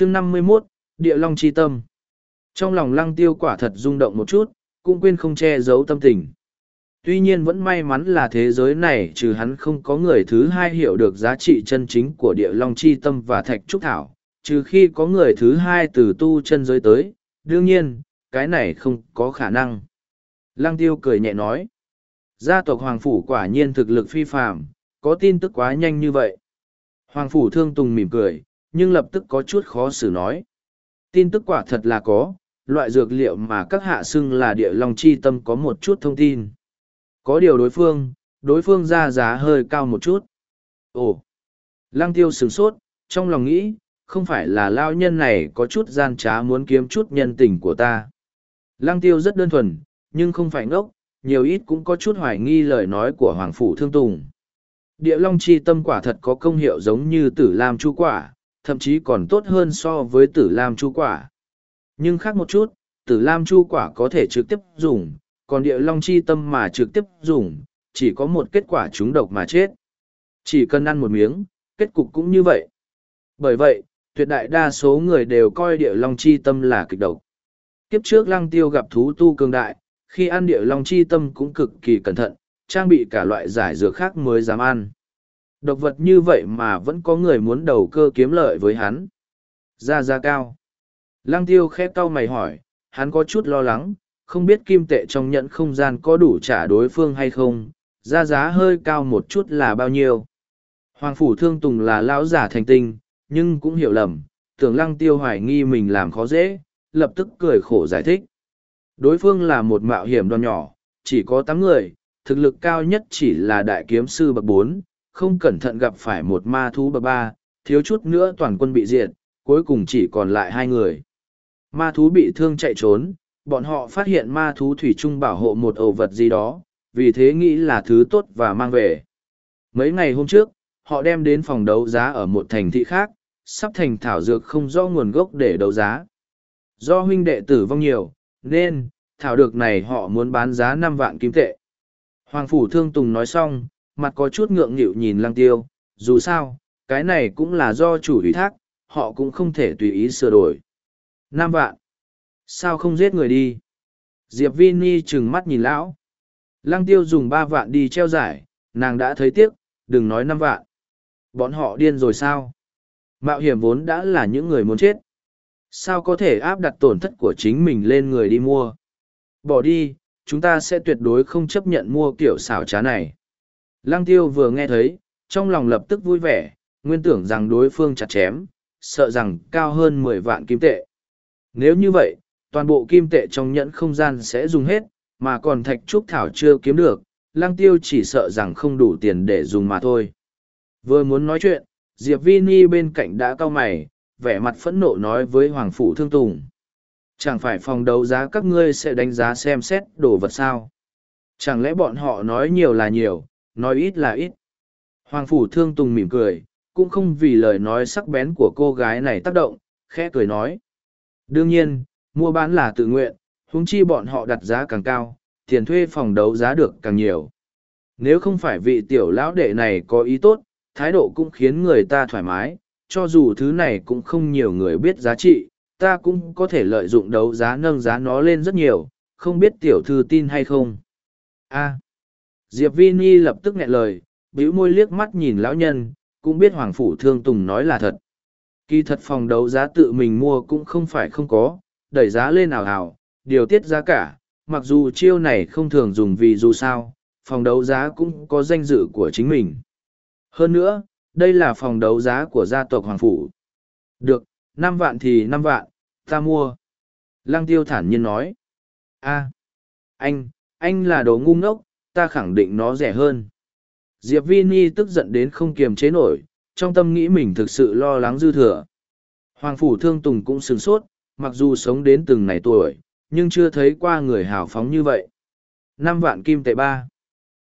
chương năm mươi 51, Địa Long Chi Tâm. Trong lòng lăng tiêu quả thật rung động một chút, cũng quên không che giấu tâm tình. Tuy nhiên vẫn may mắn là thế giới này trừ hắn không có người thứ hai hiểu được giá trị chân chính của địa long chi tâm và thạch trúc thảo, trừ khi có người thứ hai từ tu chân giới tới, đương nhiên, cái này không có khả năng. Lăng tiêu cười nhẹ nói, gia tộc Hoàng Phủ quả nhiên thực lực phi phạm, có tin tức quá nhanh như vậy. Hoàng Phủ thương tùng mỉm cười, nhưng lập tức có chút khó xử nói. Tin tức quả thật là có, loại dược liệu mà các hạ xưng là địa long chi tâm có một chút thông tin. Có điều đối phương, đối phương ra giá hơi cao một chút. Ồ! Lăng tiêu sửng sốt, trong lòng nghĩ, không phải là lao nhân này có chút gian trá muốn kiếm chút nhân tình của ta. Lăng tiêu rất đơn thuần, nhưng không phải ngốc, nhiều ít cũng có chút hoài nghi lời nói của Hoàng Phủ Thương Tùng. Địa Long Chi tâm quả thật có công hiệu giống như tử lam chu quả, thậm chí còn tốt hơn so với tử lam chu quả. Nhưng khác một chút, tử lam chu quả có thể trực tiếp dùng, còn địa long chi tâm mà trực tiếp dùng, chỉ có một kết quả trúng độc mà chết. Chỉ cần ăn một miếng, kết cục cũng như vậy. Bởi vậy, tuyệt đại đa số người đều coi địa long chi tâm là kịch độc. Kiếp trước lăng tiêu gặp thú tu cường đại, khi ăn địa long chi tâm cũng cực kỳ cẩn thận, trang bị cả loại giải dược khác mới dám ăn. Độc vật như vậy mà vẫn có người muốn đầu cơ kiếm lợi với hắn. Ra ra cao. Lăng tiêu khẽ cau mày hỏi, hắn có chút lo lắng, không biết kim tệ trong nhận không gian có đủ trả đối phương hay không, ra giá hơi cao một chút là bao nhiêu. Hoàng Phủ Thương Tùng là lão giả thành tinh, nhưng cũng hiểu lầm, tưởng lăng tiêu hoài nghi mình làm khó dễ, lập tức cười khổ giải thích. Đối phương là một mạo hiểm đoàn nhỏ, chỉ có tám người, thực lực cao nhất chỉ là đại kiếm sư bậc bốn, không cẩn thận gặp phải một ma thú bậc ba, thiếu chút nữa toàn quân bị diệt, cuối cùng chỉ còn lại hai người. Ma thú bị thương chạy trốn, bọn họ phát hiện ma thú thủy chung bảo hộ một ổ vật gì đó, vì thế nghĩ là thứ tốt và mang về. Mấy ngày hôm trước, họ đem đến phòng đấu giá ở một thành thị khác, sắp thành thảo dược không rõ nguồn gốc để đấu giá. Do huynh đệ tử vong nhiều, nên, thảo dược này họ muốn bán giá năm vạn kim tệ. Hoàng Phủ Thương Tùng nói xong, mặt có chút ngượng nghịu nhìn lăng tiêu, dù sao, cái này cũng là do chủ ủy thác, họ cũng không thể tùy ý sửa đổi. Nam vạn sao không giết người đi? Diệp vi ni trừng mắt nhìn lão. Lăng tiêu dùng ba vạn đi treo giải nàng đã thấy tiếc đừng nói năm vạn. Bọn họ điên rồi sao? Mạo hiểm vốn đã là những người muốn chết. Sao có thể áp đặt tổn thất của chính mình lên người đi mua? Bỏ đi chúng ta sẽ tuyệt đối không chấp nhận mua kiểu xảo trá này lăng tiêu vừa nghe thấy trong lòng lập tức vui vẻ nguyên tưởng rằng đối phương chặt chém sợ rằng cao hơn mười vạn kim tệ nếu như vậy toàn bộ kim tệ trong nhẫn không gian sẽ dùng hết, mà còn thạch trúc thảo chưa kiếm được, lang tiêu chỉ sợ rằng không đủ tiền để dùng mà thôi. Vừa muốn nói chuyện, Diệp Vini bên cạnh đã cau mày, vẻ mặt phẫn nộ nói với Hoàng Phủ Thương Tùng. Chẳng phải phòng đấu giá các ngươi sẽ đánh giá xem xét đồ vật sao? Chẳng lẽ bọn họ nói nhiều là nhiều, nói ít là ít? Hoàng Phủ Thương Tùng mỉm cười, cũng không vì lời nói sắc bén của cô gái này tác động, khẽ cười nói. Đương nhiên, Mua bán là tự nguyện, huống chi bọn họ đặt giá càng cao, tiền thuê phòng đấu giá được càng nhiều. Nếu không phải vị tiểu lão đệ này có ý tốt, thái độ cũng khiến người ta thoải mái, cho dù thứ này cũng không nhiều người biết giá trị, ta cũng có thể lợi dụng đấu giá nâng giá nó lên rất nhiều, không biết tiểu thư tin hay không. A. Diệp Vi Ni lập tức nghẹn lời, bĩu môi liếc mắt nhìn lão nhân, cũng biết Hoàng Phủ Thương Tùng nói là thật. Kỳ thật phòng đấu giá tự mình mua cũng không phải không có, đẩy giá lên ảo ảo, điều tiết giá cả, mặc dù chiêu này không thường dùng vì dù sao, phòng đấu giá cũng có danh dự của chính mình. Hơn nữa, đây là phòng đấu giá của gia tộc Hoàng Phủ. Được, năm vạn thì năm vạn, ta mua. Lăng tiêu thản nhiên nói. a anh, anh là đồ ngu ngốc, ta khẳng định nó rẻ hơn. Diệp Vini tức giận đến không kiềm chế nổi, trong tâm nghĩ mình thực sự lo lắng dư thừa. Hoàng Phủ Thương Tùng cũng sừng sốt, mặc dù sống đến từng này tuổi, nhưng chưa thấy qua người hào phóng như vậy. Năm vạn kim tệ ba.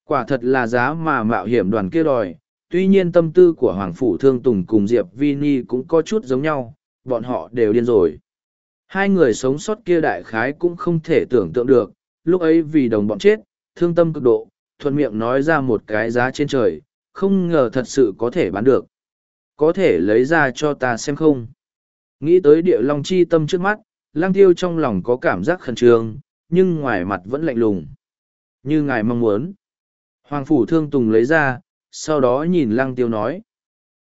Quả thật là giá mà mạo hiểm đoàn kia đòi, tuy nhiên tâm tư của Hoàng Phủ Thương Tùng cùng Diệp Vini cũng có chút giống nhau, bọn họ đều điên rồi. Hai người sống sót kia đại khái cũng không thể tưởng tượng được, lúc ấy vì đồng bọn chết, thương tâm cực độ, thuận miệng nói ra một cái giá trên trời, không ngờ thật sự có thể bán được. Có thể lấy ra cho ta xem không? Nghĩ tới địa long chi tâm trước mắt, lang tiêu trong lòng có cảm giác khẩn trương, nhưng ngoài mặt vẫn lạnh lùng. Như ngài mong muốn. Hoàng phủ thương tùng lấy ra, sau đó nhìn Lang tiêu nói.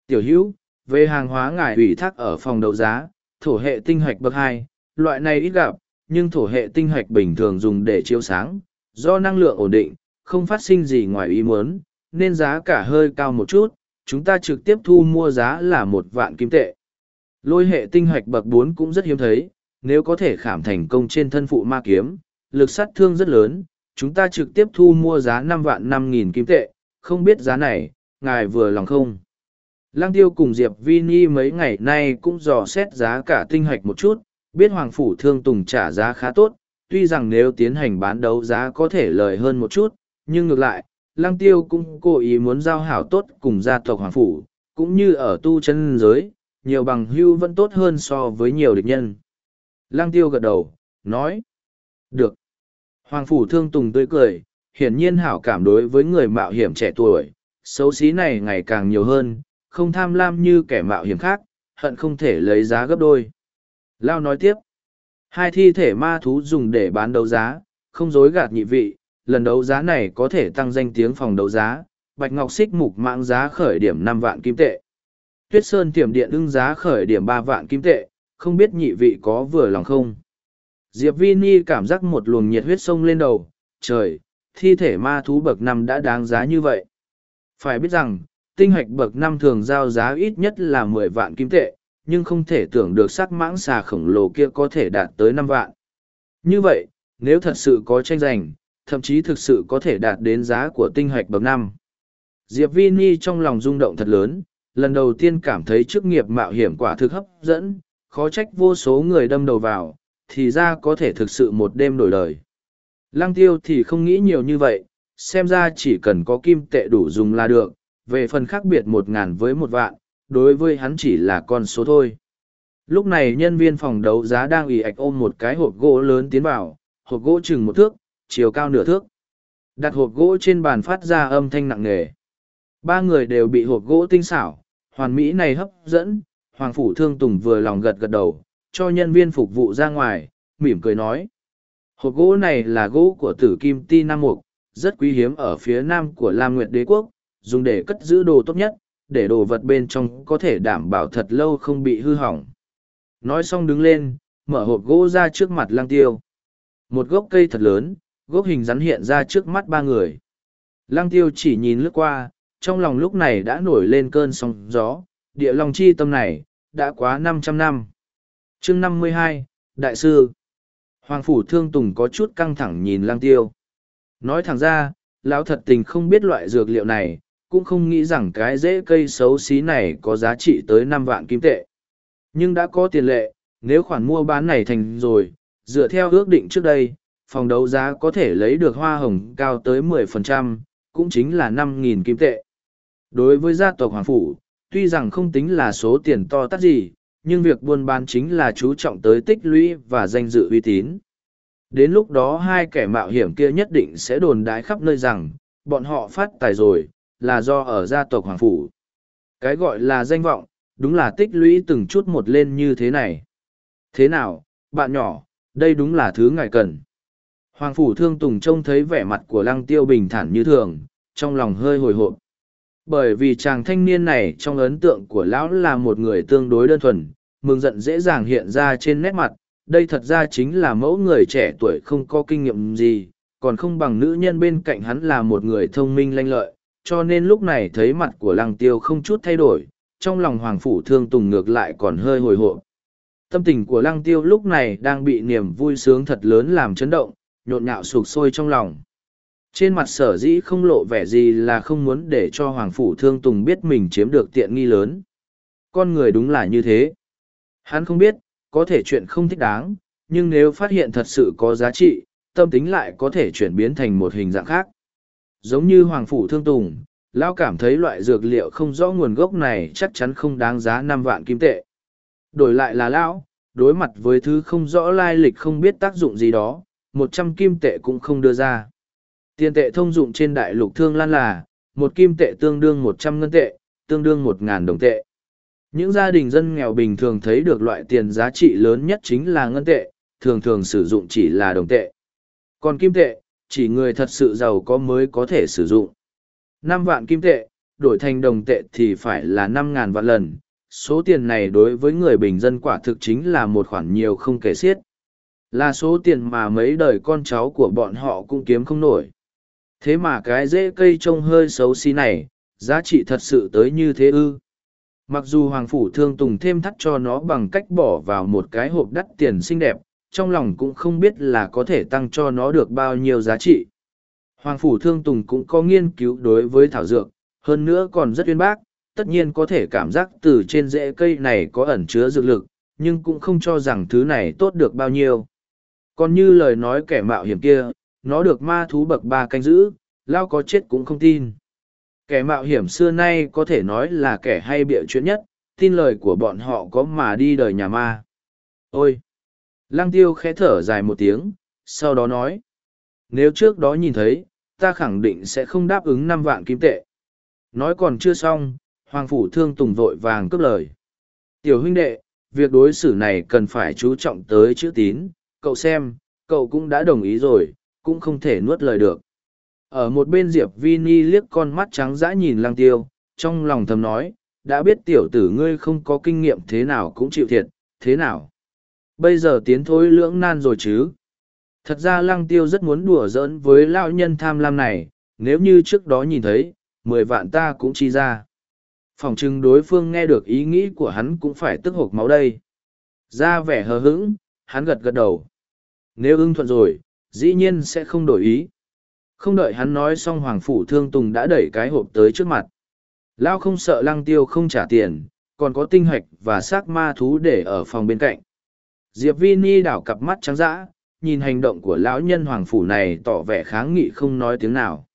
Tiểu hữu, về hàng hóa ngài ủy thác ở phòng đấu giá, thổ hệ tinh hoạch bậc hai, loại này ít gặp, nhưng thổ hệ tinh hoạch bình thường dùng để chiếu sáng, do năng lượng ổn định, không phát sinh gì ngoài ý muốn, nên giá cả hơi cao một chút, chúng ta trực tiếp thu mua giá là một vạn kim tệ. Lôi hệ tinh hoạch bậc bốn cũng rất hiếm thấy, nếu có thể khảm thành công trên thân phụ ma kiếm, lực sát thương rất lớn, chúng ta trực tiếp thu mua giá năm vạn năm nghìn kim tệ, không biết giá này, ngài vừa lòng không? Lăng tiêu cùng Diệp Vini mấy ngày nay cũng dò xét giá cả tinh hoạch một chút, biết Hoàng Phủ Thương Tùng trả giá khá tốt, tuy rằng nếu tiến hành bán đấu giá có thể lời hơn một chút, nhưng ngược lại, Lăng Tiêu cũng cố ý muốn giao hảo tốt cùng gia tộc Hoàng Phủ, cũng như ở tu chân giới, nhiều bằng hưu vẫn tốt hơn so với nhiều địch nhân. Lăng Tiêu gật đầu, nói, được. Hoàng Phủ Thương Tùng tươi cười, hiển nhiên hảo cảm đối với người mạo hiểm trẻ tuổi, xấu xí này ngày càng nhiều hơn, không tham lam như kẻ mạo hiểm khác, hận không thể lấy giá gấp đôi. Lao nói tiếp, hai thi thể ma thú dùng để bán đấu giá, không dối gạt nhị vị, lần đấu giá này có thể tăng danh tiếng phòng đấu giá, Bạch Ngọc Xích mục mạng giá khởi điểm năm vạn kim tệ. Tuyết Sơn tiềm điện ưng giá khởi điểm ba vạn kim tệ, không biết nhị vị có vừa lòng không? Diệp Vini cảm giác một luồng nhiệt huyết sông lên đầu, trời, thi thể ma thú bậc năm đã đáng giá như vậy. Phải biết rằng, tinh hạch bậc năm thường giao giá ít nhất là mười vạn kim tệ, nhưng không thể tưởng được sắc mãng xà khổng lồ kia có thể đạt tới năm vạn. Như vậy, nếu thật sự có tranh giành, thậm chí thực sự có thể đạt đến giá của tinh hạch bậc năm. Diệp Vini trong lòng rung động thật lớn, lần đầu tiên cảm thấy chức nghiệp mạo hiểm quả thực hấp dẫn, khó trách vô số người đâm đầu vào, thì ra có thể thực sự một đêm đổi đời. Lăng tiêu thì không nghĩ nhiều như vậy, xem ra chỉ cần có kim tệ đủ dùng là được, về phần khác biệt một ngàn với một vạn, đối với hắn chỉ là con số thôi. Lúc này nhân viên phòng đấu giá đang ủy ạch ôm một cái hộp gỗ lớn tiến vào, hộp gỗ chừng một thước, chiều cao nửa thước. Đặt hộp gỗ trên bàn phát ra âm thanh nặng nề. Ba người đều bị hộp gỗ tinh xảo, hoàn mỹ này hấp dẫn, Hoàng Phủ Thương Tùng vừa lòng gật gật đầu, cho nhân viên phục vụ ra ngoài, mỉm cười nói. Hộp gỗ này là gỗ của tử kim ti Nam Mục, rất quý hiếm ở phía nam của Lam Nguyệt Đế Quốc, dùng để cất giữ đồ tốt nhất, để đồ vật bên trong có thể đảm bảo thật lâu không bị hư hỏng. Nói xong đứng lên, mở hộp gỗ ra trước mặt lang tiêu. Một gốc cây thật lớn, gốc hình rắn hiện ra trước mắt ba người. Lang tiêu chỉ nhìn lướt qua, trong lòng lúc này đã nổi lên cơn sóng gió, địa lòng chi tâm này, đã quá 500 năm. chương 52, Đại sư Hoàng Phủ Thương Tùng có chút căng thẳng nhìn lang tiêu. Nói thẳng ra, lão thật tình không biết loại dược liệu này, cũng không nghĩ rằng cái rễ cây xấu xí này có giá trị tới năm vạn kim tệ. Nhưng đã có tiền lệ, nếu khoản mua bán này thành rồi, dựa theo ước định trước đây, phòng đấu giá có thể lấy được hoa hồng cao tới 10%, cũng chính là 5.000 kim tệ. Đối với gia tộc Hoàng Phủ, tuy rằng không tính là số tiền to tát gì, nhưng việc buôn bán chính là chú trọng tới tích lũy và danh dự uy tín. Đến lúc đó hai kẻ mạo hiểm kia nhất định sẽ đồn đái khắp nơi rằng, bọn họ phát tài rồi, là do ở gia tộc Hoàng Phủ. Cái gọi là danh vọng, đúng là tích lũy từng chút một lên như thế này. Thế nào, bạn nhỏ, đây đúng là thứ ngài cần. Hoàng Phủ Thương Tùng trông thấy vẻ mặt của Lăng Tiêu bình thản như thường, trong lòng hơi hồi hộp. Bởi vì chàng thanh niên này trong ấn tượng của lão là một người tương đối đơn thuần, mừng giận dễ dàng hiện ra trên nét mặt, đây thật ra chính là mẫu người trẻ tuổi không có kinh nghiệm gì, còn không bằng nữ nhân bên cạnh hắn là một người thông minh lanh lợi, cho nên lúc này thấy mặt của lăng tiêu không chút thay đổi, trong lòng hoàng phủ thương tùng ngược lại còn hơi hồi hộp. Tâm tình của lăng tiêu lúc này đang bị niềm vui sướng thật lớn làm chấn động, nhộn nhạo sụp sôi trong lòng. Trên mặt sở dĩ không lộ vẻ gì là không muốn để cho hoàng phủ thương tùng biết mình chiếm được tiện nghi lớn. Con người đúng là như thế. Hắn không biết, có thể chuyện không thích đáng, nhưng nếu phát hiện thật sự có giá trị, tâm tính lại có thể chuyển biến thành một hình dạng khác. Giống như Hoàng Phủ Thương Tùng, Lão cảm thấy loại dược liệu không rõ nguồn gốc này chắc chắn không đáng giá năm vạn kim tệ. Đổi lại là Lão, đối mặt với thứ không rõ lai lịch không biết tác dụng gì đó, một trăm kim tệ cũng không đưa ra. Tiền tệ thông dụng trên đại lục thương lan là, một kim tệ tương đương một trăm ngân tệ, tương đương một ngàn đồng tệ. Những gia đình dân nghèo bình thường thấy được loại tiền giá trị lớn nhất chính là ngân tệ, thường thường sử dụng chỉ là đồng tệ. Còn kim tệ, chỉ người thật sự giàu có mới có thể sử dụng. Năm vạn kim tệ, đổi thành đồng tệ thì phải là năm ngàn vạn lần. Số tiền này đối với người bình dân quả thực chính là một khoản nhiều không kể xiết. Là số tiền mà mấy đời con cháu của bọn họ cũng kiếm không nổi. Thế mà cái rễ cây trông hơi xấu xí này, giá trị thật sự tới như thế ư. Mặc dù Hoàng Phủ Thương Tùng thêm thắt cho nó bằng cách bỏ vào một cái hộp đắt tiền xinh đẹp, trong lòng cũng không biết là có thể tăng cho nó được bao nhiêu giá trị. Hoàng Phủ Thương Tùng cũng có nghiên cứu đối với thảo dược, hơn nữa còn rất uyên bác, tất nhiên có thể cảm giác từ trên rễ cây này có ẩn chứa dược lực, nhưng cũng không cho rằng thứ này tốt được bao nhiêu. Còn như lời nói kẻ mạo hiểm kia, nó được ma thú bậc ba canh giữ, lao có chết cũng không tin. Kẻ mạo hiểm xưa nay có thể nói là kẻ hay bịa chuyện nhất, tin lời của bọn họ có mà đi đời nhà ma. Ôi! Lăng tiêu khẽ thở dài một tiếng, sau đó nói. Nếu trước đó nhìn thấy, ta khẳng định sẽ không đáp ứng năm vạn kim tệ. Nói còn chưa xong, Hoàng Phủ Thương Tùng vội vàng cướp lời. Tiểu huynh đệ, việc đối xử này cần phải chú trọng tới chữ tín, cậu xem, cậu cũng đã đồng ý rồi, cũng không thể nuốt lời được. Ở một bên Diệp Vini liếc con mắt trắng dã nhìn lăng tiêu, trong lòng thầm nói, đã biết tiểu tử ngươi không có kinh nghiệm thế nào cũng chịu thiệt, thế nào? Bây giờ tiến thối lưỡng nan rồi chứ? Thật ra lăng tiêu rất muốn đùa giỡn với lão nhân tham lam này, nếu như trước đó nhìn thấy, mười vạn ta cũng chi ra. Phỏng chừng đối phương nghe được ý nghĩ của hắn cũng phải tức hộp máu đây. Ra vẻ hờ hững, hắn gật gật đầu. Nếu ưng thuận rồi, dĩ nhiên sẽ không đổi ý. Không đợi hắn nói xong Hoàng Phủ Thương Tùng đã đẩy cái hộp tới trước mặt. Lão không sợ lăng tiêu không trả tiền, còn có tinh hoạch và xác ma thú để ở phòng bên cạnh. Diệp Vi Ni đảo cặp mắt trắng dã, nhìn hành động của lão nhân Hoàng Phủ này tỏ vẻ kháng nghị không nói tiếng nào.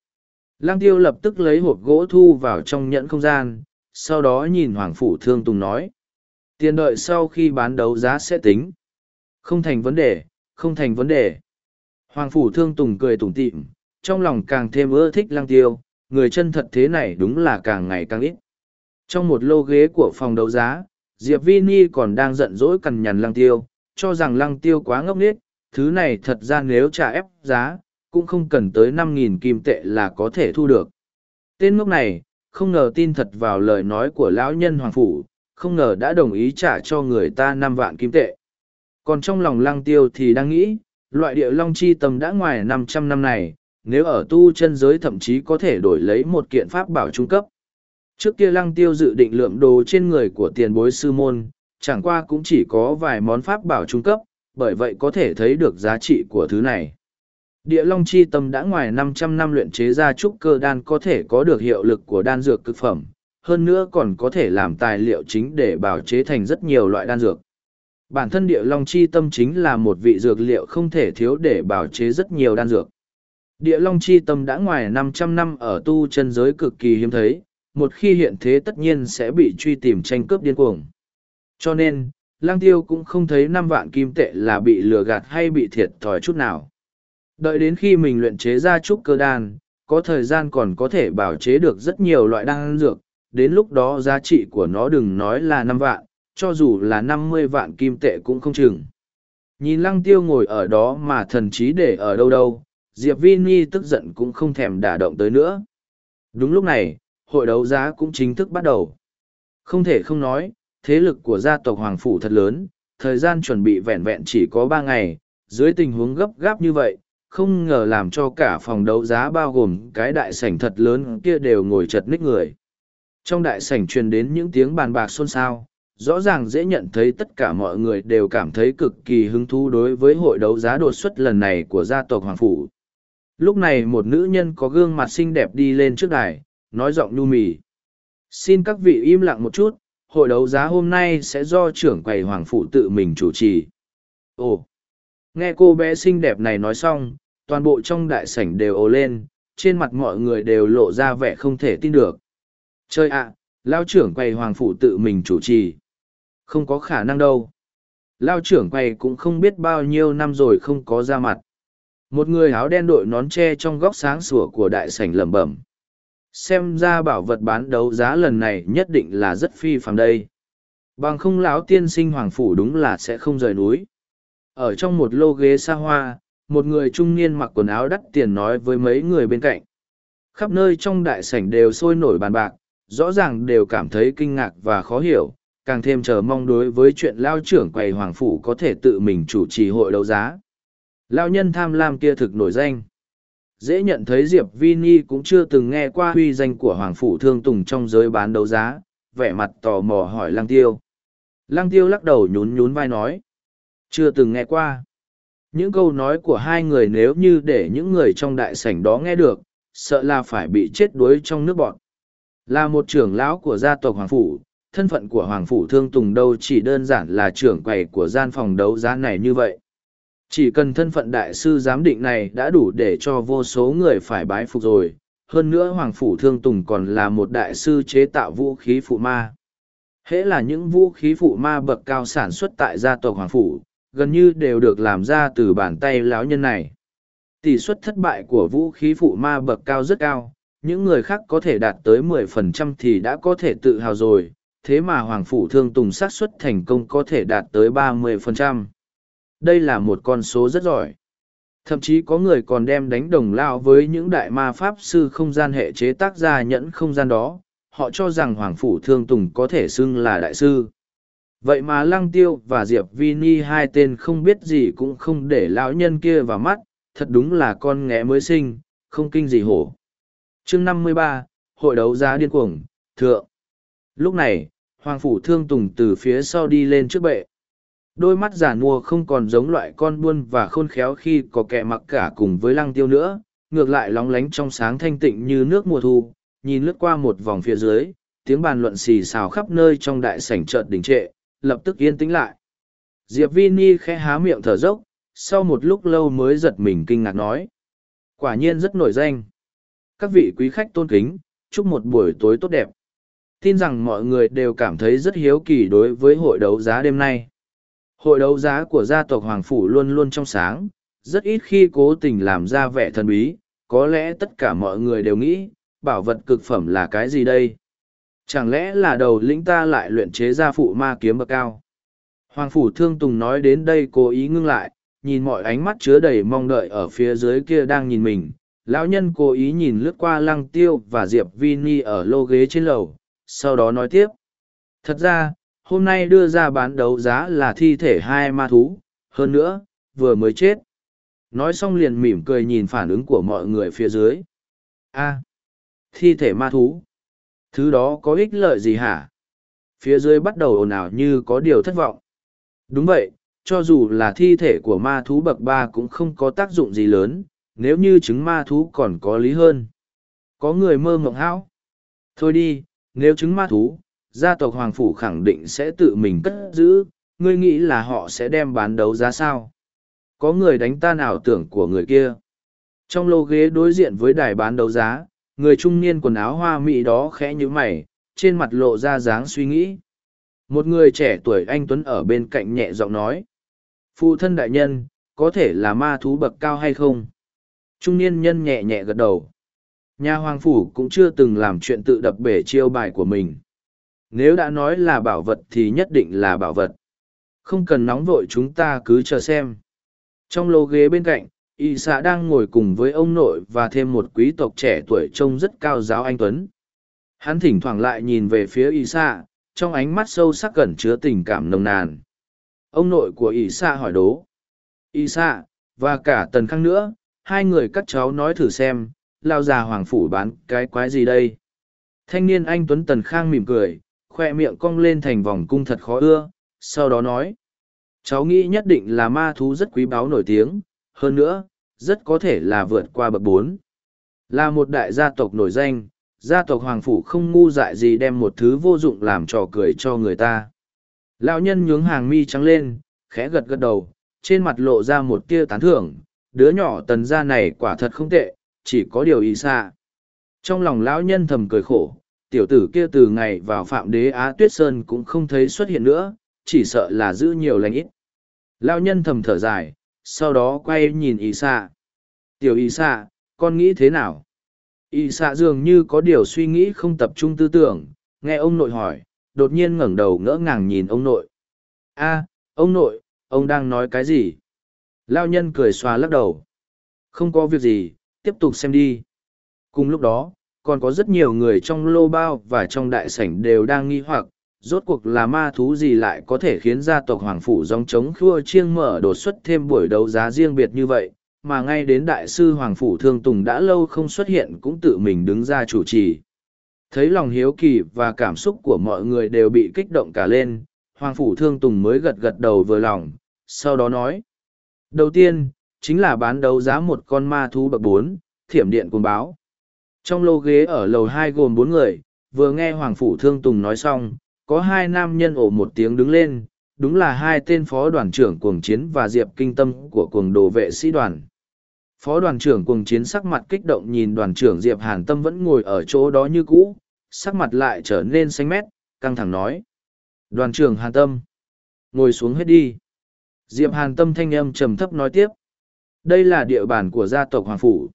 Lăng tiêu lập tức lấy hộp gỗ thu vào trong nhẫn không gian, sau đó nhìn Hoàng Phủ Thương Tùng nói. Tiền đợi sau khi bán đấu giá sẽ tính. Không thành vấn đề, không thành vấn đề. Hoàng Phủ Thương Tùng cười tủm tỉm, trong lòng càng thêm ưa thích lăng tiêu, người chân thật thế này đúng là càng ngày càng ít. Trong một lô ghế của phòng đấu giá, Diệp Vini còn đang giận dỗi cằn nhằn lăng tiêu, cho rằng lăng tiêu quá ngốc nghếch, thứ này thật ra nếu trả ép giá, cũng không cần tới năm nghìn kim tệ là có thể thu được. Tên ngốc này, không ngờ tin thật vào lời nói của lão nhân Hoàng Phủ, không ngờ đã đồng ý trả cho người ta năm vạn kim tệ. Còn trong lòng lăng tiêu thì đang nghĩ, loại địa long chi tâm đã ngoài năm trăm năm này, nếu ở tu chân giới thậm chí có thể đổi lấy một kiện pháp bảo trung cấp. Trước kia lăng tiêu dự định lượng đồ trên người của tiền bối sư môn, chẳng qua cũng chỉ có vài món pháp bảo trung cấp, bởi vậy có thể thấy được giá trị của thứ này. Địa Long Chi Tâm đã ngoài 500 năm luyện chế ra trúc cơ đan có thể có được hiệu lực của đan dược cực phẩm, hơn nữa còn có thể làm tài liệu chính để bảo chế thành rất nhiều loại đan dược. Bản thân Địa Long Chi Tâm chính là một vị dược liệu không thể thiếu để bảo chế rất nhiều đan dược. Địa Long Chi Tâm đã ngoài 500 năm ở tu chân giới cực kỳ hiếm thấy, một khi hiện thế tất nhiên sẽ bị truy tìm tranh cướp điên cuồng. Cho nên, Lang Tiêu cũng không thấy năm vạn kim tệ là bị lừa gạt hay bị thiệt thòi chút nào. Đợi đến khi mình luyện chế ra trúc cơ đan, có thời gian còn có thể bảo chế được rất nhiều loại đan dược, đến lúc đó giá trị của nó đừng nói là năm vạn, cho dù là năm mươi vạn kim tệ cũng không chừng. Nhìn lăng tiêu ngồi ở đó mà thần trí để ở đâu đâu, Diệp Vini tức giận cũng không thèm đả động tới nữa. Đúng lúc này, hội đấu giá cũng chính thức bắt đầu. Không thể không nói, thế lực của gia tộc Hoàng Phủ thật lớn, thời gian chuẩn bị vẹn vẹn chỉ có ba ngày, dưới tình huống gấp gáp như vậy, không ngờ làm cho cả phòng đấu giá bao gồm cái đại sảnh thật lớn kia đều ngồi chật ních người. Trong đại sảnh truyền đến những tiếng bàn bạc xôn xao, rõ ràng dễ nhận thấy tất cả mọi người đều cảm thấy cực kỳ hứng thú đối với hội đấu giá đột xuất lần này của gia tộc Hoàng Phủ. Lúc này một nữ nhân có gương mặt xinh đẹp đi lên trước đài, nói giọng nhu mì. Xin các vị im lặng một chút, hội đấu giá hôm nay sẽ do trưởng quầy Hoàng phụ tự mình chủ trì. Ồ! Nghe cô bé xinh đẹp này nói xong, toàn bộ trong đại sảnh đều ồ lên, trên mặt mọi người đều lộ ra vẻ không thể tin được. Chơi ạ, à, lao trưởng quầy Hoàng phụ tự mình chủ trì. Không có khả năng đâu. Lao trưởng quầy cũng không biết bao nhiêu năm rồi không có ra mặt. Một người áo đen đội nón tre trong góc sáng sủa của đại sảnh lẩm bẩm. Xem ra bảo vật bán đấu giá lần này nhất định là rất phi phàm đây. Bằng không lão tiên sinh hoàng phủ đúng là sẽ không rời núi. Ở trong một lô ghế xa hoa, một người trung niên mặc quần áo đắt tiền nói với mấy người bên cạnh. Khắp nơi trong đại sảnh đều sôi nổi bàn bạc, rõ ràng đều cảm thấy kinh ngạc và khó hiểu, càng thêm chờ mong đối với chuyện lao trưởng quầy hoàng phủ có thể tự mình chủ trì hội đấu giá. Lao nhân tham lam kia thực nổi danh. Dễ nhận thấy Diệp Vini cũng chưa từng nghe qua huy danh của Hoàng Phủ Thương Tùng trong giới bán đấu giá, vẻ mặt tò mò hỏi Lăng Tiêu. Lăng Tiêu lắc đầu nhún nhún vai nói. Chưa từng nghe qua. Những câu nói của hai người nếu như để những người trong đại sảnh đó nghe được, sợ là phải bị chết đuối trong nước bọn. Là một trưởng lão của gia tộc Hoàng Phủ, thân phận của Hoàng Phủ Thương Tùng đâu chỉ đơn giản là trưởng quầy của gian phòng đấu giá này như vậy. Chỉ cần thân phận đại sư giám định này đã đủ để cho vô số người phải bái phục rồi. Hơn nữa Hoàng Phủ Thương Tùng còn là một đại sư chế tạo vũ khí phụ ma. Hễ là những vũ khí phụ ma bậc cao sản xuất tại gia tộc Hoàng Phủ, gần như đều được làm ra từ bàn tay lão nhân này. Tỷ suất thất bại của vũ khí phụ ma bậc cao rất cao, những người khác có thể đạt tới 10% thì đã có thể tự hào rồi, thế mà Hoàng Phủ Thương Tùng xác suất thành công có thể đạt tới 30%. Đây là một con số rất giỏi. Thậm chí có người còn đem đánh đồng lao với những đại ma pháp sư không gian hệ chế tác ra nhẫn không gian đó, họ cho rằng Hoàng Phủ Thương Tùng có thể xưng là đại sư. Vậy mà Lăng Tiêu và Diệp Vini hai tên không biết gì cũng không để lão nhân kia vào mắt, thật đúng là con nghé mới sinh, không kinh gì hổ. chương năm mươi ba Hội đấu giá điên cuồng, thượng. Lúc này, Hoàng Phủ Thương Tùng từ phía sau đi lên trước bệ. Đôi mắt giả nua không còn giống loại con buôn và khôn khéo khi có kẻ mặc cả cùng với lăng tiêu nữa, ngược lại lóng lánh trong sáng thanh tịnh như nước mùa thu, nhìn lướt qua một vòng phía dưới, tiếng bàn luận xì xào khắp nơi trong đại sảnh chợt đình trệ, lập tức yên tĩnh lại. Diệp Vini khẽ há miệng thở dốc, sau một lúc lâu mới giật mình kinh ngạc nói. Quả nhiên rất nổi danh. Các vị quý khách tôn kính, chúc một buổi tối tốt đẹp. Tin rằng mọi người đều cảm thấy rất hiếu kỳ đối với hội đấu giá đêm nay. Hội đấu giá của gia tộc Hoàng Phủ luôn luôn trong sáng, rất ít khi cố tình làm ra vẻ thần bí, có lẽ tất cả mọi người đều nghĩ, bảo vật cực phẩm là cái gì đây? Chẳng lẽ là đầu lĩnh ta lại luyện chế ra phụ ma kiếm bậc cao? Hoàng Phủ Thương Tùng nói đến đây cố ý ngưng lại, nhìn mọi ánh mắt chứa đầy mong đợi ở phía dưới kia đang nhìn mình. Lão nhân cố ý nhìn lướt qua lăng tiêu và Diệp Vini ở lô ghế trên lầu, sau đó nói tiếp. Thật ra, hôm nay đưa ra bán đấu giá là thi thể hai ma thú, hơn nữa, vừa mới chết. Nói xong liền mỉm cười nhìn phản ứng của mọi người phía dưới. a thi thể ma thú. Thứ đó có ích lợi gì hả? Phía dưới bắt đầu ồn ào như có điều thất vọng. Đúng vậy, cho dù là thi thể của ma thú bậc ba cũng không có tác dụng gì lớn, nếu như trứng ma thú còn có lý hơn. Có người mơ mộng hão. Thôi đi, nếu trứng ma thú, gia tộc Hoàng Phủ khẳng định sẽ tự mình cất giữ, ngươi nghĩ là họ sẽ đem bán đấu giá sao? Có người đánh tan ảo tưởng của người kia. Trong lô ghế đối diện với đài bán đấu giá, người trung niên quần áo hoa mỹ đó khẽ như mày, trên mặt lộ ra dáng suy nghĩ. Một người trẻ tuổi anh Tuấn ở bên cạnh nhẹ giọng nói. Phụ thân đại nhân, có thể là ma thú bậc cao hay không? Trung niên nhân nhẹ nhẹ gật đầu. Nhà hoàng phủ cũng chưa từng làm chuyện tự đập bể chiêu bài của mình nếu đã nói là bảo vật thì nhất định là bảo vật. Không cần nóng vội chúng ta cứ chờ xem. Trong lô ghế bên cạnh, y xã đang ngồi cùng với ông nội và thêm một quý tộc trẻ tuổi trông rất cao giáo anh tuấn. Hắn thỉnh thoảng lại nhìn về phía y xã trong ánh mắt sâu sắc cẩn chứa tình cảm nồng nàn. Ông nội của y xã hỏi đố. Y xã và cả tần khang nữa, hai người các cháu nói thử xem, lao già hoàng phủ bán cái quái gì đây? Thanh niên anh tuấn tần khang mỉm cười khoe miệng cong lên thành vòng cung thật khó ưa, sau đó nói. Cháu nghĩ nhất định là ma thú rất quý báu nổi tiếng, hơn nữa, rất có thể là vượt qua bậc bốn. Là một đại gia tộc nổi danh, gia tộc Hoàng Phủ không ngu dại gì đem một thứ vô dụng làm trò cười cho người ta. Lão nhân nhướng hàng mi trắng lên, khẽ gật gật đầu, trên mặt lộ ra một tia tán thưởng, đứa nhỏ tần gia này quả thật không tệ, chỉ có điều ý xa. Trong lòng lão nhân thầm cười khổ, tiểu tử kia từ ngày vào phạm đế Á Tuyết Sơn cũng không thấy xuất hiện nữa, chỉ sợ là giữ nhiều lành ít. Lao nhân thầm thở dài, sau đó quay nhìn Y Sa. Tiểu Y Sa, con nghĩ thế nào? Y Sa dường như có điều suy nghĩ không tập trung tư tưởng, nghe ông nội hỏi, đột nhiên ngẩng đầu ngỡ ngàng nhìn ông nội. a ông nội, ông đang nói cái gì? Lao nhân cười xòa lắc đầu. Không có việc gì, tiếp tục xem đi. Cùng lúc đó, còn có rất nhiều người trong lô bao và trong đại sảnh đều đang nghi hoặc, rốt cuộc là ma thú gì lại có thể khiến gia tộc Hoàng Phủ dòng chống khua chiêng mở đột xuất thêm buổi đấu giá riêng biệt như vậy, mà ngay đến đại sư Hoàng Phủ Thương Tùng đã lâu không xuất hiện cũng tự mình đứng ra chủ trì. Thấy lòng hiếu kỳ và cảm xúc của mọi người đều bị kích động cả lên, Hoàng Phủ Thương Tùng mới gật gật đầu vừa lòng, sau đó nói. Đầu tiên, chính là bán đấu giá một con ma thú bậc bốn, thiểm điện cuồng báo. Trong lô ghế ở lầu hai gồm bốn người, vừa nghe Hoàng Phủ Thương Tùng nói xong, có hai nam nhân ổ một tiếng đứng lên, đúng là hai tên phó đoàn trưởng cuồng chiến và Diệp Kinh Tâm của cuồng đồ vệ sĩ đoàn. Phó đoàn trưởng cuồng chiến sắc mặt kích động nhìn đoàn trưởng Diệp Hàn Tâm vẫn ngồi ở chỗ đó như cũ, sắc mặt lại trở nên xanh mét, căng thẳng nói. Đoàn trưởng Hàn Tâm, ngồi xuống hết đi. Diệp Hàn Tâm thanh âm trầm thấp nói tiếp. Đây là địa bàn của gia tộc Hoàng Phủ.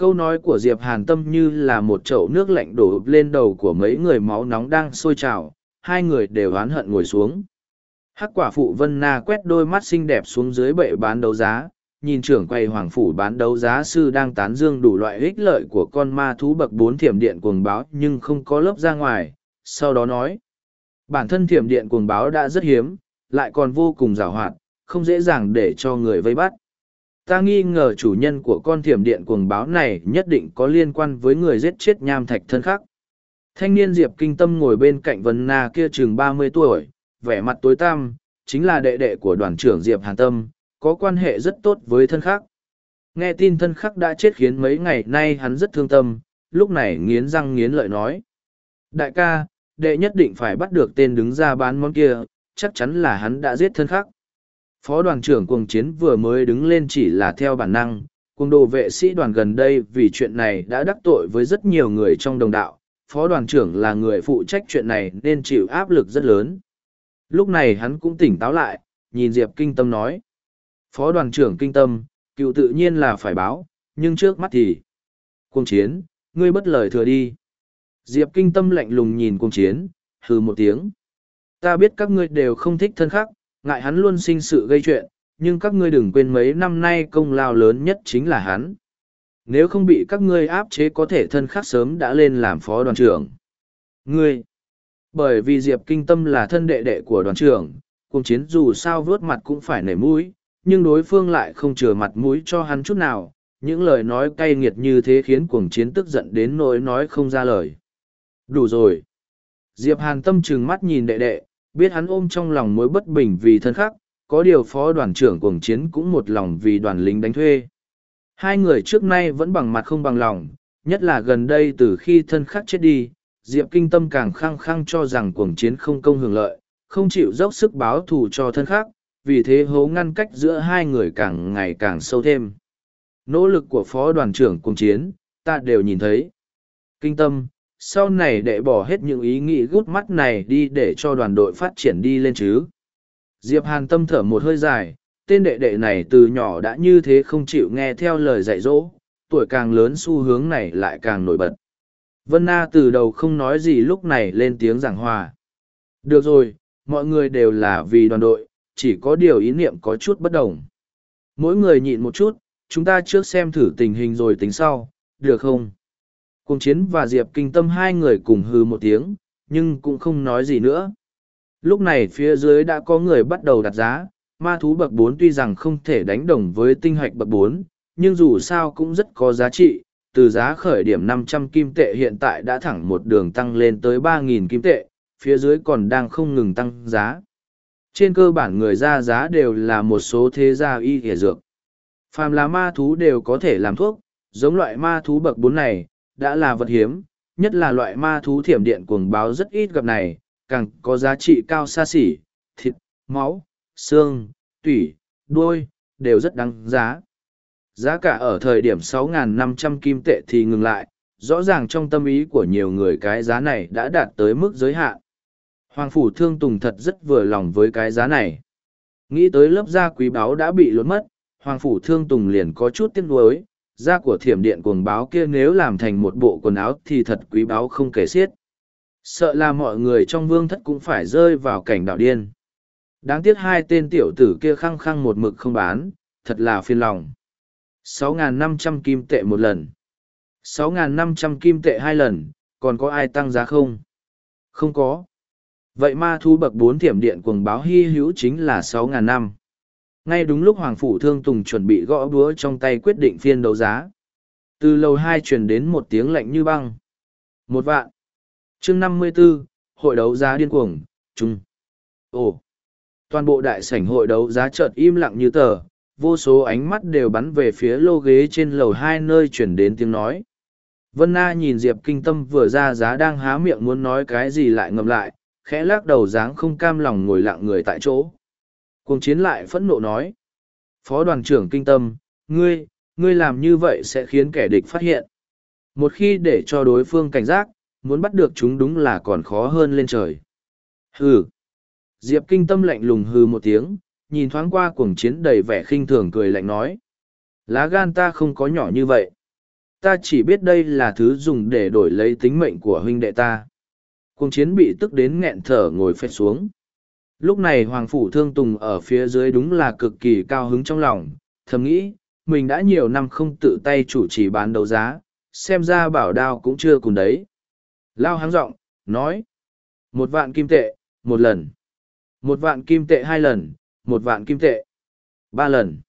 Câu nói của Diệp Hàn Tâm như là một chậu nước lạnh đổ lên đầu của mấy người máu nóng đang sôi trào, hai người đều oán hận ngồi xuống. Hắc quả phụ Vân Na quét đôi mắt xinh đẹp xuống dưới bệ bán đấu giá, nhìn trưởng quầy hoàng phủ bán đấu giá sư đang tán dương đủ loại ích lợi của con ma thú bậc bốn thiểm điện cuồng báo nhưng không có lớp ra ngoài, sau đó nói. Bản thân thiểm điện cuồng báo đã rất hiếm, lại còn vô cùng rào hoạt, không dễ dàng để cho người vây bắt. Ta nghi ngờ chủ nhân của con thiểm điện cuồng báo này nhất định có liên quan với người giết chết nham thạch thân khắc. Thanh niên Diệp Kinh Tâm ngồi bên cạnh Vân Na kia chừng ba mươi tuổi, vẻ mặt tối tăm, chính là đệ đệ của đoàn trưởng Diệp Hàn Tâm, có quan hệ rất tốt với thân khắc. Nghe tin thân khắc đã chết khiến mấy ngày nay hắn rất thương tâm, lúc này nghiến răng nghiến lợi nói. Đại ca, đệ nhất định phải bắt được tên đứng ra bán món kia, chắc chắn là hắn đã giết thân khắc. Phó đoàn trưởng cuồng chiến vừa mới đứng lên chỉ là theo bản năng, cuồng đồ vệ sĩ đoàn gần đây vì chuyện này đã đắc tội với rất nhiều người trong đồng đạo, phó đoàn trưởng là người phụ trách chuyện này nên chịu áp lực rất lớn. Lúc này hắn cũng tỉnh táo lại, nhìn Diệp Kinh Tâm nói. Phó đoàn trưởng Kinh Tâm, cựu tự nhiên là phải báo, nhưng trước mắt thì... Cuồng chiến, ngươi bất lời thừa đi. Diệp Kinh Tâm lạnh lùng nhìn cuồng chiến, hừ một tiếng. Ta biết các ngươi đều không thích thân khắc, ngại hắn luôn sinh sự gây chuyện, nhưng các ngươi đừng quên mấy năm nay công lao lớn nhất chính là hắn nếu không bị các ngươi áp chế có thể thân khắc sớm đã lên làm phó đoàn trưởng. Ngươi, bởi vì Diệp Kinh Tâm là thân đệ đệ của đoàn trưởng, cùng chiến dù sao vớt mặt cũng phải nảy mũi, nhưng đối phương lại không chừa mặt mũi cho hắn chút nào. Những lời nói cay nghiệt như thế khiến cuồng chiến tức giận đến nỗi nói không ra lời. Đủ rồi. Diệp Hàn tâm trừng mắt nhìn đệ đệ, biết hắn ôm trong lòng mối bất bình vì thân khắc, có điều phó đoàn trưởng cuồng chiến cũng một lòng vì đoàn lính đánh thuê. Hai người trước nay vẫn bằng mặt không bằng lòng, nhất là gần đây từ khi thân khắc chết đi, Diệp Kinh Tâm càng khăng khăng cho rằng cuồng chiến không công hưởng lợi, không chịu dốc sức báo thù cho thân khắc, vì thế hố ngăn cách giữa hai người càng ngày càng sâu thêm. Nỗ lực của phó đoàn trưởng cuồng chiến, ta đều nhìn thấy. Kinh Tâm, sau này để bỏ hết những ý nghĩ gút mắt này đi để cho đoàn đội phát triển đi lên chứ. Diệp Hàn Tâm thở một hơi dài, tên đệ đệ này từ nhỏ đã như thế không chịu nghe theo lời dạy dỗ, tuổi càng lớn xu hướng này lại càng nổi bật. Vân Na từ đầu không nói gì lúc này lên tiếng giảng hòa. Được rồi, mọi người đều là vì đoàn đội, chỉ có điều ý niệm có chút bất đồng. Mỗi người nhịn một chút, chúng ta trước xem thử tình hình rồi tính sau, được không? Cùng chiến và Diệp kinh tâm hai người cùng hư một tiếng, nhưng cũng không nói gì nữa. Lúc này phía dưới đã có người bắt đầu đặt giá, ma thú bậc bốn tuy rằng không thể đánh đồng với tinh hạch bậc bốn nhưng dù sao cũng rất có giá trị từ giá khởi điểm năm trăm kim tệ hiện tại đã thẳng một đường tăng lên tới ba nghìn kim tệ phía dưới còn đang không ngừng tăng giá trên cơ bản người ra giá đều là một số thế gia y thể dược phàm là ma thú đều có thể làm thuốc giống loại ma thú bậc bốn này đã là vật hiếm nhất là loại ma thú thiểm điện cuồng báo rất ít gặp này càng có giá trị cao xa xỉ thịt máu xương, tủy, đuôi, đều rất đáng giá. Giá cả ở thời điểm 6.500 kim tệ thì ngừng lại, rõ ràng trong tâm ý của nhiều người cái giá này đã đạt tới mức giới hạn. Hoàng Phủ Thương Tùng thật rất vừa lòng với cái giá này. Nghĩ tới lớp da quý báu đã bị lột mất, Hoàng Phủ Thương Tùng liền có chút tiếc nuối, da của thiểm điện cuồng báo kia nếu làm thành một bộ quần áo thì thật quý báu không kể xiết. sợ là mọi người trong vương thất cũng phải rơi vào cảnh đạo điên. Đáng tiếc hai tên tiểu tử kia khăng khăng một mực không bán, thật là phiền lòng. 6.500 kim tệ một lần. 6.500 kim tệ hai lần, còn có ai tăng giá không? Không có. Vậy ma thu bậc bốn thiểm điện cuồng báo hy hữu chính là 6.000 năm ngay đúng lúc hoàng phủ thương tùng chuẩn bị gõ búa trong tay quyết định phiên đấu giá. Từ lầu hai truyền đến một tiếng lạnh như băng. Một vạn. Chương năm mươi 54, hội đấu giá điên cuồng trung ồ. Toàn bộ đại sảnh hội đấu giá chợt im lặng như tờ vô số ánh mắt đều bắn về phía lô ghế trên lầu hai nơi chuyển đến tiếng nói. Vân na nhìn diệp kinh tâm vừa ra giá đang há miệng muốn nói cái gì lại ngậm lại khẽ lắc đầu dáng không cam lòng ngồi lặng người tại chỗ cuồng chiến lại phẫn nộ nói. Phó đoàn trưởng kinh tâm, ngươi ngươi làm như vậy sẽ khiến kẻ địch phát hiện. Một khi để cho đối phương cảnh giác, muốn bắt được chúng đúng là còn khó hơn lên trời. Hừ. Diệp kinh tâm lạnh lùng hừ một tiếng, nhìn thoáng qua cuồng chiến đầy vẻ khinh thường cười lạnh nói. Lá gan ta không có nhỏ như vậy. Ta chỉ biết đây là thứ dùng để đổi lấy tính mệnh của huynh đệ ta. Cuồng chiến bị tức đến nghẹn thở ngồi phết xuống lúc này hoàng phủ thương tùng ở phía dưới đúng là cực kỳ cao hứng trong lòng, thầm nghĩ, mình đã nhiều năm không tự tay chủ trì bán đấu giá, xem ra bảo đao cũng chưa cùng đấy. Lao háng giọng nói, một vạn kim tệ, một lần. Một vạn kim tệ hai lần, một vạn kim tệ ba lần.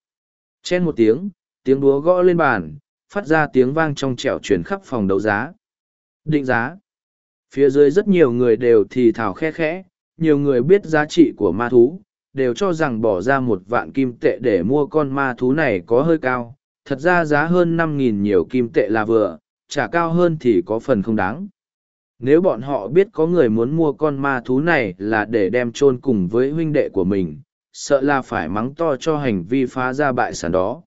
Chen một tiếng tiếng đúa gõ lên bàn, phát ra tiếng vang trong trẻo chuyển khắp phòng đấu giá. Định giá. Phía dưới rất nhiều người đều thì thào khe khẽ nhiều người biết giá trị của ma thú, đều cho rằng bỏ ra một vạn kim tệ để mua con ma thú này có hơi cao. Thật ra giá hơn năm nghìn nhiều kim tệ là vừa trả cao hơn thì có phần không đáng. Nếu bọn họ biết có người muốn mua con ma thú này là để đem chôn cùng với huynh đệ của mình, sợ là phải mắng to cho hành vi phá ra bại sản đó.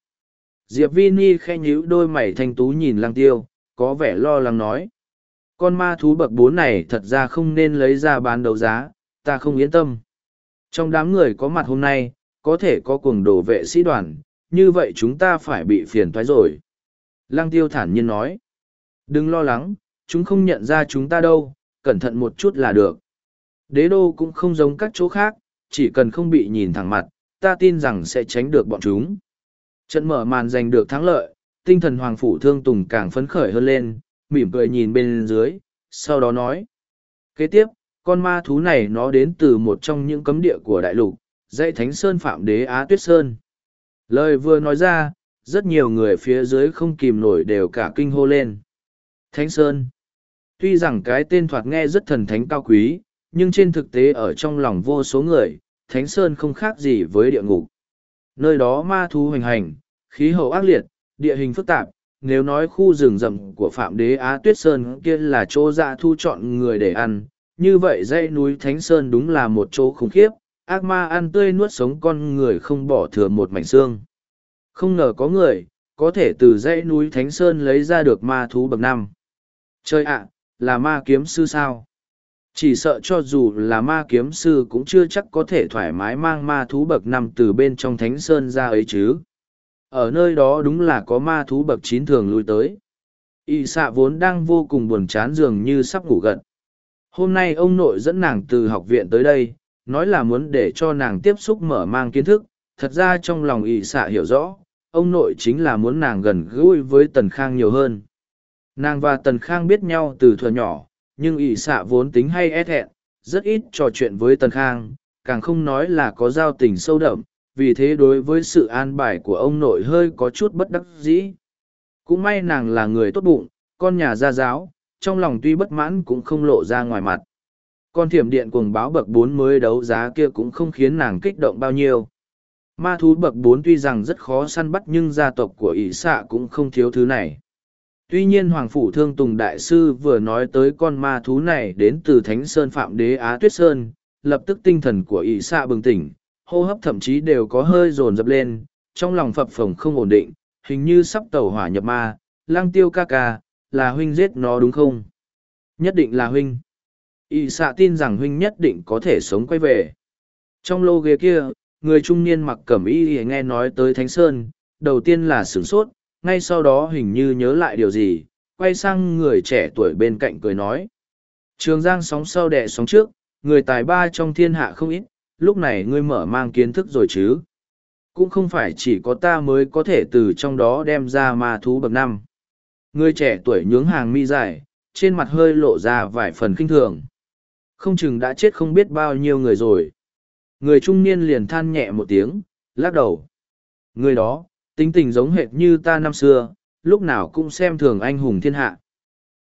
Diệp vi ni khe nhíu đôi mày thanh tú nhìn lang tiêu, có vẻ lo lắng nói. Con ma thú bậc bốn này thật ra không nên lấy ra bán đấu giá ta không yên tâm. Trong đám người có mặt hôm nay, có thể có cuồng đồ vệ sĩ đoàn, như vậy chúng ta phải bị phiền thoái rồi. Lăng tiêu thản nhiên nói. Đừng lo lắng, chúng không nhận ra chúng ta đâu, cẩn thận một chút là được. Đế đô cũng không giống các chỗ khác, chỉ cần không bị nhìn thẳng mặt, ta tin rằng sẽ tránh được bọn chúng. Trận mở màn giành được thắng lợi, tinh thần hoàng phủ thương tùng càng phấn khởi hơn lên, mỉm cười nhìn bên dưới, sau đó nói. Kế tiếp con ma thú này nó đến từ một trong những cấm địa của đại lục, dãy thánh sơn phạm đế á tuyết sơn. Lời vừa nói ra, rất nhiều người phía dưới không kìm nổi đều cả kinh hô lên. Thánh sơn. Tuy rằng cái tên thoạt nghe rất thần thánh cao quý, nhưng trên thực tế ở trong lòng vô số người, thánh sơn không khác gì với địa ngục. Nơi đó ma thú hoành hành, khí hậu ác liệt, địa hình phức tạp, nếu nói khu rừng rậm của phạm đế á tuyết sơn kia là chỗ dạ thu chọn người để ăn như vậy dãy núi thánh sơn đúng là một chỗ khủng khiếp, ác ma ăn tươi nuốt sống con người không bỏ thừa một mảnh xương. Không ngờ có người, có thể từ dãy núi thánh sơn lấy ra được ma thú bậc năm. Chơi ạ, là ma kiếm sư sao? Chỉ sợ cho dù là ma kiếm sư cũng chưa chắc có thể thoải mái mang ma thú bậc năm từ bên trong thánh sơn ra ấy chứ. Ở nơi đó đúng là có ma thú bậc chín thường lui tới. Y xạ vốn đang vô cùng buồn chán dường như sắp ngủ gật hôm nay ông nội dẫn nàng từ học viện tới đây, nói là muốn để cho nàng tiếp xúc mở mang kiến thức, thật ra trong lòng y xạ hiểu rõ, ông nội chính là muốn nàng gần gũi với tần khang nhiều hơn. Nàng và tần khang biết nhau từ thuở nhỏ, nhưng ỷ xạ vốn tính hay e ép hẹn rất ít trò chuyện với tần khang, càng không nói là có giao tình sâu đậm, vì thế đối với sự an bài của ông nội hơi có chút bất đắc dĩ. Cũng may nàng là người tốt bụng, con nhà gia giáo trong lòng tuy bất mãn cũng không lộ ra ngoài mặt. Con thiểm điện cuồng báo bậc bốn mới đấu giá kia cũng không khiến nàng kích động bao nhiêu. Ma thú bậc bốn tuy rằng rất khó săn bắt nhưng gia tộc của ỷ xạ cũng không thiếu thứ này. Tuy nhiên Hoàng Phủ Thương Tùng Đại Sư vừa nói tới con ma thú này đến từ Thánh Sơn Phạm Đế Á Tuyết Sơn, lập tức tinh thần của ỷ xạ bừng tỉnh, hô hấp thậm chí đều có hơi dồn dập lên, trong lòng phập phồng không ổn định, hình như sắp tẩu hỏa nhập ma, lang tiêu ca ca, là huynh giết nó đúng không? Nhất định là huynh. y xạ tin rằng huynh nhất định có thể sống quay về. Trong lô ghế kia, người trung niên mặc cẩm y nghe nói tới Thánh Sơn, đầu tiên là sửng sốt, ngay sau đó hình như nhớ lại điều gì, quay sang người trẻ tuổi bên cạnh cười nói. Trường Giang sóng sau đẻ sóng trước, người tài ba trong thiên hạ không ít, lúc này ngươi mở mang kiến thức rồi chứ. Cũng không phải chỉ có ta mới có thể từ trong đó đem ra ma thú bậc năm. Người trẻ tuổi nhướng hàng mi dài, trên mặt hơi lộ ra vài phần kinh thường. Không chừng đã chết không biết bao nhiêu người rồi. Người trung niên liền than nhẹ một tiếng, lắc đầu. Người đó, tính tình giống hệt như ta năm xưa, lúc nào cũng xem thường anh hùng thiên hạ.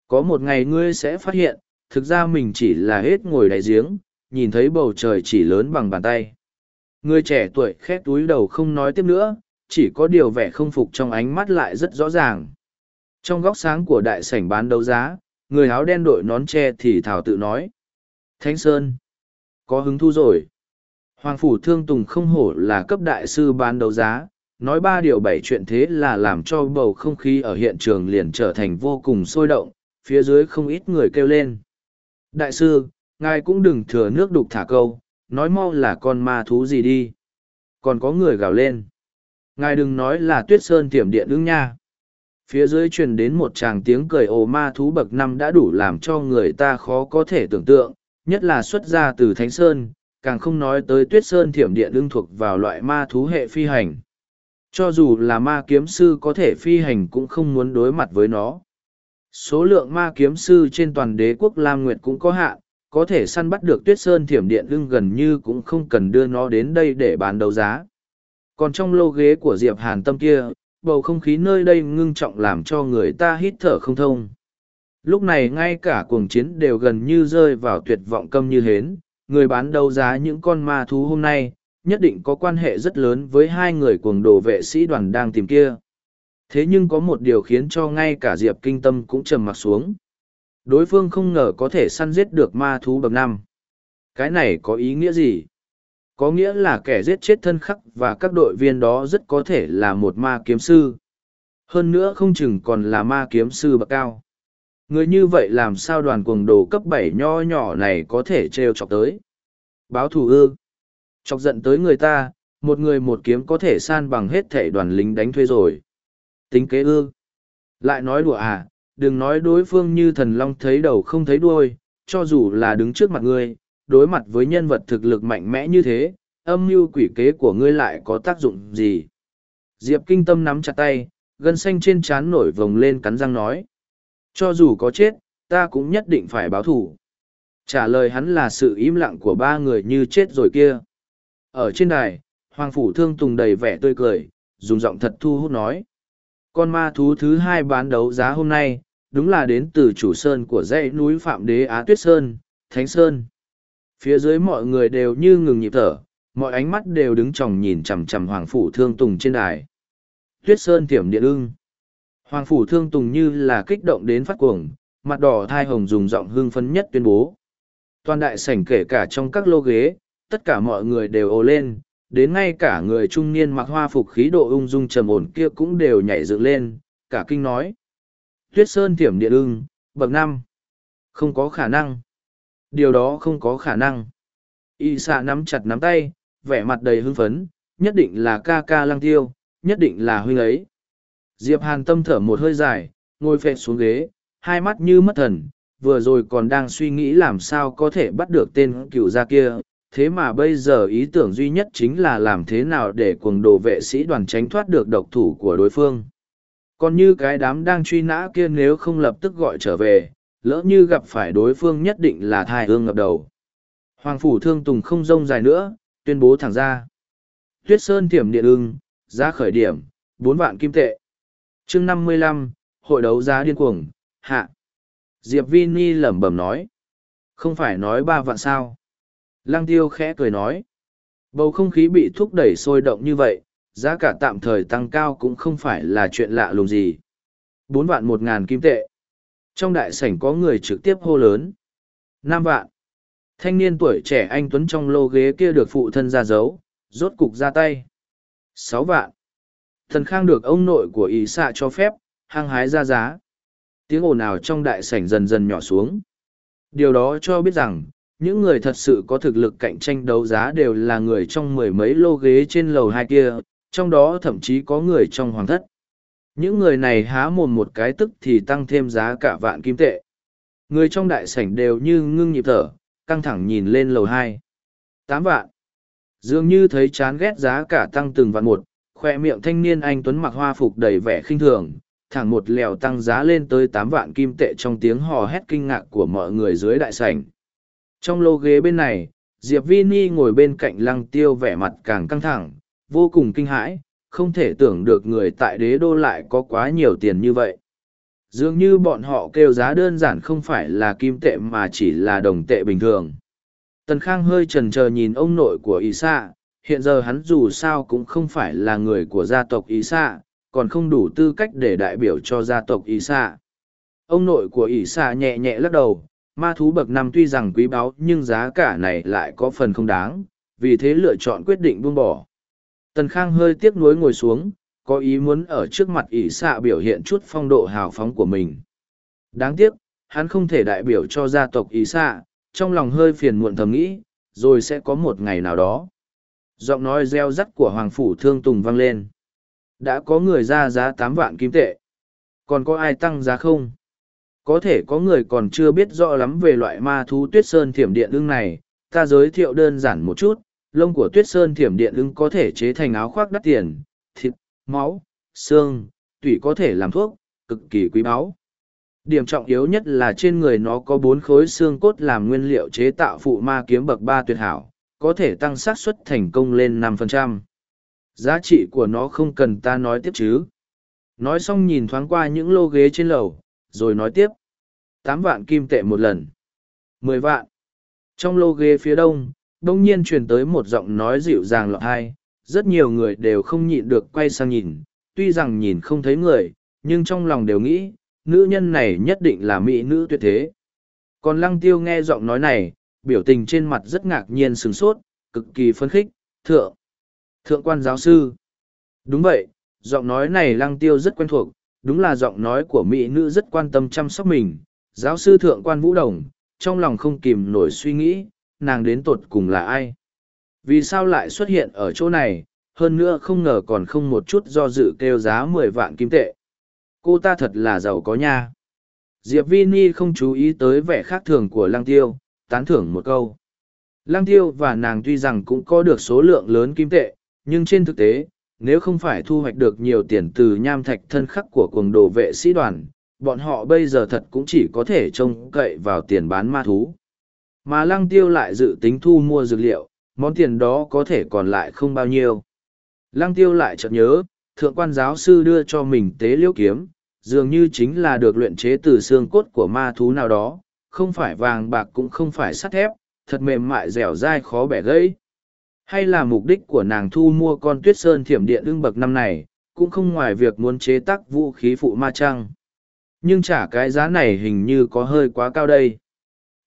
Có một ngày ngươi sẽ phát hiện, thực ra mình chỉ là hết ngồi đại giếng, nhìn thấy bầu trời chỉ lớn bằng bàn tay. Người trẻ tuổi khét túi đầu không nói tiếp nữa, chỉ có điều vẻ không phục trong ánh mắt lại rất rõ ràng. Trong góc sáng của đại sảnh bán đấu giá, người áo đen đội nón tre thì thảo tự nói. Thánh Sơn, có hứng thu rồi. Hoàng Phủ Thương Tùng không hổ là cấp đại sư bán đấu giá, nói ba điều bảy chuyện thế là làm cho bầu không khí ở hiện trường liền trở thành vô cùng sôi động, phía dưới không ít người kêu lên. Đại sư, ngài cũng đừng thừa nước đục thả câu, nói mau là con ma thú gì đi. Còn có người gào lên. Ngài đừng nói là tuyết sơn tiềm điện ứng nha. Phía dưới truyền đến một tràng tiếng cười ồ ma thú bậc năm đã đủ làm cho người ta khó có thể tưởng tượng, nhất là xuất ra từ Thánh Sơn, càng không nói tới tuyết sơn thiểm điện đương thuộc vào loại ma thú hệ phi hành. Cho dù là ma kiếm sư có thể phi hành cũng không muốn đối mặt với nó. Số lượng ma kiếm sư trên toàn đế quốc Lam Nguyệt cũng có hạn, có thể săn bắt được tuyết sơn thiểm điện lưng gần như cũng không cần đưa nó đến đây để bán đấu giá. Còn trong lô ghế của Diệp Hàn Tâm kia, bầu không khí nơi đây ngưng trọng làm cho người ta hít thở không thông. Lúc này ngay cả cuồng chiến đều gần như rơi vào tuyệt vọng câm như hến, người bán đấu giá những con ma thú hôm nay, nhất định có quan hệ rất lớn với hai người cuồng đồ vệ sĩ đoàn đang tìm kia. Thế nhưng có một điều khiến cho ngay cả Diệp Kinh Tâm cũng trầm mặc xuống. Đối phương không ngờ có thể săn giết được ma thú bậc năm. Cái này có ý nghĩa gì? Có nghĩa là kẻ giết chết thân khắc và các đội viên đó rất có thể là một ma kiếm sư. Hơn nữa không chừng còn là ma kiếm sư bậc cao. Người như vậy làm sao đoàn cuồng đồ cấp bảy nho nhỏ này có thể trêu chọc tới? Báo thù ư? Chọc giận tới người ta, một người một kiếm có thể san bằng hết thể đoàn lính đánh thuê rồi. Tính kế ư? Lại nói đùa à, đừng nói đối phương như thần long thấy đầu không thấy đuôi, cho dù là đứng trước mặt ngươi, đối mặt với nhân vật thực lực mạnh mẽ như thế, âm mưu quỷ kế của ngươi lại có tác dụng gì? Diệp kinh tâm nắm chặt tay, gân xanh trên trán nổi vồng lên cắn răng nói. Cho dù có chết, ta cũng nhất định phải báo thù. Trả lời hắn là sự im lặng của ba người như chết rồi kia. Ở trên đài, Hoàng Phủ Thương Tùng đầy vẻ tươi cười, dùng giọng thật thu hút nói. Con ma thú thứ hai bán đấu giá hôm nay, đúng là đến từ chủ sơn của dãy núi Phạm Đế Á Tuyết Sơn, Thánh Sơn. Phía dưới mọi người đều như ngừng nhịp thở, mọi ánh mắt đều đứng chòng nhìn chằm chằm Hoàng Phủ Thương Tùng trên đài. Tuyết Sơn thiểm điện ưng. Hoàng Phủ Thương Tùng như là kích động đến phát cuồng, mặt đỏ thai hồng dùng giọng hưng phấn nhất tuyên bố. Toàn đại sảnh kể cả trong các lô ghế, tất cả mọi người đều ồ lên, đến ngay cả người trung niên mặc hoa phục khí độ ung dung trầm ổn kia cũng đều nhảy dựng lên, cả kinh nói. Tuyết Sơn thiểm điện ưng, bậc năm Không có khả năng. Điều đó không có khả năng. Y xạ nắm chặt nắm tay, vẻ mặt đầy hưng phấn, nhất định là ca ca lăng tiêu, nhất định là huynh ấy. Diệp Hàn tâm thở một hơi dài, ngồi phẹt xuống ghế, hai mắt như mất thần, vừa rồi còn đang suy nghĩ làm sao có thể bắt được tên cựu gia kia, thế mà bây giờ ý tưởng duy nhất chính là làm thế nào để cuồng đồ vệ sĩ đoàn tránh thoát được độc thủ của đối phương. Còn như cái đám đang truy nã kia nếu không lập tức gọi trở về, lỡ như gặp phải đối phương nhất định là thai hương ngập đầu. Hoàng Phủ Thương Tùng không rông dài nữa, tuyên bố thẳng ra. Tuyết Sơn Thiểm Điện ưng, giá khởi điểm, bốn vạn kim tệ. chương năm mươi lăm hội đấu giá điên cuồng, hạ. Diệp Vini lẩm bẩm nói. Không phải nói ba vạn sao. Lăng tiêu khẽ cười nói. Bầu không khí bị thúc đẩy sôi động như vậy, giá cả tạm thời tăng cao cũng không phải là chuyện lạ lùng gì. Bốn vạn một ngàn kim tệ. Trong đại sảnh có người trực tiếp hô lớn. Năm vạn. Thanh niên tuổi trẻ anh Tuấn trong lô ghế kia được phụ thân ra giấu rốt cục ra tay. Sáu vạn. Thần Khang được ông nội của ý xạ cho phép, hăng hái ra giá. Tiếng ồn ào trong đại sảnh dần dần nhỏ xuống. Điều đó cho biết rằng, những người thật sự có thực lực cạnh tranh đấu giá đều là người trong mười mấy lô ghế trên lầu hai kia, trong đó thậm chí có người trong hoàng thất. Những người này há mồm một cái tức thì tăng thêm giá cả vạn kim tệ. Người trong đại sảnh đều như ngưng nhịp thở, căng thẳng nhìn lên lầu hai. Tám vạn. Dường như thấy chán ghét giá cả tăng từng vạn một, khoe miệng thanh niên anh Tuấn mặc hoa phục đầy vẻ khinh thường, thẳng một lèo tăng giá lên tới tám vạn kim tệ trong tiếng hò hét kinh ngạc của mọi người dưới đại sảnh. Trong lô ghế bên này, Diệp Vini ngồi bên cạnh lăng tiêu vẻ mặt càng căng thẳng, vô cùng kinh hãi, không thể tưởng được người tại đế đô lại có quá nhiều tiền như vậy. Dường như bọn họ kêu giá đơn giản không phải là kim tệ mà chỉ là đồng tệ bình thường. Tần Khang hơi trần chờ nhìn ông nội của Ý Sa, hiện giờ hắn dù sao cũng không phải là người của gia tộc Ý Sa, còn không đủ tư cách để đại biểu cho gia tộc Ý Sa. Ông nội của Ý Sa nhẹ nhẹ lắc đầu, ma thú bậc năm tuy rằng quý báu nhưng giá cả này lại có phần không đáng, vì thế lựa chọn quyết định buông bỏ. Tần Khang hơi tiếc nuối ngồi xuống, có ý muốn ở trước mặt ỷ xạ biểu hiện chút phong độ hào phóng của mình. Đáng tiếc, hắn không thể đại biểu cho gia tộc ỷ xạ, trong lòng hơi phiền muộn thầm nghĩ, rồi sẽ có một ngày nào đó. Giọng nói reo rắt của Hoàng Phủ Thương Tùng vang lên. Đã có người ra giá tám vạn kim tệ. Còn có ai tăng giá không? Có thể có người còn chưa biết rõ lắm về loại ma thú tuyết sơn thiểm điện ưng này, ta giới thiệu đơn giản một chút, lông của tuyết sơn thiểm điện ưng có thể chế thành áo khoác đắt tiền, thịt, máu, xương, tủy có thể làm thuốc, cực kỳ quý báu. Điểm trọng yếu nhất là trên người nó có bốn khối xương cốt làm nguyên liệu chế tạo phụ ma kiếm bậc ba tuyệt hảo, có thể tăng xác suất thành công lên 5%. Giá trị của nó không cần ta nói tiếp chứ. Nói xong nhìn thoáng qua những lô ghế trên lầu, rồi nói tiếp. tám vạn kim tệ một lần. mười vạn. Trong lô ghế phía đông, đông nhiên truyền tới một giọng nói dịu dàng lọt hai. Rất nhiều người đều không nhịn được quay sang nhìn, tuy rằng nhìn không thấy người, nhưng trong lòng đều nghĩ, nữ nhân này nhất định là mỹ nữ tuyệt thế. Còn lăng tiêu nghe giọng nói này, biểu tình trên mặt rất ngạc nhiên sửng sốt, cực kỳ phấn khích, thượng, thượng quan giáo sư. Đúng vậy, giọng nói này lăng tiêu rất quen thuộc, đúng là giọng nói của mỹ nữ rất quan tâm chăm sóc mình giáo sư thượng quan vũ đồng trong lòng không kìm nổi suy nghĩ nàng đến tột cùng là ai? Vì sao lại xuất hiện ở chỗ này? Hơn nữa không ngờ còn không một chút do dự kêu giá mười vạn kim tệ. Cô ta thật là giàu có nha. Diệp vi ni không chú ý tới vẻ khác thường của lăng tiêu tán thưởng một câu. Lăng tiêu và nàng tuy rằng cũng có được số lượng lớn kim tệ nhưng trên thực tế nếu không phải thu hoạch được nhiều tiền từ nham thạch thân khắc của cuồng đồ vệ sĩ đoàn, bọn họ bây giờ thật cũng chỉ có thể trông cậy vào tiền bán ma thú. Mà lăng tiêu lại dự tính thu mua dược liệu, món tiền đó có thể còn lại không bao nhiêu. Lăng tiêu lại chợt nhớ, thượng quan giáo sư đưa cho mình tế liễu kiếm, dường như chính là được luyện chế từ xương cốt của ma thú nào đó, không phải vàng bạc cũng không phải sắt thép, thật mềm mại dẻo dai khó bẻ gãy. Hay là mục đích của nàng thu mua con tuyết sơn thiểm điện ưng bậc năm này cũng không ngoài việc muốn chế tác vũ khí phụ ma trăng nhưng trả cái giá này hình như có hơi quá cao đây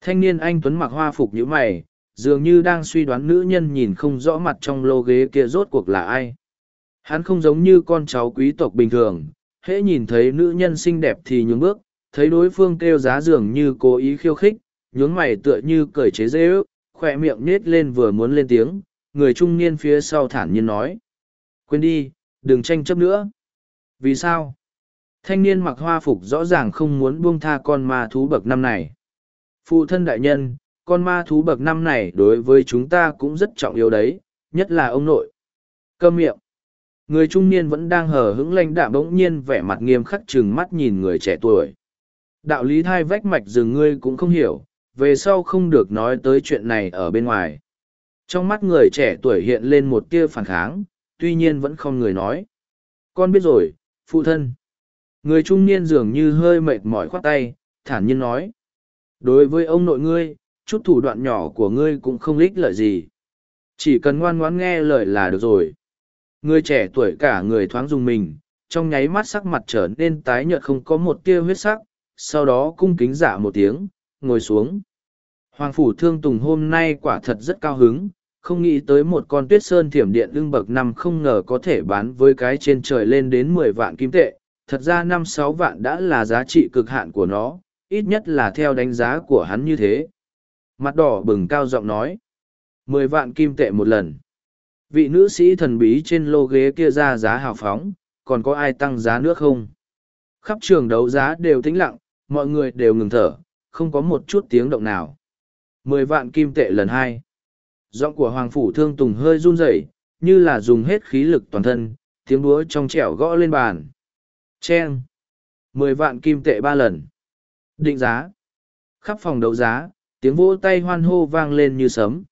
thanh niên anh tuấn mặc hoa phục như mày dường như đang suy đoán nữ nhân nhìn không rõ mặt trong lô ghế kia rốt cuộc là ai hắn không giống như con cháu quý tộc bình thường hễ nhìn thấy nữ nhân xinh đẹp thì nhướng bước thấy đối phương kêu giá dường như cố ý khiêu khích nhướng mày tựa như cởi chế dễ ước khỏe miệng nết lên vừa muốn lên tiếng người trung niên phía sau thản nhiên nói. Quên đi, đừng tranh chấp nữa. Vì sao? Thanh niên mặc hoa phục rõ ràng không muốn buông tha con ma thú bậc năm này. Phụ thân đại nhân, con ma thú bậc năm này đối với chúng ta cũng rất trọng yếu đấy, nhất là ông nội. Câm miệng. Người trung niên vẫn đang hờ hững lanh đạm bỗng nhiên vẻ mặt nghiêm khắc chừng mắt nhìn người trẻ tuổi. Đạo lý thai vách mạch rừng ngươi cũng không hiểu, về sau không được nói tới chuyện này ở bên ngoài. Trong mắt người trẻ tuổi hiện lên một tia phản kháng, tuy nhiên vẫn không người nói. Con biết rồi, phụ thân. Người trung niên dường như hơi mệt mỏi khoát tay, thản nhiên nói. Đối với ông nội ngươi, chút thủ đoạn nhỏ của ngươi cũng không ích lợi gì. Chỉ cần ngoan ngoãn nghe lời là được rồi. Người trẻ tuổi cả người thoáng dùng mình, trong nháy mắt sắc mặt trở nên tái nhợt không có một tia huyết sắc, sau đó cung kính giả một tiếng, ngồi xuống. Hoàng Phủ Thương Tùng hôm nay quả thật rất cao hứng, không nghĩ tới một con tuyết sơn thiểm điện lưng bậc năm không ngờ có thể bán với cái trên trời lên đến mười vạn kim tệ. Thật ra năm sáu vạn đã là giá trị cực hạn của nó, ít nhất là theo đánh giá của hắn như thế. Mặt đỏ bừng cao giọng nói. mười vạn kim tệ một lần. Vị nữ sĩ thần bí trên lô ghế kia ra giá hào phóng, còn có ai tăng giá nữa không? Khắp trường đấu giá đều tĩnh lặng, mọi người đều ngừng thở, không có một chút tiếng động nào. Mười vạn kim tệ lần hai. Giọng của Hoàng Phủ Thương Tùng hơi run rẩy, như là dùng hết khí lực toàn thân, tiếng đúa trong trẻo gõ lên bàn. Chen. Mười vạn kim tệ ba lần. Định giá. Khắp phòng đấu giá, tiếng vỗ tay hoan hô vang lên như sấm.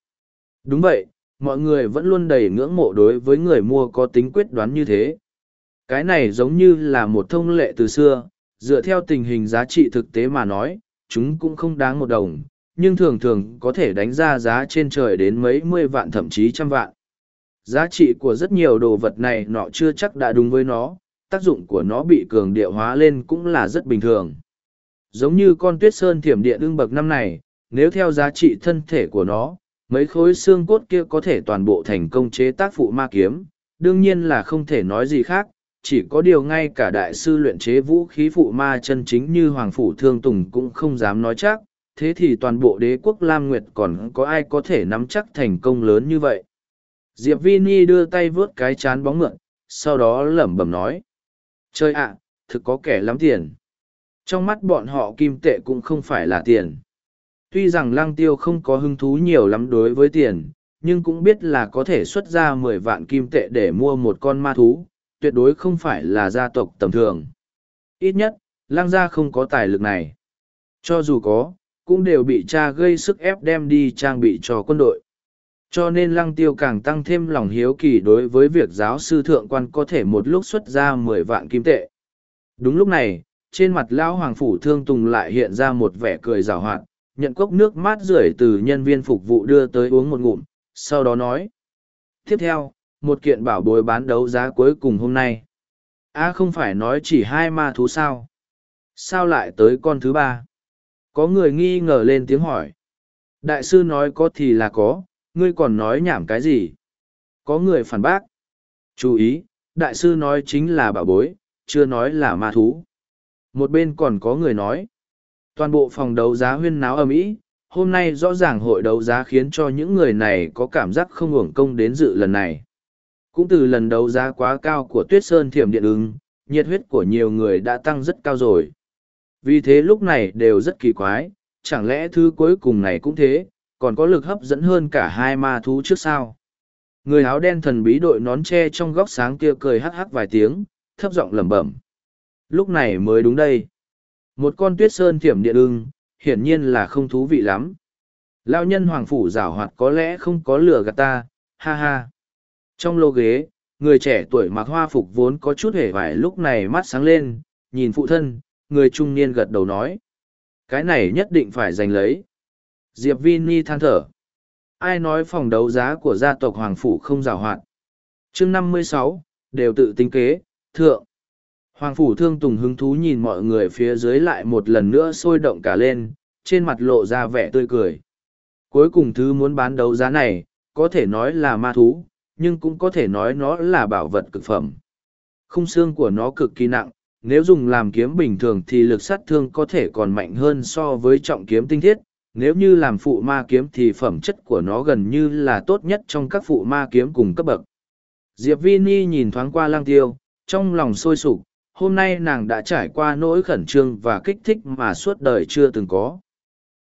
Đúng vậy, mọi người vẫn luôn đầy ngưỡng mộ đối với người mua có tính quyết đoán như thế. Cái này giống như là một thông lệ từ xưa, dựa theo tình hình giá trị thực tế mà nói, chúng cũng không đáng một đồng, nhưng thường thường có thể đánh ra giá trên trời đến mấy mươi vạn thậm chí trăm vạn. Giá trị của rất nhiều đồ vật này nọ chưa chắc đã đúng với nó, tác dụng của nó bị cường điệu hóa lên cũng là rất bình thường. Giống như con tuyết sơn thiểm điện ưng bậc năm này, nếu theo giá trị thân thể của nó, mấy khối xương cốt kia có thể toàn bộ thành công chế tác phụ ma kiếm, đương nhiên là không thể nói gì khác, chỉ có điều ngay cả đại sư luyện chế vũ khí phụ ma chân chính như Hoàng Phủ Thương Tùng cũng không dám nói chắc, thế thì toàn bộ đế quốc Lam Nguyệt còn có ai có thể nắm chắc thành công lớn như vậy. Diệp Vini đưa tay vớt cái chán bóng mượn, sau đó lẩm bẩm nói. Chơi ạ, thực có kẻ lắm tiền. Trong mắt bọn họ kim tệ cũng không phải là tiền. Tuy rằng lăng tiêu không có hứng thú nhiều lắm đối với tiền, nhưng cũng biết là có thể xuất ra mười vạn kim tệ để mua một con ma thú, tuyệt đối không phải là gia tộc tầm thường. Ít nhất, lăng gia không có tài lực này. Cho dù có, cũng đều bị cha gây sức ép đem đi trang bị cho quân đội. Cho nên lăng tiêu càng tăng thêm lòng hiếu kỳ đối với việc giáo sư thượng quan có thể một lúc xuất ra mười vạn kim tệ. Đúng lúc này, trên mặt lão hoàng phủ thương tùng lại hiện ra một vẻ cười rào hoạt, nhận cốc nước mát rưởi từ nhân viên phục vụ đưa tới uống một ngụm, sau đó nói. Tiếp theo, một kiện bảo bối bán đấu giá cuối cùng hôm nay. a không phải nói chỉ hai ma thú sao? Sao lại tới con thứ ba? Có người nghi ngờ lên tiếng hỏi. Đại sư nói có thì là có, ngươi còn nói nhảm cái gì? Có người phản bác. Chú ý, đại sư nói chính là bảo bối, chưa nói là ma thú. Một bên còn có người nói. Toàn bộ phòng đấu giá huyên náo ầm ĩ, hôm nay rõ ràng hội đấu giá khiến cho những người này có cảm giác không hưởng công đến dự lần này. Cũng từ lần đấu giá quá cao của Tuyết Sơn Thiểm Điện ứng, nhiệt huyết của nhiều người đã tăng rất cao rồi. Vì thế lúc này đều rất kỳ quái, chẳng lẽ thứ cuối cùng này cũng thế, còn có lực hấp dẫn hơn cả hai ma thú trước sao? Người áo đen thần bí đội nón tre trong góc sáng kia cười hắc hắc vài tiếng, thấp giọng lẩm bẩm. Lúc này mới đúng đây. Một con tuyết sơn thiểm điện ưng, hiển nhiên là không thú vị lắm. Lao nhân hoàng phủ giảo hoạt có lẽ không có lửa gạt ta, ha ha. Trong lô ghế, người trẻ tuổi mặc hoa phục vốn có chút hề vải lúc này mắt sáng lên, nhìn phụ thân, người trung niên gật đầu nói. Cái này nhất định phải giành lấy. Diệp Vini than thở. Ai nói phòng đấu giá của gia tộc Hoàng Phủ không rào hoạt. chương năm mươi sáu đều tự tính kế, thượng. Hoàng Phủ Thương Tùng hứng thú nhìn mọi người phía dưới lại một lần nữa sôi động cả lên, trên mặt lộ ra vẻ tươi cười. Cuối cùng thứ muốn bán đấu giá này, có thể nói là ma thú, nhưng cũng có thể nói nó là bảo vật cực phẩm. Khung xương của nó cực kỳ nặng, nếu dùng làm kiếm bình thường thì lực sát thương có thể còn mạnh hơn so với trọng kiếm tinh thiết, nếu như làm phụ ma kiếm thì phẩm chất của nó gần như là tốt nhất trong các phụ ma kiếm cùng cấp bậc. Diệp Vini nhìn thoáng qua lang tiêu, trong lòng sôi sục, hôm nay nàng đã trải qua nỗi khẩn trương và kích thích mà suốt đời chưa từng có.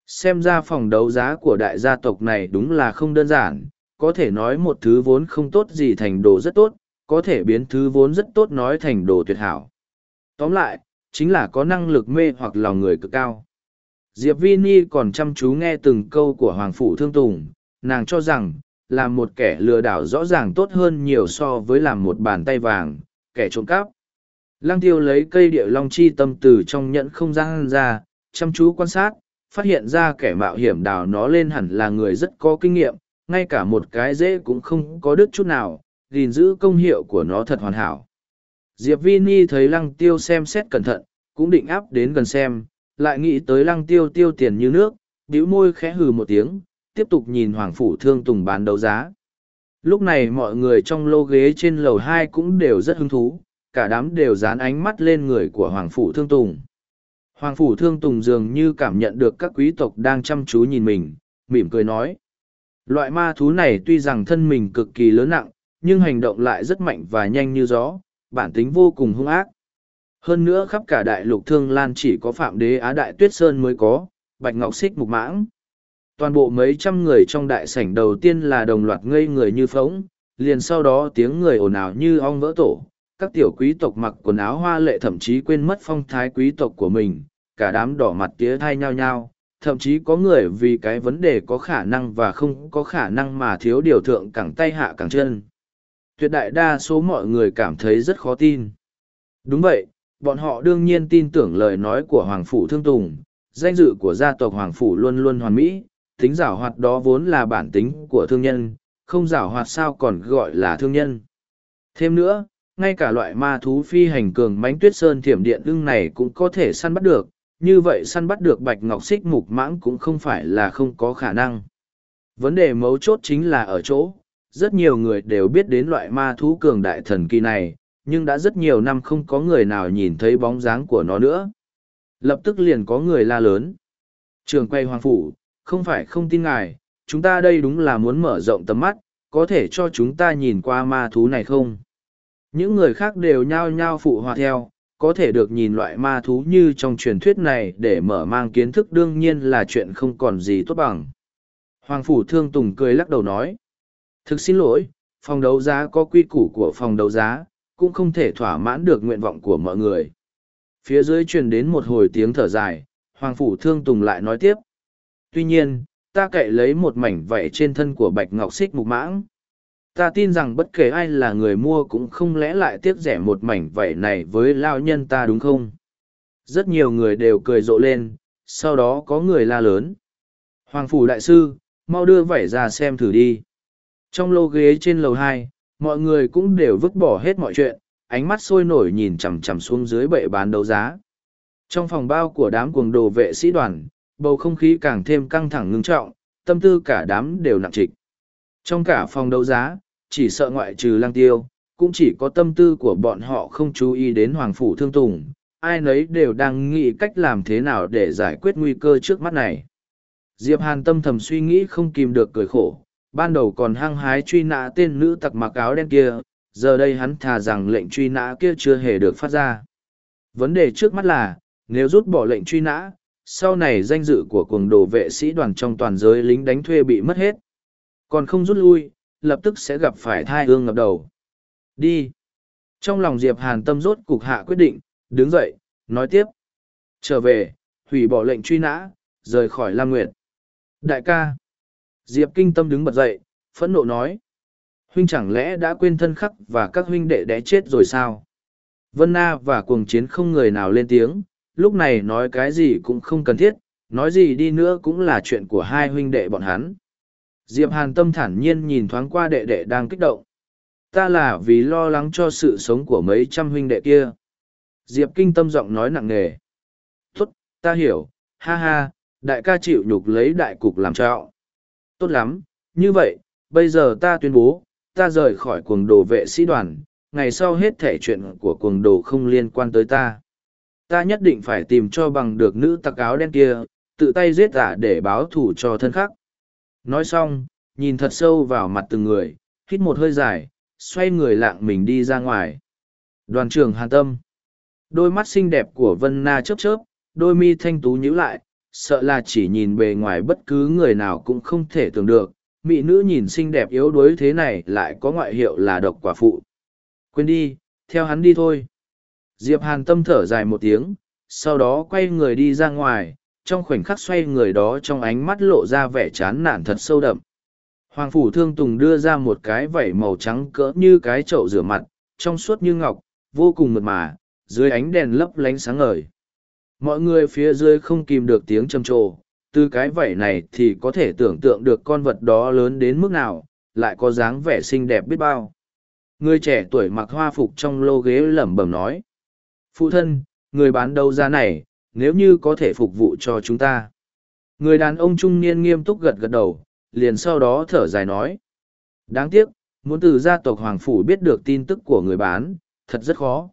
Xem ra phòng đấu giá của đại gia tộc này đúng là không đơn giản, có thể nói một thứ vốn không tốt gì thành đồ rất tốt, có thể biến thứ vốn rất tốt nói thành đồ tuyệt hảo. Tóm lại, chính là có năng lực mê hoặc lòng người cực cao. Diệp Vini còn chăm chú nghe từng câu của Hoàng Phủ Thương Tùng, nàng cho rằng, làm một kẻ lừa đảo rõ ràng tốt hơn nhiều so với làm một bàn tay vàng, kẻ trộm cắp. Lăng tiêu lấy cây địa long chi tâm từ trong nhẫn không gian ra, chăm chú quan sát, phát hiện ra kẻ mạo hiểm đào nó lên hẳn là người rất có kinh nghiệm, ngay cả một cái dễ cũng không có đứt chút nào, gìn giữ công hiệu của nó thật hoàn hảo. Diệp Vini thấy lăng tiêu xem xét cẩn thận, cũng định áp đến gần xem, lại nghĩ tới lăng tiêu tiêu tiền như nước, bĩu môi khẽ hừ một tiếng, tiếp tục nhìn Hoàng Phủ Thương Tùng bán đấu giá. Lúc này mọi người trong lô ghế trên lầu hai cũng đều rất hứng thú, cả đám đều dán ánh mắt lên người của Hoàng Phủ Thương Tùng. Hoàng Phủ Thương Tùng dường như cảm nhận được các quý tộc đang chăm chú nhìn mình, mỉm cười nói. Loại ma thú này tuy rằng thân mình cực kỳ lớn nặng, nhưng hành động lại rất mạnh và nhanh như gió, bản tính vô cùng hung ác. Hơn nữa khắp cả đại lục thương lan chỉ có phạm đế Á Đại Tuyết Sơn mới có, bạch ngọc xích mục mãng toàn bộ mấy trăm người trong đại sảnh đầu tiên là đồng loạt ngây người như phóng liền sau đó tiếng người ồn ào như ong vỡ tổ các tiểu quý tộc mặc quần áo hoa lệ thậm chí quên mất phong thái quý tộc của mình, cả đám đỏ mặt tía thai nhao nhao, thậm chí có người vì cái vấn đề có khả năng và không có khả năng mà thiếu điều thượng cẳng tay hạ cẳng chân. Tuyệt đại đa số mọi người cảm thấy rất khó tin. Đúng vậy, bọn họ đương nhiên tin tưởng lời nói của hoàng phủ thương tùng, danh dự của gia tộc hoàng phủ luôn luôn hoàn mỹ, tính giảo hoạt đó vốn là bản tính của thương nhân, không giảo hoạt sao còn gọi là thương nhân. Thêm nữa ngay cả loại ma thú phi hành cường mánh tuyết sơn thiểm điện ưng này cũng có thể săn bắt được, như vậy săn bắt được bạch ngọc xích mục mãng cũng không phải là không có khả năng. Vấn đề mấu chốt chính là ở chỗ, rất nhiều người đều biết đến loại ma thú cường đại thần kỳ này, nhưng đã rất nhiều năm không có người nào nhìn thấy bóng dáng của nó nữa. Lập tức liền có người la lớn. Trường quay hoàng phủ, không phải không tin ngài, chúng ta đây đúng là muốn mở rộng tầm mắt, có thể cho chúng ta nhìn qua ma thú này không? Những người khác đều nhao nhao phụ hòa theo, có thể được nhìn loại ma thú như trong truyền thuyết này để mở mang kiến thức đương nhiên là chuyện không còn gì tốt bằng. Hoàng phủ thương tùng cười lắc đầu nói, thực xin lỗi, phòng đấu giá có quy củ của phòng đấu giá, cũng không thể thỏa mãn được nguyện vọng của mọi người. Phía dưới truyền đến một hồi tiếng thở dài, hoàng phủ thương tùng lại nói tiếp, tuy nhiên, ta cậy lấy một mảnh vảy trên thân của bạch ngọc xích mục mãng ta tin rằng bất kể ai là người mua cũng không lẽ lại tiếc rẻ một mảnh vảy này với lao nhân ta đúng không? Rất nhiều người đều cười rộ lên, sau đó có người la lớn. Hoàng phủ đại sư, mau đưa vảy ra xem thử đi. Trong lô ghế trên lầu hai, mọi người cũng đều vứt bỏ hết mọi chuyện, ánh mắt sôi nổi nhìn chằm chằm xuống dưới bệ bán đấu giá. Trong phòng bao của đám cuồng đồ vệ sĩ đoàn, bầu không khí càng thêm căng thẳng ngưng trọng, tâm tư cả đám đều nặng trịch. Trong cả phòng đấu giá chỉ sợ ngoại trừ lang tiêu, cũng chỉ có tâm tư của bọn họ không chú ý đến hoàng phủ thương tùng, ai nấy đều đang nghĩ cách làm thế nào để giải quyết nguy cơ trước mắt này. Diệp hàn tâm thầm suy nghĩ không kìm được cười khổ, ban đầu còn hăng hái truy nã tên nữ tặc mặc áo đen kia, giờ đây hắn thà rằng lệnh truy nã kia chưa hề được phát ra. Vấn đề trước mắt là, nếu rút bỏ lệnh truy nã, sau này danh dự của cuồng đồ vệ sĩ đoàn trong toàn giới lính đánh thuê bị mất hết. Còn không rút lui lập tức sẽ gặp phải thai ương ngập đầu. Đi. Trong lòng diệp hàn tâm rốt cục hạ quyết định, đứng dậy, nói tiếp. Trở về, hủy bỏ lệnh truy nã, rời khỏi lam nguyệt. Đại ca. Diệp kinh tâm đứng bật dậy, phẫn nộ nói. Huynh chẳng lẽ đã quên thân khắc và các huynh đệ đẽ chết rồi sao? Vân na và cuồng chiến không người nào lên tiếng, lúc này nói cái gì cũng không cần thiết, nói gì đi nữa cũng là chuyện của hai huynh đệ bọn hắn diệp hàn tâm thản nhiên nhìn thoáng qua đệ đệ đang kích động. Ta là vì lo lắng cho sự sống của mấy trăm huynh đệ kia. Diệp kinh tâm giọng nói nặng nề. Tốt, ta hiểu. Ha ha, đại ca chịu nhục lấy đại cục làm trạo tốt lắm, như vậy, bây giờ ta tuyên bố, ta rời khỏi cuồng đồ vệ sĩ đoàn. Ngày sau hết thể chuyện của cuồng đồ không liên quan tới ta. Ta nhất định phải tìm cho bằng được nữ tặc áo đen kia, tự tay giết giả để báo thù cho thân khắc nói xong, nhìn thật sâu vào mặt từng người, hít một hơi dài, xoay người lạng mình đi ra ngoài. Đoàn trưởng hàn tâm. Đôi mắt xinh đẹp của vân na chớp chớp, đôi mi thanh tú nhíu lại, sợ là chỉ nhìn bề ngoài bất cứ người nào cũng không thể tưởng được, mỹ nữ nhìn xinh đẹp yếu đuối thế này lại có ngoại hiệu là độc quả phụ. Quên đi, theo hắn đi thôi. Diệp hàn tâm thở dài một tiếng, sau đó quay người đi ra ngoài trong khoảnh khắc xoay người đó trong ánh mắt lộ ra vẻ chán nản thật sâu đậm. Hoàng phủ thương tùng đưa ra một cái vẩy màu trắng cỡ như cái chậu rửa mặt, trong suốt như ngọc, vô cùng mượt mà, dưới ánh đèn lấp lánh sáng ngời. Mọi người phía dưới không kìm được tiếng trầm trồ, từ cái vẩy này thì có thể tưởng tượng được con vật đó lớn đến mức nào, lại có dáng vẻ xinh đẹp biết bao. Người trẻ tuổi mặc hoa phục trong lô ghế lẩm bẩm nói, phụ thân, người bán đấu giá này nếu như có thể phục vụ cho chúng ta. Người đàn ông trung niên nghiêm túc gật gật đầu, liền sau đó thở dài nói. Đáng tiếc, muốn từ gia tộc hoàng phủ biết được tin tức của người bán, thật rất khó.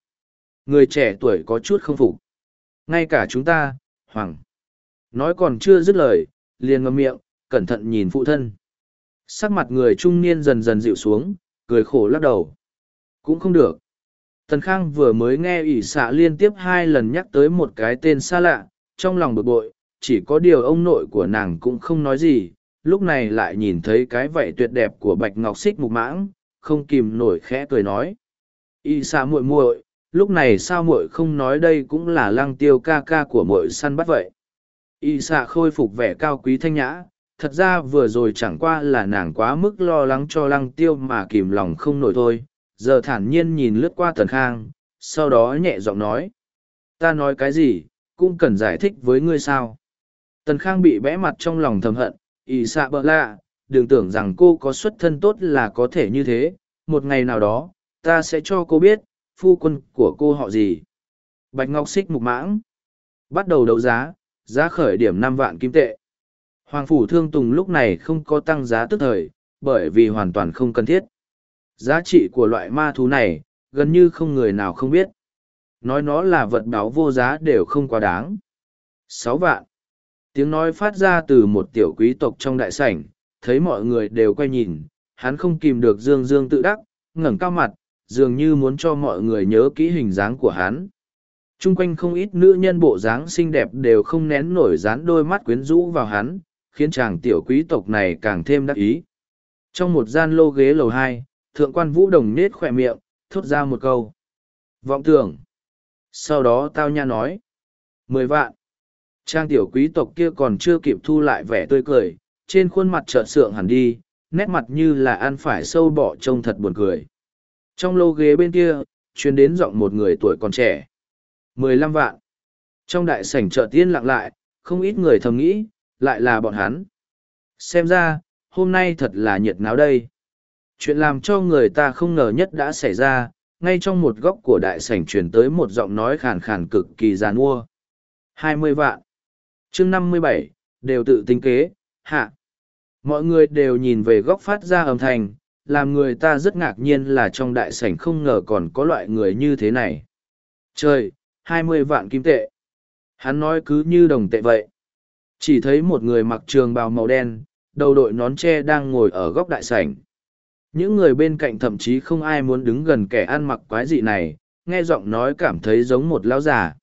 Người trẻ tuổi có chút không phục. Ngay cả chúng ta, hoàng. Nói còn chưa dứt lời, liền ngậm miệng, cẩn thận nhìn phụ thân. Sắc mặt người trung niên dần dần dịu xuống, cười khổ lắc đầu. Cũng không được tần khang vừa mới nghe ỷ xạ liên tiếp hai lần nhắc tới một cái tên xa lạ trong lòng bực bội chỉ có điều ông nội của nàng cũng không nói gì, lúc này lại nhìn thấy cái vảy tuyệt đẹp của bạch ngọc xích mục mãng, không kìm nổi khẽ cười nói. Y xạ muội muội, lúc này sao muội không nói đây cũng là lăng tiêu ca ca của muội săn bắt vậy. Y xạ khôi phục vẻ cao quý thanh nhã, thật ra vừa rồi chẳng qua là nàng quá mức lo lắng cho lăng tiêu mà kìm lòng không nổi thôi, giờ thản nhiên nhìn lướt qua tần khang, sau đó nhẹ giọng nói. Ta nói cái gì, cũng cần giải thích với ngươi sao. Tần khang bị bẽ mặt trong lòng thầm hận, ý xạ bỡ lạ, đừng tưởng rằng cô có xuất thân tốt là có thể như thế, một ngày nào đó, ta sẽ cho cô biết, phu quân của cô họ gì. Bạch Ngọc Xích Mục Mãng. Bắt đầu đấu giá, giá khởi điểm năm vạn kim tệ. Hoàng Phủ Thương Tùng lúc này không có tăng giá tức thời, bởi vì hoàn toàn không cần thiết. Giá trị của loại ma thú này, gần như không người nào không biết. Nói nó là vật báo vô giá đều không quá đáng. sáu vạn. Tiếng nói phát ra từ một tiểu quý tộc trong đại sảnh, thấy mọi người đều quay nhìn, hắn không kìm được dương dương tự đắc, ngẩng cao mặt, dường như muốn cho mọi người nhớ kỹ hình dáng của hắn. Trung quanh không ít nữ nhân bộ dáng xinh đẹp đều không nén nổi dán đôi mắt quyến rũ vào hắn, khiến chàng tiểu quý tộc này càng thêm đắc ý. Trong một gian lô ghế lầu hai, thượng quan vũ đồng nết khỏe miệng, thốt ra một câu. Vọng tưởng. Sau đó tao nha nói. Mười vạn. Trang tiểu quý tộc kia còn chưa kịp thu lại vẻ tươi cười, trên khuôn mặt trợn sượng hẳn đi, nét mặt như là ăn phải sâu bọ trông thật buồn cười. Trong lô ghế bên kia, chuyến đến giọng một người tuổi còn trẻ. mười lăm vạn. Trong đại sảnh chợ tiên lặng lại, không ít người thầm nghĩ, lại là bọn hắn. Xem ra, hôm nay thật là nhiệt náo đây. Chuyện làm cho người ta không ngờ nhất đã xảy ra, ngay trong một góc của đại sảnh truyền tới một giọng nói khàn khàn cực kỳ giàn mua. hai mươi vạn. chương năm mươi bảy đều tự tính kế, hạ. Mọi người đều nhìn về góc phát ra âm thanh, làm người ta rất ngạc nhiên là trong đại sảnh không ngờ còn có loại người như thế này. Trời, hai mươi vạn kim tệ. Hắn nói cứ như đồng tệ vậy. Chỉ thấy một người mặc trường bào màu đen, đầu đội nón tre đang ngồi ở góc đại sảnh. Những người bên cạnh thậm chí không ai muốn đứng gần kẻ ăn mặc quái dị này, nghe giọng nói cảm thấy giống một lão già.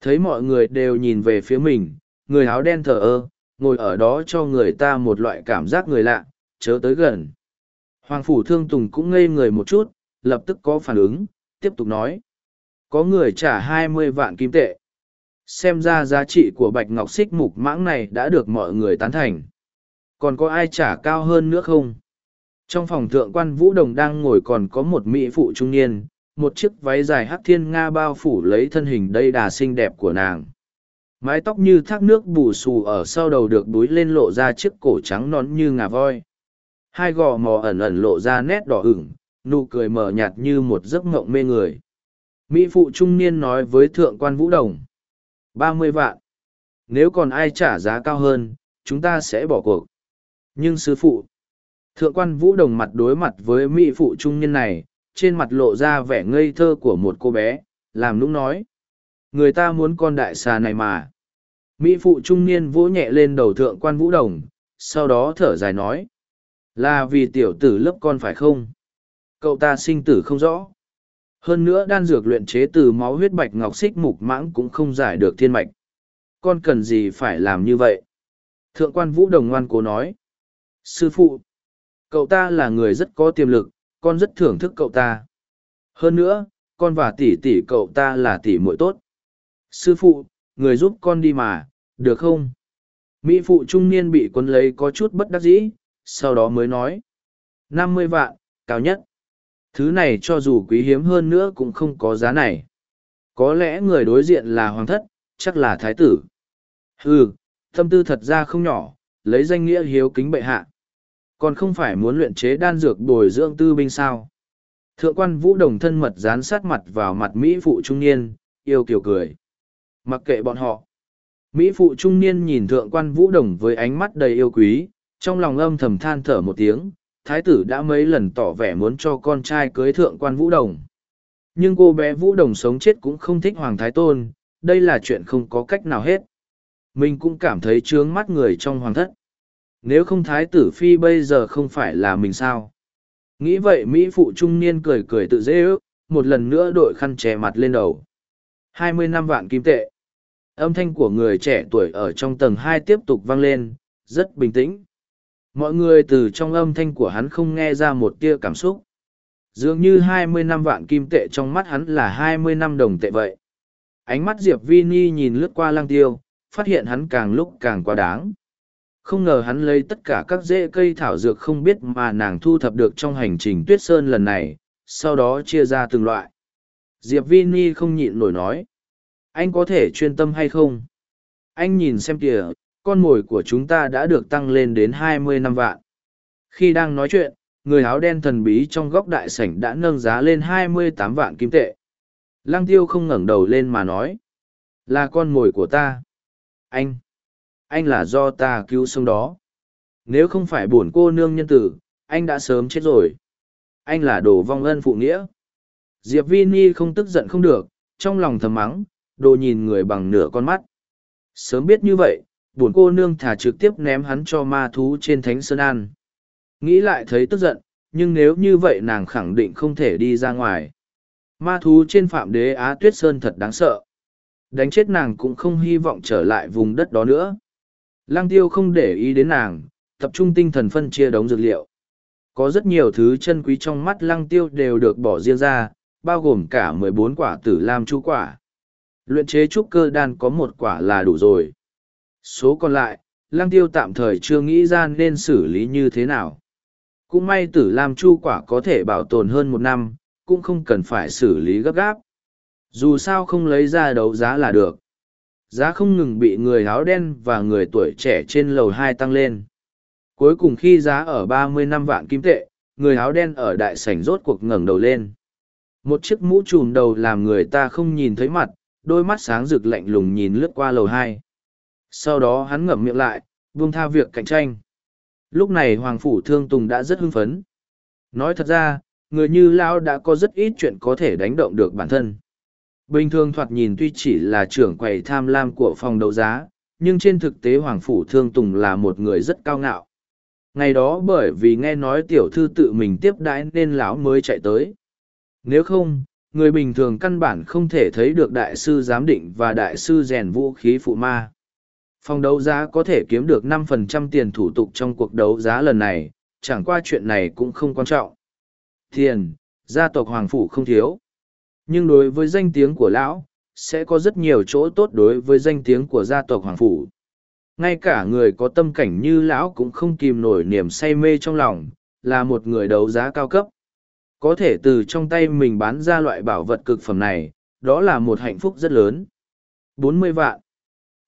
Thấy mọi người đều nhìn về phía mình, người áo đen thờ ơ, ngồi ở đó cho người ta một loại cảm giác người lạ, chớ tới gần. Hoàng Phủ Thương Tùng cũng ngây người một chút, lập tức có phản ứng, tiếp tục nói. Có người trả hai mươi vạn kim tệ. Xem ra giá trị của bạch ngọc xích mục mãng này đã được mọi người tán thành. Còn có ai trả cao hơn nữa không? Trong phòng thượng quan Vũ Đồng đang ngồi còn có một mỹ phụ trung niên, một chiếc váy dài hắc thiên nga bao phủ lấy thân hình đầy đà xinh đẹp của nàng. Mái tóc như thác nước bù xù ở sau đầu được đuối lên lộ ra chiếc cổ trắng nón như ngà voi. Hai gò mò ẩn ẩn lộ ra nét đỏ ửng, nụ cười mờ nhạt như một giấc mộng mê người. Mỹ phụ trung niên nói với thượng quan Vũ Đồng. ba mươi vạn. Nếu còn ai trả giá cao hơn, chúng ta sẽ bỏ cuộc. Nhưng sư phụ, thượng quan Vũ Đồng mặt đối mặt với Mỹ phụ trung nhân này, trên mặt lộ ra vẻ ngây thơ của một cô bé, làm nũng nói. Người ta muốn con đại xà này mà. Mỹ phụ trung niên vỗ nhẹ lên đầu thượng quan Vũ Đồng, sau đó thở dài nói. Là vì tiểu tử lớp con phải không? Cậu ta sinh tử không rõ. Hơn nữa đan dược luyện chế từ máu huyết bạch ngọc xích mục mãng cũng không giải được thiên mạch. Con cần gì phải làm như vậy? Thượng quan Vũ Đồng ngoan cố nói. Sư phụ, cậu ta là người rất có tiềm lực, con rất thưởng thức cậu ta. Hơn nữa, con và tỷ tỷ cậu ta là tỷ muội tốt. Sư phụ, người giúp con đi mà, được không? Mỹ phụ trung niên bị quân lấy có chút bất đắc dĩ, sau đó mới nói. năm mươi vạn, cao nhất. Thứ này cho dù quý hiếm hơn nữa cũng không có giá này. Có lẽ người đối diện là hoàng thất, chắc là thái tử. Ừ, tâm tư thật ra không nhỏ, lấy danh nghĩa hiếu kính bệ hạ. Còn không phải muốn luyện chế đan dược bồi dưỡng tư binh sao. Thượng quan vũ đồng thân mật dán sát mặt vào mặt Mỹ phụ trung niên, yêu kiều cười. Mặc kệ bọn họ. Mỹ phụ trung niên nhìn thượng quan vũ đồng với ánh mắt đầy yêu quý, trong lòng âm thầm than thở một tiếng, thái tử đã mấy lần tỏ vẻ muốn cho con trai cưới thượng quan vũ đồng. Nhưng cô bé vũ đồng sống chết cũng không thích hoàng thái tôn, đây là chuyện không có cách nào hết. Mình cũng cảm thấy trướng mắt người trong hoàng thất. Nếu không thái tử phi bây giờ không phải là mình sao? Nghĩ vậy Mỹ phụ trung niên cười cười tự dễ ước, một lần nữa đội khăn che mặt lên đầu. hai mươi năm vạn kim tệ. Âm thanh của người trẻ tuổi ở trong tầng hai tiếp tục vang lên, rất bình tĩnh. Mọi người từ trong âm thanh của hắn không nghe ra một tia cảm xúc. Dường như hai mươi năm vạn kim tệ trong mắt hắn là hai mươi năm đồng tệ vậy. Ánh mắt Diệp Vi Ni nhìn lướt qua lang tiêu, phát hiện hắn càng lúc càng quá đáng. Không ngờ hắn lấy tất cả các rễ cây thảo dược không biết mà nàng thu thập được trong hành trình tuyết sơn lần này, sau đó chia ra từng loại. Diệp Vini không nhịn nổi nói. Anh có thể chuyên tâm hay không? Anh nhìn xem kìa, con mồi của chúng ta đã được tăng lên đến hai mươi năm vạn. Khi đang nói chuyện, người áo đen thần bí trong góc đại sảnh đã nâng giá lên hai mươi tám vạn kim tệ. Lăng tiêu không ngẩng đầu lên mà nói. Là con mồi của ta. Anh. Anh là do ta cứu sống đó. Nếu không phải buồn cô nương nhân tử, anh đã sớm chết rồi. Anh là đồ vong ân phụ nghĩa. Diệp Vi Ni không tức giận không được, trong lòng thầm mắng, đồ nhìn người bằng nửa con mắt. Sớm biết như vậy, buồn cô nương thả trực tiếp ném hắn cho ma thú trên thánh sơn an. Nghĩ lại thấy tức giận, nhưng nếu như vậy nàng khẳng định không thể đi ra ngoài. Ma thú trên phạm đế Á Tuyết Sơn thật đáng sợ. Đánh chết nàng cũng không hy vọng trở lại vùng đất đó nữa. Lăng tiêu không để ý đến nàng, tập trung tinh thần phân chia đống dược liệu. Có rất nhiều thứ chân quý trong mắt lăng tiêu đều được bỏ riêng ra, bao gồm cả mười bốn quả tử lam chu quả. Luyện chế trúc cơ đan có một quả là đủ rồi. Số còn lại, lăng tiêu tạm thời chưa nghĩ ra nên xử lý như thế nào. Cũng may tử lam chu quả có thể bảo tồn hơn một năm, cũng không cần phải xử lý gấp gáp. Dù sao không lấy ra đấu giá là được. Giá không ngừng bị người áo đen và người tuổi trẻ trên lầu hai tăng lên. Cuối cùng khi giá ở ba mươi năm vạn kim tệ, người áo đen ở đại sảnh rốt cuộc ngẩng đầu lên. Một chiếc mũ trùm đầu làm người ta không nhìn thấy mặt, đôi mắt sáng rực lạnh lùng nhìn lướt qua lầu hai. Sau đó hắn ngậm miệng lại, buông tha việc cạnh tranh. Lúc này Hoàng Phủ Thương Tùng đã rất hưng phấn. Nói thật ra, người như Lão đã có rất ít chuyện có thể đánh động được bản thân. Bình thường thoạt nhìn tuy chỉ là trưởng quầy tham lam của phòng đấu giá, nhưng trên thực tế Hoàng Phủ Thương Tùng là một người rất cao ngạo. Ngày đó bởi vì nghe nói tiểu thư tự mình tiếp đãi nên lão mới chạy tới. Nếu không, người bình thường căn bản không thể thấy được đại sư giám định và đại sư rèn vũ khí phụ ma. Phòng đấu giá có thể kiếm được 5% tiền thủ tục trong cuộc đấu giá lần này, chẳng qua chuyện này cũng không quan trọng. Tiền, gia tộc Hoàng Phủ không thiếu. Nhưng đối với danh tiếng của lão, sẽ có rất nhiều chỗ tốt đối với danh tiếng của gia tộc Hoàng Phủ. Ngay cả người có tâm cảnh như lão cũng không kìm nổi niềm say mê trong lòng, là một người đấu giá cao cấp. Có thể từ trong tay mình bán ra loại bảo vật cực phẩm này, đó là một hạnh phúc rất lớn. 40 vạn.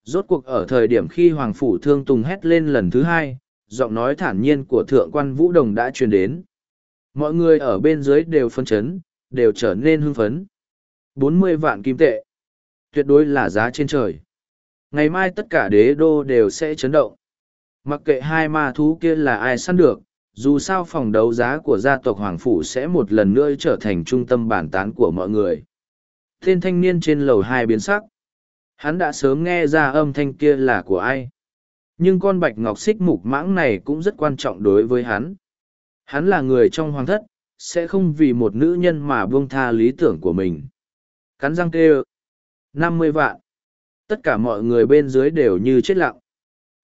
Rốt cuộc ở thời điểm khi Hoàng Phủ Thương Tùng hét lên lần thứ hai, giọng nói thản nhiên của Thượng quan Vũ Đồng đã truyền đến. Mọi người ở bên dưới đều phân chấn, đều trở nên hưng phấn. 40 vạn kim tệ. Tuyệt đối là giá trên trời. Ngày mai tất cả đế đô đều sẽ chấn động. Mặc kệ hai ma thú kia là ai săn được, dù sao phòng đấu giá của gia tộc Hoàng Phủ sẽ một lần nữa trở thành trung tâm bản tán của mọi người. Tên thanh niên trên lầu hai biến sắc. Hắn đã sớm nghe ra âm thanh kia là của ai. Nhưng con bạch ngọc xích mục mãng này cũng rất quan trọng đối với hắn. Hắn là người trong hoàng thất, sẽ không vì một nữ nhân mà buông tha lý tưởng của mình. Cắn răng kêu. năm mươi vạn. Tất cả mọi người bên dưới đều như chết lặng.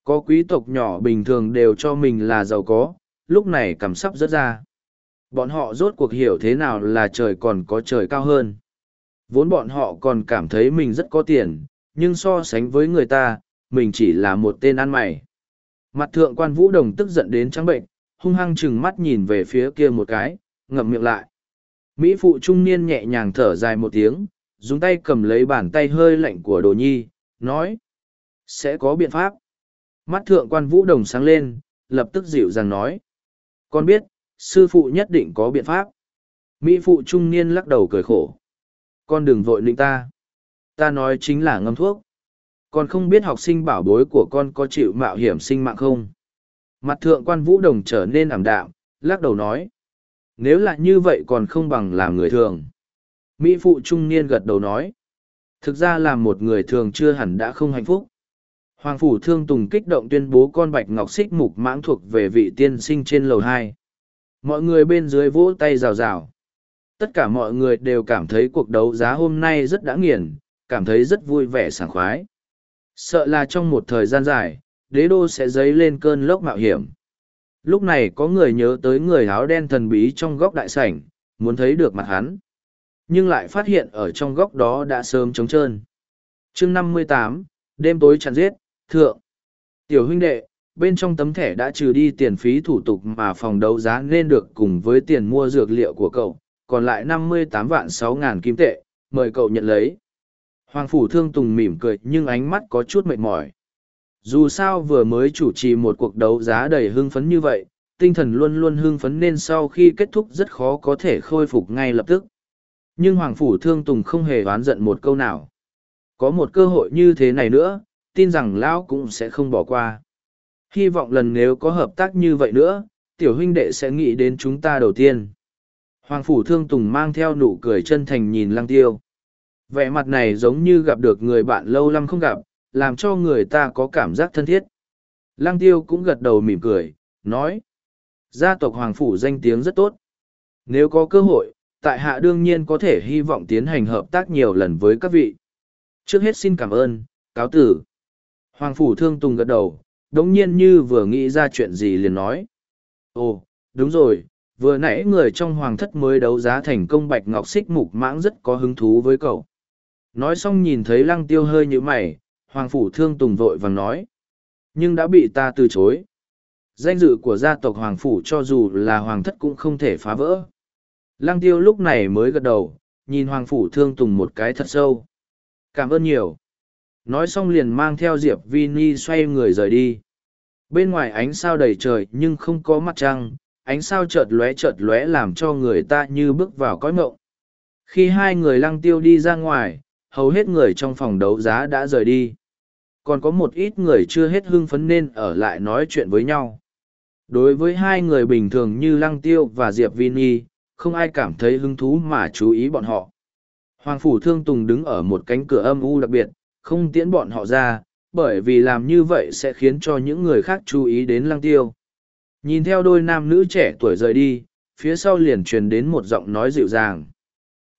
Có quý tộc nhỏ bình thường đều cho mình là giàu có, lúc này cảm sắp rớt ra. Bọn họ rốt cuộc hiểu thế nào là trời còn có trời cao hơn. Vốn bọn họ còn cảm thấy mình rất có tiền, nhưng so sánh với người ta, mình chỉ là một tên ăn mày. Mặt thượng quan vũ đồng tức giận đến trắng bệnh, hung hăng chừng mắt nhìn về phía kia một cái, ngậm miệng lại. Mỹ phụ trung niên nhẹ nhàng thở dài một tiếng, dùng tay cầm lấy bàn tay hơi lạnh của đồ nhi, nói. Sẽ có biện pháp. Mắt thượng quan vũ đồng sáng lên, lập tức dịu dàng nói. Con biết, sư phụ nhất định có biện pháp. Mỹ phụ trung niên lắc đầu cười khổ. Con đừng vội nịnh ta. Ta nói chính là ngâm thuốc. Con không biết học sinh bảo bối của con có chịu mạo hiểm sinh mạng không? Mặt thượng quan vũ đồng trở nên ảm đạm, lắc đầu nói. Nếu là như vậy còn không bằng làm người thường. Mỹ phụ trung niên gật đầu nói. Thực ra là một người thường chưa hẳn đã không hạnh phúc. Hoàng Phủ Thương Tùng kích động tuyên bố con bạch ngọc xích mục mãng thuộc về vị tiên sinh trên lầu hai. Mọi người bên dưới vỗ tay rào rào. Tất cả mọi người đều cảm thấy cuộc đấu giá hôm nay rất đã nghiền, cảm thấy rất vui vẻ sảng khoái. Sợ là trong một thời gian dài, đế đô sẽ dấy lên cơn lốc mạo hiểm. Lúc này có người nhớ tới người áo đen thần bí trong góc đại sảnh, muốn thấy được mặt hắn. Nhưng lại phát hiện ở trong góc đó đã sớm trống trơn. chương năm mươi tám đêm tối chặn giết, thượng. Tiểu huynh đệ, bên trong tấm thẻ đã trừ đi tiền phí thủ tục mà phòng đấu giá nên được cùng với tiền mua dược liệu của cậu, còn lại năm mươi tám vạn sáu ngàn kim tệ, mời cậu nhận lấy. Hoàng Phủ Thương Tùng mỉm cười nhưng ánh mắt có chút mệt mỏi. Dù sao vừa mới chủ trì một cuộc đấu giá đầy hưng phấn như vậy, tinh thần luôn luôn hưng phấn nên sau khi kết thúc rất khó có thể khôi phục ngay lập tức. Nhưng Hoàng Phủ Thương Tùng không hề oán giận một câu nào. Có một cơ hội như thế này nữa, tin rằng Lão cũng sẽ không bỏ qua. Hy vọng lần nếu có hợp tác như vậy nữa, tiểu huynh đệ sẽ nghĩ đến chúng ta đầu tiên. Hoàng Phủ Thương Tùng mang theo nụ cười chân thành nhìn Lăng Tiêu. Vẻ mặt này giống như gặp được người bạn lâu lắm không gặp, làm cho người ta có cảm giác thân thiết. Lăng Tiêu cũng gật đầu mỉm cười, nói. Gia tộc Hoàng Phủ danh tiếng rất tốt. Nếu có cơ hội, tại hạ đương nhiên có thể hy vọng tiến hành hợp tác nhiều lần với các vị. Trước hết xin cảm ơn, cáo tử. Hoàng Phủ Thương Tùng gật đầu, đống nhiên như vừa nghĩ ra chuyện gì liền nói. Ồ, đúng rồi, vừa nãy người trong hoàng thất mới đấu giá thành công bạch ngọc xích mục mãng rất có hứng thú với cậu. Nói xong nhìn thấy lăng tiêu hơi như mày, hoàng phủ thương tùng vội vàng nói. Nhưng đã bị ta từ chối. Danh dự của gia tộc hoàng phủ cho dù là hoàng thất cũng không thể phá vỡ. Lăng tiêu lúc này mới gật đầu, nhìn hoàng phủ thương tùng một cái thật sâu. Cảm ơn nhiều. Nói xong liền mang theo Diệp Vini xoay người rời đi. Bên ngoài ánh sao đầy trời nhưng không có mặt trăng, ánh sao chợt lóe chợt lóe làm cho người ta như bước vào cõi mộng. Khi hai người lăng tiêu đi ra ngoài, hầu hết người trong phòng đấu giá đã rời đi. Còn có một ít người chưa hết hưng phấn nên ở lại nói chuyện với nhau. Đối với hai người bình thường như Lăng Tiêu và Diệp Vini, không ai cảm thấy hứng thú mà chú ý bọn họ. Hoàng Phủ Thương Tùng đứng ở một cánh cửa âm u đặc biệt, không tiễn bọn họ ra, bởi vì làm như vậy sẽ khiến cho những người khác chú ý đến Lăng Tiêu. Nhìn theo đôi nam nữ trẻ tuổi rời đi, phía sau liền truyền đến một giọng nói dịu dàng.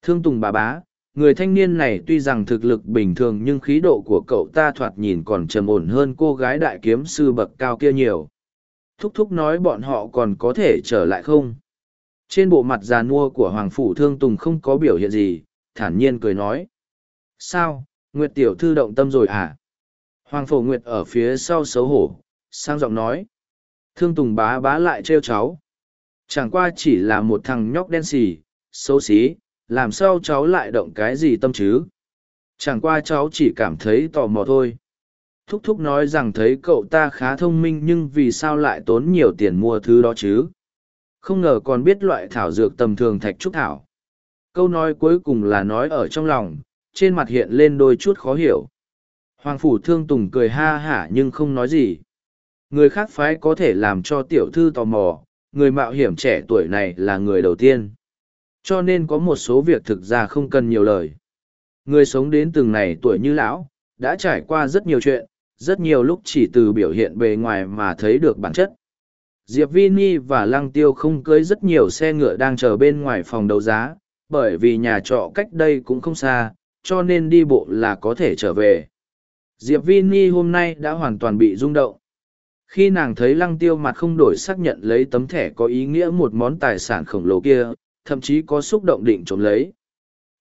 Thương Tùng bà bá, người thanh niên này tuy rằng thực lực bình thường nhưng khí độ của cậu ta thoạt nhìn còn trầm ổn hơn cô gái đại kiếm sư bậc cao kia nhiều thúc thúc nói bọn họ còn có thể trở lại không trên bộ mặt già nua của hoàng phủ thương tùng không có biểu hiện gì, thản nhiên cười nói. Sao, nguyệt tiểu thư động tâm rồi à? Hoàng phổ nguyệt ở phía sau xấu hổ, sang giọng nói. Thương tùng bá bá lại trêu cháu. Chẳng qua chỉ là một thằng nhóc đen xì, xấu xí, làm sao cháu lại động cái gì tâm chứ? Chẳng qua cháu chỉ cảm thấy tò mò thôi. Thúc thúc nói rằng thấy cậu ta khá thông minh nhưng vì sao lại tốn nhiều tiền mua thứ đó chứ? Không ngờ còn biết loại thảo dược tầm thường thạch trúc thảo. Câu nói cuối cùng là nói ở trong lòng, trên mặt hiện lên đôi chút khó hiểu. Hoàng phủ thương tùng cười ha hả nhưng không nói gì. Người khác phái có thể làm cho tiểu thư tò mò, người mạo hiểm trẻ tuổi này là người đầu tiên. Cho nên có một số việc thực ra không cần nhiều lời. Người sống đến từng này tuổi như lão, đã trải qua rất nhiều chuyện, rất nhiều lúc chỉ từ biểu hiện bề ngoài mà thấy được bản chất diệp vini và lăng tiêu không cưới rất nhiều xe ngựa đang chờ bên ngoài phòng đấu giá, bởi vì nhà trọ cách đây cũng không xa, cho nên đi bộ là có thể trở về. Diệp vini hôm nay đã hoàn toàn bị rung động. Khi nàng thấy lăng tiêu mặt không đổi xác nhận lấy tấm thẻ có ý nghĩa một món tài sản khổng lồ kia, thậm chí có xúc động định trộm lấy.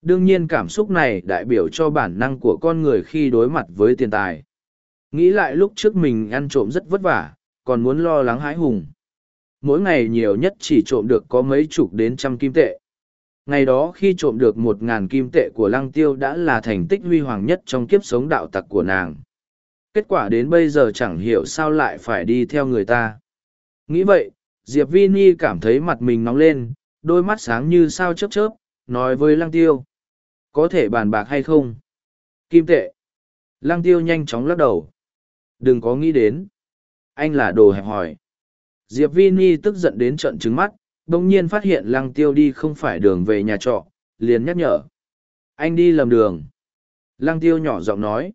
Đương nhiên cảm xúc này đại biểu cho bản năng của con người khi đối mặt với tiền tài. Nghĩ lại lúc trước mình ăn trộm rất vất vả, còn muốn lo lắng hãi hùng mỗi ngày nhiều nhất chỉ trộm được có mấy chục đến trăm kim tệ. Ngày đó khi trộm được một ngàn kim tệ của lăng tiêu đã là thành tích huy hoàng nhất trong kiếp sống đạo tặc của nàng. Kết quả đến bây giờ chẳng hiểu sao lại phải đi theo người ta. Nghĩ vậy, diệp vi ni cảm thấy mặt mình nóng lên, đôi mắt sáng như sao chớp chớp, nói với lăng tiêu. Có thể bàn bạc hay không? Kim tệ. Lăng tiêu nhanh chóng lắc đầu. Đừng có nghĩ đến. Anh là đồ hẹp hòi diệp Vini tức giận đến trận trứng mắt đồng nhiên phát hiện lăng tiêu đi không phải đường về nhà trọ liền nhắc nhở. Anh đi lầm đường. Lăng tiêu nhỏ giọng nói.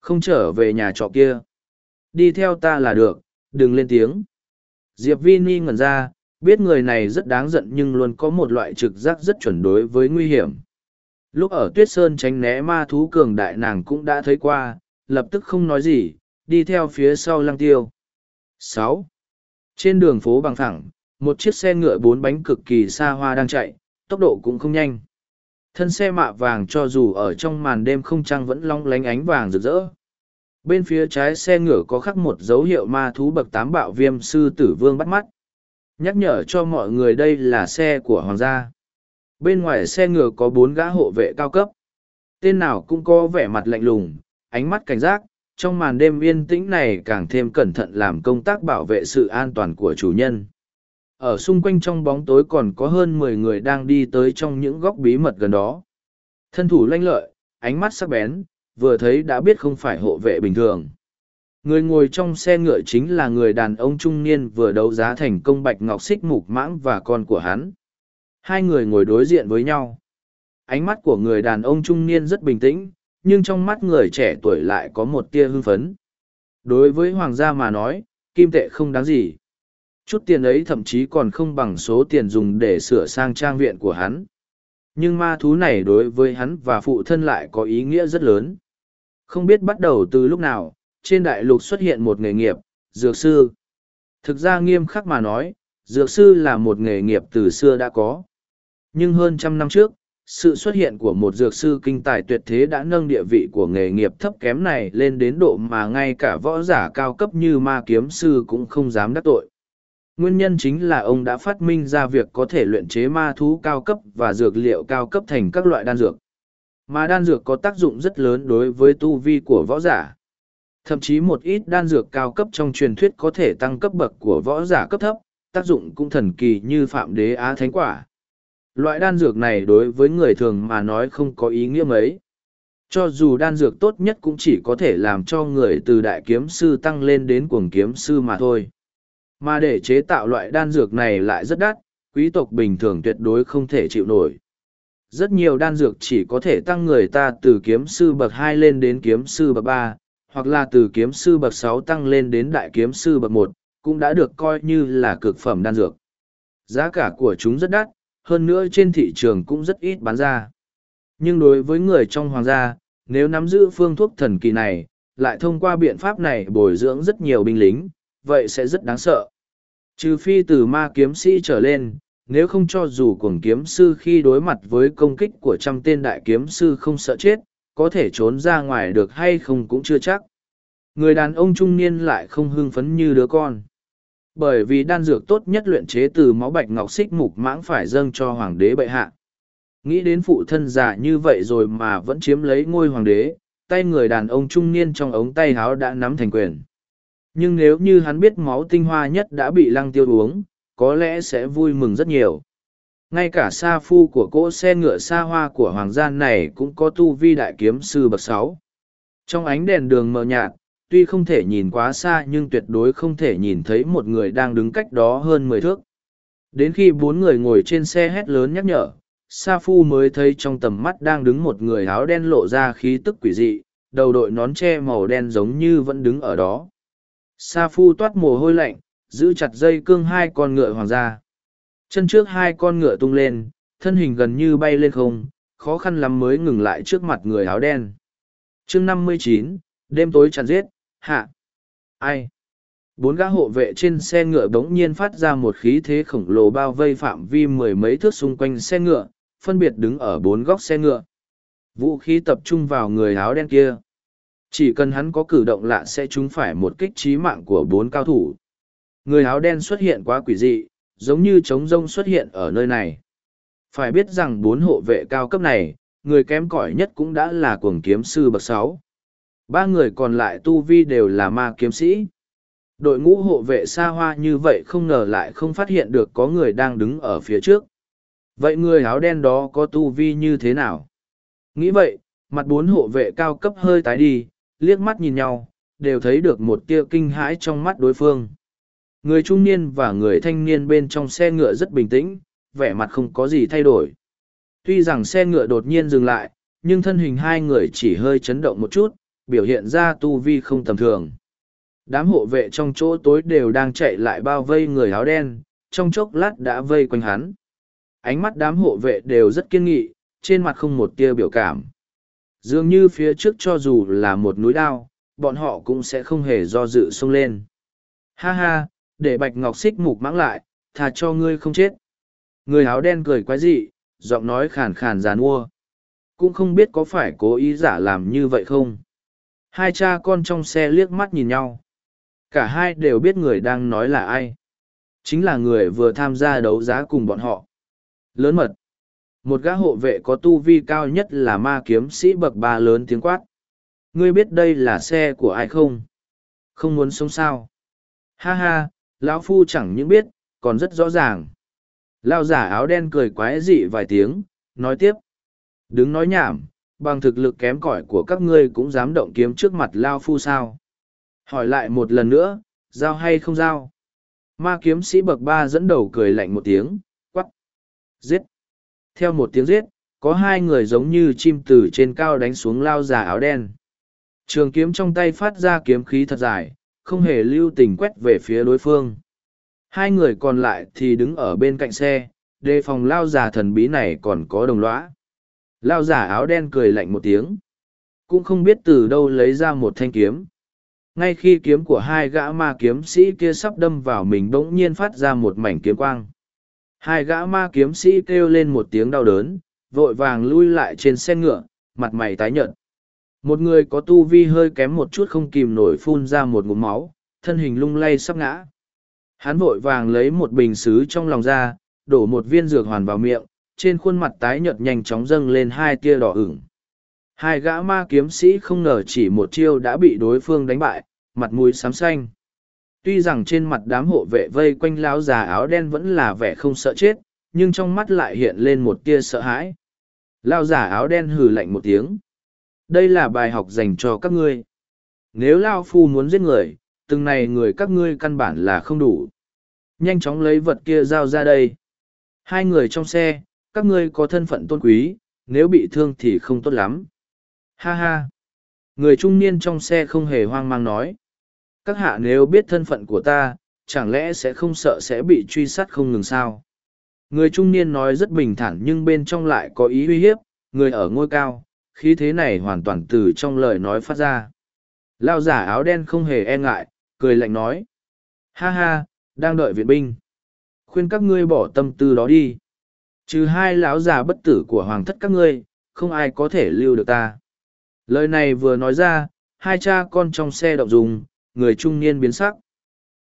Không trở về nhà trọ kia. Đi theo ta là được đừng lên tiếng. Diệp Vini ngẩn ra biết người này rất đáng giận nhưng luôn có một loại trực giác rất chuẩn đối với nguy hiểm. Lúc ở tuyết sơn tránh né ma thú cường đại nàng cũng đã thấy qua lập tức không nói gì, đi theo phía sau lăng tiêu. sáu. Trên đường phố bằng thẳng, một chiếc xe ngựa bốn bánh cực kỳ xa hoa đang chạy, tốc độ cũng không nhanh. Thân xe mạ vàng cho dù ở trong màn đêm không trăng vẫn long lánh ánh vàng rực rỡ. Bên phía trái xe ngựa có khắc một dấu hiệu ma thú bậc tám bạo viêm sư tử vương bắt mắt. Nhắc nhở cho mọi người đây là xe của hoàng gia. Bên ngoài xe ngựa có bốn gã hộ vệ cao cấp. Tên nào cũng có vẻ mặt lạnh lùng, ánh mắt cảnh giác, trong màn đêm yên tĩnh này càng thêm cẩn thận làm công tác bảo vệ sự an toàn của chủ nhân. Ở xung quanh trong bóng tối còn có hơn mười người đang đi tới trong những góc bí mật gần đó. Thân thủ lanh lợi, ánh mắt sắc bén, vừa thấy đã biết không phải hộ vệ bình thường. Người ngồi trong xe ngựa chính là người đàn ông trung niên vừa đấu giá thành công bạch ngọc xích mục mãng và con của hắn. Hai người ngồi đối diện với nhau. Ánh mắt của người đàn ông trung niên rất bình tĩnh, nhưng trong mắt người trẻ tuổi lại có một tia hưng phấn. Đối với hoàng gia mà nói, kim tệ không đáng gì. Chút tiền ấy thậm chí còn không bằng số tiền dùng để sửa sang trang viện của hắn. Nhưng ma thú này đối với hắn và phụ thân lại có ý nghĩa rất lớn. Không biết bắt đầu từ lúc nào, trên đại lục xuất hiện một nghề nghiệp, dược sư. Thực ra nghiêm khắc mà nói, dược sư là một nghề nghiệp từ xưa đã có. Nhưng hơn trăm năm trước, sự xuất hiện của một dược sư kinh tài tuyệt thế đã nâng địa vị của nghề nghiệp thấp kém này lên đến độ mà ngay cả võ giả cao cấp như ma kiếm sư cũng không dám đắc tội. Nguyên nhân chính là ông đã phát minh ra việc có thể luyện chế ma thú cao cấp và dược liệu cao cấp thành các loại đan dược. Mà đan dược có tác dụng rất lớn đối với tu vi của võ giả. Thậm chí một ít đan dược cao cấp trong truyền thuyết có thể tăng cấp bậc của võ giả cấp thấp, tác dụng cũng thần kỳ như phạm đế á thánh quả. Loại đan dược này đối với người thường mà nói không có ý nghĩa mấy. Cho dù đan dược tốt nhất cũng chỉ có thể làm cho người từ đại kiếm sư tăng lên đến cuồng kiếm sư mà thôi. Mà để chế tạo loại đan dược này lại rất đắt, quý tộc bình thường tuyệt đối không thể chịu nổi. Rất nhiều đan dược chỉ có thể tăng người ta từ kiếm sư bậc hai lên đến kiếm sư bậc ba, hoặc là từ kiếm sư bậc sáu tăng lên đến đại kiếm sư bậc một, cũng đã được coi như là cực phẩm đan dược. Giá cả của chúng rất đắt, hơn nữa trên thị trường cũng rất ít bán ra. Nhưng đối với người trong hoàng gia, nếu nắm giữ phương thuốc thần kỳ này, lại thông qua biện pháp này bồi dưỡng rất nhiều binh lính, vậy sẽ rất đáng sợ. Trừ phi từ ma kiếm sĩ trở lên, nếu không cho dù cuồng kiếm sư khi đối mặt với công kích của trăm tên đại kiếm sư không sợ chết, có thể trốn ra ngoài được hay không cũng chưa chắc. Người đàn ông trung niên lại không hưng phấn như đứa con. Bởi vì đan dược tốt nhất luyện chế từ máu bạch ngọc xích mục mãng phải dâng cho hoàng đế bệ hạ. Nghĩ đến phụ thân già như vậy rồi mà vẫn chiếm lấy ngôi hoàng đế, tay người đàn ông trung niên trong ống tay háo đã nắm thành quyền. Nhưng nếu như hắn biết máu tinh hoa nhất đã bị lăng tiêu uống, có lẽ sẽ vui mừng rất nhiều. Ngay cả sa phu của cỗ xe ngựa xa hoa của hoàng gia này cũng có tu vi đại kiếm sư bậc sáu. Trong ánh đèn đường mờ nhạt, tuy không thể nhìn quá xa nhưng tuyệt đối không thể nhìn thấy một người đang đứng cách đó hơn mười thước. Đến khi bốn người ngồi trên xe hét lớn nhắc nhở, Sa Phu mới thấy trong tầm mắt đang đứng một người áo đen lộ ra khí tức quỷ dị, đầu đội nón tre màu đen giống như vẫn đứng ở đó. Sa Phu toát mồ hôi lạnh, giữ chặt dây cương hai con ngựa hoàng gia. Chân trước hai con ngựa tung lên, thân hình gần như bay lên không, khó khăn lắm mới ngừng lại trước mặt người áo đen. chương năm mươi chín, đêm tối chặn giết, hạ. Ai? Bốn gã hộ vệ trên xe ngựa bỗng nhiên phát ra một khí thế khổng lồ bao vây phạm vi mười mấy thước xung quanh xe ngựa, phân biệt đứng ở bốn góc xe ngựa. Vũ khí tập trung vào người áo đen kia. Chỉ cần hắn có cử động lạ sẽ trúng phải một kích trí mạng của bốn cao thủ. Người áo đen xuất hiện quá quỷ dị, giống như trống rông xuất hiện ở nơi này. Phải biết rằng bốn hộ vệ cao cấp này, người kém cỏi nhất cũng đã là cuồng kiếm sư bậc sáu. Ba người còn lại tu vi đều là ma kiếm sĩ. Đội ngũ hộ vệ xa hoa như vậy không ngờ lại không phát hiện được có người đang đứng ở phía trước. Vậy người áo đen đó có tu vi như thế nào? Nghĩ vậy, mặt bốn hộ vệ cao cấp hơi tái đi, liếc mắt nhìn nhau, đều thấy được một tia kinh hãi trong mắt đối phương. Người trung niên và người thanh niên bên trong xe ngựa rất bình tĩnh, vẻ mặt không có gì thay đổi. Tuy rằng xe ngựa đột nhiên dừng lại, nhưng thân hình hai người chỉ hơi chấn động một chút, biểu hiện ra tu vi không tầm thường. Đám hộ vệ trong chỗ tối đều đang chạy lại bao vây người áo đen, trong chốc lát đã vây quanh hắn. Ánh mắt đám hộ vệ đều rất kiên nghị, trên mặt không một tia biểu cảm. Dường như phía trước cho dù là một núi đao, bọn họ cũng sẽ không hề do dự xông lên. Ha ha, để bạch ngọc xích mục mãng lại, thà cho ngươi không chết. Người áo đen cười quái dị, giọng nói khàn khàn giàn mua. Cũng không biết có phải cố ý giả làm như vậy không. Hai cha con trong xe liếc mắt nhìn nhau. Cả hai đều biết người đang nói là ai. Chính là người vừa tham gia đấu giá cùng bọn họ. Lớn mật. Một gã hộ vệ có tu vi cao nhất là ma kiếm sĩ bậc ba lớn tiếng quát. Ngươi biết đây là xe của ai không? Không muốn sống sao? Ha ha, lão phu chẳng những biết, còn rất rõ ràng. Lao giả áo đen cười quái dị vài tiếng, nói tiếp. Đứng nói nhảm, bằng thực lực kém cỏi của các ngươi cũng dám động kiếm trước mặt Lao phu sao? Hỏi lại một lần nữa, giao hay không giao? Ma kiếm sĩ bậc ba dẫn đầu cười lạnh một tiếng, quắp Giết. Theo một tiếng giết, có hai người giống như chim từ trên cao đánh xuống lao già áo đen. Trường kiếm trong tay phát ra kiếm khí thật dài, không hề lưu tình quét về phía đối phương. Hai người còn lại thì đứng ở bên cạnh xe, đề phòng lao già thần bí này còn có đồng lõa. Lao giả áo đen cười lạnh một tiếng. Cũng không biết từ đâu lấy ra một thanh kiếm. Ngay khi kiếm của hai gã ma kiếm sĩ kia sắp đâm vào mình bỗng nhiên phát ra một mảnh kiếm quang. Hai gã ma kiếm sĩ kêu lên một tiếng đau đớn, vội vàng lui lại trên xe ngựa, mặt mày tái nhợt. Một người có tu vi hơi kém một chút không kìm nổi phun ra một ngụm máu, thân hình lung lay sắp ngã. Hắn vội vàng lấy một bình xứ trong lòng ra, đổ một viên dược hoàn vào miệng, trên khuôn mặt tái nhợt nhanh chóng dâng lên hai tia đỏ ửng. Hai gã ma kiếm sĩ không ngờ chỉ một chiêu đã bị đối phương đánh bại, mặt mũi xám xanh. Tuy rằng trên mặt đám hộ vệ vây quanh lão già áo đen vẫn là vẻ không sợ chết, nhưng trong mắt lại hiện lên một tia sợ hãi. Lão già áo đen hừ lạnh một tiếng. Đây là bài học dành cho các ngươi. Nếu Lao Phu muốn giết người, từng này người các ngươi căn bản là không đủ. Nhanh chóng lấy vật kia giao ra đây. Hai người trong xe, các ngươi có thân phận tôn quý, nếu bị thương thì không tốt lắm. Ha ha! Người trung niên trong xe không hề hoang mang nói. Các hạ nếu biết thân phận của ta, chẳng lẽ sẽ không sợ sẽ bị truy sát không ngừng sao? Người trung niên nói rất bình thản nhưng bên trong lại có ý uy hiếp, người ở ngôi cao, khí thế này hoàn toàn từ trong lời nói phát ra. Lao giả áo đen không hề e ngại, cười lạnh nói. Ha ha, đang đợi viện binh. Khuyên các ngươi bỏ tâm tư đó đi. Trừ hai lão già bất tử của hoàng thất các ngươi, không ai có thể lưu được ta. Lời này vừa nói ra, hai cha con trong xe động dùng, người trung niên biến sắc.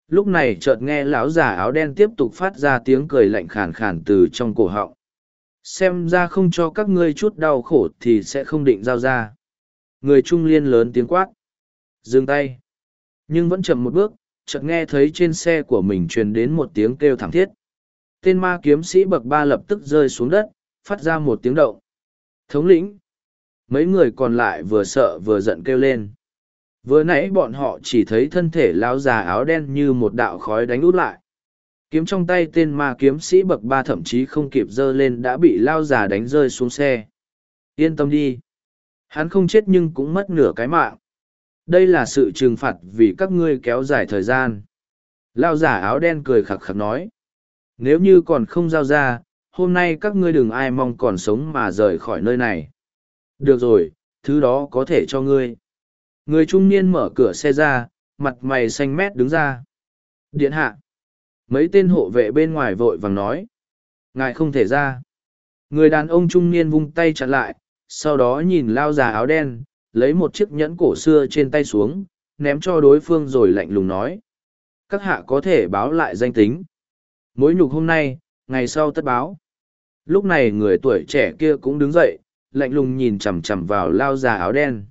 Lúc này chợt nghe lão già áo đen tiếp tục phát ra tiếng cười lạnh khàn khàn từ trong cổ họng. Xem ra không cho các ngươi chút đau khổ thì sẽ không định giao ra. Người trung liên lớn tiếng quát. Dừng tay. Nhưng vẫn chậm một bước chợt nghe thấy trên xe của mình truyền đến một tiếng kêu thảm thiết tên ma kiếm sĩ bậc ba lập tức rơi xuống đất, phát ra một tiếng động. Thống lĩnh, mấy người còn lại vừa sợ vừa giận kêu lên. Vừa nãy bọn họ chỉ thấy thân thể lão già áo đen như một đạo khói đánh út lại. Kiếm trong tay tên ma kiếm sĩ bậc ba thậm chí không kịp giơ lên đã bị lao già đánh rơi xuống xe. Yên tâm đi. Hắn không chết nhưng cũng mất nửa cái mạng. Đây là sự trừng phạt vì các ngươi kéo dài thời gian. Lao giả áo đen cười khặc khặc nói nếu như còn không giao ra hôm nay các ngươi đừng ai mong còn sống mà rời khỏi nơi này được rồi thứ đó có thể cho ngươi người trung niên mở cửa xe ra mặt mày xanh mét đứng ra điện hạ Mấy tên hộ vệ bên ngoài vội vàng nói. Ngài không thể ra. Người đàn ông trung niên vung tay chặn lại, sau đó nhìn lao già áo đen, lấy một chiếc nhẫn cổ xưa trên tay xuống, ném cho đối phương rồi lạnh lùng nói. Các hạ có thể báo lại danh tính. Mối nhục hôm nay, ngày sau tất báo. Lúc này người tuổi trẻ kia cũng đứng dậy, lạnh lùng nhìn chằm chằm vào lao già áo đen.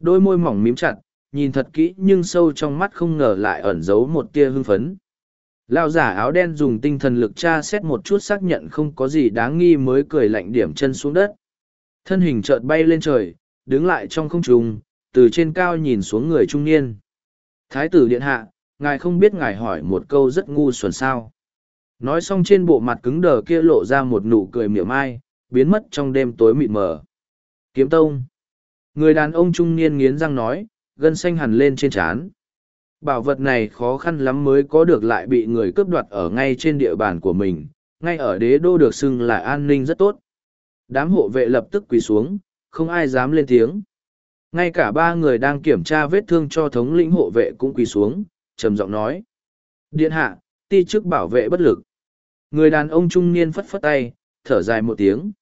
Đôi môi mỏng mím chặt, nhìn thật kỹ nhưng sâu trong mắt không ngờ lại ẩn giấu một tia hưng phấn. Lao giả áo đen dùng tinh thần lực tra xét một chút xác nhận không có gì đáng nghi mới cười lạnh điểm chân xuống đất. Thân hình chợt bay lên trời, đứng lại trong không trung, từ trên cao nhìn xuống người trung niên. Thái tử điện hạ, ngài không biết ngài hỏi một câu rất ngu xuẩn sao. Nói xong trên bộ mặt cứng đờ kia lộ ra một nụ cười miệng mai, biến mất trong đêm tối mịt mờ. Kiếm tông. Người đàn ông trung niên nghiến răng nói, gân xanh hẳn lên trên trán. Bảo vật này khó khăn lắm mới có được lại bị người cướp đoạt ở ngay trên địa bàn của mình, ngay ở đế đô được xưng là an ninh rất tốt. Đám hộ vệ lập tức quỳ xuống, không ai dám lên tiếng. ngay cả ba người đang kiểm tra vết thương cho thống lĩnh hộ vệ cũng quỳ xuống trầm giọng nói điện hạ ti chức bảo vệ bất lực người đàn ông trung niên phất phất tay, thở dài một tiếng.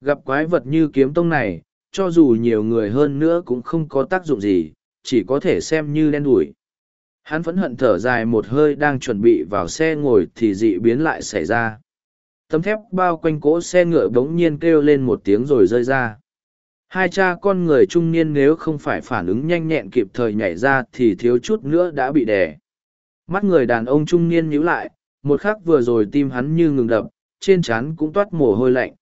Gặp quái vật như kiếm tông này, cho dù nhiều người hơn nữa cũng không có tác dụng gì, chỉ có thể xem như đen đủi. Hắn phẫn hận thở dài một hơi đang chuẩn bị vào xe ngồi thì dị biến lại xảy ra. Tấm thép bao quanh cỗ xe ngựa bỗng nhiên kêu lên một tiếng rồi rơi ra. Hai cha con người trung niên nếu không phải phản ứng nhanh nhẹn kịp thời nhảy ra thì thiếu chút nữa đã bị đè. Mắt người đàn ông trung niên nhíu lại một khắc vừa rồi tim hắn như ngừng đập, trên trán cũng toát mồ hôi lạnh.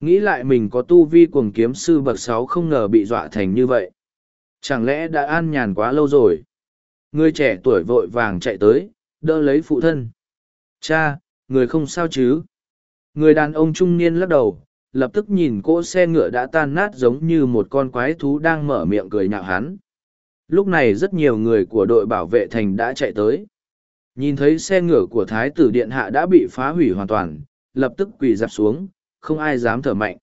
Nghĩ lại mình có tu vi cuồng kiếm sư bậc sáu không ngờ bị dọa thành như vậy. Chẳng lẽ đã an nhàn quá lâu rồi? Người trẻ tuổi vội vàng chạy tới, đỡ lấy phụ thân. Cha, người không sao chứ? Người đàn ông trung niên lắc đầu, lập tức nhìn cỗ xe ngựa đã tan nát giống như một con quái thú đang mở miệng cười nhạo hắn. Lúc này rất nhiều người của đội bảo vệ thành đã chạy tới nhìn thấy xe ngựa của thái tử điện hạ đã bị phá hủy hoàn toàn, lập tức quỳ dạp xuống, không ai dám thở mạnh.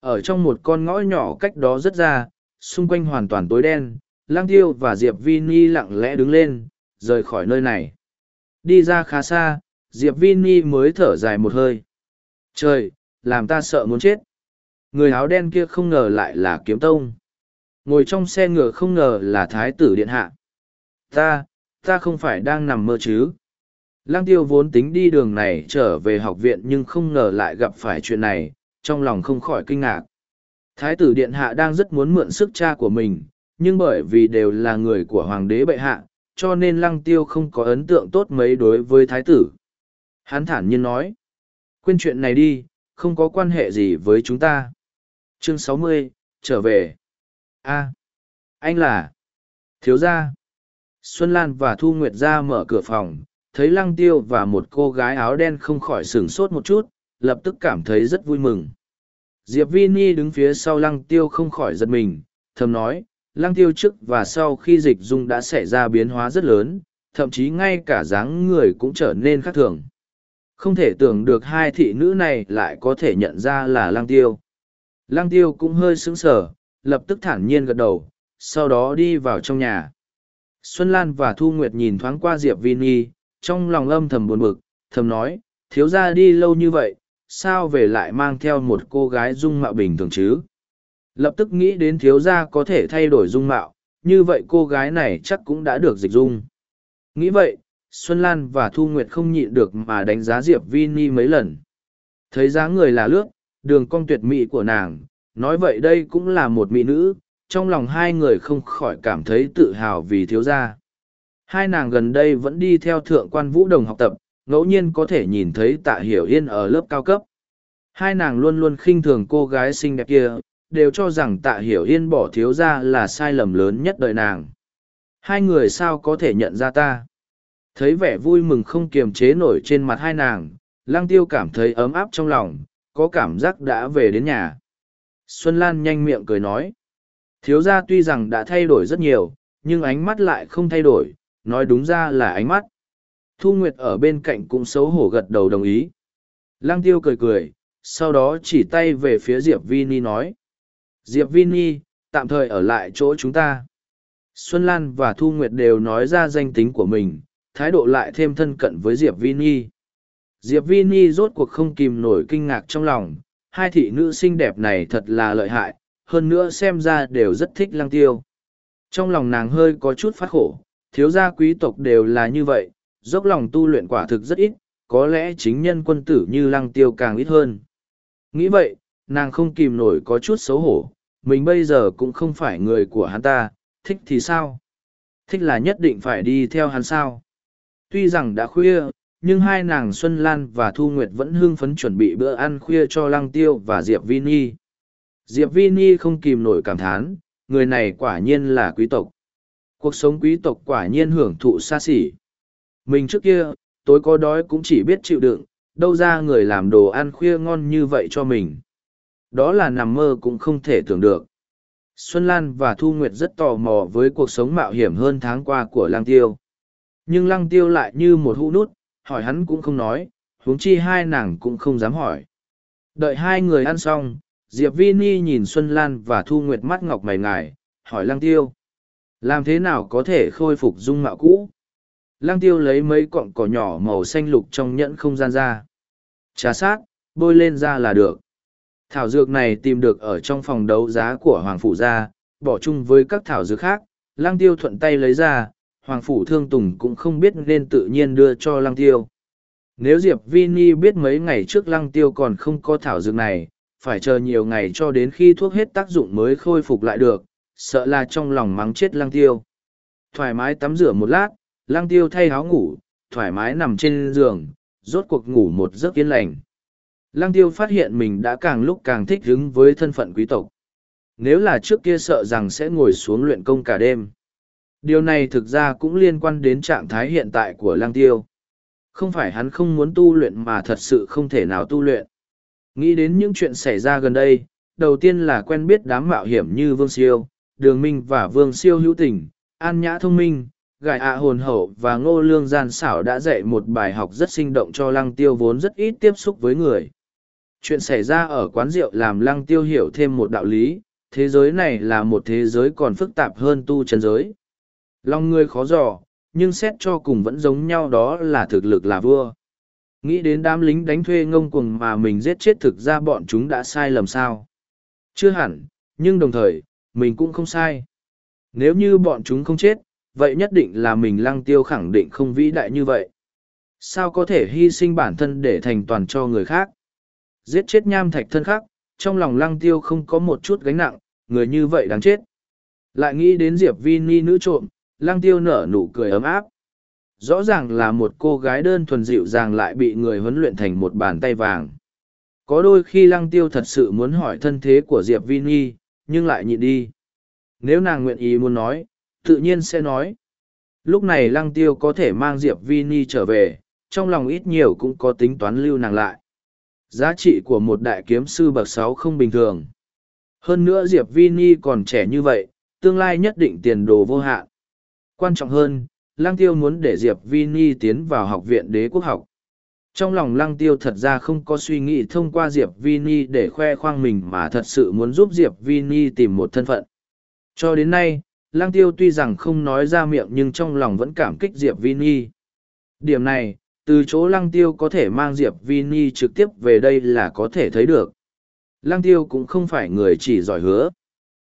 Ở trong một con ngõ nhỏ cách đó rất ra xung quanh hoàn toàn tối đen, lang tiêu và diệp vi ni lặng lẽ đứng lên, rời khỏi nơi này. Đi ra khá xa, diệp vi ni mới thở dài một hơi. Trời, làm ta sợ muốn chết. Người áo đen kia không ngờ lại là kiếm tông. Ngồi trong xe ngựa không ngờ là thái tử điện hạ. Ta ta không phải đang nằm mơ chứ Lang tiêu vốn tính đi đường này trở về học viện nhưng không ngờ lại gặp phải chuyện này, trong lòng không khỏi kinh ngạc. Thái tử Điện Hạ đang rất muốn mượn sức cha của mình, nhưng bởi vì đều là người của Hoàng đế bệ hạ, cho nên lăng tiêu không có ấn tượng tốt mấy đối với Thái tử. Hắn thản nhiên nói, quên chuyện này đi, không có quan hệ gì với chúng ta. Chương sáu mươi trở về. a anh là thiếu gia. Xuân Lan và Thu Nguyệt ra mở cửa phòng, thấy lăng tiêu và một cô gái áo đen không khỏi sửng sốt một chút, lập tức cảm thấy rất vui mừng. Diệp Vi đứng phía sau lăng tiêu không khỏi giật mình, thầm nói, lăng tiêu trước và sau khi dịch dung đã xảy ra biến hóa rất lớn, thậm chí ngay cả dáng người cũng trở nên khác thường. Không thể tưởng được hai thị nữ này lại có thể nhận ra là lăng tiêu. Lăng tiêu cũng hơi sững sờ, lập tức thản nhiên gật đầu, sau đó đi vào trong nhà. Xuân Lan và Thu Nguyệt nhìn thoáng qua Diệp Vi Nhi, trong lòng âm thầm buồn bực, thầm nói, thiếu ra đi lâu như vậy, sao về lại mang theo một cô gái dung mạo bình thường chứ? Lập tức nghĩ đến thiếu gia có thể thay đổi dung mạo, như vậy cô gái này chắc cũng đã được dịch dung. Nghĩ vậy, Xuân Lan và Thu Nguyệt không nhịn được mà đánh giá Diệp Vi Ni mấy lần. Thấy dáng người là lướt, đường cong tuyệt mỹ của nàng, nói vậy đây cũng là một mỹ nữ, trong lòng hai người không khỏi cảm thấy tự hào vì thiếu gia. Hai nàng gần đây vẫn đi theo thượng quan vũ đồng học tập, ngẫu nhiên có thể nhìn thấy tạ hiểu yên ở lớp cao cấp. Hai nàng luôn luôn khinh thường cô gái xinh đẹp kia, đều cho rằng tạ hiểu yên bỏ thiếu gia là sai lầm lớn nhất đời nàng. Hai người sao có thể nhận ra ta? Thấy vẻ vui mừng không kiềm chế nổi trên mặt hai nàng, lang tiêu cảm thấy ấm áp trong lòng, có cảm giác đã về đến nhà. Xuân Lan nhanh miệng cười nói. Thiếu gia tuy rằng đã thay đổi rất nhiều, nhưng ánh mắt lại không thay đổi, nói đúng ra là ánh mắt. Thu Nguyệt ở bên cạnh cũng xấu hổ gật đầu đồng ý. Lang tiêu cười cười, sau đó chỉ tay về phía Diệp Vini nói. Diệp Vini, tạm thời ở lại chỗ chúng ta. Xuân Lan và Thu Nguyệt đều nói ra danh tính của mình, thái độ lại thêm thân cận với Diệp Vini. Diệp Vini rốt cuộc không kìm nổi kinh ngạc trong lòng, hai thị nữ xinh đẹp này thật là lợi hại, hơn nữa xem ra đều rất thích lăng tiêu. Trong lòng nàng hơi có chút phát khổ, thiếu gia quý tộc đều là như vậy, dốc lòng tu luyện quả thực rất ít, có lẽ chính nhân quân tử như lăng tiêu càng ít hơn. Nghĩ vậy, nàng không kìm nổi có chút xấu hổ, mình bây giờ cũng không phải người của hắn ta, thích thì sao? Thích là nhất định phải đi theo hắn sao? Tuy rằng đã khuya, nhưng hai nàng Xuân Lan và Thu Nguyệt vẫn hưng phấn chuẩn bị bữa ăn khuya cho Lăng Tiêu và Diệp Vi Nhi. Diệp Vini không kìm nổi cảm thán, người này quả nhiên là quý tộc. Cuộc sống quý tộc quả nhiên hưởng thụ xa xỉ. Mình trước kia, tối có đói cũng chỉ biết chịu đựng, đâu ra người làm đồ ăn khuya ngon như vậy cho mình. Đó là nằm mơ cũng không thể tưởng được. Xuân Lan và Thu Nguyệt rất tò mò với cuộc sống mạo hiểm hơn tháng qua của Lăng Tiêu. Nhưng Lăng Tiêu lại như một hũ nút, hỏi hắn cũng không nói, huống chi hai nàng cũng không dám hỏi. Đợi hai người ăn xong, Diệp Vi Ni nhìn Xuân Lan và Thu Nguyệt mắt ngọc mày ngài, hỏi lăng tiêu. Làm thế nào có thể khôi phục dung mạo cũ? Lăng tiêu lấy mấy cọng cỏ nhỏ màu xanh lục trong nhẫn không gian ra. Trà sát, bôi lên ra là được. Thảo dược này tìm được ở trong phòng đấu giá của Hoàng Phủ Gia, bỏ chung với các thảo dược khác, Lăng Tiêu thuận tay lấy ra, Hoàng Phủ Thương Tùng cũng không biết nên tự nhiên đưa cho Lăng Tiêu. Nếu Diệp Vini biết mấy ngày trước Lăng Tiêu còn không có thảo dược này, phải chờ nhiều ngày cho đến khi thuốc hết tác dụng mới khôi phục lại được, sợ là trong lòng mắng chết Lăng Tiêu. Thoải mái tắm rửa một lát, Lăng Tiêu thay áo ngủ, thoải mái nằm trên giường, rốt cuộc ngủ một giấc yên lành. Lăng tiêu phát hiện mình đã càng lúc càng thích hứng với thân phận quý tộc. Nếu là trước kia sợ rằng sẽ ngồi xuống luyện công cả đêm. Điều này thực ra cũng liên quan đến trạng thái hiện tại của lăng tiêu. Không phải hắn không muốn tu luyện mà thật sự không thể nào tu luyện. Nghĩ đến những chuyện xảy ra gần đây, đầu tiên là quen biết đám mạo hiểm như Vương Siêu, Đường Minh và Vương Siêu hữu tình, An Nhã thông minh, Gài ạ hồn hậu và Ngô Lương gian xảo đã dạy một bài học rất sinh động cho lăng tiêu vốn rất ít tiếp xúc với người. Chuyện xảy ra ở quán rượu làm lăng tiêu hiểu thêm một đạo lý, thế giới này là một thế giới còn phức tạp hơn tu chân giới. Lòng người khó dò, nhưng xét cho cùng vẫn giống nhau đó là thực lực là vua. Nghĩ đến đám lính đánh thuê ngông cuồng mà mình giết chết thực ra bọn chúng đã sai lầm sao. Chưa hẳn, nhưng đồng thời, mình cũng không sai. Nếu như bọn chúng không chết, vậy nhất định là mình lăng tiêu khẳng định không vĩ đại như vậy. Sao có thể hy sinh bản thân để thành toàn cho người khác? giết chết nham thạch thân khắc, trong lòng lăng tiêu không có một chút gánh nặng, người như vậy đáng chết. Lại nghĩ đến Diệp Vi Ni nữ trộm, lăng tiêu nở nụ cười ấm áp. Rõ ràng là một cô gái đơn thuần dịu dàng lại bị người huấn luyện thành một bàn tay vàng. Có đôi khi lăng tiêu thật sự muốn hỏi thân thế của Diệp Vi Ni, nhưng lại nhịn đi. Nếu nàng nguyện ý muốn nói, tự nhiên sẽ nói. Lúc này lăng tiêu có thể mang Diệp Vi Ni trở về, trong lòng ít nhiều cũng có tính toán lưu nàng lại. Giá trị của một đại kiếm sư bậc sáu không bình thường. Hơn nữa Diệp Vi Nhi còn trẻ như vậy, tương lai nhất định tiền đồ vô hạn. Quan trọng hơn, Lăng Tiêu muốn để Diệp Vini tiến vào học viện đế quốc học. Trong lòng Lăng Tiêu thật ra không có suy nghĩ thông qua Diệp Vini để khoe khoang mình mà thật sự muốn giúp Diệp Vini tìm một thân phận. Cho đến nay, Lăng Tiêu tuy rằng không nói ra miệng nhưng trong lòng vẫn cảm kích Diệp Vini. Điểm này, từ chỗ lăng tiêu có thể mang diệp vini trực tiếp về đây là có thể thấy được lăng tiêu cũng không phải người chỉ giỏi hứa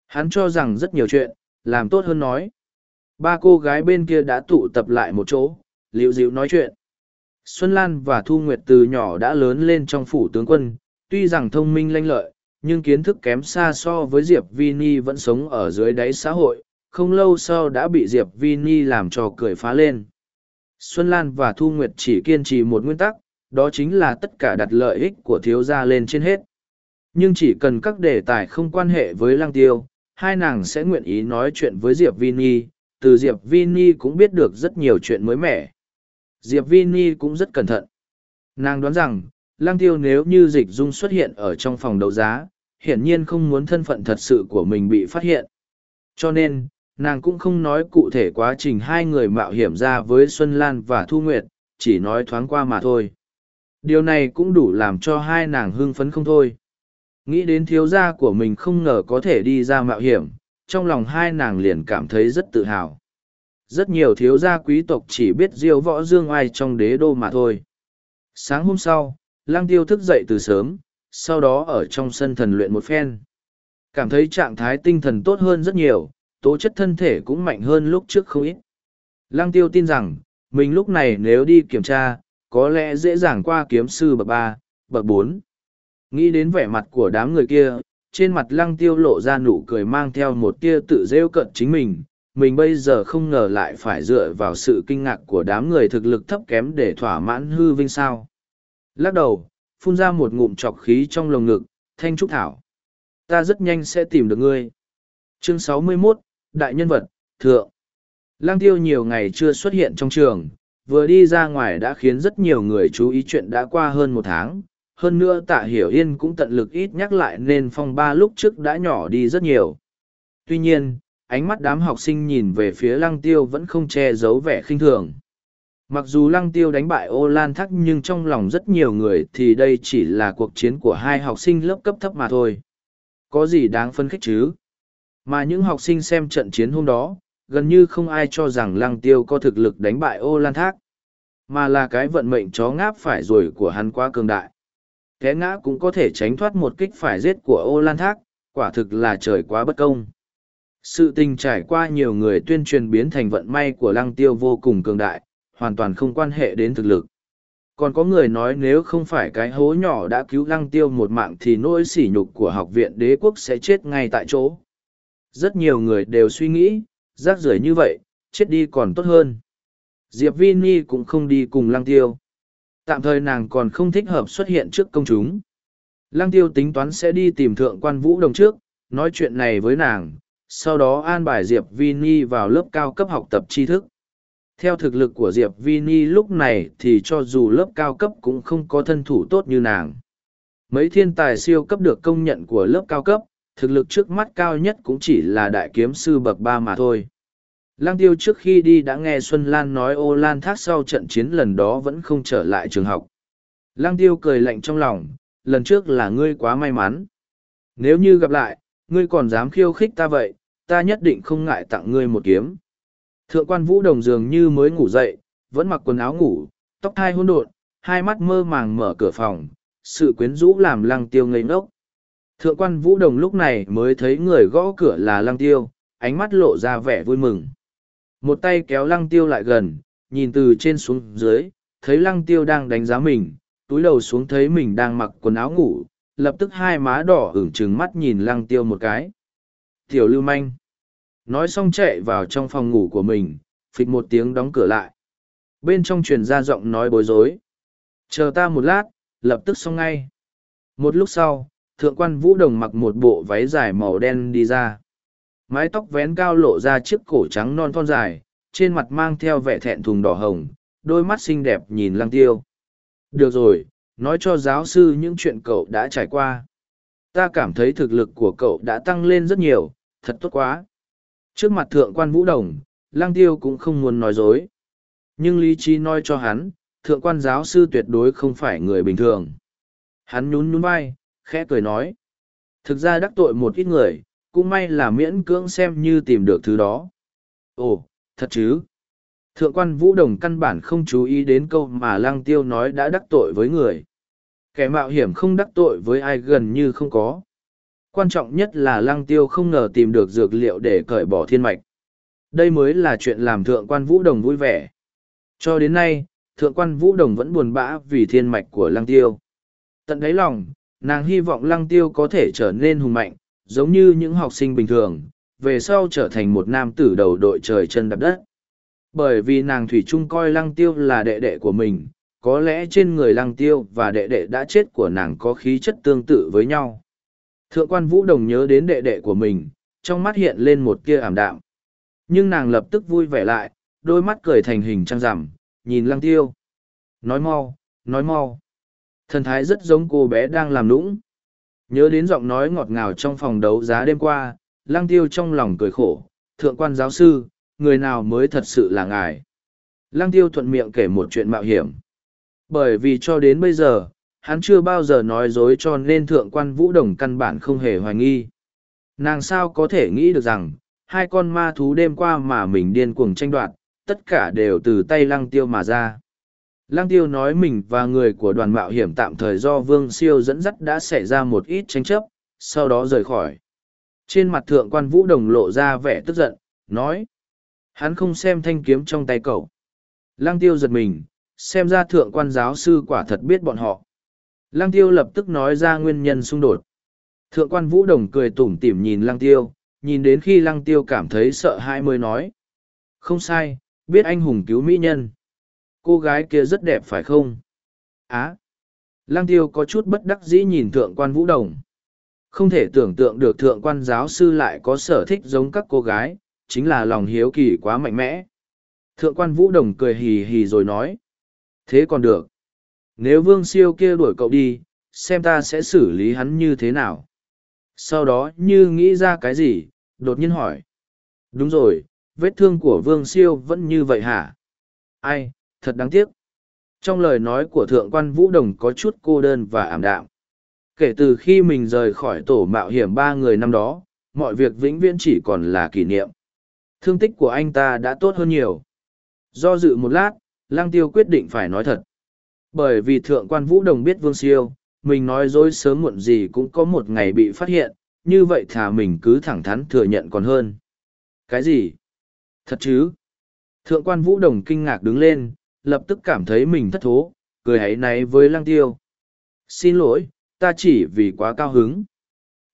hắn cho rằng rất nhiều chuyện làm tốt hơn nói ba cô gái bên kia đã tụ tập lại một chỗ liễu dịu nói chuyện xuân lan và thu nguyệt từ nhỏ đã lớn lên trong phủ tướng quân tuy rằng thông minh lanh lợi nhưng kiến thức kém xa so với diệp vini vẫn sống ở dưới đáy xã hội không lâu sau đã bị diệp vini làm trò cười phá lên Xuân Lan và Thu Nguyệt chỉ kiên trì một nguyên tắc, đó chính là tất cả đặt lợi ích của thiếu gia lên trên hết. Nhưng chỉ cần các đề tài không quan hệ với Lăng Tiêu, hai nàng sẽ nguyện ý nói chuyện với Diệp Vini, từ Diệp Vini cũng biết được rất nhiều chuyện mới mẻ. Diệp Vini cũng rất cẩn thận. Nàng đoán rằng, Lang Tiêu nếu như dịch dung xuất hiện ở trong phòng đấu giá, hiển nhiên không muốn thân phận thật sự của mình bị phát hiện. Cho nên, nàng cũng không nói cụ thể quá trình hai người mạo hiểm ra với xuân lan và thu nguyệt chỉ nói thoáng qua mà thôi điều này cũng đủ làm cho hai nàng hưng phấn không thôi nghĩ đến thiếu gia của mình không ngờ có thể đi ra mạo hiểm trong lòng hai nàng liền cảm thấy rất tự hào rất nhiều thiếu gia quý tộc chỉ biết diêu võ dương ai trong đế đô mà thôi sáng hôm sau lang tiêu thức dậy từ sớm sau đó ở trong sân thần luyện một phen cảm thấy trạng thái tinh thần tốt hơn rất nhiều tố chất thân thể cũng mạnh hơn lúc trước không ít. Lăng tiêu tin rằng, mình lúc này nếu đi kiểm tra, có lẽ dễ dàng qua kiếm sư bậc ba, bậc bốn. Nghĩ đến vẻ mặt của đám người kia, trên mặt lăng tiêu lộ ra nụ cười mang theo một tia tự rêu cận chính mình. Mình bây giờ không ngờ lại phải dựa vào sự kinh ngạc của đám người thực lực thấp kém để thỏa mãn hư vinh sao. Lắc đầu, phun ra một ngụm trọc khí trong lồng ngực, thanh trúc thảo. Ta rất nhanh sẽ tìm được ngươi. Chương 61, đại nhân vật, thượng. Lang tiêu nhiều ngày chưa xuất hiện trong trường, vừa đi ra ngoài đã khiến rất nhiều người chú ý chuyện đã qua hơn một tháng. Hơn nữa tạ hiểu yên cũng tận lực ít nhắc lại nên phong ba lúc trước đã nhỏ đi rất nhiều. Tuy nhiên, ánh mắt đám học sinh nhìn về phía lăng tiêu vẫn không che giấu vẻ khinh thường. Mặc dù lăng tiêu đánh bại ô lan thắc nhưng trong lòng rất nhiều người thì đây chỉ là cuộc chiến của hai học sinh lớp cấp thấp mà thôi. Có gì đáng phân khích chứ? Mà những học sinh xem trận chiến hôm đó, gần như không ai cho rằng lăng tiêu có thực lực đánh bại ô lan thác. Mà là cái vận mệnh chó ngáp phải rồi của hắn quá cường đại. Té ngã cũng có thể tránh thoát một kích phải giết của ô lan thác, quả thực là trời quá bất công. Sự tình trải qua nhiều người tuyên truyền biến thành vận may của lăng tiêu vô cùng cường đại, hoàn toàn không quan hệ đến thực lực. Còn có người nói nếu không phải cái hố nhỏ đã cứu lăng tiêu một mạng thì nỗi sỉ nhục của học viện đế quốc sẽ chết ngay tại chỗ. Rất nhiều người đều suy nghĩ, rác rưởi như vậy, chết đi còn tốt hơn. Diệp Vini cũng không đi cùng lăng tiêu. Tạm thời nàng còn không thích hợp xuất hiện trước công chúng. Lăng tiêu tính toán sẽ đi tìm thượng quan vũ đồng trước, nói chuyện này với nàng, sau đó an bài Diệp Vi Ni vào lớp cao cấp học tập tri thức. Theo thực lực của Diệp Vi Ni lúc này thì cho dù lớp cao cấp cũng không có thân thủ tốt như nàng. Mấy thiên tài siêu cấp được công nhận của lớp cao cấp, thực lực trước mắt cao nhất cũng chỉ là đại kiếm sư bậc ba mà thôi. Lăng tiêu trước khi đi đã nghe Xuân Lan nói ô lan thác sau trận chiến lần đó vẫn không trở lại trường học. Lăng tiêu cười lạnh trong lòng, lần trước là ngươi quá may mắn. Nếu như gặp lại, ngươi còn dám khiêu khích ta vậy, ta nhất định không ngại tặng ngươi một kiếm. Thượng quan vũ đồng dường như mới ngủ dậy, vẫn mặc quần áo ngủ, tóc thai hôn đột, hai mắt mơ màng mở cửa phòng, sự quyến rũ làm lăng tiêu ngây ngốc. Thượng quan vũ đồng lúc này mới thấy người gõ cửa là lăng tiêu, ánh mắt lộ ra vẻ vui mừng. Một tay kéo lăng tiêu lại gần, nhìn từ trên xuống dưới, thấy lăng tiêu đang đánh giá mình, túi đầu xuống thấy mình đang mặc quần áo ngủ, lập tức hai má đỏ ửng trừng mắt nhìn lăng tiêu một cái. Tiểu lưu manh. Nói xong chạy vào trong phòng ngủ của mình, phịch một tiếng đóng cửa lại. Bên trong truyền ra giọng nói bối rối. Chờ ta một lát, lập tức xong ngay. Một lúc sau, thượng quan vũ đồng mặc một bộ váy dài màu đen đi ra. Mái tóc vén cao lộ ra chiếc cổ trắng non thon dài, trên mặt mang theo vẻ thẹn thùng đỏ hồng, đôi mắt xinh đẹp nhìn lăng tiêu. Được rồi, nói cho giáo sư những chuyện cậu đã trải qua. Ta cảm thấy thực lực của cậu đã tăng lên rất nhiều, thật tốt quá. Trước mặt thượng quan vũ đồng, lăng tiêu cũng không muốn nói dối. Nhưng lý trí nói cho hắn, thượng quan giáo sư tuyệt đối không phải người bình thường. Hắn nhún nhún vai, khẽ cười nói. Thực ra đắc tội một ít người, cũng may là miễn cưỡng xem như tìm được thứ đó. Ồ, thật chứ? Thượng quan Vũ Đồng căn bản không chú ý đến câu mà Lăng Tiêu nói đã đắc tội với người. Kẻ mạo hiểm không đắc tội với ai gần như không có. Quan trọng nhất là Lăng Tiêu không ngờ tìm được dược liệu để cởi bỏ thiên mạch. Đây mới là chuyện làm Thượng quan Vũ Đồng vui vẻ. Cho đến nay, Thượng quan Vũ Đồng vẫn buồn bã vì thiên mạch của Lăng Tiêu. Tận đáy lòng, nàng hy vọng Lăng Tiêu có thể trở nên hùng mạnh, giống như những học sinh bình thường, về sau trở thành một nam tử đầu đội trời chân đạp đất. Bởi vì nàng Thủy Trung coi lăng tiêu là đệ đệ của mình, có lẽ trên người lăng tiêu và đệ đệ đã chết của nàng có khí chất tương tự với nhau. Thượng quan Vũ Đồng nhớ đến đệ đệ của mình, trong mắt hiện lên một tia ảm đạm. Nhưng nàng lập tức vui vẻ lại, đôi mắt cười thành hình trăng rằm, nhìn lăng tiêu. Nói mau, nói mau. Thần thái rất giống cô bé đang làm nũng. Nhớ đến giọng nói ngọt ngào trong phòng đấu giá đêm qua, lang tiêu trong lòng cười khổ, thượng quan giáo sư, người nào mới thật sự là ngài. Lăng tiêu thuận miệng kể một chuyện mạo hiểm. Bởi vì cho đến bây giờ, hắn chưa bao giờ nói dối cho nên thượng quan vũ đồng căn bản không hề hoài nghi. Nàng sao có thể nghĩ được rằng, hai con ma thú đêm qua mà mình điên cuồng tranh đoạt, tất cả đều từ tay lăng tiêu mà ra. Lăng tiêu nói mình và người của đoàn mạo hiểm tạm thời do Vương Siêu dẫn dắt đã xảy ra một ít tranh chấp, sau đó rời khỏi. Trên mặt thượng quan vũ đồng lộ ra vẻ tức giận, nói. Hắn không xem thanh kiếm trong tay cậu. Lăng tiêu giật mình, xem ra thượng quan giáo sư quả thật biết bọn họ. Lăng tiêu lập tức nói ra nguyên nhân xung đột. Thượng quan vũ đồng cười tủm tỉm nhìn lăng tiêu, nhìn đến khi lăng tiêu cảm thấy sợ hãi mới nói. Không sai, biết anh hùng cứu mỹ nhân cô gái kia rất đẹp phải không? Á, lăng tiêu có chút bất đắc dĩ nhìn thượng quan vũ đồng. Không thể tưởng tượng được thượng quan giáo sư lại có sở thích giống các cô gái, chính là lòng hiếu kỳ quá mạnh mẽ. Thượng quan vũ đồng cười hì hì rồi nói, thế còn được. Nếu vương siêu kia đuổi cậu đi, xem ta sẽ xử lý hắn như thế nào. Sau đó như nghĩ ra cái gì, đột nhiên hỏi, đúng rồi, vết thương của vương siêu vẫn như vậy hả? Ai thật đáng tiếc. Trong lời nói của thượng quan Vũ Đồng có chút cô đơn và ảm đạm. Kể từ khi mình rời khỏi tổ mạo hiểm ba người năm đó, mọi việc vĩnh viễn chỉ còn là kỷ niệm. Thương tích của anh ta đã tốt hơn nhiều. Do dự một lát, Lăng Tiêu quyết định phải nói thật. Bởi vì Thượng quan Vũ Đồng biết Vương Siêu, mình nói dối sớm muộn gì cũng có một ngày bị phát hiện, như vậy thà mình cứ thẳng thắn thừa nhận còn hơn. Cái gì? Thật chứ? Thượng quan Vũ Đồng kinh ngạc đứng lên, lập tức cảm thấy mình thất thố, cười hãy náy với Lăng Tiêu. Xin lỗi, ta chỉ vì quá cao hứng.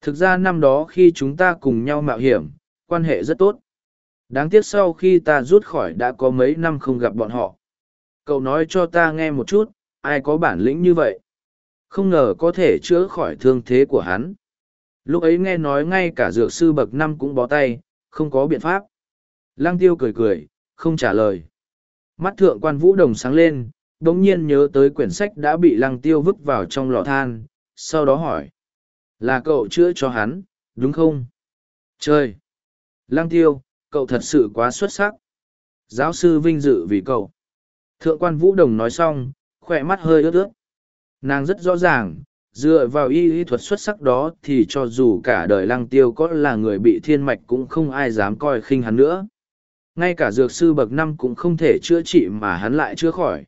Thực ra năm đó khi chúng ta cùng nhau mạo hiểm, quan hệ rất tốt. Đáng tiếc sau khi ta rút khỏi đã có mấy năm không gặp bọn họ. Cậu nói cho ta nghe một chút, ai có bản lĩnh như vậy? Không ngờ có thể chữa khỏi thương thế của hắn. Lúc ấy nghe nói ngay cả dược sư bậc năm cũng bó tay, không có biện pháp. Lăng tiêu cười cười, không trả lời. Mắt thượng quan vũ đồng sáng lên, đống nhiên nhớ tới quyển sách đã bị lăng tiêu vứt vào trong lò than, sau đó hỏi. Là cậu chữa cho hắn, đúng không? trời, Lăng tiêu, cậu thật sự quá xuất sắc. Giáo sư vinh dự vì cậu. Thượng quan Vũ Đồng nói xong, khỏe mắt hơi ướt ướt. Nàng rất rõ ràng, dựa vào y y thuật xuất sắc đó thì cho dù cả đời lăng tiêu có là người bị thiên mạch cũng không ai dám coi khinh hắn nữa. Ngay cả dược sư bậc năm cũng không thể chữa trị mà hắn lại chữa khỏi.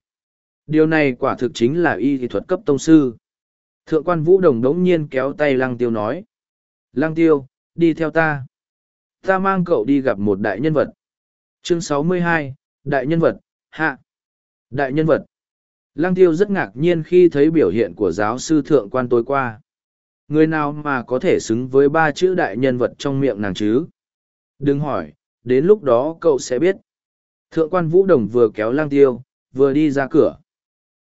Điều này quả thực chính là y kỹ thuật cấp tông sư. Thượng quan Vũ Đồng đống nhiên kéo tay lăng tiêu nói. Lăng tiêu, đi theo ta. Ta mang cậu đi gặp một đại nhân vật. Chương 62, Đại nhân vật, hạ. Đại nhân vật. Lăng tiêu rất ngạc nhiên khi thấy biểu hiện của giáo sư thượng quan tối qua. Người nào mà có thể xứng với ba chữ đại nhân vật trong miệng nàng chứ? Đừng hỏi, đến lúc đó cậu sẽ biết. Thượng quan vũ đồng vừa kéo lăng tiêu, vừa đi ra cửa.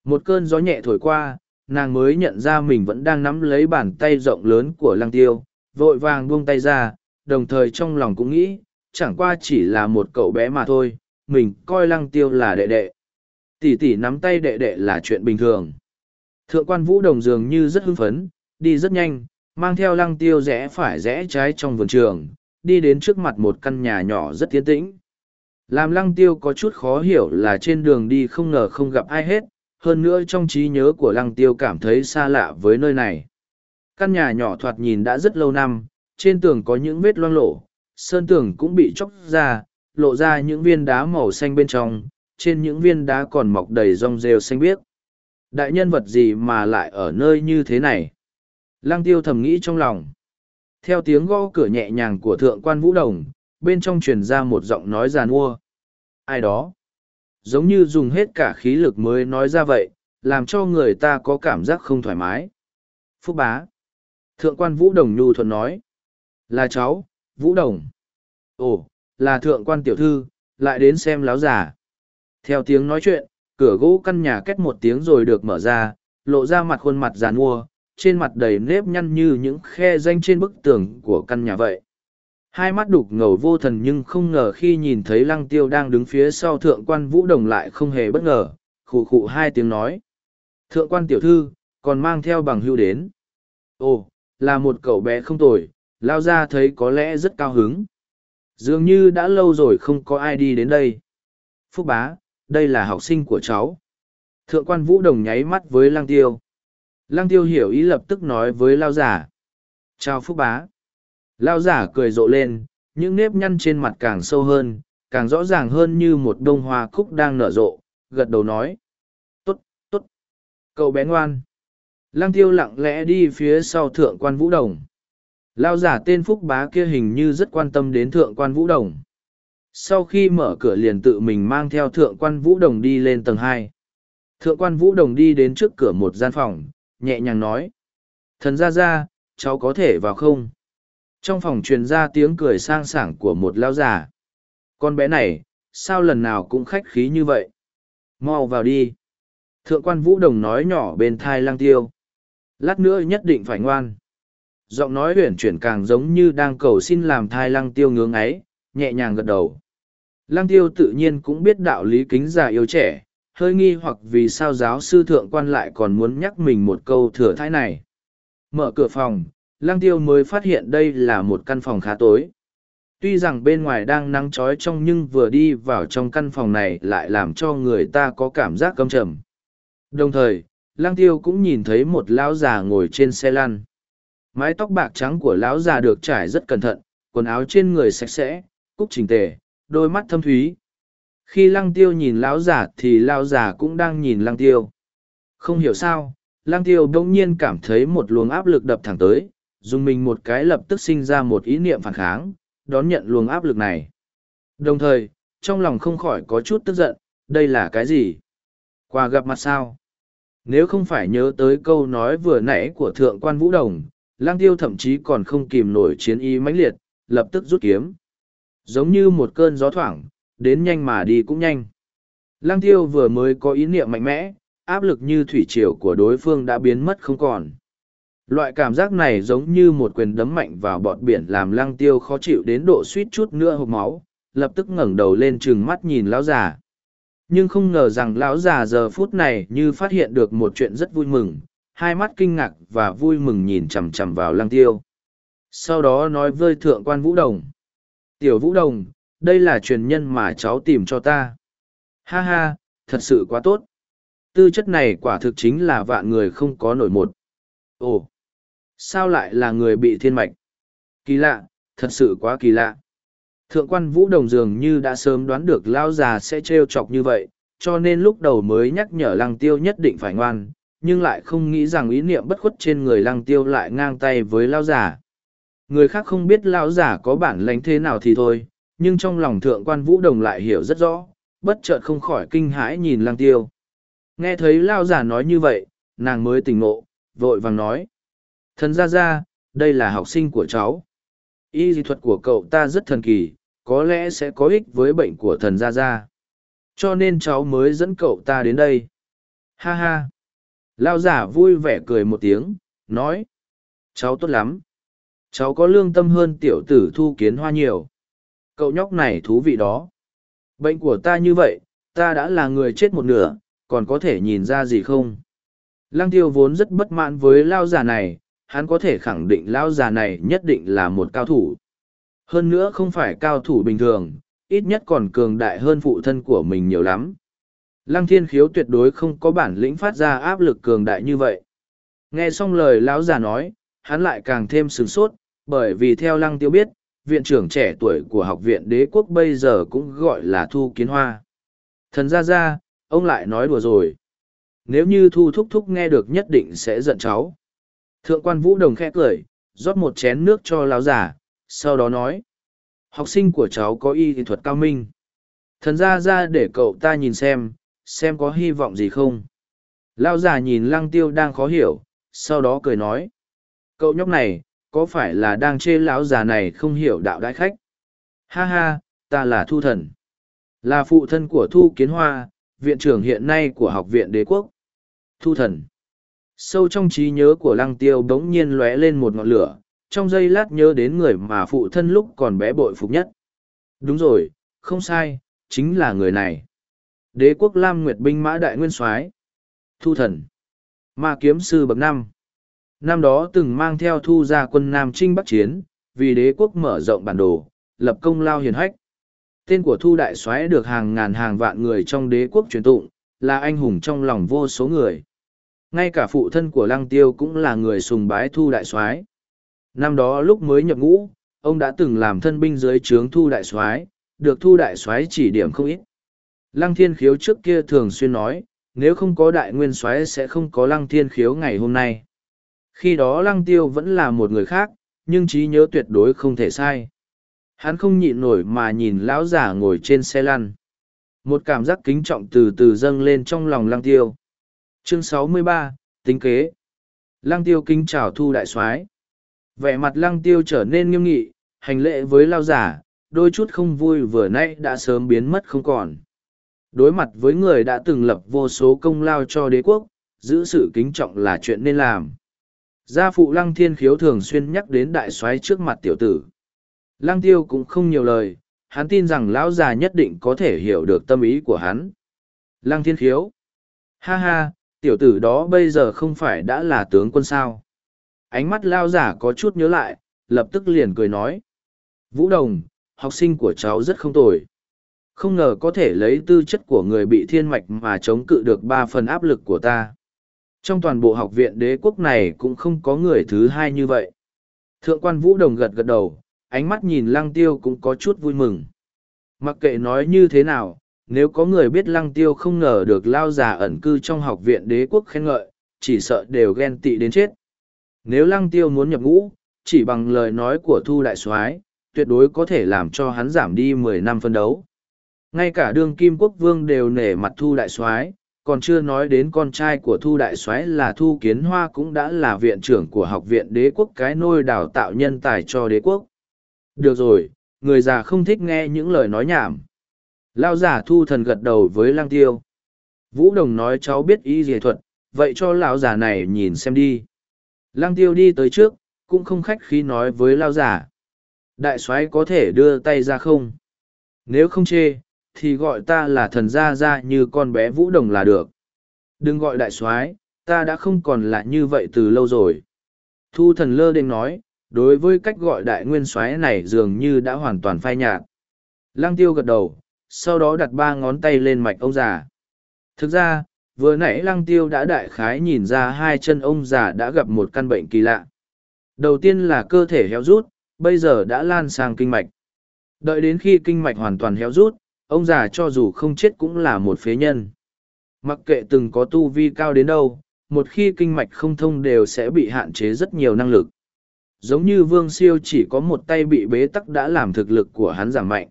Một cơn gió nhẹ thổi qua, nàng mới nhận ra mình vẫn đang nắm lấy bàn tay rộng lớn của lăng tiêu, vội vàng buông tay ra, đồng thời trong lòng cũng nghĩ, chẳng qua chỉ là một cậu bé mà thôi, mình coi lăng tiêu là đệ đệ. Tỷ tỷ nắm tay đệ đệ là chuyện bình thường. Thượng quan vũ đồng dường như rất hưng phấn, đi rất nhanh, mang theo lăng tiêu rẽ phải rẽ trái trong vườn trường, đi đến trước mặt một căn nhà nhỏ rất tiến tĩnh. Làm lăng tiêu có chút khó hiểu là trên đường đi không ngờ không gặp ai hết, hơn nữa trong trí nhớ của lăng tiêu cảm thấy xa lạ với nơi này. Căn nhà nhỏ thoạt nhìn đã rất lâu năm, trên tường có những vết loang lổ, sơn tường cũng bị chóc ra, lộ ra những viên đá màu xanh bên trong, trên những viên đá còn mọc đầy rong rêu xanh biếc. Đại nhân vật gì mà lại ở nơi như thế này? Lăng tiêu thầm nghĩ trong lòng. Theo tiếng gõ cửa nhẹ nhàng của thượng quan vũ đồng, bên trong truyền ra một giọng nói giàn ua. Ai đó? Giống như dùng hết cả khí lực mới nói ra vậy, làm cho người ta có cảm giác không thoải mái. Phúc bá. Thượng quan vũ đồng nhu thuận nói. Là cháu, vũ đồng. Ồ, là thượng quan tiểu thư, lại đến xem láo giả. Theo tiếng nói chuyện, cửa gỗ căn nhà két một tiếng rồi được mở ra, lộ ra mặt khuôn mặt giàn mua, trên mặt đầy nếp nhăn như những khe danh trên bức tường của căn nhà vậy. Hai mắt đục ngầu vô thần nhưng không ngờ khi nhìn thấy lăng tiêu đang đứng phía sau thượng quan vũ đồng lại không hề bất ngờ, khụ khụ hai tiếng nói. Thượng quan tiểu thư, còn mang theo bằng hưu đến. Ồ, là một cậu bé không tồi, lao ra thấy có lẽ rất cao hứng. Dường như đã lâu rồi không có ai đi đến đây. Phúc bá, đây là học sinh của cháu. Thượng quan vũ đồng nháy mắt với lang tiêu. Lang tiêu hiểu ý lập tức nói với lao giả. Chào Phúc bá. Lao giả cười rộ lên, những nếp nhăn trên mặt càng sâu hơn, càng rõ ràng hơn như một đông hoa cúc đang nở rộ, gật đầu nói. Tốt, tốt. Cậu bé ngoan. Lăng tiêu lặng lẽ đi phía sau thượng quan vũ đồng. Lao giả tên Phúc bá kia hình như rất quan tâm đến thượng quan vũ đồng sau khi mở cửa liền tự mình mang theo thượng quan vũ đồng đi lên tầng hai thượng quan vũ đồng đi đến trước cửa một gian phòng nhẹ nhàng nói. Thần ra ra cháu có thể vào không? Trong phòng truyền ra tiếng cười sang sảng của một lao già. Con bé này sao lần nào cũng khách khí như vậy? Mau vào đi. Thượng quan vũ đồng nói nhỏ bên thai lang tiêu. Lát nữa nhất định phải ngoan. Giọng nói huyển chuyển càng giống như đang cầu xin làm thai lăng tiêu ngưỡng ấy nhẹ nhàng gật đầu. Lăng tiêu tự nhiên cũng biết đạo lý kính già yêu trẻ, hơi nghi hoặc vì sao giáo sư thượng quan lại còn muốn nhắc mình một câu thừa thai này. Mở cửa phòng, lăng tiêu mới phát hiện đây là một căn phòng khá tối. Tuy rằng bên ngoài đang nắng trói trong nhưng vừa đi vào trong căn phòng này lại làm cho người ta có cảm giác căm trầm. Đồng thời, lăng tiêu cũng nhìn thấy một lão già ngồi trên xe lăn. Mái tóc bạc trắng của lão già được trải rất cẩn thận, quần áo trên người sạch sẽ, cúc chỉnh tề, đôi mắt thâm thúy. Khi lăng tiêu nhìn lão giả thì lão giả cũng đang nhìn lăng tiêu. Không hiểu sao, lăng tiêu đông nhiên cảm thấy một luồng áp lực đập thẳng tới, dùng mình một cái lập tức sinh ra một ý niệm phản kháng, đón nhận luồng áp lực này. Đồng thời, trong lòng không khỏi có chút tức giận, đây là cái gì? Qua gặp mặt sao? Nếu không phải nhớ tới câu nói vừa nãy của thượng quan vũ đồng, lang tiêu thậm chí còn không kìm nổi chiến y mãnh liệt, lập tức rút kiếm. Giống như một cơn gió thoảng, đến nhanh mà đi cũng nhanh. Lang tiêu vừa mới có ý niệm mạnh mẽ, áp lực như thủy triều của đối phương đã biến mất không còn. Loại cảm giác này giống như một quyền đấm mạnh vào bọt biển làm lăng tiêu khó chịu đến độ suýt chút nữa hộp máu, lập tức ngẩng đầu lên trừng mắt nhìn lão già. Nhưng không ngờ rằng lão già giờ phút này như phát hiện được một chuyện rất vui mừng, hai mắt kinh ngạc và vui mừng nhìn chằm chằm vào lăng tiêu. Sau đó nói với thượng quan Vũ Đồng. Tiểu Vũ Đồng, đây là truyền nhân mà cháu tìm cho ta. Ha ha, thật sự quá tốt. Tư chất này quả thực chính là vạn người không có nổi một. Ồ, sao lại là người bị thiên mạch? Kỳ lạ, thật sự quá kỳ lạ. Thượng quan Vũ Đồng dường như đã sớm đoán được Lao già sẽ trêu chọc như vậy, cho nên lúc đầu mới nhắc nhở lăng tiêu nhất định phải ngoan, nhưng lại không nghĩ rằng ý niệm bất khuất trên người lăng tiêu lại ngang tay với Lao già. Người khác không biết Lao già có bản lãnh thế nào thì thôi, nhưng trong lòng thượng quan Vũ Đồng lại hiểu rất rõ, bất chợt không khỏi kinh hãi nhìn lăng tiêu. Nghe thấy Lao giả nói như vậy, nàng mới tỉnh ngộ, vội vàng nói. Thần ra ra, đây là học sinh của cháu. Y dị thuật của cậu ta rất thần kỳ, có lẽ sẽ có ích với bệnh của thần gia gia. Cho nên cháu mới dẫn cậu ta đến đây. Ha ha. Lao giả vui vẻ cười một tiếng, nói. Cháu tốt lắm. Cháu có lương tâm hơn tiểu tử thu kiến hoa nhiều. Cậu nhóc này thú vị đó. Bệnh của ta như vậy, ta đã là người chết một nửa, còn có thể nhìn ra gì không? Lăng tiêu vốn rất bất mãn với lao già này, hắn có thể khẳng định lao già này nhất định là một cao thủ. Hơn nữa không phải cao thủ bình thường, ít nhất còn cường đại hơn phụ thân của mình nhiều lắm. Lăng thiên khiếu tuyệt đối không có bản lĩnh phát ra áp lực cường đại như vậy. Nghe xong lời lão già nói, hắn lại càng thêm sửng sốt, bởi vì theo lăng tiêu biết, viện trưởng trẻ tuổi của học viện đế quốc bây giờ cũng gọi là Thu Kiến Hoa. Thần ra ra, ông lại nói đùa rồi. Nếu như Thu Thúc Thúc nghe được nhất định sẽ giận cháu. Thượng quan Vũ Đồng khẽ cười, rót một chén nước cho lão giả, sau đó nói học sinh của cháu có y thuật cao minh thần ra ra để cậu ta nhìn xem xem có hy vọng gì không lao già nhìn lăng tiêu đang khó hiểu sau đó cười nói cậu nhóc này có phải là đang chê lão già này không hiểu đạo đại khách ha ha ta là thu thần là phụ thân của thu kiến hoa viện trưởng hiện nay của học viện đế quốc thu thần sâu trong trí nhớ của lăng tiêu bỗng nhiên lóe lên một ngọn lửa trong giây lát nhớ đến người mà phụ thân lúc còn bé bội phục nhất. Đúng rồi, không sai, chính là người này. Đế quốc Lam Nguyệt binh mã đại nguyên soái Thu thần. Ma kiếm sư bậc năm. Năm đó từng mang theo thu ra quân Nam Trinh Bắc Chiến, vì đế quốc mở rộng bản đồ, lập công lao hiền hách. Tên của thu đại soái được hàng ngàn hàng vạn người trong đế quốc truyền tụng, là anh hùng trong lòng vô số người. Ngay cả phụ thân của lăng tiêu cũng là người sùng bái thu đại soái Năm đó lúc mới nhập ngũ, ông đã từng làm thân binh dưới trướng thu đại soái, được thu đại soái chỉ điểm không ít. Lăng thiên khiếu trước kia thường xuyên nói, nếu không có đại nguyên soái sẽ không có lăng thiên khiếu ngày hôm nay. Khi đó lăng tiêu vẫn là một người khác, nhưng trí nhớ tuyệt đối không thể sai. Hắn không nhịn nổi mà nhìn lão giả ngồi trên xe lăn. Một cảm giác kính trọng từ từ dâng lên trong lòng lăng tiêu. Chương 63, tính kế. Lăng tiêu kính chào thu đại soái vẻ mặt lăng tiêu trở nên nghiêm nghị hành lễ với lao giả đôi chút không vui vừa nay đã sớm biến mất không còn đối mặt với người đã từng lập vô số công lao cho đế quốc giữ sự kính trọng là chuyện nên làm gia phụ lăng thiên khiếu thường xuyên nhắc đến đại soái trước mặt tiểu tử. Lăng tiêu cũng không nhiều lời, hắn tin rằng lão già nhất định có thể hiểu được tâm ý của hắn. Lăng thiên khiếu. Ha ha, tiểu tử đó bây giờ không phải đã là tướng quân sao? Ánh mắt lao giả có chút nhớ lại, lập tức liền cười nói. Vũ đồng, học sinh của cháu rất không tồi. Không ngờ có thể lấy tư chất của người bị thiên mạch mà chống cự được ba phần áp lực của ta trong toàn bộ học viện đế quốc này cũng không có người thứ hai như vậy thượng quan vũ đồng gật gật đầu ánh mắt nhìn lăng tiêu cũng có chút vui mừng. Mặc kệ nói như thế nào, nếu có người biết lăng tiêu không ngờ được lao già ẩn cư trong học viện đế quốc khen ngợi, chỉ sợ đều ghen tị đến chết. Nếu lăng tiêu muốn nhập ngũ, chỉ bằng lời nói của Thu Đại soái tuyệt đối có thể làm cho hắn giảm đi mười năm phân đấu. Ngay cả đương kim quốc vương đều nể mặt Thu Đại soái còn chưa nói đến con trai của Thu Đại soái là Thu Kiến Hoa cũng đã là viện trưởng của học viện đế quốc cái nôi đào tạo nhân tài cho đế quốc. Được rồi, người già không thích nghe những lời nói nhảm. Lao giả thu thần gật đầu với lang tiêu. Vũ Đồng nói cháu biết ý dề thuật, vậy cho lão giả này nhìn xem đi. Lang tiêu đi tới trước, cũng không khách khí nói với lao giả. Đại soái có thể đưa tay ra không? Nếu không chê, thì gọi ta là thần gia gia như con bé Vũ Đồng là được. Đừng gọi đại soái, ta đã không còn là như vậy từ lâu rồi. Thu thần lơ đênh nói, đối với cách gọi đại nguyên soái này dường như đã hoàn toàn phai nhạt. Lăng tiêu gật đầu, sau đó đặt ba ngón tay lên mạch ông già. Thực ra, vừa nãy lăng tiêu đã đại khái nhìn ra hai chân ông già đã gặp một căn bệnh kỳ lạ. Đầu tiên là cơ thể héo rút, bây giờ đã lan sang kinh mạch. Đợi đến khi kinh mạch hoàn toàn héo rút, ông già cho dù không chết cũng là một phế nhân. Mặc kệ từng có tu vi cao đến đâu, một khi kinh mạch không thông đều sẽ bị hạn chế rất nhiều năng lực. Giống như vương siêu chỉ có một tay bị bế tắc đã làm thực lực của hắn giảm mạnh.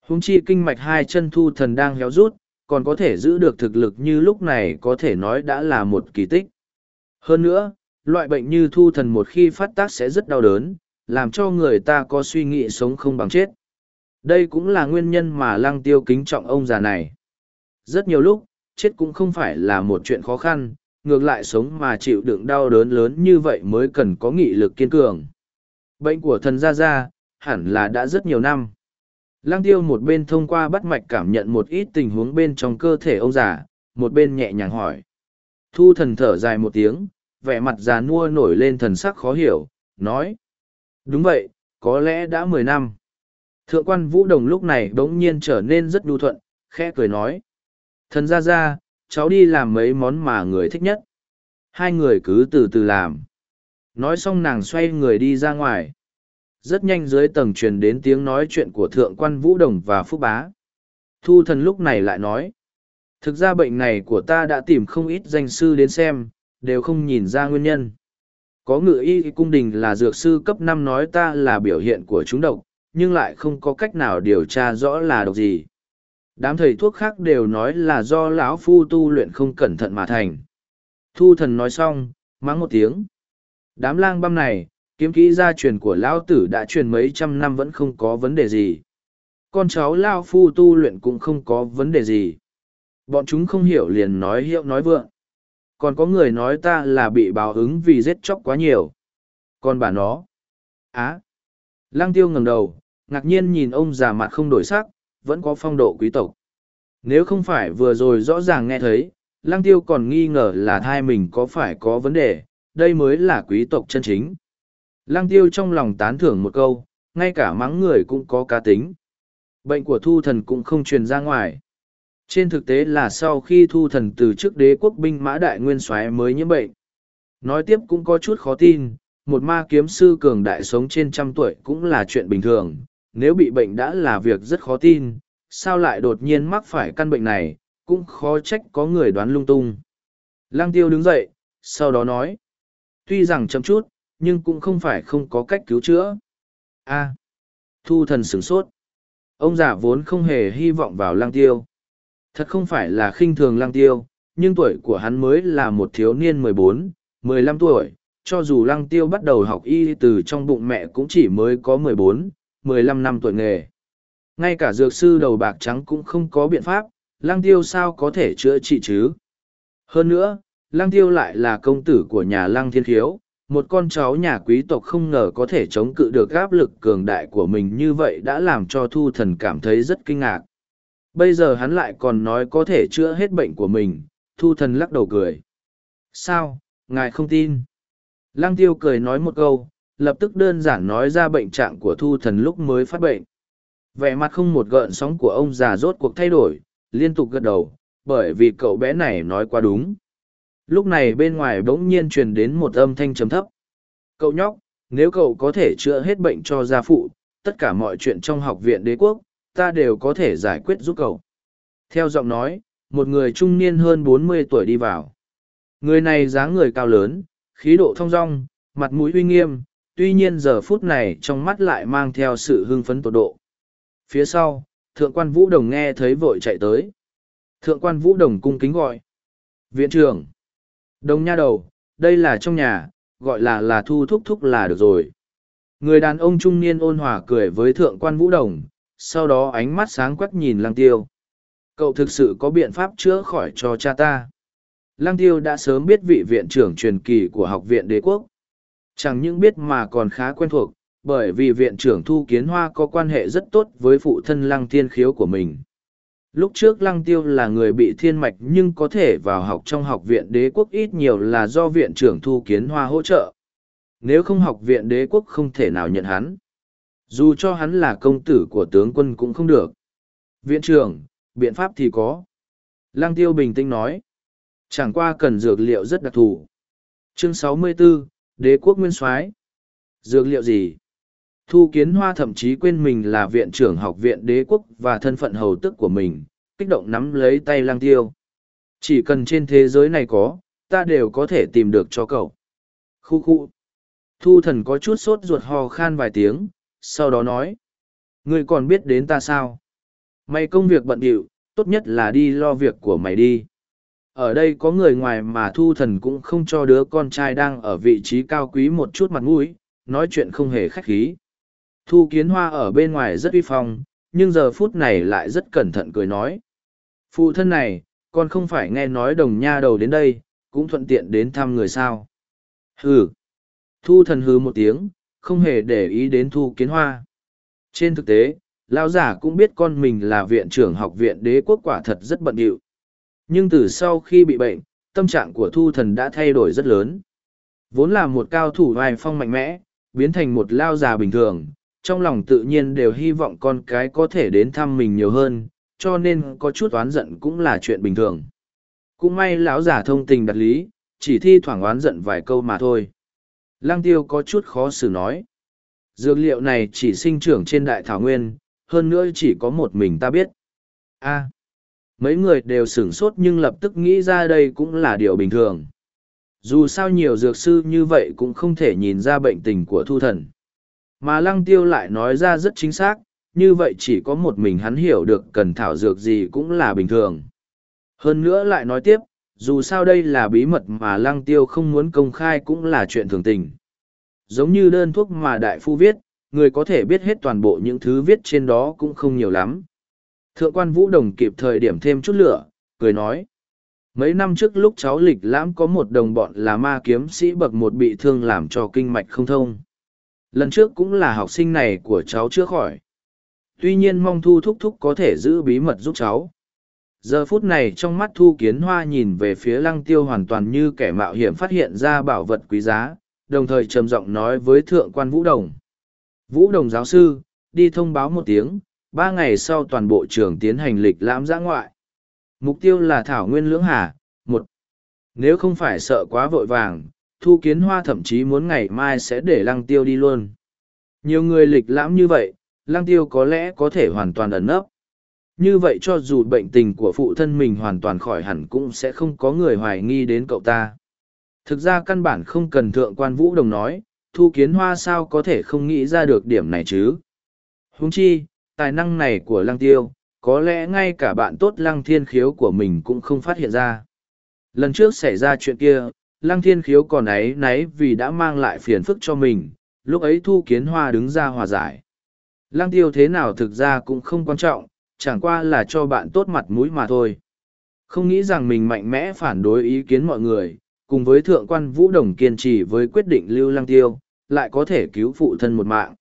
Húng chi kinh mạch hai chân thu thần đang héo rút, còn có thể giữ được thực lực như lúc này có thể nói đã là một kỳ tích. Hơn nữa, loại bệnh như thu thần một khi phát tác sẽ rất đau đớn, làm cho người ta có suy nghĩ sống không bằng chết. Đây cũng là nguyên nhân mà lăng tiêu kính trọng ông già này. Rất nhiều lúc, chết cũng không phải là một chuyện khó khăn, ngược lại sống mà chịu đựng đau đớn lớn như vậy mới cần có nghị lực kiên cường. Bệnh của thần Gia Gia, hẳn là đã rất nhiều năm. Lăng tiêu một bên thông qua bắt mạch cảm nhận một ít tình huống bên trong cơ thể ông già, một bên nhẹ nhàng hỏi. Thu thần thở dài một tiếng, vẻ mặt già nua nổi lên thần sắc khó hiểu, nói. Đúng vậy, có lẽ đã mười năm. Thượng quan Vũ Đồng lúc này đống nhiên trở nên rất nhu thuận, khẽ cười nói. Thần ra ra, cháu đi làm mấy món mà người thích nhất. Hai người cứ từ từ làm. Nói xong nàng xoay người đi ra ngoài. Rất nhanh dưới tầng truyền đến tiếng nói chuyện của thượng quan Vũ Đồng và Phúc Bá. Thu thần lúc này lại nói. Thực ra bệnh này của ta đã tìm không ít danh sư đến xem, đều không nhìn ra nguyên nhân. Có ngự y cung đình là dược sư cấp năm nói ta là biểu hiện của chúng độc, nhưng lại không có cách nào điều tra rõ là độc gì. Đám thầy thuốc khác đều nói là do lão phu tu luyện không cẩn thận mà thành. Thu thần nói xong, mắng một tiếng. Đám lang băm này, kiếm kỹ gia truyền của lão tử đã truyền mấy trăm năm vẫn không có vấn đề gì. Con cháu lao phu tu luyện cũng không có vấn đề gì. Bọn chúng không hiểu liền nói hiệu nói vượng. Còn có người nói ta là bị báo ứng vì giết chóc quá nhiều. Còn bà nó. Á Lăng tiêu ngẩng đầu, ngạc nhiên nhìn ông già mặt không đổi sắc, vẫn có phong độ quý tộc. Nếu không phải vừa rồi rõ ràng nghe thấy, lăng tiêu còn nghi ngờ là thai mình có phải có vấn đề, đây mới là quý tộc chân chính. Lăng tiêu trong lòng tán thưởng một câu, ngay cả mắng người cũng có cá tính. Bệnh của thu thần cũng không truyền ra ngoài. Trên thực tế là sau khi thu thần từ trước đế quốc binh mã đại nguyên soái mới nhiễm bệnh. Nói tiếp cũng có chút khó tin, một ma kiếm sư cường đại sống trên trăm tuổi cũng là chuyện bình thường, nếu bị bệnh đã là việc rất khó tin, sao lại đột nhiên mắc phải căn bệnh này, cũng khó trách có người đoán lung tung. Lang tiêu đứng dậy, sau đó nói, tuy rằng chậm chút, nhưng cũng không phải không có cách cứu chữa. A. thu thần sửng sốt. Ông già vốn không hề hy vọng vào lang tiêu. Thật không phải là khinh thường lang tiêu, nhưng tuổi của hắn mới là một thiếu niên mười bốn, mười lăm tuổi, cho dù lăng tiêu bắt đầu học y từ trong bụng mẹ cũng chỉ mới có mười bốn, mười lăm năm tuổi nghề. Ngay cả dược sư đầu bạc trắng cũng không có biện pháp, lăng tiêu sao có thể chữa trị chứ. Hơn nữa, lăng tiêu lại là công tử của nhà lăng thiên khiếu, một con cháu nhà quý tộc không ngờ có thể chống cự được áp lực cường đại của mình như vậy đã làm cho thu thần cảm thấy rất kinh ngạc. Bây giờ hắn lại còn nói có thể chữa hết bệnh của mình, thu thần lắc đầu cười. Sao, ngài không tin? Lăng tiêu cười nói một câu, lập tức đơn giản nói ra bệnh trạng của thu thần lúc mới phát bệnh. Vẻ mặt không một gợn sóng của ông già rốt cuộc thay đổi, liên tục gật đầu, bởi vì cậu bé này nói quá đúng. Lúc này bên ngoài bỗng nhiên truyền đến một âm thanh trầm thấp. Cậu nhóc, nếu cậu có thể chữa hết bệnh cho gia phụ, tất cả mọi chuyện trong học viện đế quốc, ta đều có thể giải quyết giúp cậu. Theo giọng nói, một người trung niên hơn bốn mươi tuổi đi vào. Người này dáng người cao lớn, khí độ thong dong, mặt mũi uy nghiêm, tuy nhiên giờ phút này trong mắt lại mang theo sự hưng phấn tột độ. Phía sau, thượng quan Vũ Đồng nghe thấy vội chạy tới. Thượng quan Vũ Đồng cung kính gọi. Viện trưởng. Đồng nha đầu, đây là trong nhà, gọi là là thu thúc thúc là được rồi. Người đàn ông trung niên ôn hòa cười với thượng quan Vũ Đồng, sau đó ánh mắt sáng quắc nhìn lăng tiêu. Cậu thực sự có biện pháp chữa khỏi cho cha ta. Lăng tiêu đã sớm biết vị viện trưởng truyền kỳ của học viện đế quốc. Chẳng những biết mà còn khá quen thuộc, bởi vì viện trưởng Thu Kiến Hoa có quan hệ rất tốt với phụ thân lăng thiên khiếu của mình. Lúc trước lăng tiêu là người bị thiên mạch nhưng có thể vào học trong học viện đế quốc ít nhiều là do viện trưởng Thu Kiến Hoa hỗ trợ. Nếu không học viện đế quốc không thể nào nhận hắn. Dù cho hắn là công tử của tướng quân cũng không được. Viện trưởng, biện pháp thì có. Lăng tiêu bình tĩnh nói. Chẳng qua cần dược liệu rất đặc thù. Chương 64, Đế quốc nguyên soái Dược liệu gì? Thu Kiến Hoa thậm chí quên mình là viện trưởng học viện đế quốc và thân phận hầu tức của mình, kích động nắm lấy tay lang tiêu. Chỉ cần trên thế giới này có, ta đều có thể tìm được cho cậu. Khu khu. Thu thần có chút sốt ruột ho khan vài tiếng, sau đó nói. Ngươi còn biết đến ta sao? Mày công việc bận điệu, tốt nhất là đi lo việc của mày đi ở đây có người ngoài mà thu thần cũng không cho đứa con trai đang ở vị trí cao quý một chút mặt mũi, nói chuyện không hề khách khí. Thu kiến hoa ở bên ngoài rất uy phong, nhưng giờ phút này lại rất cẩn thận cười nói. Phụ thân này, con không phải nghe nói đồng nha đầu đến đây, cũng thuận tiện đến thăm người sao? Hừ. Thu thần hừ một tiếng, không hề để ý đến thu kiến hoa. Trên thực tế, lão giả cũng biết con mình là viện trưởng học viện đế quốc quả thật rất bận điệu nhưng từ sau khi bị bệnh, tâm trạng của thu thần đã thay đổi rất lớn. Vốn là một cao thủ vai phong mạnh mẽ, biến thành một lao già bình thường, trong lòng tự nhiên đều hy vọng con cái có thể đến thăm mình nhiều hơn, cho nên có chút oán giận cũng là chuyện bình thường. Cũng may lão già thông tình đặt lý, chỉ thi thoảng oán giận vài câu mà thôi. Lang tiêu có chút khó xử nói. Dược liệu này chỉ sinh trưởng trên đại thảo nguyên, hơn nữa chỉ có một mình ta biết. a mấy người đều sửng sốt nhưng lập tức nghĩ ra đây cũng là điều bình thường. Dù sao nhiều dược sư như vậy cũng không thể nhìn ra bệnh tình của thu thần. Mà lăng tiêu lại nói ra rất chính xác, như vậy chỉ có một mình hắn hiểu được cần thảo dược gì cũng là bình thường. Hơn nữa lại nói tiếp, dù sao đây là bí mật mà lăng tiêu không muốn công khai cũng là chuyện thường tình. Giống như đơn thuốc mà đại phu viết, người có thể biết hết toàn bộ những thứ viết trên đó cũng không nhiều lắm. Thượng quan Vũ Đồng kịp thời điểm thêm chút lửa, cười nói. Mấy năm trước lúc cháu lịch lãm có một đồng bọn là ma kiếm sĩ bậc một bị thương làm cho kinh mạch không thông. Lần trước cũng là học sinh này của cháu chữa khỏi. Tuy nhiên mong Thu Thúc Thúc có thể giữ bí mật giúp cháu. Giờ phút này trong mắt Thu Kiến Hoa nhìn về phía lăng tiêu hoàn toàn như kẻ mạo hiểm phát hiện ra bảo vật quý giá, đồng thời trầm giọng nói với Thượng quan Vũ Đồng. Vũ Đồng giáo sư, đi thông báo một tiếng, ba ngày sau toàn bộ trường tiến hành lịch lãm giã ngoại. Mục tiêu là Thảo Nguyên Lưỡng Hà, một. Nếu không phải sợ quá vội vàng, Thu Kiến Hoa thậm chí muốn ngày mai sẽ để Lăng Tiêu đi luôn. Nhiều người lịch lãm như vậy, Lăng Tiêu có lẽ có thể hoàn toàn ẩn nấp. Như vậy cho dù bệnh tình của phụ thân mình hoàn toàn khỏi hẳn cũng sẽ không có người hoài nghi đến cậu ta. Thực ra căn bản không cần thượng quan vũ đồng nói, Thu Kiến Hoa sao có thể không nghĩ ra được điểm này chứ. Huống chi, tài năng này của lăng tiêu, có lẽ ngay cả bạn tốt lăng thiên khiếu của mình cũng không phát hiện ra. Lần trước xảy ra chuyện kia, lăng thiên khiếu còn ấy náy vì đã mang lại phiền phức cho mình, lúc ấy thu kiến hoa đứng ra hòa giải. Lăng tiêu thế nào thực ra cũng không quan trọng, chẳng qua là cho bạn tốt mặt mũi mà thôi. Không nghĩ rằng mình mạnh mẽ phản đối ý kiến mọi người, cùng với thượng quan vũ đồng kiên trì với quyết định lưu lăng tiêu, lại có thể cứu phụ thân một mạng.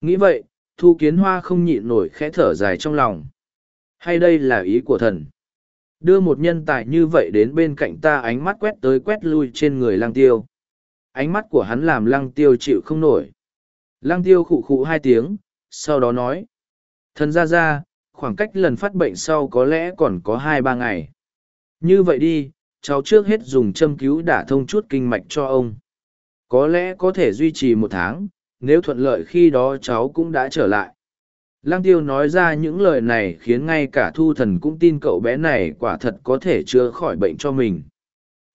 Nghĩ vậy, thu kiến hoa không nhịn nổi khẽ thở dài trong lòng. Hay đây là ý của thần? Đưa một nhân tài như vậy đến bên cạnh ta ánh mắt quét tới quét lui trên người lăng tiêu. Ánh mắt của hắn làm lăng tiêu chịu không nổi. Lăng tiêu khụ khụ hai tiếng, sau đó nói. Thần ra ra, khoảng cách lần phát bệnh sau có lẽ còn có hai ba ngày. Như vậy đi, cháu trước hết dùng châm cứu đả thông chút kinh mạch cho ông. Có lẽ có thể duy trì một tháng, nếu thuận lợi khi đó cháu cũng đã trở lại. Lăng tiêu nói ra những lời này khiến ngay cả thu thần cũng tin cậu bé này quả thật có thể chữa khỏi bệnh cho mình.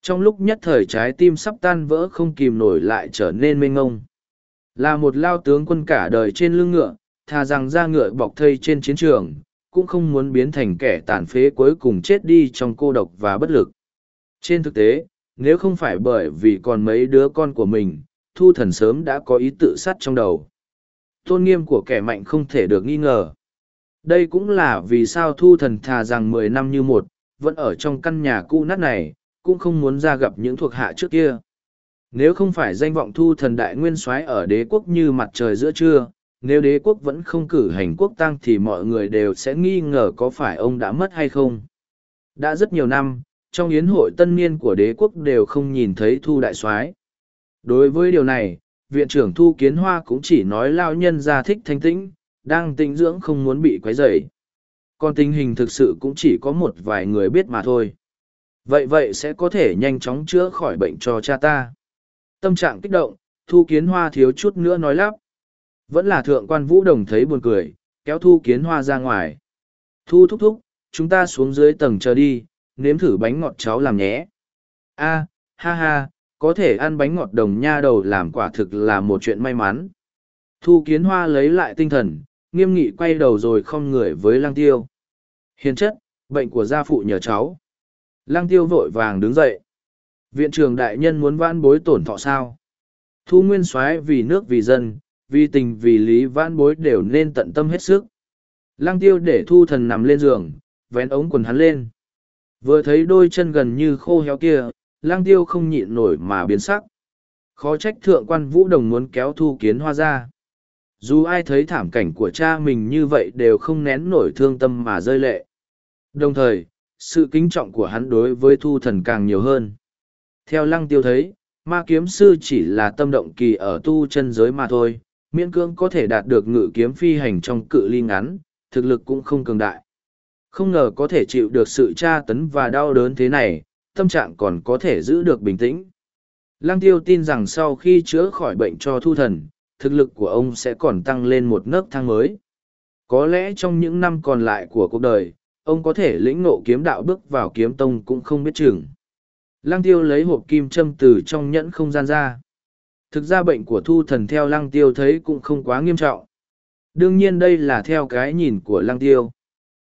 Trong lúc nhất thời trái tim sắp tan vỡ không kìm nổi lại trở nên mênh ngông. Là một lao tướng quân cả đời trên lưng ngựa, thà rằng ra ngựa bọc thây trên chiến trường, cũng không muốn biến thành kẻ tàn phế cuối cùng chết đi trong cô độc và bất lực. Trên thực tế, nếu không phải bởi vì còn mấy đứa con của mình, thu thần sớm đã có ý tự sát trong đầu. Tôn nghiêm của kẻ mạnh không thể được nghi ngờ. Đây cũng là vì sao thu thần thà rằng mười năm như một, vẫn ở trong căn nhà cũ nát này, cũng không muốn ra gặp những thuộc hạ trước kia. Nếu không phải danh vọng thu thần đại nguyên soái ở đế quốc như mặt trời giữa trưa, nếu đế quốc vẫn không cử hành quốc tăng thì mọi người đều sẽ nghi ngờ có phải ông đã mất hay không. Đã rất nhiều năm, trong yến hội tân niên của đế quốc đều không nhìn thấy thu đại soái. Đối với điều này, viện trưởng thu kiến hoa cũng chỉ nói lao nhân ra thích thanh tĩnh, đang tĩnh dưỡng không muốn bị quấy rầy. Còn tình hình thực sự cũng chỉ có một vài người biết mà thôi. Vậy vậy sẽ có thể nhanh chóng chữa khỏi bệnh cho cha ta. Tâm trạng kích động, thu kiến hoa thiếu chút nữa nói lắp. Vẫn là thượng quan vũ đồng thấy buồn cười, kéo thu kiến hoa ra ngoài. Thu thúc thúc, chúng ta xuống dưới tầng chờ đi, nếm thử bánh ngọt cháu làm nhé. a ha ha, có thể ăn bánh ngọt đồng nha đầu làm quả thực là một chuyện may mắn. Thu kiến hoa lấy lại tinh thần, nghiêm nghị quay đầu rồi không người với lăng tiêu. Hiền chất, bệnh của gia phụ nhờ cháu. Lăng tiêu vội vàng đứng dậy. Viện trưởng đại nhân muốn vãn bối tổn thọ sao? Thu nguyên soái vì nước vì dân, vì tình vì lý vãn bối đều nên tận tâm hết sức. Lăng tiêu để thu thần nằm lên giường, vén ống quần hắn lên. Vừa thấy đôi chân gần như khô héo kia, Lang tiêu không nhịn nổi mà biến sắc. Khó trách thượng quan vũ đồng muốn kéo thu kiến hoa ra. Dù ai thấy thảm cảnh của cha mình như vậy đều không nén nổi thương tâm mà rơi lệ. Đồng thời, sự kính trọng của hắn đối với thu thần càng nhiều hơn. Theo lăng tiêu thấy, ma kiếm sư chỉ là tâm động kỳ ở tu chân giới mà thôi, miễn cưỡng có thể đạt được ngự kiếm phi hành trong cự ly ngắn, thực lực cũng không cường đại. Không ngờ có thể chịu được sự tra tấn và đau đớn thế này, tâm trạng còn có thể giữ được bình tĩnh. Lăng tiêu tin rằng sau khi chữa khỏi bệnh cho thu thần, thực lực của ông sẽ còn tăng lên một nấc thang mới. Có lẽ trong những năm còn lại của cuộc đời, ông có thể lĩnh ngộ kiếm đạo bước vào kiếm tông cũng không biết chừng. Lăng tiêu lấy hộp kim châm từ trong nhẫn không gian ra. Thực ra bệnh của thu thần theo lăng tiêu thấy cũng không quá nghiêm trọng. Đương nhiên đây là theo cái nhìn của lăng tiêu.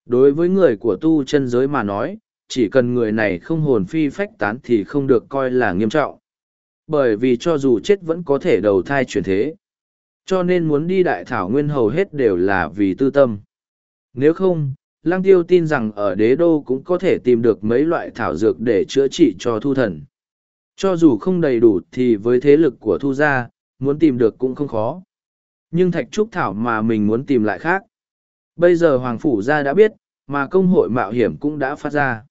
Đối với người của tu chân giới mà nói, chỉ cần người này không hồn phi phách tán thì không được coi là nghiêm trọng. Bởi vì cho dù chết vẫn có thể đầu thai chuyển thế. Cho nên muốn đi đại thảo nguyên hầu hết đều là vì tư tâm. Nếu không, Lăng tiêu tin rằng ở đế đô cũng có thể tìm được mấy loại thảo dược để chữa trị cho thu thần. Cho dù không đầy đủ thì với thế lực của thu gia, muốn tìm được cũng không khó. Nhưng thạch trúc thảo mà mình muốn tìm lại khác. Bây giờ Hoàng Phủ gia đã biết, mà công hội mạo hiểm cũng đã phát ra.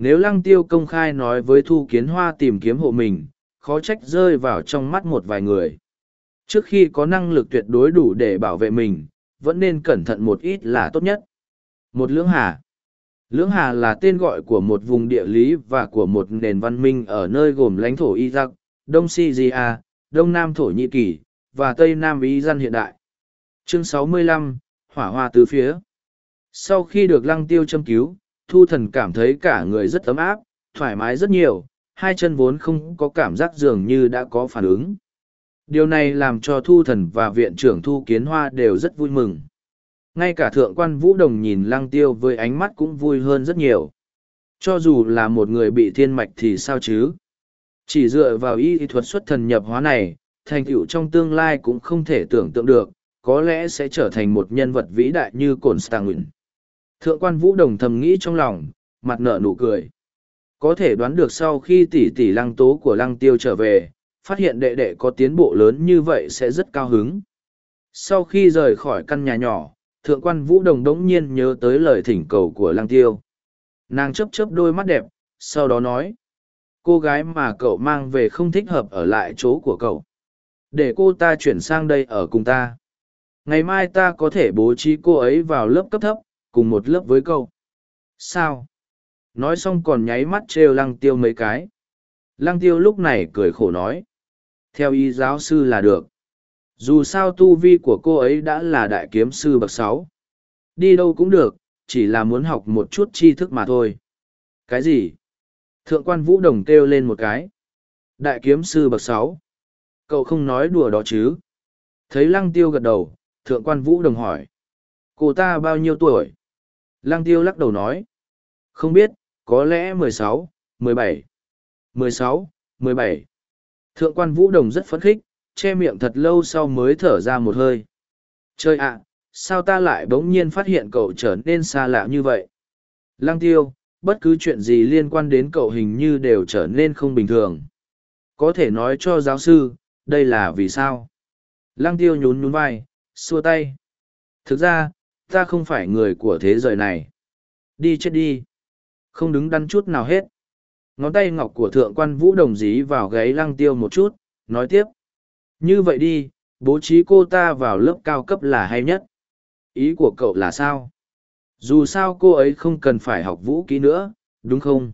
Nếu lăng tiêu công khai nói với thu kiến hoa tìm kiếm hộ mình, khó trách rơi vào trong mắt một vài người. Trước khi có năng lực tuyệt đối đủ để bảo vệ mình, vẫn nên cẩn thận một ít là tốt nhất. Một lưỡng hà. Lưỡng hà là tên gọi của một vùng địa lý và của một nền văn minh ở nơi gồm lãnh thổ Iraq, Đông Syria, Đông Nam Thổ Nhĩ Kỳ, và Tây Nam Ý dân hiện đại. Chương 65, Hỏa hoa tứ phía. Sau khi được lăng tiêu châm cứu, Thu Thần cảm thấy cả người rất ấm áp, thoải mái rất nhiều, hai chân vốn không có cảm giác dường như đã có phản ứng. Điều này làm cho Thu Thần và viện trưởng Thu Kiến Hoa đều rất vui mừng. Ngay cả thượng quan vũ đồng nhìn lăng tiêu với ánh mắt cũng vui hơn rất nhiều. Cho dù là một người bị thiên mạch thì sao chứ? Chỉ dựa vào y thuật xuất thần nhập hóa này thành tựu trong tương lai cũng không thể tưởng tượng được có lẽ sẽ trở thành một nhân vật vĩ đại như Cổn stangin thượng quan vũ đồng thầm nghĩ trong lòng mặt nở nụ cười có thể đoán được sau khi tỷ tỷ lăng tố của lăng tiêu trở về phát hiện đệ đệ có tiến bộ lớn như vậy sẽ rất cao hứng sau khi rời khỏi căn nhà nhỏ thượng quan vũ đồng đống nhiên nhớ tới lời thỉnh cầu của lăng tiêu. Nàng chấp chấp đôi mắt đẹp, sau đó nói. Cô gái mà cậu mang về không thích hợp ở lại chỗ của cậu. Để cô ta chuyển sang đây ở cùng ta. Ngày mai ta có thể bố trí cô ấy vào lớp cấp thấp, cùng một lớp với cậu. Sao? Nói xong còn nháy mắt trêu lăng tiêu mấy cái. Lăng tiêu lúc này cười khổ nói. theo ý giáo sư là được. Dù sao tu vi của cô ấy đã là đại kiếm sư bậc sáu. Đi đâu cũng được, chỉ là muốn học một chút tri thức mà thôi. Cái gì? Thượng quan vũ đồng kêu lên một cái. Đại kiếm sư bậc sáu. Cậu không nói đùa đó chứ? Thấy lăng tiêu gật đầu, thượng quan vũ đồng hỏi. Cô ta bao nhiêu tuổi? Lăng tiêu lắc đầu nói, không biết, có lẽ mười sáu, mười bảy, mười sáu, mười bảy. Thượng quan vũ đồng rất phấn khích, che miệng thật lâu sau mới thở ra một hơi. Trời ạ, sao ta lại bỗng nhiên phát hiện cậu trở nên xa lạ như vậy? Lăng tiêu, bất cứ chuyện gì liên quan đến cậu hình như đều trở nên không bình thường. Có thể nói cho giáo sư, đây là vì sao? Lăng tiêu nhún nhún vai, xua tay. Thực ra ta không phải người của thế giới này. Đi chết đi. Không đứng đắn chút nào hết. Ngón tay ngọc của thượng quan vũ đồng dí vào gáy lăng tiêu một chút, nói tiếp. Như vậy đi, bố trí cô ta vào lớp cao cấp là hay nhất. Ý của cậu là sao? Dù sao cô ấy không cần phải học vũ kỹ nữa, đúng không?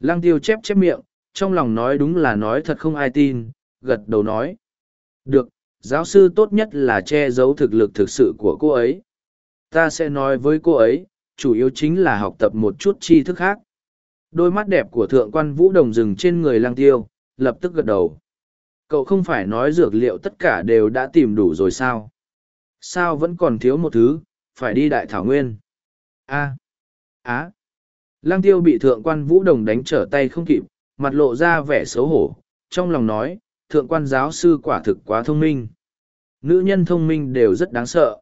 Lăng tiêu chép chép miệng, trong lòng nói đúng là nói thật không ai tin, gật đầu nói. Được, giáo sư tốt nhất là che giấu thực lực thực sự của cô ấy ta sẽ nói với cô ấy, chủ yếu chính là học tập một chút tri thức khác. Đôi mắt đẹp của thượng quan vũ đồng rừng trên người lang tiêu, lập tức gật đầu. Cậu không phải nói dược liệu tất cả đều đã tìm đủ rồi sao? Sao vẫn còn thiếu một thứ, phải đi đại thảo nguyên? A á lang tiêu bị thượng quan vũ đồng đánh trở tay không kịp, mặt lộ ra vẻ xấu hổ, trong lòng nói, thượng quan giáo sư quả thực quá thông minh. Nữ nhân thông minh đều rất đáng sợ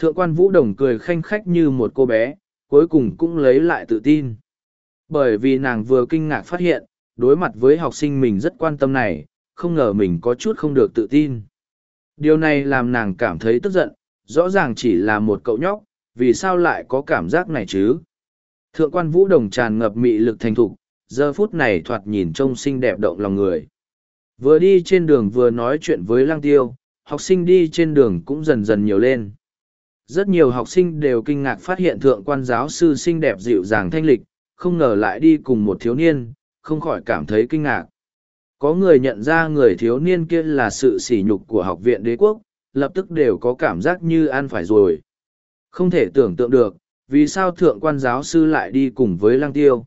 thượng quan vũ đồng cười khanh khách như một cô bé, cuối cùng cũng lấy lại tự tin. Bởi vì nàng vừa kinh ngạc phát hiện, đối mặt với học sinh mình rất quan tâm này, không ngờ mình có chút không được tự tin. Điều này làm nàng cảm thấy tức giận, rõ ràng chỉ là một cậu nhóc, vì sao lại có cảm giác này chứ? Thượng quan vũ đồng tràn ngập mị lực thành thục, giờ phút này thoạt nhìn trông xinh đẹp động lòng người. Vừa đi trên đường vừa nói chuyện với lang tiêu, học sinh đi trên đường cũng dần dần nhiều lên rất nhiều học sinh đều kinh ngạc phát hiện thượng quan giáo sư xinh đẹp dịu dàng thanh lịch, không ngờ lại đi cùng một thiếu niên, không khỏi cảm thấy kinh ngạc. Có người nhận ra người thiếu niên kia là sự sỉ nhục của học viện đế quốc, lập tức đều có cảm giác như ăn phải rồi. Không thể tưởng tượng được, vì sao thượng quan giáo sư lại đi cùng với lang tiêu.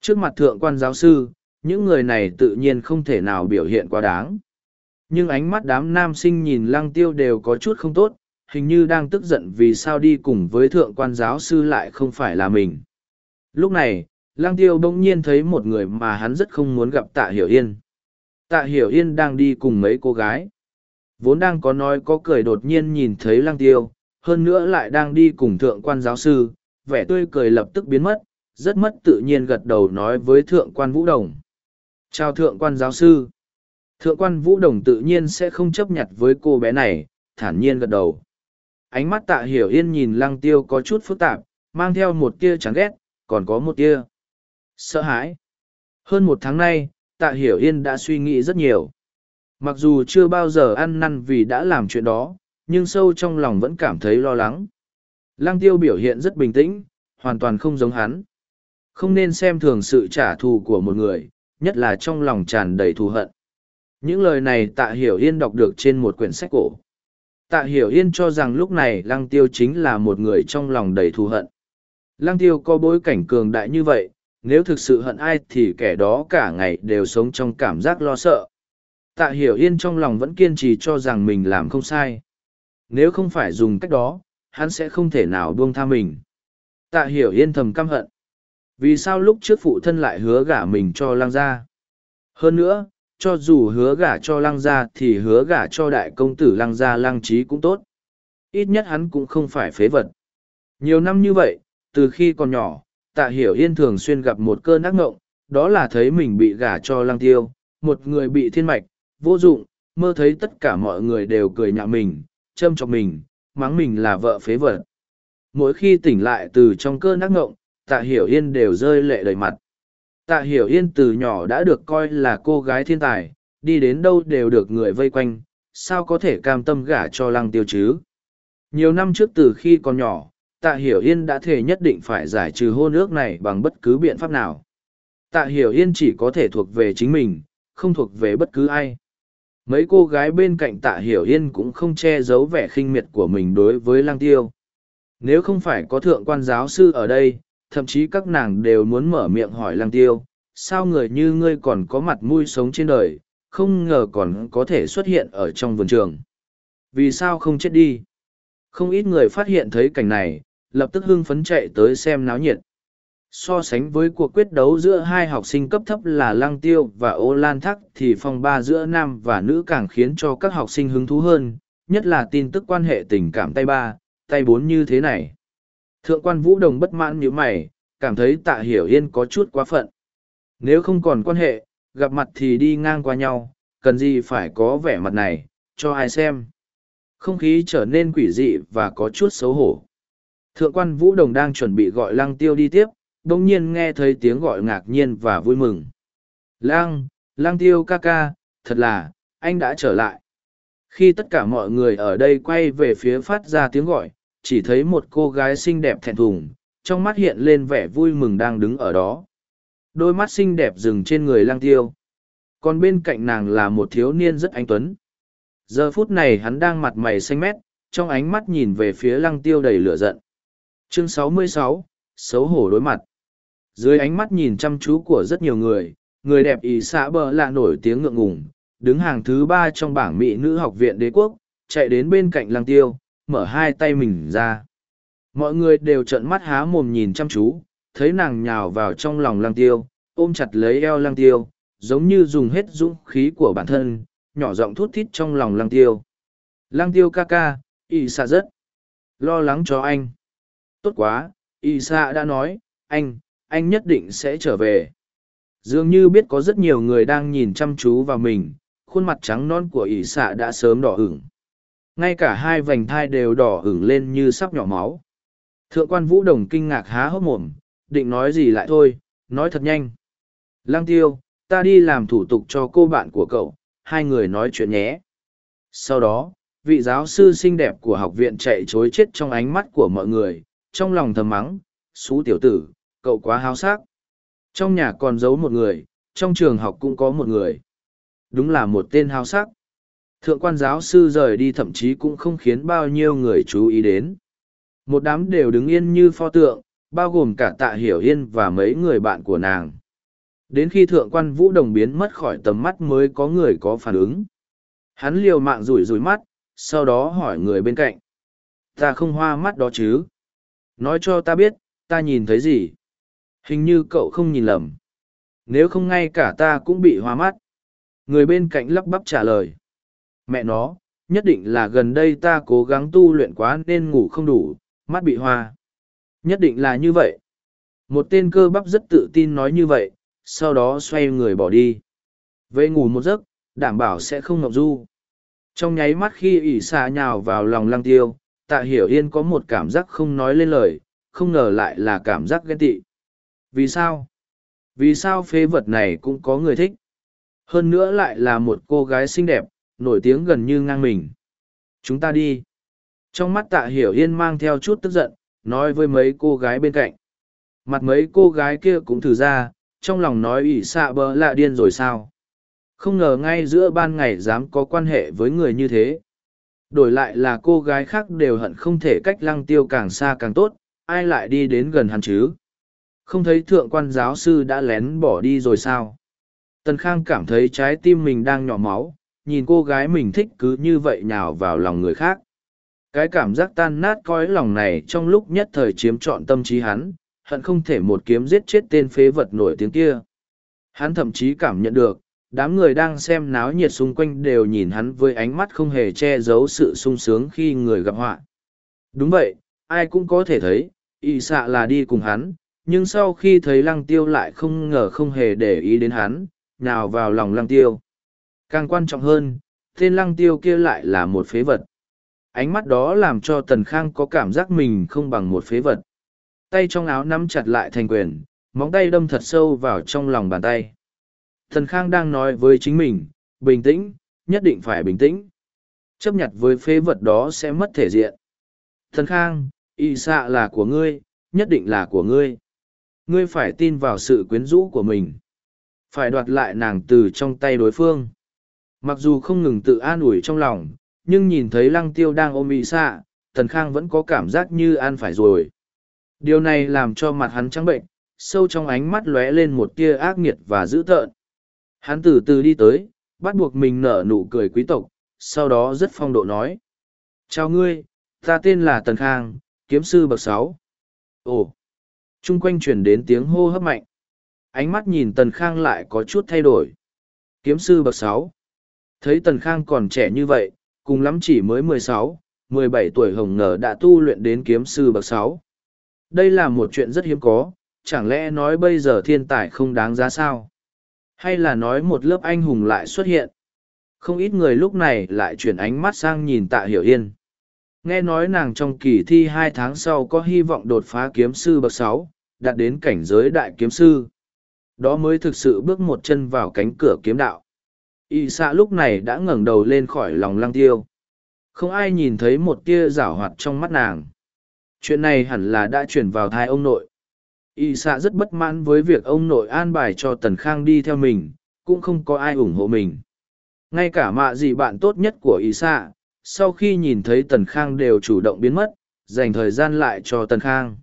Trước mặt thượng quan giáo sư, những người này tự nhiên không thể nào biểu hiện quá đáng. Nhưng ánh mắt đám nam sinh nhìn lăng tiêu đều có chút không tốt hình như đang tức giận vì sao đi cùng với thượng quan giáo sư lại không phải là mình. Lúc này, lăng tiêu bỗng nhiên thấy một người mà hắn rất không muốn gặp tạ hiểu yên. Tạ hiểu yên đang đi cùng mấy cô gái. Vốn đang có nói có cười đột nhiên nhìn thấy lăng tiêu, hơn nữa lại đang đi cùng thượng quan giáo sư, vẻ tươi cười lập tức biến mất, rất mất tự nhiên gật đầu nói với thượng quan vũ đồng. Chào thượng quan giáo sư. Thượng quan vũ đồng tự nhiên sẽ không chấp nhận với cô bé này, thản nhiên gật đầu ánh mắt tạ hiểu yên nhìn lăng tiêu có chút phức tạp, mang theo một tia chán ghét, còn có một tia sợ hãi. Hơn một tháng nay, tạ hiểu yên đã suy nghĩ rất nhiều. Mặc dù chưa bao giờ ăn năn vì đã làm chuyện đó, nhưng sâu trong lòng vẫn cảm thấy lo lắng. Lăng tiêu biểu hiện rất bình tĩnh, hoàn toàn không giống hắn. Không nên xem thường sự trả thù của một người, nhất là trong lòng tràn đầy thù hận. Những lời này tạ hiểu yên đọc được trên một quyển sách cổ tạ hiểu yên cho rằng lúc này lăng tiêu chính là một người trong lòng đầy thù hận. Lăng tiêu có bối cảnh cường đại như vậy, nếu thực sự hận ai thì kẻ đó cả ngày đều sống trong cảm giác lo sợ. Tạ hiểu yên trong lòng vẫn kiên trì cho rằng mình làm không sai. Nếu không phải dùng cách đó, hắn sẽ không thể nào buông tha mình. Tạ hiểu yên thầm căm hận. Vì sao lúc trước phụ thân lại hứa gả mình cho lăng gia? Hơn nữa cho dù hứa gả cho lăng gia thì hứa gả cho đại công tử lăng gia lăng trí cũng tốt. Ít nhất hắn cũng không phải phế vật. Nhiều năm như vậy, từ khi còn nhỏ, tạ hiểu yên thường xuyên gặp một cơn ác ngộng, đó là thấy mình bị gả cho lăng tiêu, một người bị thiên mạch, vô dụng, mơ thấy tất cả mọi người đều cười nhạo mình, châm chọc mình, mắng mình là vợ phế vật. Mỗi khi tỉnh lại từ trong cơn ác ngộng, tạ hiểu yên đều rơi lệ đầy mặt tạ hiểu yên từ nhỏ đã được coi là cô gái thiên tài, đi đến đâu đều được người vây quanh, sao có thể cam tâm gả cho lăng tiêu chứ? Nhiều năm trước từ khi còn nhỏ, tạ hiểu yên đã thể nhất định phải giải trừ hôn ước này bằng bất cứ biện pháp nào. Tạ hiểu yên chỉ có thể thuộc về chính mình, không thuộc về bất cứ ai. Mấy cô gái bên cạnh tạ hiểu yên cũng không che giấu vẻ khinh miệt của mình đối với lang tiêu. Nếu không phải có thượng quan giáo sư ở đây thậm chí các nàng đều muốn mở miệng hỏi lang tiêu, sao người như ngươi còn có mặt mũi sống trên đời, không ngờ còn có thể xuất hiện ở trong vườn trường. Vì sao không chết đi? Không ít người phát hiện thấy cảnh này, lập tức hưng phấn chạy tới xem náo nhiệt. So sánh với cuộc quyết đấu giữa hai học sinh cấp thấp là lăng tiêu và ô lan thắc thì phong ba giữa nam và nữ càng khiến cho các học sinh hứng thú hơn, nhất là tin tức quan hệ tình cảm tay ba, tay bốn như thế này thượng quan vũ đồng bất mãn như mày cảm thấy tạ hiểu yên có chút quá phận nếu không còn quan hệ gặp mặt thì đi ngang qua nhau cần gì phải có vẻ mặt này cho ai xem không khí trở nên quỷ dị và có chút xấu hổ thượng quan vũ đồng đang chuẩn bị gọi lăng tiêu đi tiếp đồng nhiên nghe thấy tiếng gọi ngạc nhiên và vui mừng. Lang, lang tiêu ca ca, thật là, anh đã trở lại. Khi tất cả mọi người ở đây quay về phía phát ra tiếng gọi, chỉ thấy một cô gái xinh đẹp thẹn thùng, trong mắt hiện lên vẻ vui mừng đang đứng ở đó. Đôi mắt xinh đẹp dừng trên người lang tiêu. Còn bên cạnh nàng là một thiếu niên rất anh tuấn. Giờ phút này hắn đang mặt mày xanh mét, trong ánh mắt nhìn về phía lăng tiêu đầy lửa giận. Chương 66, xấu hổ đối mặt dưới ánh mắt nhìn chăm chú của rất nhiều người người đẹp ý xã bờ lạ nổi tiếng ngượng ngùng đứng hàng thứ ba trong bảng mỹ nữ học viện đế quốc chạy đến bên cạnh lăng tiêu mở hai tay mình ra. Mọi người đều trợn mắt há mồm nhìn chăm chú, thấy nàng nhào vào trong lòng lăng tiêu, ôm chặt lấy eo lăng tiêu, giống như dùng hết dũng khí của bản thân, nhỏ giọng thút thít trong lòng lăng tiêu. Lăng tiêu ca ca ỷ xạ rất lo lắng cho anh. Tốt quá ỷ xạ đã nói, anh anh nhất định sẽ trở về. Dường như biết có rất nhiều người đang nhìn chăm chú vào mình, khuôn mặt trắng non của ỷ xạ đã sớm đỏ ửng ngay cả hai vành thai đều đỏ ửng lên như sắp nhỏ máu. Thượng quan vũ đồng kinh ngạc há hốc mồm, định nói gì lại thôi, nói thật nhanh. Lang tiêu, ta đi làm thủ tục cho cô bạn của cậu, hai người nói chuyện nhé. Sau đó, vị giáo sư xinh đẹp của học viện chạy chối chết trong ánh mắt của mọi người, trong lòng thầm mắng, xú tiểu tử, cậu quá háo sắc. Trong nhà còn giấu một người, trong trường học cũng có một người. Đúng là một tên háo sắc thượng quan giáo sư rời đi thậm chí cũng không khiến bao nhiêu người chú ý đến một đám đều đứng yên như pho tượng, bao gồm cả tạ hiểu yên và mấy người bạn của nàng đến khi thượng quan vũ đồng biến mất khỏi tầm mắt mới có người có phản ứng hắn liều mạng rủi rủi mắt, sau đó hỏi người bên cạnh ta không hoa mắt đó chứ nói cho ta biết, ta nhìn thấy gì Hình như cậu không nhìn lầm. Nếu không ngay cả ta cũng bị hoa mắt. Người bên cạnh lắp bắp trả lời. Mẹ nó, nhất định là gần đây ta cố gắng tu luyện quá nên ngủ không đủ, mắt bị hoa. Nhất định là như vậy. Một tên cơ bắp rất tự tin nói như vậy, sau đó xoay người bỏ đi. Về ngủ một giấc, đảm bảo sẽ không ngọc du. Trong nháy mắt khi ỉ xà nhào vào lòng lăng tiêu, tạ hiểu yên có một cảm giác không nói lên lời, không ngờ lại là cảm giác ghen tị. Vì sao? Vì sao phế vật này cũng có người thích? Hơn nữa lại là một cô gái xinh đẹp, nổi tiếng gần như ngang mình. Chúng ta đi. Trong mắt tạ hiểu yên mang theo chút tức giận, nói với mấy cô gái bên cạnh. Mặt mấy cô gái kia cũng thử ra, trong lòng nói ỉ xạ bờ lạ điên rồi sao. Không ngờ ngay giữa ban ngày dám có quan hệ với người như thế. Đổi lại là cô gái khác đều hận không thể cách lăng tiêu càng xa càng tốt, ai lại đi đến gần hắn chứ. Không thấy thượng quan giáo sư đã lén bỏ đi rồi sao? Tần Khang cảm thấy trái tim mình đang nhỏ máu, nhìn cô gái mình thích cứ như vậy nhào vào lòng người khác. Cái cảm giác tan nát coi lòng này trong lúc nhất thời chiếm trọn tâm trí hắn, hận không thể một kiếm giết chết tên phế vật nổi tiếng kia. Hắn thậm chí cảm nhận được, đám người đang xem náo nhiệt xung quanh đều nhìn hắn với ánh mắt không hề che giấu sự sung sướng khi người gặp họa. Đúng vậy, ai cũng có thể thấy, y xạ là đi cùng hắn, nhưng sau khi thấy lăng tiêu lại không ngờ không hề để ý đến hắn, nào vào lòng lăng tiêu. Càng quan trọng hơn, tên lăng tiêu kia lại là một phế vật. Ánh mắt đó làm cho Tần Khang có cảm giác mình không bằng một phế vật. Tay trong áo nắm chặt lại thành quyền, móng tay đâm thật sâu vào trong lòng bàn tay. Tần Khang đang nói với chính mình, bình tĩnh, nhất định phải bình tĩnh. Chấp nhặt với phế vật đó sẽ mất thể diện. Tần Khang, y xạ là của ngươi, nhất định là của ngươi ngươi phải tin vào sự quyến rũ của mình phải đoạt lại nàng từ trong tay đối phương Mặc dù không ngừng tự an ủi trong lòng, nhưng nhìn thấy lăng tiêu đang ôm ị xạ, tần khang vẫn có cảm giác như ăn phải rồi. Điều này làm cho mặt hắn trắng bệnh, sâu trong ánh mắt lóe lên một tia ác nghiệt và dữ tợn. Hắn từ từ đi tới, bắt buộc mình nở nụ cười quý tộc, sau đó rất phong độ nói. Chào ngươi, ta tên là Tần Khang, kiếm sư bậc sáu. Ồ! Trung quanh chuyển đến tiếng hô hấp mạnh. Ánh mắt nhìn Tần Khang lại có chút thay đổi. Kiếm sư bậc sáu. Thấy Tần Khang còn trẻ như vậy, cùng lắm chỉ mới mười sáu, mười bảy tuổi hồng ngờ đã tu luyện đến kiếm sư bậc sáu. Đây là một chuyện rất hiếm có, chẳng lẽ nói bây giờ thiên tài không đáng giá sao? Hay là nói một lớp anh hùng lại xuất hiện? Không ít người lúc này lại chuyển ánh mắt sang nhìn tạ hiểu yên. Nghe nói nàng trong kỳ thi hai tháng sau có hy vọng đột phá kiếm sư bậc sáu, đạt đến cảnh giới đại kiếm sư. Đó mới thực sự bước một chân vào cánh cửa kiếm đạo. Y xạ lúc này đã ngẩng đầu lên khỏi lòng lăng tiêu. Không ai nhìn thấy một tia rảo hoạt trong mắt nàng. Chuyện này hẳn là đã chuyển vào thai ông nội. Y xạ rất bất mãn với việc ông nội an bài cho Tần Khang đi theo mình, cũng không có ai ủng hộ mình. Ngay cả mạ Dị bạn tốt nhất của Y xạ, sau khi nhìn thấy Tần Khang đều chủ động biến mất, dành thời gian lại cho Tần Khang.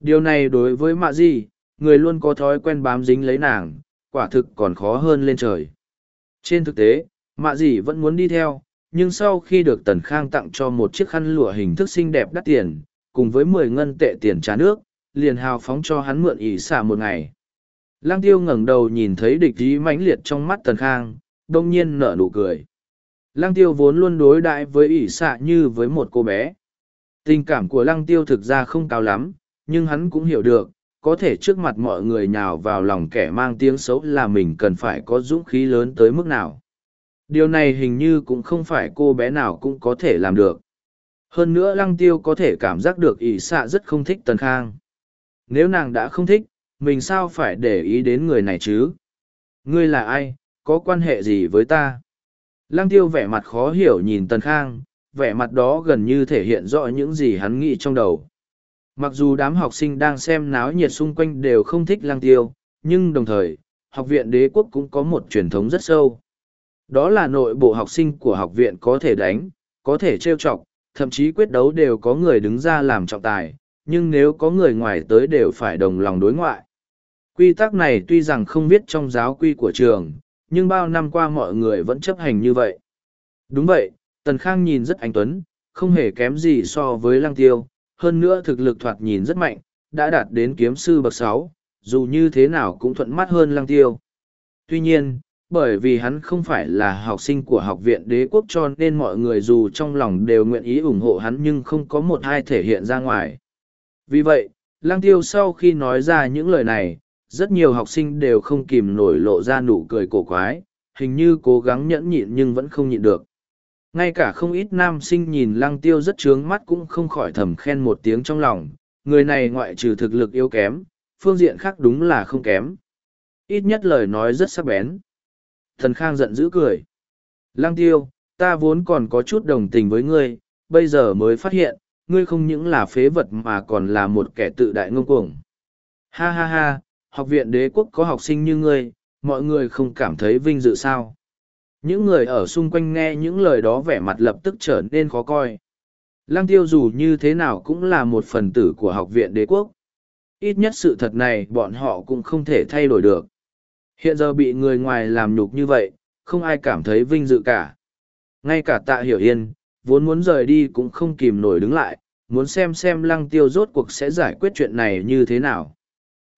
Điều này đối với mạ Dị, người luôn có thói quen bám dính lấy nàng, quả thực còn khó hơn lên trời. Trên thực tế, mạ dì vẫn muốn đi theo, nhưng sau khi được Tần Khang tặng cho một chiếc khăn lụa hình thức xinh đẹp đắt tiền, cùng với mười ngân tệ tiền trà nước, liền hào phóng cho hắn mượn ỉ xả một ngày. Lăng tiêu ngẩng đầu nhìn thấy địch ý mãnh liệt trong mắt Tần Khang, đông nhiên nở nụ cười. Lăng tiêu vốn luôn đối đãi với ỷ xạ như với một cô bé. Tình cảm của lăng tiêu thực ra không cao lắm, nhưng hắn cũng hiểu được, có thể trước mặt mọi người nhào vào lòng kẻ mang tiếng xấu là mình cần phải có dũng khí lớn tới mức nào. Điều này hình như cũng không phải cô bé nào cũng có thể làm được. Hơn nữa lăng tiêu có thể cảm giác được ỷ xạ rất không thích Tần Khang. Nếu nàng đã không thích, mình sao phải để ý đến người này chứ? Ngươi là ai, có quan hệ gì với ta? Lăng tiêu vẻ mặt khó hiểu nhìn Tần Khang, vẻ mặt đó gần như thể hiện rõ những gì hắn nghĩ trong đầu. Mặc dù đám học sinh đang xem náo nhiệt xung quanh đều không thích lăng tiêu, nhưng đồng thời, học viện đế quốc cũng có một truyền thống rất sâu. Đó là nội bộ học sinh của học viện có thể đánh, có thể trêu chọc, thậm chí quyết đấu đều có người đứng ra làm trọng tài, nhưng nếu có người ngoài tới đều phải đồng lòng đối ngoại. Quy tắc này tuy rằng không viết trong giáo quy của trường, nhưng bao năm qua mọi người vẫn chấp hành như vậy. Đúng vậy, Tần Khang nhìn rất anh tuấn, không hề kém gì so với Lăng Tiêu, hơn nữa thực lực thoạt nhìn rất mạnh, đã đạt đến kiếm sư bậc sáu, dù như thế nào cũng thuận mắt hơn Lăng Tiêu. Tuy nhiên, bởi vì hắn không phải là học sinh của học viện đế quốc cho nên mọi người dù trong lòng đều nguyện ý ủng hộ hắn nhưng không có một ai thể hiện ra ngoài. Vì vậy, Lăng Tiêu sau khi nói ra những lời này, rất nhiều học sinh đều không kìm nổi lộ ra nụ cười cổ quái, hình như cố gắng nhẫn nhịn nhưng vẫn không nhịn được. Ngay cả không ít nam sinh nhìn Lăng Tiêu rất trướng mắt cũng không khỏi thầm khen một tiếng trong lòng, người này ngoại trừ thực lực yếu kém, phương diện khác đúng là không kém. Ít nhất lời nói rất sắc bén. Thần Khang giận dữ cười. Lăng tiêu, ta vốn còn có chút đồng tình với ngươi, bây giờ mới phát hiện, ngươi không những là phế vật mà còn là một kẻ tự đại ngông cuồng. Ha ha ha, học viện đế quốc có học sinh như ngươi, mọi người không cảm thấy vinh dự sao. Những người ở xung quanh nghe những lời đó vẻ mặt lập tức trở nên khó coi. Lăng tiêu dù như thế nào cũng là một phần tử của học viện đế quốc. Ít nhất sự thật này bọn họ cũng không thể thay đổi được. Hiện giờ bị người ngoài làm nhục như vậy, không ai cảm thấy vinh dự cả. Ngay cả tạ hiểu yên, vốn muốn rời đi cũng không kìm nổi đứng lại, muốn xem xem lăng tiêu rốt cuộc sẽ giải quyết chuyện này như thế nào.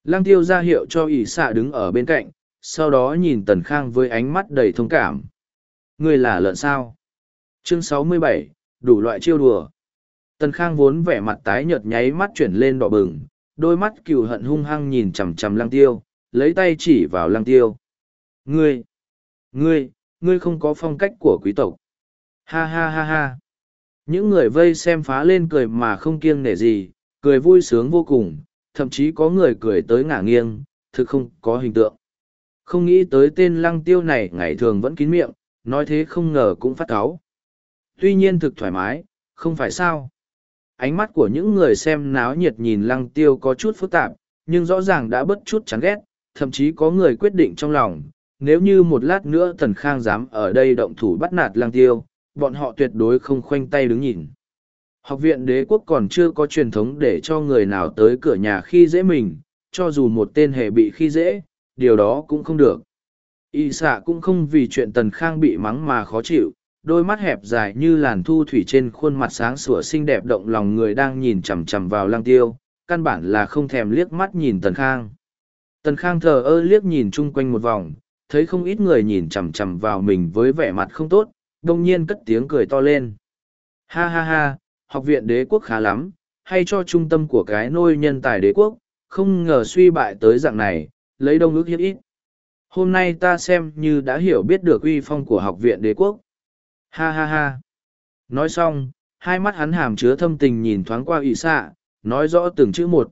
Lăng tiêu ra hiệu cho ỷ xạ đứng ở bên cạnh, sau đó nhìn tần khang với ánh mắt đầy thông cảm. Ngươi là lợn sao? Chương 67, đủ loại chiêu đùa. Tần khang vốn vẻ mặt tái nhợt nháy mắt chuyển lên đỏ bừng, đôi mắt cừu hận hung hăng nhìn chằm chằm lăng tiêu, lấy tay chỉ vào lăng tiêu. Ngươi, ngươi, ngươi không có phong cách của quý tộc. Ha ha ha ha. Những người vây xem phá lên cười mà không kiêng nể gì, cười vui sướng vô cùng, thậm chí có người cười tới ngả nghiêng, thực không có hình tượng. Không nghĩ tới tên lăng tiêu này ngày thường vẫn kín miệng, nói thế không ngờ cũng phát cáu. Tuy nhiên thực thoải mái, không phải sao. Ánh mắt của những người xem náo nhiệt nhìn lăng tiêu có chút phức tạp, nhưng rõ ràng đã bất chút chán ghét, thậm chí có người quyết định trong lòng, nếu như một lát nữa tần khang dám ở đây động thủ bắt nạt lang tiêu bọn họ tuyệt đối không khoanh tay đứng nhìn học viện đế quốc còn chưa có truyền thống để cho người nào tới cửa nhà khi dễ mình cho dù một tên hề bị khi dễ điều đó cũng không được y xạ cũng không vì chuyện tần khang bị mắng mà khó chịu, đôi mắt hẹp dài như làn thu thủy trên khuôn mặt sáng sủa xinh đẹp động lòng người đang nhìn chằm chằm vào lang tiêu, căn bản là không thèm liếc mắt nhìn tần khang. Tần khang thờ ơ liếc nhìn chung quanh một vòng, thấy không ít người nhìn chằm chằm vào mình với vẻ mặt không tốt đông nhiên cất tiếng cười to lên. Ha ha ha, học viện đế quốc khá lắm, hay cho trung tâm của cái nôi nhân tài đế quốc, không ngờ suy bại tới dạng này, lấy đông ước hiếp ít hôm nay ta xem như đã hiểu biết được uy phong của học viện đế quốc. Ha ha ha. Nói xong, hai mắt hắn hàm chứa thâm tình nhìn thoáng qua ỵ xạ nói rõ từng chữ một.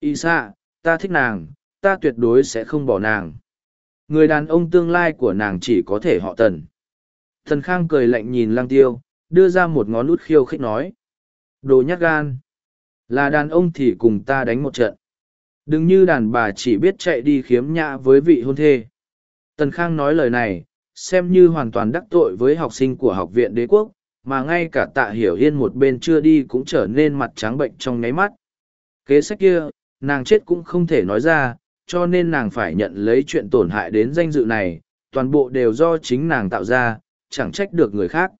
Ỵ xạ ta thích nàng, ta tuyệt đối sẽ không bỏ nàng. Người đàn ông tương lai của nàng chỉ có thể họ tần. Thần khang cười lạnh nhìn lang tiêu, đưa ra một ngón út khiêu khích nói. Đồ nhát gan. Là đàn ông thì cùng ta đánh một trận đừng như đàn bà chỉ biết chạy đi khiếm nhã với vị hôn thê. Tần khang nói lời này, xem như hoàn toàn đắc tội với học sinh của học viện đế quốc, mà ngay cả tạ hiểu yên một bên chưa đi cũng trở nên mặt trắng bệnh trong nháy mắt. Kế sách kia, nàng chết cũng không thể nói ra, cho nên nàng phải nhận lấy chuyện tổn hại đến danh dự này, toàn bộ đều do chính nàng tạo ra, chẳng trách được người khác.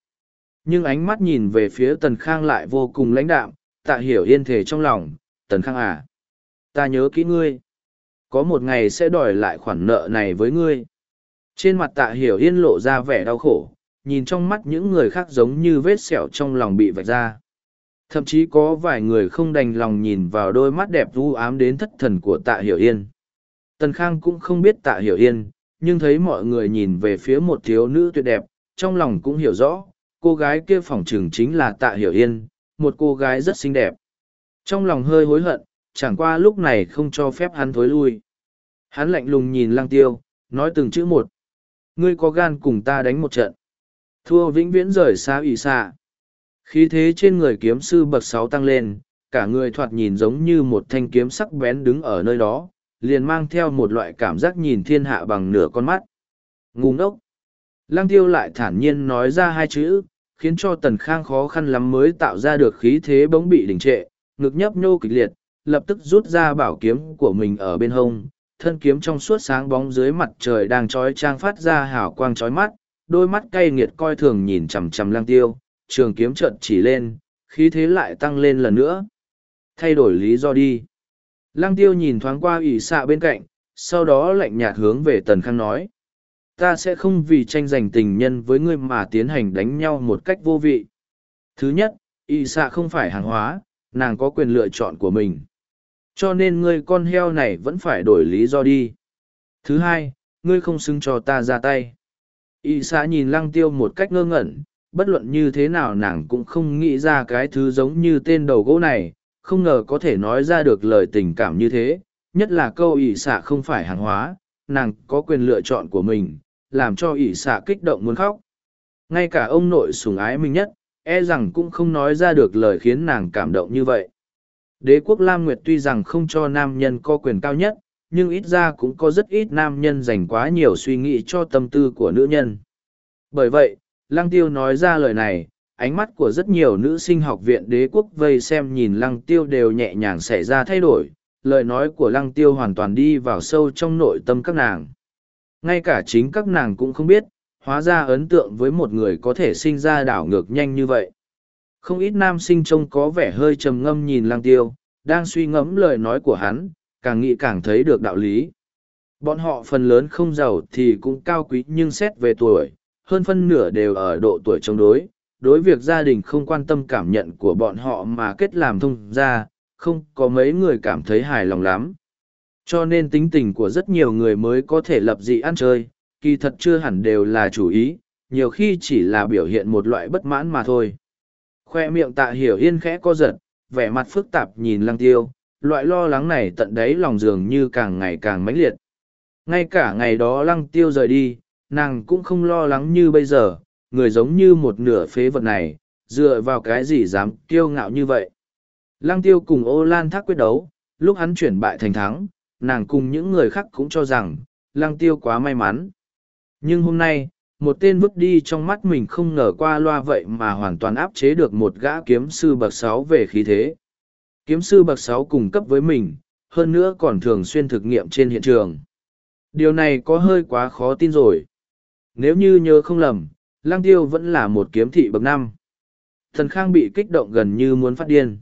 Nhưng ánh mắt nhìn về phía tần khang lại vô cùng lãnh đạm, tạ hiểu yên thể trong lòng, tần khang à ta nhớ kỹ ngươi. Có một ngày sẽ đòi lại khoản nợ này với ngươi. Trên mặt tạ hiểu yên lộ ra vẻ đau khổ, nhìn trong mắt những người khác giống như vết sẹo trong lòng bị vạch ra. Thậm chí có vài người không đành lòng nhìn vào đôi mắt đẹp u ám đến thất thần của tạ hiểu yên. Tần khang cũng không biết tạ hiểu yên, nhưng thấy mọi người nhìn về phía một thiếu nữ tuyệt đẹp, trong lòng cũng hiểu rõ, cô gái kia phỏng chừng chính là tạ hiểu yên, một cô gái rất xinh đẹp. Trong lòng hơi hối hận chẳng qua lúc này không cho phép hắn thối lui. Hắn lạnh lùng nhìn lăng tiêu, nói từng chữ một. Ngươi có gan cùng ta đánh một trận. Thua vĩnh viễn rời xa ủy xạ. Khí thế trên người kiếm sư bậc sáu tăng lên, cả người thoạt nhìn giống như một thanh kiếm sắc bén đứng ở nơi đó, liền mang theo một loại cảm giác nhìn thiên hạ bằng nửa con mắt. Ngu ngốc. Lăng tiêu lại thản nhiên nói ra hai chữ, khiến cho tần khang khó khăn lắm mới tạo ra được khí thế bỗng bị đình trệ, ngực nhấp nhô kịch liệt lập tức rút ra bảo kiếm của mình ở bên hông thân kiếm trong suốt sáng bóng dưới mặt trời đang trói trang phát ra hào quang trói mắt đôi mắt cay nghiệt coi thường nhìn chằm chằm lang tiêu trường kiếm chợt chỉ lên khí thế lại tăng lên lần nữa thay đổi lý do đi Lăng tiêu nhìn thoáng qua ủy xạ bên cạnh, sau đó lạnh nhạt hướng về tần khang nói. Ta sẽ không vì tranh giành tình nhân với ngươi mà tiến hành đánh nhau một cách vô vị. Thứ nhất, ủy xạ không phải hàng hóa, nàng có quyền lựa chọn của mình. Cho nên ngươi con heo này vẫn phải đổi lý do đi. Thứ hai, ngươi không xứng cho ta ra tay. Y xã nhìn lăng tiêu một cách ngơ ngẩn, bất luận như thế nào nàng cũng không nghĩ ra cái thứ giống như tên đầu gỗ này, không ngờ có thể nói ra được lời tình cảm như thế, nhất là câu ỷ xạ không phải hàng hóa, nàng có quyền lựa chọn của mình, làm cho ỷ xạ kích động muốn khóc. Ngay cả ông nội sủng ái mình nhất, e rằng cũng không nói ra được lời khiến nàng cảm động như vậy. Đế quốc Lam Nguyệt tuy rằng không cho nam nhân có quyền cao nhất, nhưng ít ra cũng có rất ít nam nhân dành quá nhiều suy nghĩ cho tâm tư của nữ nhân. Bởi vậy, Lăng Tiêu nói ra lời này, ánh mắt của rất nhiều nữ sinh học viện đế quốc vây xem nhìn lăng tiêu đều nhẹ nhàng xảy ra thay đổi lời nói của lăng tiêu hoàn toàn đi vào sâu trong nội tâm các nàng ngay cả chính các nàng cũng không biết hóa ra ấn tượng với một người có thể sinh ra đảo ngược nhanh như vậy không ít nam sinh trông có vẻ hơi trầm ngâm nhìn Lang tiêu đang suy ngẫm lời nói của hắn càng nghĩ càng thấy được đạo lý bọn họ phần lớn không giàu thì cũng cao quý nhưng xét về tuổi hơn phân nửa đều ở độ tuổi chống đối đối việc gia đình không quan tâm cảm nhận của bọn họ mà kết làm thông ra, không có mấy người cảm thấy hài lòng lắm. Cho nên tính tình của rất nhiều người mới có thể lập dị ăn chơi, kỳ thật chưa hẳn đều là chủ ý, nhiều khi chỉ là biểu hiện một loại bất mãn mà thôi. Khoe miệng tạ hiểu yên khẽ co giật, vẻ mặt phức tạp nhìn lăng tiêu, loại lo lắng này tận đáy lòng dường như càng ngày càng mãnh liệt. Ngay cả ngày đó lăng tiêu rời đi, nàng cũng không lo lắng như bây giờ, người giống như một nửa phế vật này, dựa vào cái gì dám kiêu ngạo như vậy. Lăng tiêu cùng ô lan thác quyết đấu, lúc hắn chuyển bại thành thắng, nàng cùng những người khác cũng cho rằng, lăng tiêu quá may mắn. Nhưng hôm nay, một tên vứt đi trong mắt mình không ngờ qua loa vậy mà hoàn toàn áp chế được một gã kiếm sư bậc sáu về khí thế. Kiếm sư bậc sáu cùng cấp với mình, hơn nữa còn thường xuyên thực nghiệm trên hiện trường. Điều này có hơi quá khó tin rồi. Nếu như nhớ không lầm, Lang Tiêu vẫn là một kiếm thị bậc năm. Thần Khang bị kích động gần như muốn phát điên.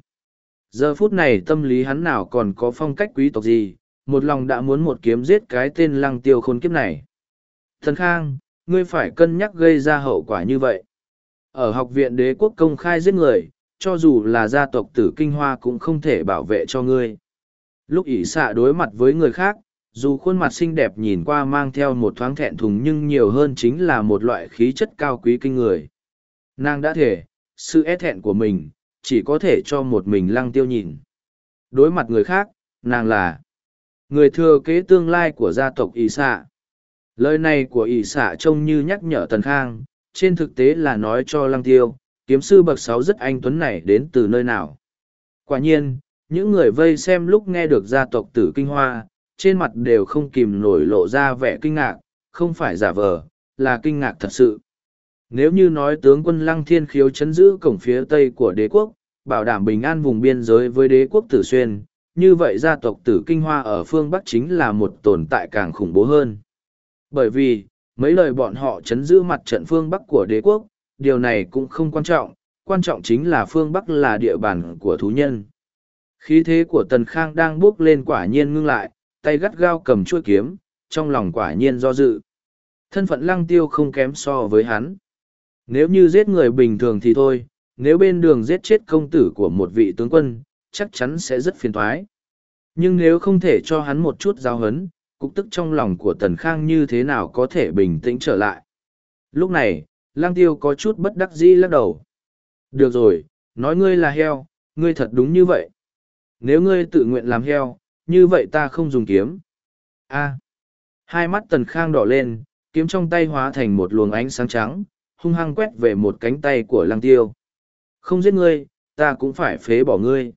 Giờ phút này tâm lý hắn nào còn có phong cách quý tộc gì, một lòng đã muốn một kiếm giết cái tên Lăng Tiêu khôn kiếp này. Thần Khang, ngươi phải cân nhắc gây ra hậu quả như vậy. Ở học viện đế quốc công khai giết người, cho dù là gia tộc tử kinh hoa cũng không thể bảo vệ cho ngươi. Lúc ỷ xạ đối mặt với người khác, dù khuôn mặt xinh đẹp nhìn qua mang theo một thoáng thẹn thùng nhưng nhiều hơn chính là một loại khí chất cao quý kinh người. Nàng đã thể, sự e thẹn của mình, chỉ có thể cho một mình lăng tiêu nhìn. Đối mặt người khác, nàng là người thừa kế tương lai của gia tộc ỷ xạ. Lời này của ỷ xạ trông như nhắc nhở Tần Khang, trên thực tế là nói cho lăng tiêu, kiếm sư bậc sáu rất anh tuấn này đến từ nơi nào. Quả nhiên, những người vây xem lúc nghe được gia tộc tử kinh hoa, trên mặt đều không kìm nổi lộ ra vẻ kinh ngạc, không phải giả vờ, là kinh ngạc thật sự. Nếu như nói tướng quân Lăng Thiên Khiếu chấn giữ cổng phía tây của đế quốc, bảo đảm bình an vùng biên giới với đế quốc Tử Xuyên, như vậy gia tộc Tử Kinh Hoa ở phương Bắc chính là một tồn tại càng khủng bố hơn. Bởi vì, mấy lời bọn họ chấn giữ mặt trận phương Bắc của đế quốc, điều này cũng không quan trọng, quan trọng chính là phương Bắc là địa bàn của thú nhân. Khí thế của Tần Khang đang bước lên quả nhiên ngưng lại, tay gắt gao cầm chuôi kiếm, trong lòng quả nhiên do dự. Thân phận lăng tiêu không kém so với hắn. Nếu như giết người bình thường thì thôi, nếu bên đường giết chết công tử của một vị tướng quân, chắc chắn sẽ rất phiền thoái. Nhưng nếu không thể cho hắn một chút giáo hấn, cục tức trong lòng của Tần Khang như thế nào có thể bình tĩnh trở lại. Lúc này, lang tiêu có chút bất đắc dĩ lắc đầu. Được rồi, nói ngươi là heo, ngươi thật đúng như vậy. Nếu ngươi tự nguyện làm heo, như vậy ta không dùng kiếm. A. Hai mắt Tần Khang đỏ lên, kiếm trong tay hóa thành một luồng ánh sáng trắng, hung hăng quét về một cánh tay của lang tiêu. Không giết ngươi, ta cũng phải phế bỏ ngươi.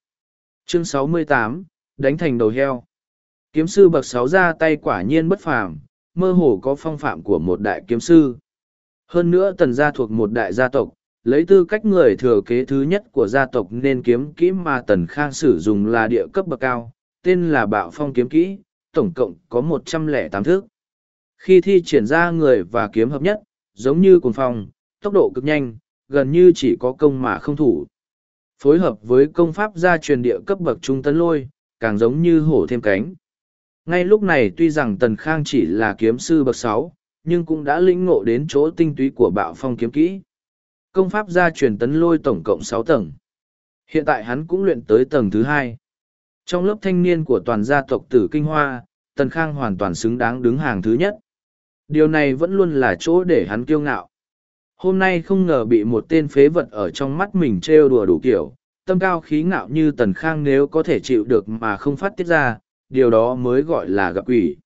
Chương 68, đánh thành đầu heo. Kiếm sư bậc sáu ra tay quả nhiên bất phàm, mơ hồ có phong phạm của một đại kiếm sư. Hơn nữa tần gia thuộc một đại gia tộc, lấy tư cách người thừa kế thứ nhất của gia tộc nên kiếm kỹ mà tần khang sử dụng là địa cấp bậc cao, tên là bạo phong kiếm kỹ, tổng cộng có một trăm lẻ tám thước. Khi thi triển ra người và kiếm hợp nhất, giống như cuồng phong, tốc độ cực nhanh, gần như chỉ có công mà không thủ. Phối hợp với công pháp gia truyền địa cấp bậc trung tấn lôi, càng giống như hổ thêm cánh. Ngay lúc này tuy rằng Tần Khang chỉ là kiếm sư bậc sáu, nhưng cũng đã lĩnh ngộ đến chỗ tinh túy của bạo phong kiếm kỹ. Công pháp gia truyền tấn lôi tổng cộng sáu tầng. Hiện tại hắn cũng luyện tới tầng thứ hai. Trong lớp thanh niên của toàn gia tộc tử Kinh Hoa, Tần Khang hoàn toàn xứng đáng đứng hàng thứ nhất. Điều này vẫn luôn là chỗ để hắn kiêu ngạo. Hôm nay không ngờ bị một tên phế vật ở trong mắt mình trêu đùa đủ kiểu, tâm cao khí ngạo như Tần Khang nếu có thể chịu được mà không phát tiết ra, điều đó mới gọi là gặp quỷ.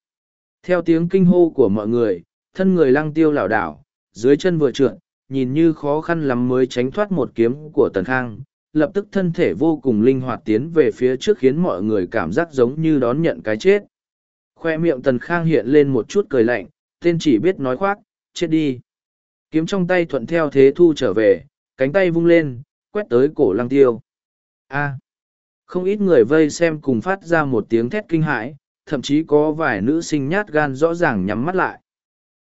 Theo tiếng kinh hô của mọi người, thân người lăng tiêu lảo đảo, dưới chân vừa trượt, nhìn như khó khăn lắm mới tránh thoát một kiếm của Tần Khang, lập tức thân thể vô cùng linh hoạt tiến về phía trước khiến mọi người cảm giác giống như đón nhận cái chết. Khoe miệng Tần Khang hiện lên một chút cười lạnh, tên chỉ biết nói khoác, chết đi. Kiếm trong tay thuận theo thế thu trở về, cánh tay vung lên, quét tới cổ lăng tiêu. A không ít người vây xem cùng phát ra một tiếng thét kinh hãi, thậm chí có vài nữ sinh nhát gan rõ ràng nhắm mắt lại.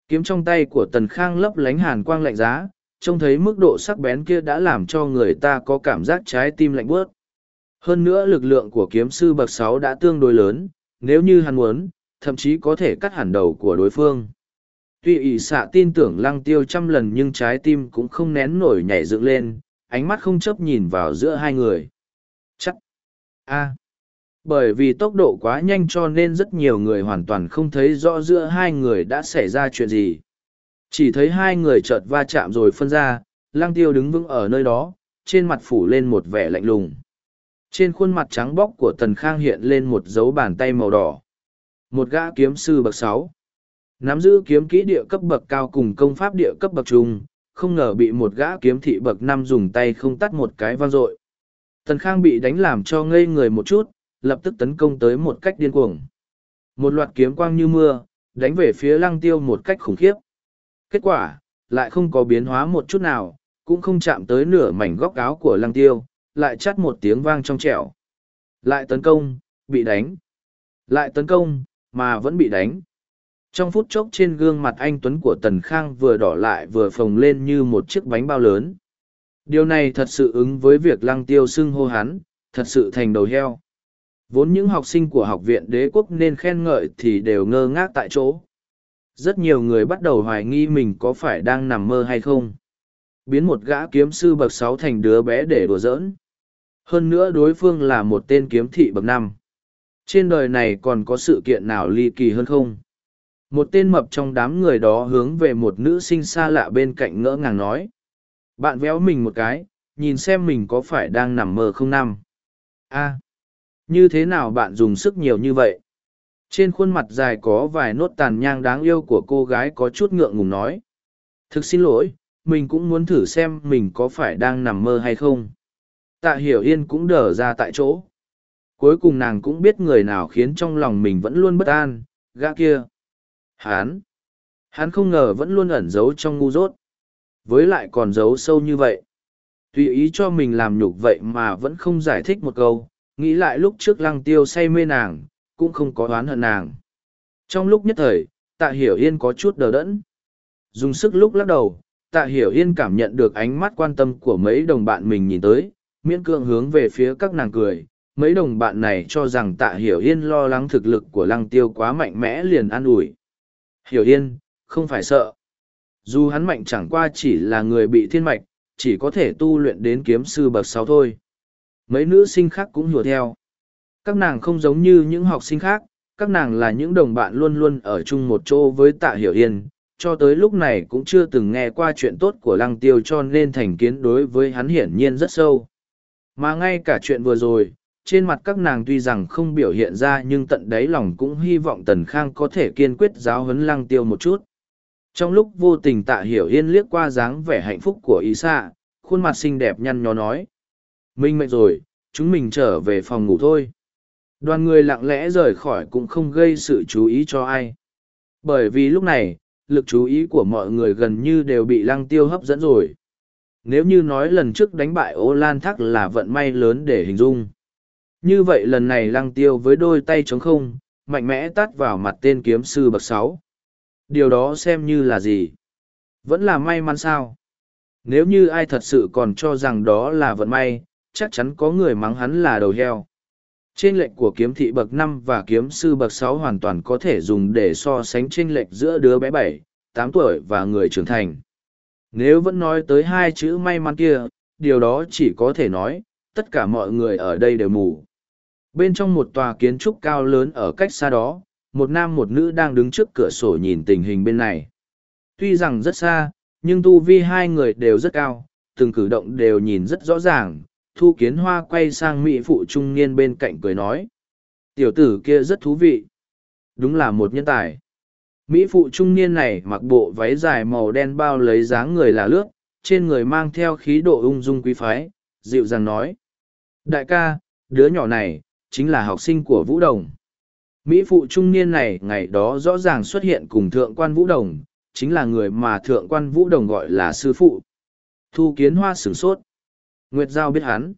Kiếm trong tay của Tần Khang lấp lánh hàn quang lạnh giá, trông thấy mức độ sắc bén kia đã làm cho người ta có cảm giác trái tim lạnh bớt. Hơn nữa lực lượng của kiếm sư bậc sáu đã tương đối lớn, nếu như hắn muốn, thậm chí có thể cắt hẳn đầu của đối phương. Tuy ỷ xạ tin tưởng lăng tiêu trăm lần nhưng trái tim cũng không nén nổi nhảy dựng lên, ánh mắt không chấp nhìn vào giữa hai người. A Bởi vì tốc độ quá nhanh cho nên rất nhiều người hoàn toàn không thấy rõ giữa hai người đã xảy ra chuyện gì. Chỉ thấy hai người chợt va chạm rồi phân ra, Lang tiêu đứng vững ở nơi đó, trên mặt phủ lên một vẻ lạnh lùng. Trên khuôn mặt trắng bóc của Tần Khang hiện lên một dấu bàn tay màu đỏ. Một gã kiếm sư bậc sáu Nắm giữ kiếm kỹ địa cấp bậc cao cùng công pháp địa cấp bậc trung, không ngờ bị một gã kiếm thị bậc năm dùng tay không tắt một cái vang dội. Tần Khang bị đánh làm cho ngây người một chút, lập tức tấn công tới một cách điên cuồng. Một loạt kiếm quang như mưa, đánh về phía lăng tiêu một cách khủng khiếp. Kết quả, lại không có biến hóa một chút nào, cũng không chạm tới nửa mảnh góc áo của lăng tiêu, lại chắt một tiếng vang trong trẻo. Lại tấn công, bị đánh. Lại tấn công, mà vẫn bị đánh. Trong phút chốc trên gương mặt anh Tuấn của Tần Khang vừa đỏ lại vừa phồng lên như một chiếc bánh bao lớn. Điều này thật sự ứng với việc lăng tiêu xưng hô hắn, thật sự thành đầu heo. Vốn những học sinh của học viện đế quốc nên khen ngợi thì đều ngơ ngác tại chỗ. Rất nhiều người bắt đầu hoài nghi mình có phải đang nằm mơ hay không. Biến một gã kiếm sư bậc sáu thành đứa bé để đùa giỡn. Hơn nữa đối phương là một tên kiếm thị bậc năm. Trên đời này còn có sự kiện nào ly kỳ hơn không? Một tên mập trong đám người đó hướng về một nữ sinh xa lạ bên cạnh ngỡ ngàng nói. Bạn véo mình một cái, nhìn xem mình có phải đang nằm mơ không năm. a như thế nào bạn dùng sức nhiều như vậy? Trên khuôn mặt dài có vài nốt tàn nhang đáng yêu của cô gái có chút ngượng ngùng nói. Thực xin lỗi, mình cũng muốn thử xem mình có phải đang nằm mơ hay không. Tạ hiểu yên cũng đờ ra tại chỗ. Cuối cùng nàng cũng biết người nào khiến trong lòng mình vẫn luôn bất an, gã kia. Hán! Hắn không ngờ vẫn luôn ẩn giấu trong ngu dốt. Với lại còn giấu sâu như vậy. Tùy ý cho mình làm nhục vậy mà vẫn không giải thích một câu, nghĩ lại lúc trước lăng tiêu say mê nàng, cũng không có oán hận nàng. Trong lúc nhất thời, tạ hiểu yên có chút đờ đẫn. Dùng sức lúc lắc đầu, tạ hiểu yên cảm nhận được ánh mắt quan tâm của mấy đồng bạn mình nhìn tới, miễn cưỡng hướng về phía các nàng cười. Mấy đồng bạn này cho rằng tạ hiểu yên lo lắng thực lực của lăng tiêu quá mạnh mẽ liền an ủi. Hiểu yên, không phải sợ. Dù hắn mạnh chẳng qua chỉ là người bị thiên mạch, chỉ có thể tu luyện đến kiếm sư bậc sáu thôi. Mấy nữ sinh khác cũng hùa theo. Các nàng không giống như những học sinh khác, các nàng là những đồng bạn luôn luôn ở chung một chỗ với tạ hiểu yên, cho tới lúc này cũng chưa từng nghe qua chuyện tốt của lăng tiêu cho nên thành kiến đối với hắn hiển nhiên rất sâu. Mà ngay cả chuyện vừa rồi, trên mặt các nàng tuy rằng không biểu hiện ra nhưng tận đáy lòng cũng hy vọng Tần Khang có thể kiên quyết giáo huấn lăng tiêu một chút. Trong lúc vô tình tạ hiểu yên liếc qua dáng vẻ hạnh phúc của ý xạ, khuôn mặt xinh đẹp nhăn nhó nói. Minh mệnh rồi, chúng mình trở về phòng ngủ thôi. Đoàn người lặng lẽ rời khỏi cũng không gây sự chú ý cho ai. Bởi vì lúc này, lực chú ý của mọi người gần như đều bị lăng tiêu hấp dẫn rồi. Nếu như nói lần trước đánh bại ô lan thắc là vận may lớn để hình dung. Như vậy lần này lăng tiêu với đôi tay trống không, mạnh mẽ tắt vào mặt tên kiếm sư bậc sáu. Điều đó xem như là gì? Vẫn là may mắn sao? Nếu như ai thật sự còn cho rằng đó là vận may, chắc chắn có người mắng hắn là đầu heo. Trên lệnh của kiếm thị bậc năm và kiếm sư bậc sáu hoàn toàn có thể dùng để so sánh trên lệnh giữa đứa bé bảy, tám tuổi và người trưởng thành. Nếu vẫn nói tới hai chữ may mắn kia, điều đó chỉ có thể nói, tất cả mọi người ở đây đều mù. Bên trong một tòa kiến trúc cao lớn ở cách xa đó, một nam một nữ đang đứng trước cửa sổ nhìn tình hình bên này. Tuy rằng rất xa, nhưng tu vi hai người đều rất cao, từng cử động đều nhìn rất rõ ràng. Thu kiến hoa quay sang mỹ phụ trung niên bên cạnh cười nói. Tiểu tử kia rất thú vị. Đúng là một nhân tài. Mỹ phụ trung niên này mặc bộ váy dài màu đen bao lấy dáng người là lướt, trên người mang theo khí độ ung dung quý phái, dịu dàng nói. Đại ca, đứa nhỏ này, chính là học sinh của Vũ Đồng. Mỹ phụ trung niên này ngày đó rõ ràng xuất hiện cùng thượng quan Vũ Đồng, chính là người mà thượng quan Vũ Đồng gọi là sư phụ. Thu kiến hoa sửng sốt. Nguyệt Giao biết hắn.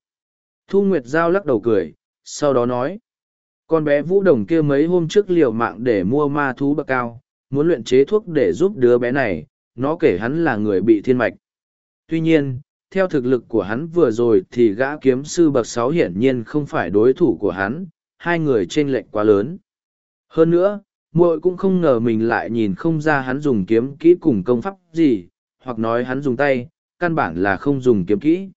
Thu Nguyệt Giao lắc đầu cười, sau đó nói. Con bé Vũ Đồng kia mấy hôm trước liều mạng để mua ma thú bậc cao, muốn luyện chế thuốc để giúp đứa bé này, nó kể hắn là người bị thiên mạch. Tuy nhiên, theo thực lực của hắn vừa rồi thì gã kiếm sư bậc sáu hiển nhiên không phải đối thủ của hắn, hai người chênh lệch quá lớn. Hơn nữa, muội cũng không ngờ mình lại nhìn không ra hắn dùng kiếm kỹ cùng công pháp gì, hoặc nói hắn dùng tay, căn bản là không dùng kiếm kỹ.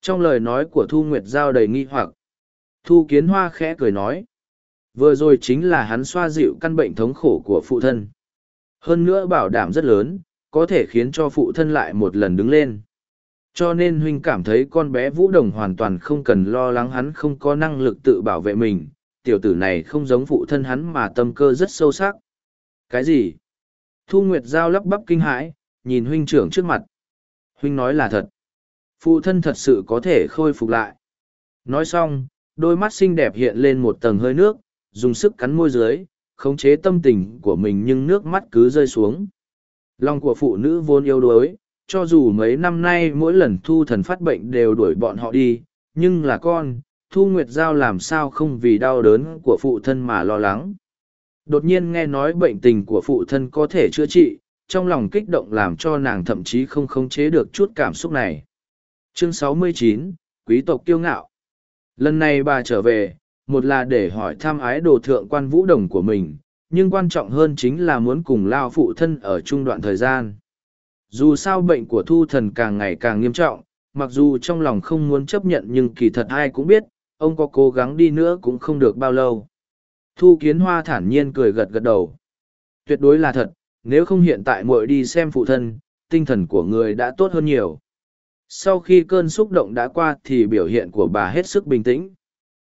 Trong lời nói của Thu Nguyệt Giao đầy nghi hoặc, Thu Kiến Hoa khẽ cười nói, vừa rồi chính là hắn xoa dịu căn bệnh thống khổ của phụ thân. Hơn nữa bảo đảm rất lớn, có thể khiến cho phụ thân lại một lần đứng lên cho nên huynh cảm thấy con bé vũ đồng hoàn toàn không cần lo lắng hắn không có năng lực tự bảo vệ mình tiểu tử này không giống phụ thân hắn mà tâm cơ rất sâu sắc. Cái gì? Thu nguyệt giao lắp bắp kinh hãi nhìn huynh trưởng trước mặt. Huynh nói là thật. Phụ thân thật sự có thể khôi phục lại. Nói xong đôi mắt xinh đẹp hiện lên một tầng hơi nước dùng sức cắn môi dưới khống chế tâm tình của mình nhưng nước mắt cứ rơi xuống. Lòng của phụ nữ vốn yếu đuối, cho dù mấy năm nay mỗi lần thu thần phát bệnh đều đuổi bọn họ đi, nhưng là con, thu nguyệt giao làm sao không vì đau đớn của phụ thân mà lo lắng. Đột nhiên nghe nói bệnh tình của phụ thân có thể chữa trị, trong lòng kích động làm cho nàng thậm chí không khống chế được chút cảm xúc này. Chương 69, Quý tộc kiêu ngạo. Lần này bà trở về, một là để hỏi thăm ái đồ thượng quan vũ đồng của mình, nhưng quan trọng hơn chính là muốn cùng lao phụ thân ở trung đoạn thời gian. Dù sao bệnh của thu thần càng ngày càng nghiêm trọng, mặc dù trong lòng không muốn chấp nhận nhưng kỳ thật ai cũng biết, ông có cố gắng đi nữa cũng không được bao lâu. Thu kiến hoa thản nhiên cười gật gật đầu. Tuyệt đối là thật, nếu không hiện tại muội đi xem phụ thân, tinh thần của người đã tốt hơn nhiều. Sau khi cơn xúc động đã qua thì biểu hiện của bà hết sức bình tĩnh.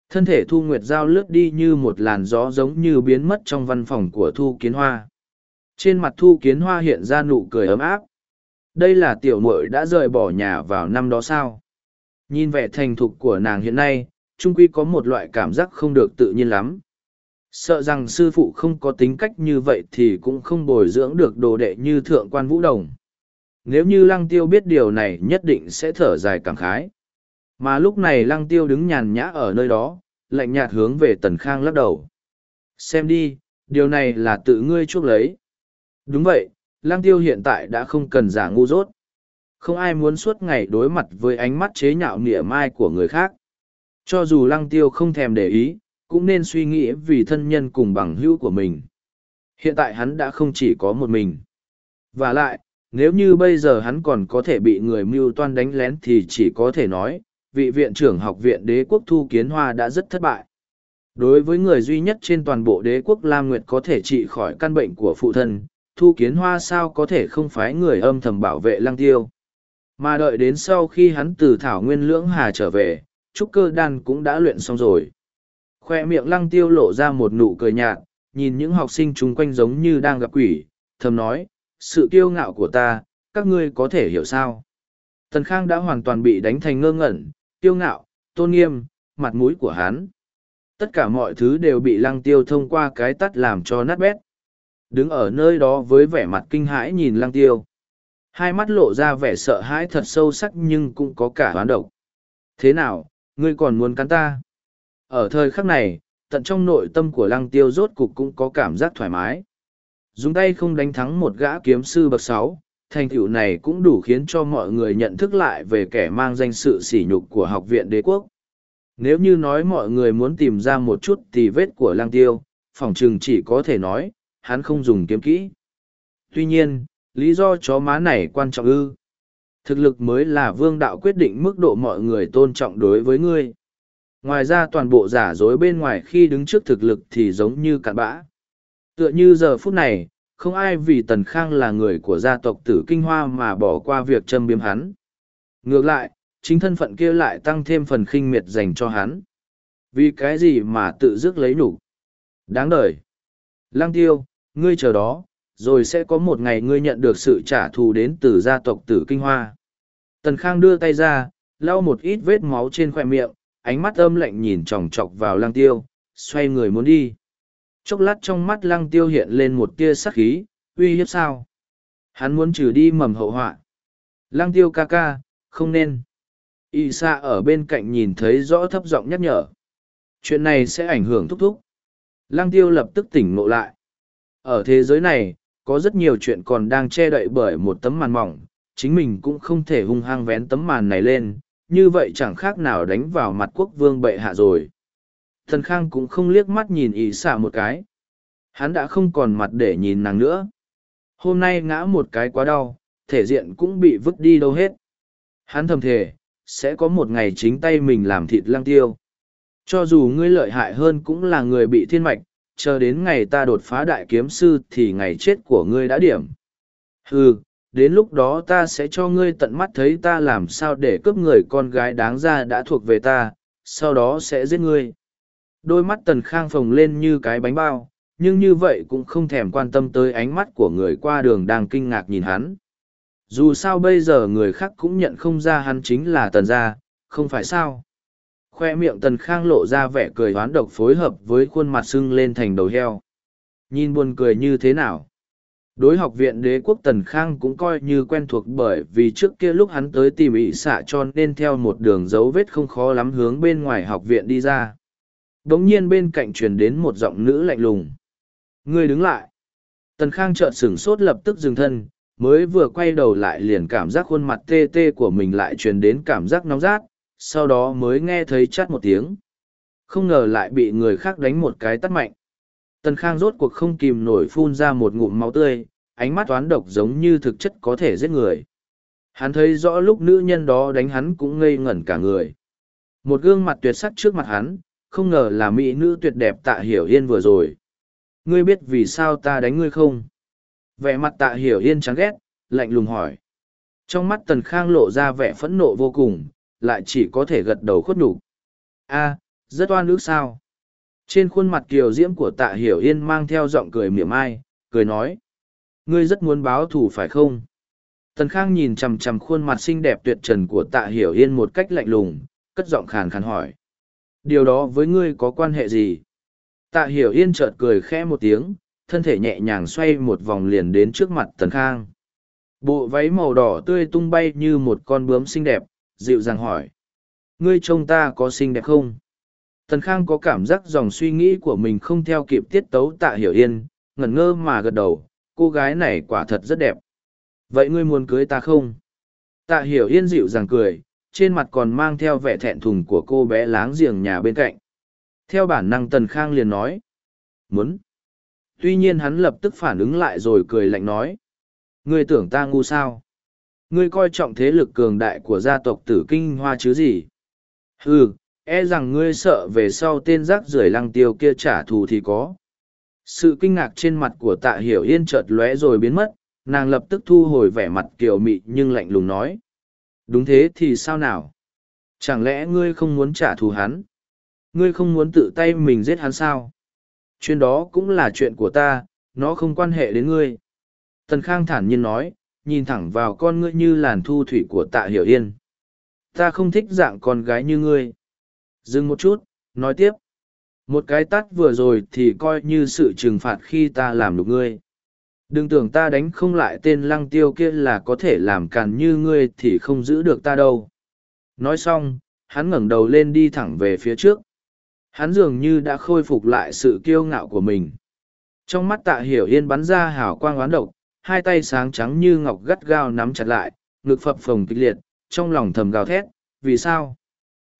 Thân thể Thu Nguyệt Giao lướt đi như một làn gió giống như biến mất trong văn phòng của Thu Kiến Hoa. Trên mặt Thu Kiến Hoa hiện ra nụ cười ấm áp. Đây là tiểu muội đã rời bỏ nhà vào năm đó sao? Nhìn vẻ thành thục của nàng hiện nay, trung quy có một loại cảm giác không được tự nhiên lắm. Sợ rằng sư phụ không có tính cách như vậy thì cũng không bồi dưỡng được đồ đệ như thượng quan vũ đồng. Nếu như lăng tiêu biết điều này nhất định sẽ thở dài cảm khái. Mà lúc này lăng tiêu đứng nhàn nhã ở nơi đó, lạnh nhạt hướng về tần khang lắc đầu. Xem đi, điều này là tự ngươi chuốc lấy. Đúng vậy, lăng tiêu hiện tại đã không cần giả ngu dốt. Không ai muốn suốt ngày đối mặt với ánh mắt chế nhạo nịa mai của người khác. Cho dù lăng tiêu không thèm để ý, cũng nên suy nghĩ vì thân nhân cùng bằng hữu của mình. Hiện tại hắn đã không chỉ có một mình. Và lại, nếu như bây giờ hắn còn có thể bị người mưu toan đánh lén thì chỉ có thể nói, vị viện trưởng học viện đế quốc Thu Kiến Hoa đã rất thất bại. Đối với người duy nhất trên toàn bộ đế quốc Lam Nguyệt có thể trị khỏi căn bệnh của phụ thân, Thu Kiến Hoa sao có thể không phái người âm thầm bảo vệ lăng tiêu. Mà đợi đến sau khi hắn từ Thảo Nguyên Lưỡng Hà trở về, trúc cơ đan cũng đã luyện xong rồi. Khoe miệng lăng tiêu lộ ra một nụ cười nhạt, nhìn những học sinh chung quanh giống như đang gặp quỷ, thầm nói, sự kiêu ngạo của ta, các ngươi có thể hiểu sao. Tần Khang đã hoàn toàn bị đánh thành ngơ ngẩn, kiêu ngạo, tôn nghiêm, mặt mũi của hắn. Tất cả mọi thứ đều bị lăng tiêu thông qua cái tắt làm cho nát bét. Đứng ở nơi đó với vẻ mặt kinh hãi nhìn lăng tiêu. Hai mắt lộ ra vẻ sợ hãi thật sâu sắc nhưng cũng có cả hoán độc. Thế nào, ngươi còn muốn cắn ta? Ở thời khắc này, tận trong nội tâm của lăng tiêu rốt cục cũng có cảm giác thoải mái. Dùng tay không đánh thắng một gã kiếm sư bậc sáu, thành tựu này cũng đủ khiến cho mọi người nhận thức lại về kẻ mang danh sự sỉ nhục của học viện đế quốc. Nếu như nói mọi người muốn tìm ra một chút tì vết của lăng tiêu, phỏng chừng chỉ có thể nói, hắn không dùng kiếm kỹ. Tuy nhiên, lý do chó má này quan trọng ư. Thực lực mới là vương đạo quyết định mức độ mọi người tôn trọng đối với ngươi. Ngoài ra toàn bộ giả dối bên ngoài khi đứng trước thực lực thì giống như cặn bã. Tựa như giờ phút này, không ai vì Tần Khang là người của gia tộc tử kinh hoa mà bỏ qua việc châm biếm hắn. Ngược lại, chính thân phận kia lại tăng thêm phần khinh miệt dành cho hắn. Vì cái gì mà tự dứt lấy nhục Đáng đời. Lang tiêu, ngươi chờ đó, rồi sẽ có một ngày ngươi nhận được sự trả thù đến từ gia tộc tử kinh hoa. Tần Khang đưa tay ra, lau một ít vết máu trên khoe miệng, ánh mắt âm lạnh nhìn chòng chọc vào lang tiêu, xoay người muốn đi. Chốc lát trong mắt lăng tiêu hiện lên một tia sắc khí, uy hiếp sao? Hắn muốn trừ đi mầm hậu họa. Lăng tiêu ca ca, không nên. Y sa ở bên cạnh nhìn thấy rõ thấp giọng nhắc nhở. Chuyện này sẽ ảnh hưởng thúc thúc. Lăng tiêu lập tức tỉnh ngộ lại. Ở thế giới này, có rất nhiều chuyện còn đang che đậy bởi một tấm màn mỏng, chính mình cũng không thể hung hăng vén tấm màn này lên, như vậy chẳng khác nào đánh vào mặt quốc vương bệ hạ rồi. Thần Khang cũng không liếc mắt nhìn ý xả một cái. Hắn đã không còn mặt để nhìn nàng nữa. Hôm nay ngã một cái quá đau, thể diện cũng bị vứt đi đâu hết. Hắn thầm thề, sẽ có một ngày chính tay mình làm thịt lăng tiêu. Cho dù ngươi lợi hại hơn cũng là người bị thiên mạch, chờ đến ngày ta đột phá đại kiếm sư thì ngày chết của ngươi đã điểm. Hừ, đến lúc đó ta sẽ cho ngươi tận mắt thấy ta làm sao để cướp người con gái đáng ra đã thuộc về ta, sau đó sẽ giết ngươi. Đôi mắt tần khang phồng lên như cái bánh bao, nhưng như vậy cũng không thèm quan tâm tới ánh mắt của người qua đường đang kinh ngạc nhìn hắn. Dù sao bây giờ người khác cũng nhận không ra hắn chính là tần gia, không phải sao. Khoe miệng tần khang lộ ra vẻ cười hoán độc phối hợp với khuôn mặt sưng lên thành đầu heo. Nhìn buồn cười như thế nào? đối học viện đế quốc tần khang cũng coi như quen thuộc bởi vì trước kia lúc hắn tới tìm ỵ xạ cho nên theo một đường dấu vết không khó lắm hướng bên ngoài học viện đi ra đ ỗ n g nhiên bên cạnh truyền đến một giọng nữ lạnh lùng ngươi đứng lại tần khang trợn sửng sốt lập tức dừng thân, mới vừa quay đầu lại liền cảm giác khuôn mặt tê tê của mình lại truyền đến cảm giác nóng rát sau đó mới nghe thấy chát một tiếng không ngờ lại bị người khác đánh một cái tắt mạnh Tần Khang rốt cuộc không kìm nổi phun ra một ngụm máu tươi, ánh mắt toán độc giống như thực chất có thể giết người. Hắn thấy rõ lúc nữ nhân đó đánh hắn cũng ngây ngẩn cả người. Một gương mặt tuyệt sắc trước mặt hắn, không ngờ là mỹ nữ tuyệt đẹp tạ hiểu yên vừa rồi. Ngươi biết vì sao ta đánh ngươi không? Vẻ mặt tạ hiểu yên chán ghét, lạnh lùng hỏi. Trong mắt tần khang lộ ra vẻ phẫn nộ vô cùng, lại chỉ có thể gật đầu khuất nhục. A, rất oan ước sao? trên khuôn mặt kiều diễm của tạ hiểu yên mang theo giọng cười mỉa mai cười nói ngươi rất muốn báo thù phải không tần khang nhìn chằm chằm khuôn mặt xinh đẹp tuyệt trần của tạ hiểu yên một cách lạnh lùng cất giọng khàn khàn hỏi điều đó với ngươi có quan hệ gì tạ hiểu yên chợt cười khẽ một tiếng thân thể nhẹ nhàng xoay một vòng liền đến trước mặt tần khang bộ váy màu đỏ tươi tung bay như một con bướm xinh đẹp dịu dàng hỏi ngươi trông ta có xinh đẹp không Tần Khang có cảm giác dòng suy nghĩ của mình không theo kịp tiết tấu tạ hiểu yên, ngẩn ngơ mà gật đầu, cô gái này quả thật rất đẹp. Vậy ngươi muốn cưới ta không? Tạ hiểu yên dịu dàng cười, trên mặt còn mang theo vẻ thẹn thùng của cô bé láng giềng nhà bên cạnh. Theo bản năng Tần Khang liền nói. Muốn. Tuy nhiên hắn lập tức phản ứng lại rồi cười lạnh nói. Ngươi tưởng ta ngu sao? Ngươi coi trọng thế lực cường đại của gia tộc tử kinh hoa chứ gì? Ừ, e rằng ngươi sợ về sau tên rác rưởi lăng tiêu kia trả thù thì có. Sự kinh ngạc trên mặt của tạ hiểu yên chợt lóe rồi biến mất nàng lập tức thu hồi vẻ mặt kiều mị nhưng lạnh lùng nói. Đúng thế thì sao nào? Chẳng lẽ ngươi không muốn trả thù hắn? Ngươi không muốn tự tay mình giết hắn sao? Chuyện đó cũng là chuyện của ta nó không quan hệ đến ngươi. Tần khang thản nhiên nói nhìn thẳng vào con ngươi như làn thu thủy của tạ hiểu yên ta không thích dạng con gái như ngươi Dừng một chút, nói tiếp. Một cái tắt vừa rồi thì coi như sự trừng phạt khi ta làm đục ngươi. Đừng tưởng ta đánh không lại tên lăng tiêu kia là có thể làm càn như ngươi thì không giữ được ta đâu. Nói xong, hắn ngẩng đầu lên đi thẳng về phía trước. Hắn dường như đã khôi phục lại sự kiêu ngạo của mình. Trong mắt tạ hiểu yên bắn ra hào quang oán độc, hai tay sáng trắng như ngọc gắt gao nắm chặt lại, ngực phập phồng kịch liệt, trong lòng thầm gào thét, vì sao?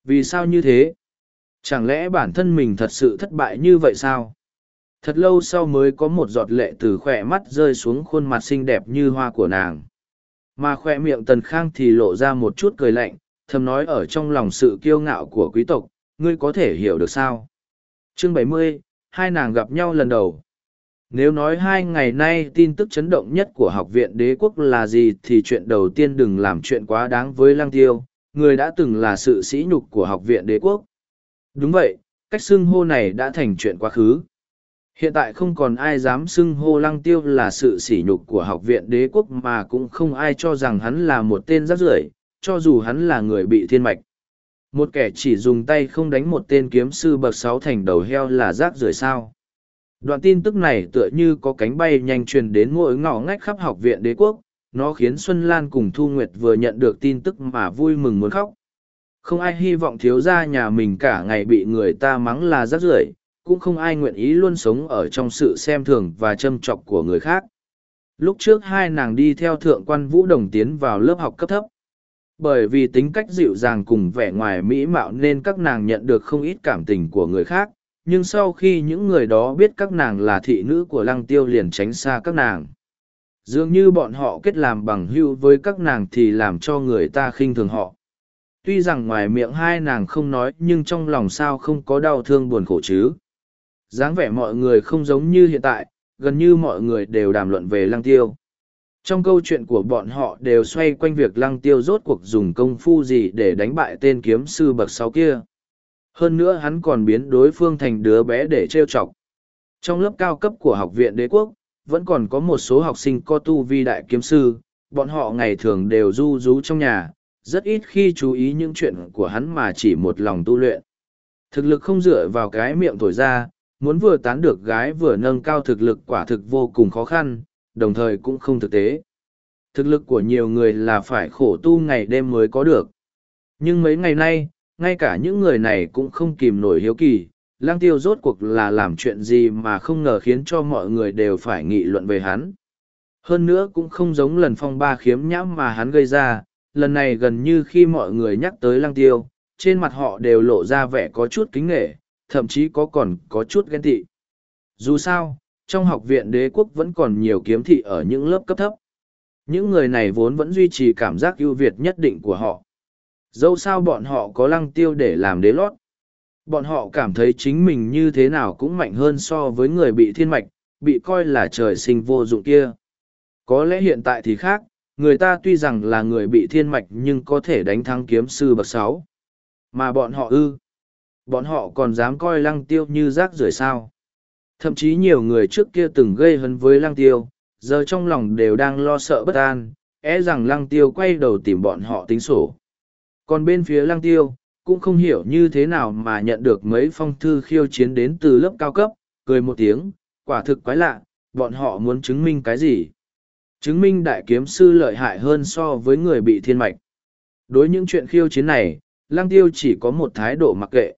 Vì sao như thế? Chẳng lẽ bản thân mình thật sự thất bại như vậy sao? Thật lâu sau mới có một giọt lệ từ khỏe mắt rơi xuống khuôn mặt xinh đẹp như hoa của nàng. Mà khỏe miệng tần khang thì lộ ra một chút cười lạnh, thầm nói ở trong lòng sự kiêu ngạo của quý tộc, ngươi có thể hiểu được sao? Chương bảy mươi, hai nàng gặp nhau lần đầu. Nếu nói hai ngày nay tin tức chấn động nhất của học viện đế quốc là gì thì chuyện đầu tiên đừng làm chuyện quá đáng với lăng tiêu, người đã từng là sự sỉ nhục của học viện đế quốc. Đúng vậy, cách xưng hô này đã thành chuyện quá khứ. Hiện tại không còn ai dám xưng hô lăng tiêu là sự sỉ nhục của học viện đế quốc mà cũng không ai cho rằng hắn là một tên rác rưởi, cho dù hắn là người bị thiên mạch. Một kẻ chỉ dùng tay không đánh một tên kiếm sư bậc sáu thành đầu heo là rác rưởi sao. Đoạn tin tức này tựa như có cánh bay nhanh truyền đến mỗi ngõ ngách khắp học viện đế quốc, nó khiến Xuân Lan cùng Thu Nguyệt vừa nhận được tin tức mà vui mừng muốn khóc. Không ai hy vọng thiếu gia nhà mình cả ngày bị người ta mắng là rác rưởi, cũng không ai nguyện ý luôn sống ở trong sự xem thường và châm chọc của người khác. Lúc trước hai nàng đi theo thượng quan Vũ Đồng tiến vào lớp học cấp thấp. Bởi vì tính cách dịu dàng cùng vẻ ngoài mỹ mạo nên các nàng nhận được không ít cảm tình của người khác, nhưng sau khi những người đó biết các nàng là thị nữ của lăng tiêu liền tránh xa các nàng. Dường như bọn họ kết làm bằng hưu với các nàng thì làm cho người ta khinh thường họ. Tuy rằng ngoài miệng hai nàng không nói, nhưng trong lòng sao không có đau thương buồn khổ chứ? Dáng vẻ mọi người không giống như hiện tại, gần như mọi người đều đàm luận về lăng tiêu. Trong câu chuyện của bọn họ đều xoay quanh việc lăng tiêu rốt cuộc dùng công phu gì để đánh bại tên kiếm sư bậc sáu kia hơn nữa hắn còn biến đối phương thành đứa bé để trêu chọc trong lớp cao cấp của học viện đế quốc vẫn còn có một số học sinh có tu vi đại kiếm sư, bọn họ ngày thường đều du rú trong nhà, rất ít khi chú ý những chuyện của hắn mà chỉ một lòng tu luyện. Thực lực không dựa vào cái miệng thổi ra, muốn vừa tán được gái vừa nâng cao thực lực quả thực vô cùng khó khăn, đồng thời cũng không thực tế. Thực lực của nhiều người là phải khổ tu ngày đêm mới có được. Nhưng mấy ngày nay, ngay cả những người này cũng không kìm nổi hiếu kỳ, lang tiêu rốt cuộc là làm chuyện gì mà không ngờ khiến cho mọi người đều phải nghị luận về hắn. Hơn nữa cũng không giống lần phong ba khiếm nhãm mà hắn gây ra, lần này gần như khi mọi người nhắc tới lang tiêu, trên mặt họ đều lộ ra vẻ có chút kính nghệ, thậm chí có còn có chút ghen tị. Dù sao, trong học viện đế quốc vẫn còn nhiều kiếm thị ở những lớp cấp thấp. Những người này vốn vẫn duy trì cảm giác ưu việt nhất định của họ. Dẫu sao bọn họ có lăng tiêu để làm đế lót. Bọn họ cảm thấy chính mình như thế nào cũng mạnh hơn so với người bị thiên mạch, bị coi là trời sinh vô dụng kia. Có lẽ hiện tại thì khác, người ta tuy rằng là người bị thiên mạch nhưng có thể đánh thắng kiếm sư bậc sáu Mà bọn họ ư. Bọn họ còn dám coi lăng tiêu như rác rưởi sao. Thậm chí nhiều người trước kia từng gây hấn với lăng tiêu, giờ trong lòng đều đang lo sợ bất an, e rằng lăng tiêu quay đầu tìm bọn họ tính sổ. Còn bên phía lăng tiêu, cũng không hiểu như thế nào mà nhận được mấy phong thư khiêu chiến đến từ lớp cao cấp, cười một tiếng, quả thực quái lạ, bọn họ muốn chứng minh cái gì? Chứng minh đại kiếm sư lợi hại hơn so với người bị thiên mạch. Đối những chuyện khiêu chiến này, lăng tiêu chỉ có một thái độ mặc kệ.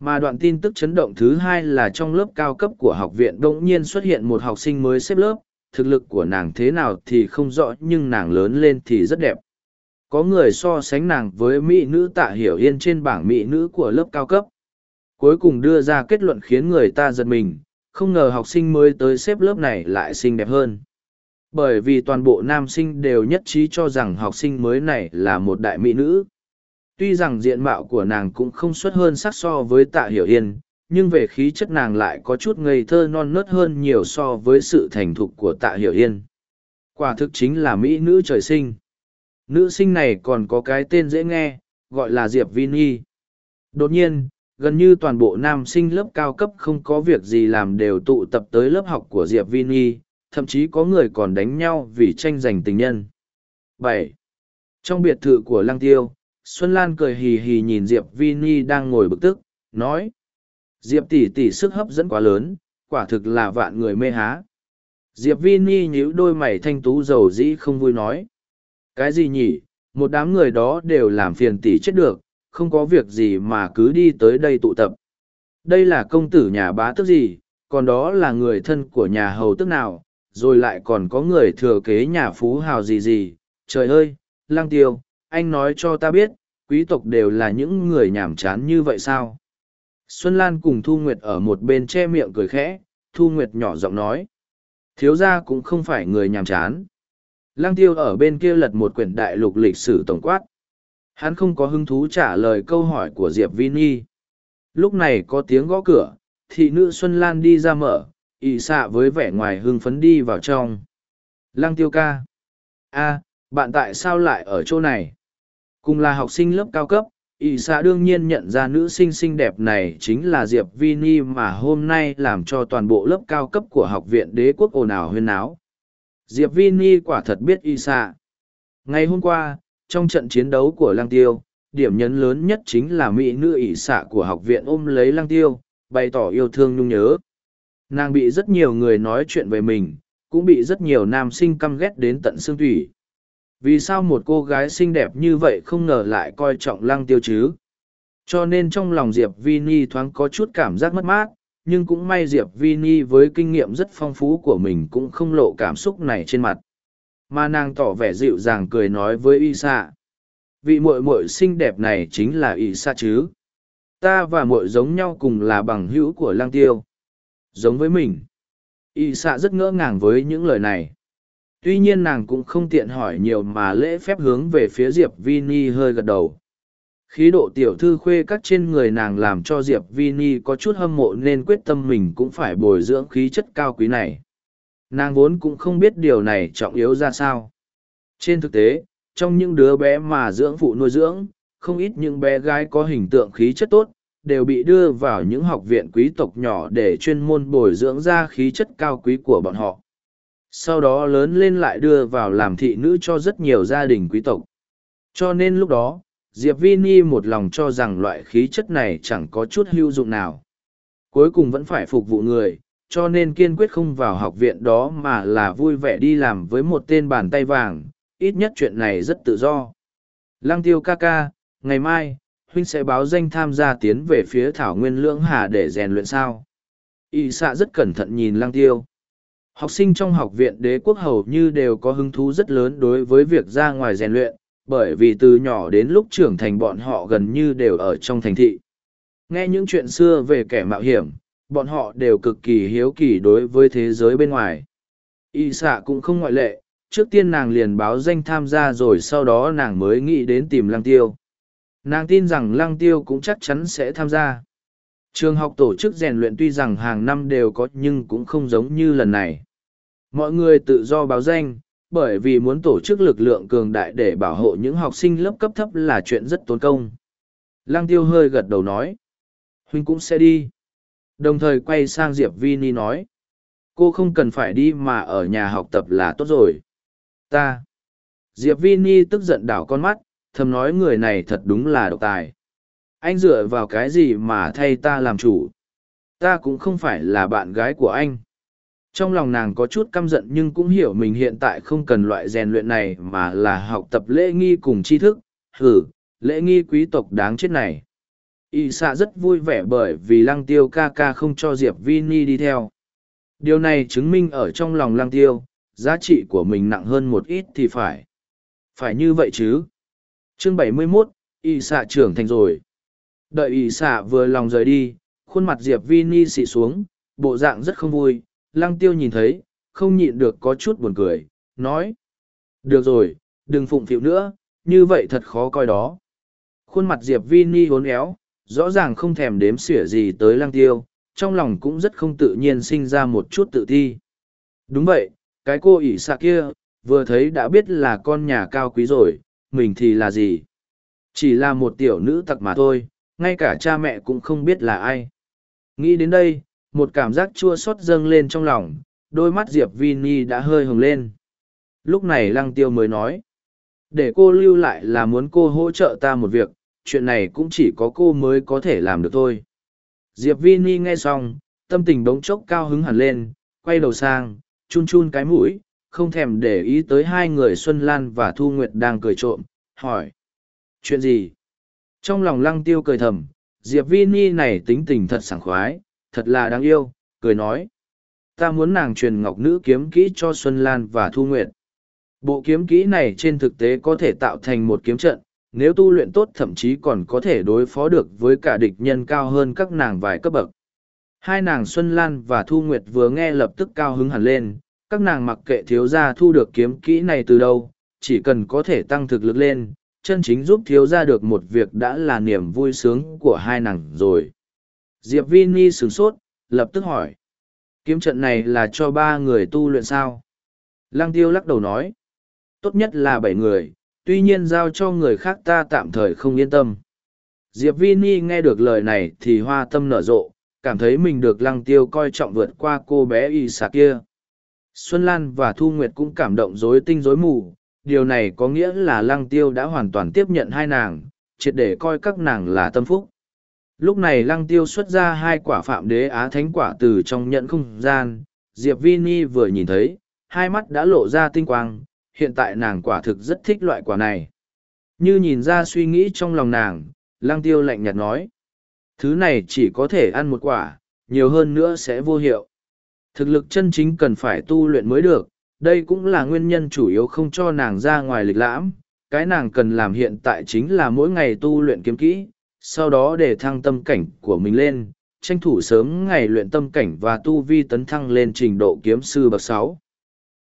Mà đoạn tin tức chấn động thứ hai là trong lớp cao cấp của học viện đột nhiên xuất hiện một học sinh mới xếp lớp, thực lực của nàng thế nào thì không rõ nhưng nàng lớn lên thì rất đẹp. Có người so sánh nàng với mỹ nữ tạ hiểu yên trên bảng mỹ nữ của lớp cao cấp. Cuối cùng đưa ra kết luận khiến người ta giật mình, không ngờ học sinh mới tới xếp lớp này lại xinh đẹp hơn. Bởi vì toàn bộ nam sinh đều nhất trí cho rằng học sinh mới này là một đại mỹ nữ. Tuy rằng diện mạo của nàng cũng không xuất hơn sắc so với tạ hiểu yên, nhưng về khí chất nàng lại có chút ngây thơ non nớt hơn nhiều so với sự thành thục của tạ hiểu yên. Quả thực chính là mỹ nữ trời sinh. Nữ sinh này còn có cái tên dễ nghe, gọi là Diệp Vi Nhi. Đột nhiên, gần như toàn bộ nam sinh lớp cao cấp không có việc gì làm đều tụ tập tới lớp học của Diệp Vi Nhi, thậm chí có người còn đánh nhau vì tranh giành tình nhân. bảy Trong biệt thự của Lăng Tiêu, Xuân Lan cười hì hì nhìn Diệp Vi Nhi đang ngồi bực tức, nói. Diệp tỷ tỷ sức hấp dẫn quá lớn, quả thực là vạn người mê há. Diệp Vi Nhi nhíu đôi mày thanh tú giàu dĩ không vui nói. Cái gì nhỉ, một đám người đó đều làm phiền tỷ chết được, không có việc gì mà cứ đi tới đây tụ tập. Đây là công tử nhà bá tước gì, còn đó là người thân của nhà hầu tước nào, rồi lại còn có người thừa kế nhà phú hào gì gì. Trời ơi, lang tiêu, anh nói cho ta biết, quý tộc đều là những người nhảm chán như vậy sao? Xuân Lan cùng Thu Nguyệt ở một bên che miệng cười khẽ, Thu Nguyệt nhỏ giọng nói. Thiếu gia cũng không phải người nhàm chán. Lăng tiêu ở bên kia lật một quyển đại lục lịch sử tổng quát. Hắn không có hứng thú trả lời câu hỏi của Diệp Vini. Lúc này có tiếng gõ cửa, thị nữ Xuân Lan đi ra mở, ị xạ với vẻ ngoài hưng phấn đi vào trong. Lăng tiêu ca. a bạn tại sao lại ở chỗ này? Cùng là học sinh lớp cao cấp, ỵ xạ đương nhiên nhận ra nữ sinh xinh đẹp này chính là diệp vi ni mà hôm nay làm cho toàn bộ lớp cao cấp của học viện đế quốc ồn ào huyên áo diệp vini quả thật biết y xạ ngày hôm qua, trong trận chiến đấu của lang tiêu, điểm nhấn lớn nhất chính là mỹ nữ ỷ xạ của học viện ôm lấy lang tiêu, bày tỏ yêu thương nhung nhớ. Nàng bị rất nhiều người nói chuyện về mình, cũng bị rất nhiều nam sinh căm ghét đến tận xương thủy vì sao một cô gái xinh đẹp như vậy không ngờ lại coi trọng lăng tiêu chứ? Cho nên trong lòng diệp vi ni thoáng có chút cảm giác mất mát nhưng cũng may diệp vi ni với kinh nghiệm rất phong phú của mình cũng không lộ cảm xúc này trên mặt. Mà nàng tỏ vẻ dịu dàng cười nói với y sa vị mội mội xinh đẹp này chính là y sa chứ? Ta và mội giống nhau cùng là bằng hữu của lang tiêu. Giống với mình? Y sa rất ngỡ ngàng với những lời này. Tuy nhiên nàng cũng không tiện hỏi nhiều mà lễ phép hướng về phía diệp vi ni hơi gật đầu khí độ tiểu thư khuê các trên người nàng làm cho diệp vi ni có chút hâm mộ nên quyết tâm mình cũng phải bồi dưỡng khí chất cao quý này. Nàng vốn cũng không biết điều này trọng yếu ra sao. Trên thực tế trong những đứa bé mà dưỡng phụ nuôi dưỡng không ít những bé gái có hình tượng khí chất tốt đều bị đưa vào những học viện quý tộc nhỏ để chuyên môn bồi dưỡng ra khí chất cao quý của bọn họ. Sau đó lớn lên lại đưa vào làm thị nữ cho rất nhiều gia đình quý tộc. Cho nên lúc đó, Diệp Vi Ni một lòng cho rằng loại khí chất này chẳng có chút hữu dụng nào. Cuối cùng vẫn phải phục vụ người, cho nên kiên quyết không vào học viện đó mà là vui vẻ đi làm với một tên bàn tay vàng, ít nhất chuyện này rất tự do. Lăng tiêu ca ca, ngày mai, huynh sẽ báo danh tham gia tiến về phía thảo nguyên lưỡng hà để rèn luyện sao. Y xạ rất cẩn thận nhìn lăng tiêu. Học sinh trong học viện đế quốc hầu như đều có hứng thú rất lớn đối với việc ra ngoài rèn luyện, bởi vì từ nhỏ đến lúc trưởng thành bọn họ gần như đều ở trong thành thị. Nghe những chuyện xưa về kẻ mạo hiểm, bọn họ đều cực kỳ hiếu kỳ đối với thế giới bên ngoài. Y xạ cũng không ngoại lệ, trước tiên nàng liền báo danh tham gia rồi sau đó nàng mới nghĩ đến tìm lăng tiêu. Nàng tin rằng lăng tiêu cũng chắc chắn sẽ tham gia. Trường học tổ chức rèn luyện tuy rằng hàng năm đều có nhưng cũng không giống như lần này. Mọi người tự do báo danh, bởi vì muốn tổ chức lực lượng cường đại để bảo hộ những học sinh lớp cấp thấp là chuyện rất tốn công. Lăng tiêu hơi gật đầu nói. Huynh cũng sẽ đi. Đồng thời quay sang Diệp Vini nói. Cô không cần phải đi mà ở nhà học tập là tốt rồi. Ta. Diệp Vini tức giận đảo con mắt, thầm nói người này thật đúng là độc tài. Anh dựa vào cái gì mà thay ta làm chủ? Ta cũng không phải là bạn gái của anh. Trong lòng nàng có chút căm giận nhưng cũng hiểu mình hiện tại không cần loại rèn luyện này mà là học tập lễ nghi cùng tri thức. Hử, lễ nghi quý tộc đáng chết này. Y xạ rất vui vẻ bởi vì lăng tiêu ca ca không cho Diệp Vini đi theo. Điều này chứng minh ở trong lòng lăng tiêu, giá trị của mình nặng hơn một ít thì phải. Phải như vậy chứ. Chương 71, Y xạ trưởng thành rồi. Đợi Y xạ vừa lòng rời đi, khuôn mặt Diệp Vini xị xuống, bộ dạng rất không vui, lăng tiêu nhìn thấy, không nhịn được có chút buồn cười, nói. Được rồi, đừng phụng phịu nữa, như vậy thật khó coi đó. Khuôn mặt Diệp Vini hốn éo, rõ ràng không thèm đếm xỉa gì tới lăng tiêu, trong lòng cũng rất không tự nhiên sinh ra một chút tự thi. Đúng vậy, cái cô ỷ xạ kia, vừa thấy đã biết là con nhà cao quý rồi, mình thì là gì? Chỉ là một tiểu nữ tặc mà thôi, ngay cả cha mẹ cũng không biết là ai. Nghĩ đến đây, một cảm giác chua xót dâng lên trong lòng, đôi mắt Diệp vi ni đã hơi hồng lên. Lúc này lăng tiêu mới nói, để cô lưu lại là muốn cô hỗ trợ ta một việc, chuyện này cũng chỉ có cô mới có thể làm được thôi. Diệp vi ni nghe xong, tâm tình bỗng chốc cao hứng hẳn lên, quay đầu sang, chun chun cái mũi, không thèm để ý tới hai người Xuân Lan và Thu Nguyệt đang cười trộm, hỏi. Chuyện gì? Trong lòng lăng tiêu cười thầm, Diệp vi ni này tính tình thật sảng khoái, thật là đáng yêu, cười nói. Ta muốn nàng truyền ngọc nữ kiếm kỹ cho Xuân Lan và Thu Nguyệt. Bộ kiếm kỹ này trên thực tế có thể tạo thành một kiếm trận, nếu tu luyện tốt thậm chí còn có thể đối phó được với cả địch nhân cao hơn các nàng vài cấp bậc. Hai nàng Xuân Lan và Thu Nguyệt vừa nghe lập tức cao hứng hẳn lên, các nàng mặc kệ thiếu gia thu được kiếm kỹ này từ đâu, chỉ cần có thể tăng thực lực lên, chân chính giúp thiếu gia được một việc đã là niềm vui sướng của hai nàng rồi. Diệp Vini sửng sốt, lập tức hỏi. Kiếm trận này là cho ba người tu luyện sao? Lăng tiêu lắc đầu nói. Tốt nhất là bảy người, tuy nhiên giao cho người khác ta tạm thời không yên tâm. Diệp Vini nghe được lời này thì hoa tâm nở rộ, cảm thấy mình được lăng tiêu coi trọng vượt qua cô bé y xà kia. Xuân Lan và Thu Nguyệt cũng cảm động rối tinh rối mù, điều này có nghĩa là lăng tiêu đã hoàn toàn tiếp nhận hai nàng, triệt để coi các nàng là tâm phúc. Lúc này lăng tiêu xuất ra hai quả phạm đế á thánh quả từ trong nhận không gian, Diệp Vini vừa nhìn thấy, hai mắt đã lộ ra tinh quang, hiện tại nàng quả thực rất thích loại quả này. Như nhìn ra suy nghĩ trong lòng nàng, lăng tiêu lạnh nhạt nói. Thứ này chỉ có thể ăn một quả, nhiều hơn nữa sẽ vô hiệu. Thực lực chân chính cần phải tu luyện mới được, đây cũng là nguyên nhân chủ yếu không cho nàng ra ngoài lịch lãm. Cái nàng cần làm hiện tại chính là mỗi ngày tu luyện kiếm kỹ, sau đó để thăng tâm cảnh của mình lên, tranh thủ sớm ngày luyện tâm cảnh và tu vi tấn thăng lên trình độ kiếm sư bậc sáu.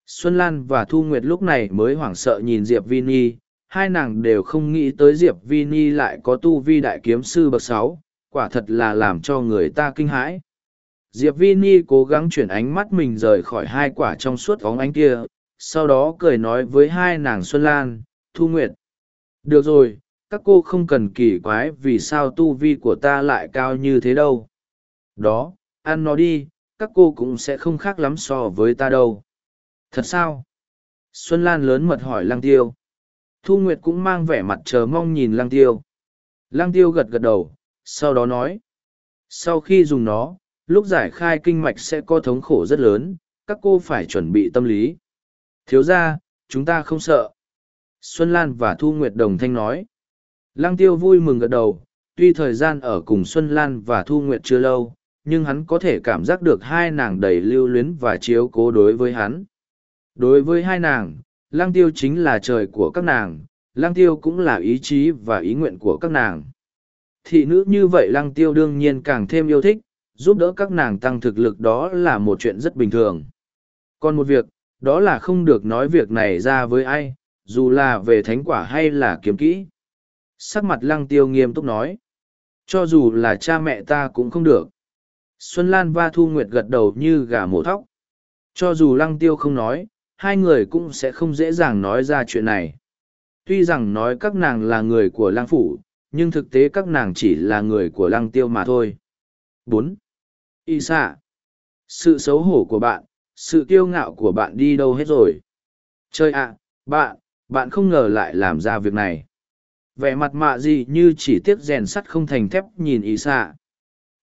Xuân Lan và Thu Nguyệt lúc này mới hoảng sợ nhìn Diệp Vini, hai nàng đều không nghĩ tới Diệp Vini lại có tu vi đại kiếm sư bậc sáu, quả thật là làm cho người ta kinh hãi. Diệp Vini cố gắng chuyển ánh mắt mình rời khỏi hai quả trong suốt óng ánh kia, sau đó cười nói với hai nàng Xuân Lan, Thu Nguyệt. Được rồi, các cô không cần kỳ quái vì sao tu vi của ta lại cao như thế đâu. Đó, ăn nó đi, các cô cũng sẽ không khác lắm so với ta đâu. Thật sao? Xuân Lan lớn mật hỏi Lăng Tiêu. Thu Nguyệt cũng mang vẻ mặt chờ mong nhìn Lăng Tiêu. Lăng Tiêu gật gật đầu, sau đó nói. Sau khi dùng nó, lúc giải khai kinh mạch sẽ có thống khổ rất lớn, các cô phải chuẩn bị tâm lý. Thiếu ra, chúng ta không sợ. Xuân Lan và Thu Nguyệt đồng thanh nói. Lăng tiêu vui mừng gật đầu, tuy thời gian ở cùng Xuân Lan và Thu Nguyệt chưa lâu, nhưng hắn có thể cảm giác được hai nàng đầy lưu luyến và chiếu cố đối với hắn. Đối với hai nàng, Lăng tiêu chính là trời của các nàng, Lăng tiêu cũng là ý chí và ý nguyện của các nàng. Thị nữ như vậy Lăng tiêu đương nhiên càng thêm yêu thích, giúp đỡ các nàng tăng thực lực đó là một chuyện rất bình thường. Còn một việc, đó là không được nói việc này ra với ai, dù là về thánh quả hay là kiếm kỹ. Sắc mặt lăng tiêu nghiêm túc nói. Cho dù là cha mẹ ta cũng không được. Xuân Lan và Thu Nguyệt gật đầu như gà mổ thóc. Cho dù lăng tiêu không nói, hai người cũng sẽ không dễ dàng nói ra chuyện này. Tuy rằng nói các nàng là người của lăng phủ, nhưng thực tế các nàng chỉ là người của lăng tiêu mà thôi. bốn Y xạ. Sự xấu hổ của bạn, sự kiêu ngạo của bạn đi đâu hết rồi. Chơi ạ, bạn, bạn không ngờ lại làm ra việc này. Vẻ mặt mạ gì như chỉ tiếc rèn sắt không thành thép nhìn Y xạ.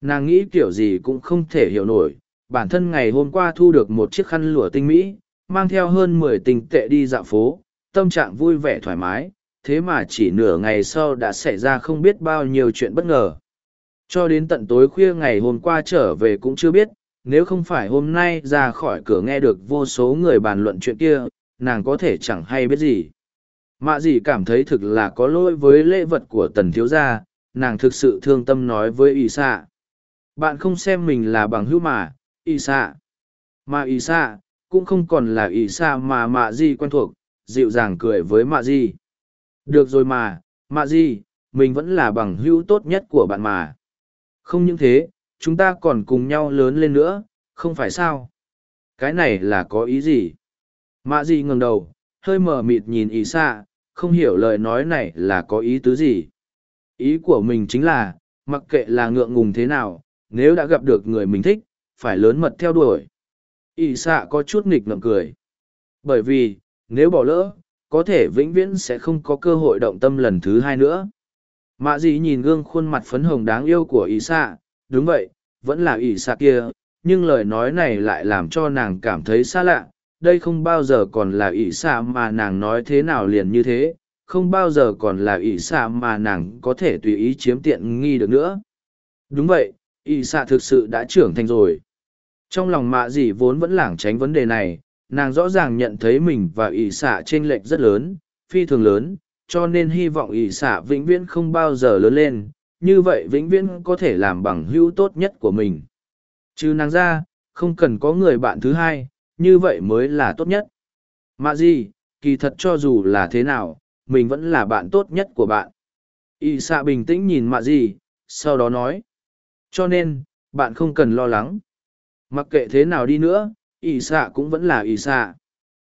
Nàng nghĩ kiểu gì cũng không thể hiểu nổi. Bản thân ngày hôm qua thu được một chiếc khăn lụa tinh mỹ, mang theo hơn mười tình tệ đi dạo phố, tâm trạng vui vẻ thoải mái, thế mà chỉ nửa ngày sau đã xảy ra không biết bao nhiêu chuyện bất ngờ. Cho đến tận tối khuya ngày hôm qua trở về cũng chưa biết, nếu không phải hôm nay ra khỏi cửa nghe được vô số người bàn luận chuyện kia, nàng có thể chẳng hay biết gì. Mạ dì cảm thấy thực là có lỗi với lễ vật của tần thiếu gia, nàng thực sự thương tâm nói với y xạ. Bạn không xem mình là bằng hữu mà, y xạ. Mà y xạ, cũng không còn là y xạ mà mạ dì quen thuộc, dịu dàng cười với mạ dì Được rồi mà, mạ dì mình vẫn là bằng hữu tốt nhất của bạn mà. Không những thế, chúng ta còn cùng nhau lớn lên nữa, không phải sao? Cái này là có ý gì? Mạ gì ngẩng đầu, hơi mờ mịt nhìn ỷ xạ, không hiểu lời nói này là có ý tứ gì. Ý của mình chính là, mặc kệ là ngượng ngùng thế nào, nếu đã gặp được người mình thích, phải lớn mật theo đuổi. Ý xạ có chút nghịch ngợm cười. Bởi vì, nếu bỏ lỡ, có thể vĩnh viễn sẽ không có cơ hội động tâm lần thứ hai nữa. Mạ dị nhìn gương khuôn mặt phấn hồng đáng yêu của ý xạ, đúng vậy, vẫn là ý xạ kia, nhưng lời nói này lại làm cho nàng cảm thấy xa lạ. Đây không bao giờ còn là ỷ xạ mà nàng nói thế nào liền như thế, không bao giờ còn là ỷ xạ mà nàng có thể tùy ý chiếm tiện nghi được nữa. Đúng vậy, ỷ xạ thực sự đã trưởng thành rồi. Trong lòng mạ dị vốn vẫn lảng tránh vấn đề này, nàng rõ ràng nhận thấy mình và ỷ xạ t r ê n lệch rất lớn, phi thường lớn, cho nên hy vọng ỷ xạ vĩnh viễn không bao giờ lớn lên như vậy vĩnh viễn có thể làm bằng hữu tốt nhất của mình chứ nàng ra không cần có người bạn thứ hai như vậy mới là tốt nhất. Mạ gì kỳ thật cho dù là thế nào mình vẫn là bạn tốt nhất của bạn. Y xạ bình tĩnh nhìn mạ gì sau đó nói cho nên bạn không cần lo lắng. Mặc kệ thế nào đi nữa y xạ cũng vẫn là y xạ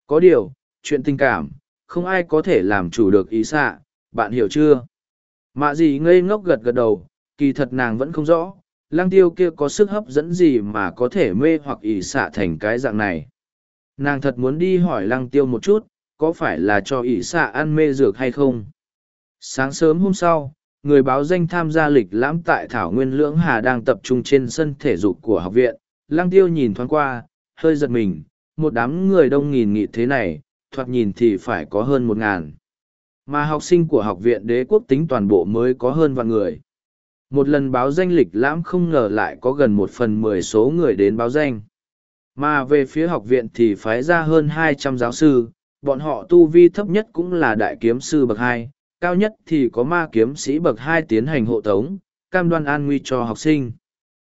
có điều chuyện tình cảm không ai có thể làm chủ được ý xạ, bạn hiểu chưa? Mạ gì ngây ngốc gật gật đầu, kỳ thật nàng vẫn không rõ, Lang tiêu kia có sức hấp dẫn gì mà có thể mê hoặc ý xạ thành cái dạng này. Nàng thật muốn đi hỏi Lang tiêu một chút, có phải là cho ý xạ ăn mê dược hay không? Sáng sớm hôm sau, người báo danh tham gia lịch lãm tại Thảo Nguyên Lưỡng Hà đang tập trung trên sân thể dục của học viện. Lang tiêu nhìn thoáng qua, hơi giật mình, một đám người đông nghìn nghị thế này, thoạt nhìn thì phải có hơn một ngàn. Mà học sinh của học viện đế quốc tính toàn bộ mới có hơn vạn người. Một lần báo danh lịch lãm không ngờ lại có gần một phần mười số người đến báo danh. Mà về phía học viện thì phái ra hơn hai trăm giáo sư, bọn họ tu vi thấp nhất cũng là đại kiếm sư bậc hai, cao nhất thì có ma kiếm sĩ bậc hai tiến hành hộ tống, cam đoan an nguy cho học sinh.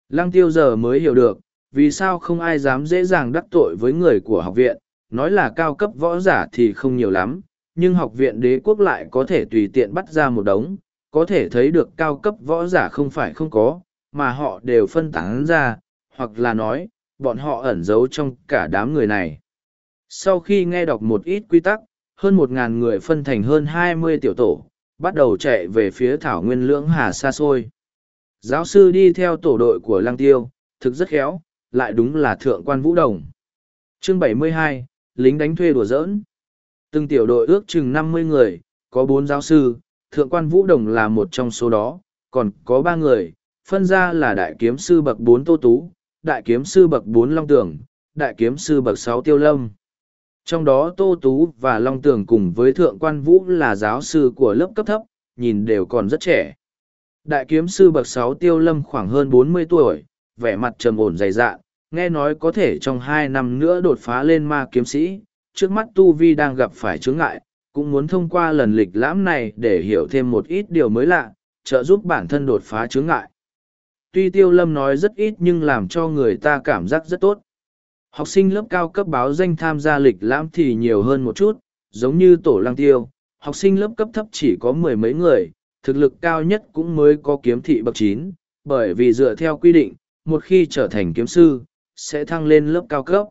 Lăng tiêu giờ mới hiểu được, vì sao không ai dám dễ dàng đắc tội với người của học viện, nói là cao cấp võ giả thì không nhiều lắm, nhưng học viện đế quốc lại có thể tùy tiện bắt ra một đống, có thể thấy được cao cấp võ giả không phải không có, mà họ đều phân tán ra, hoặc là nói, bọn họ ẩn giấu trong cả đám người này. Sau khi nghe đọc một ít quy tắc, hơn một ngàn người phân thành hơn hai mươi tiểu tổ, bắt đầu chạy về phía thảo nguyên lưỡng hà xa xôi. Giáo sư đi theo tổ đội của Lăng Tiêu, thực rất khéo, lại đúng là thượng quan vũ đồng. Chương 72, lính đánh thuê đùa giỡn. Từng tiểu đội ước chừng năm mươi người, có bốn giáo sư, thượng quan vũ đồng là một trong số đó, còn có ba người, phân ra là đại kiếm sư bậc bốn tô tú, đại kiếm sư bậc bốn long tường, đại kiếm sư bậc sáu tiêu lâm. Trong đó Tô Tú và Long Tường cùng với Thượng Quan Vũ là giáo sư của lớp cấp thấp, nhìn đều còn rất trẻ. Đại kiếm sư bậc sáu tiêu lâm khoảng hơn bốn mươi tuổi, vẻ mặt trầm ổn dày dạn, nghe nói có thể trong hai năm nữa đột phá lên ma kiếm sĩ, trước mắt Tu Vi đang gặp phải chướng ngại, cũng muốn thông qua lần lịch lãm này để hiểu thêm một ít điều mới lạ, trợ giúp bản thân đột phá chướng ngại. Tuy Tiêu Lâm nói rất ít nhưng làm cho người ta cảm giác rất tốt. Học sinh lớp cao cấp báo danh tham gia lịch lãm thì nhiều hơn một chút, giống như tổ lăng tiêu, học sinh lớp cấp thấp chỉ có mười mấy người, thực lực cao nhất cũng mới có kiếm thị bậc chín, bởi vì dựa theo quy định, một khi trở thành kiếm sư, sẽ thăng lên lớp cao cấp.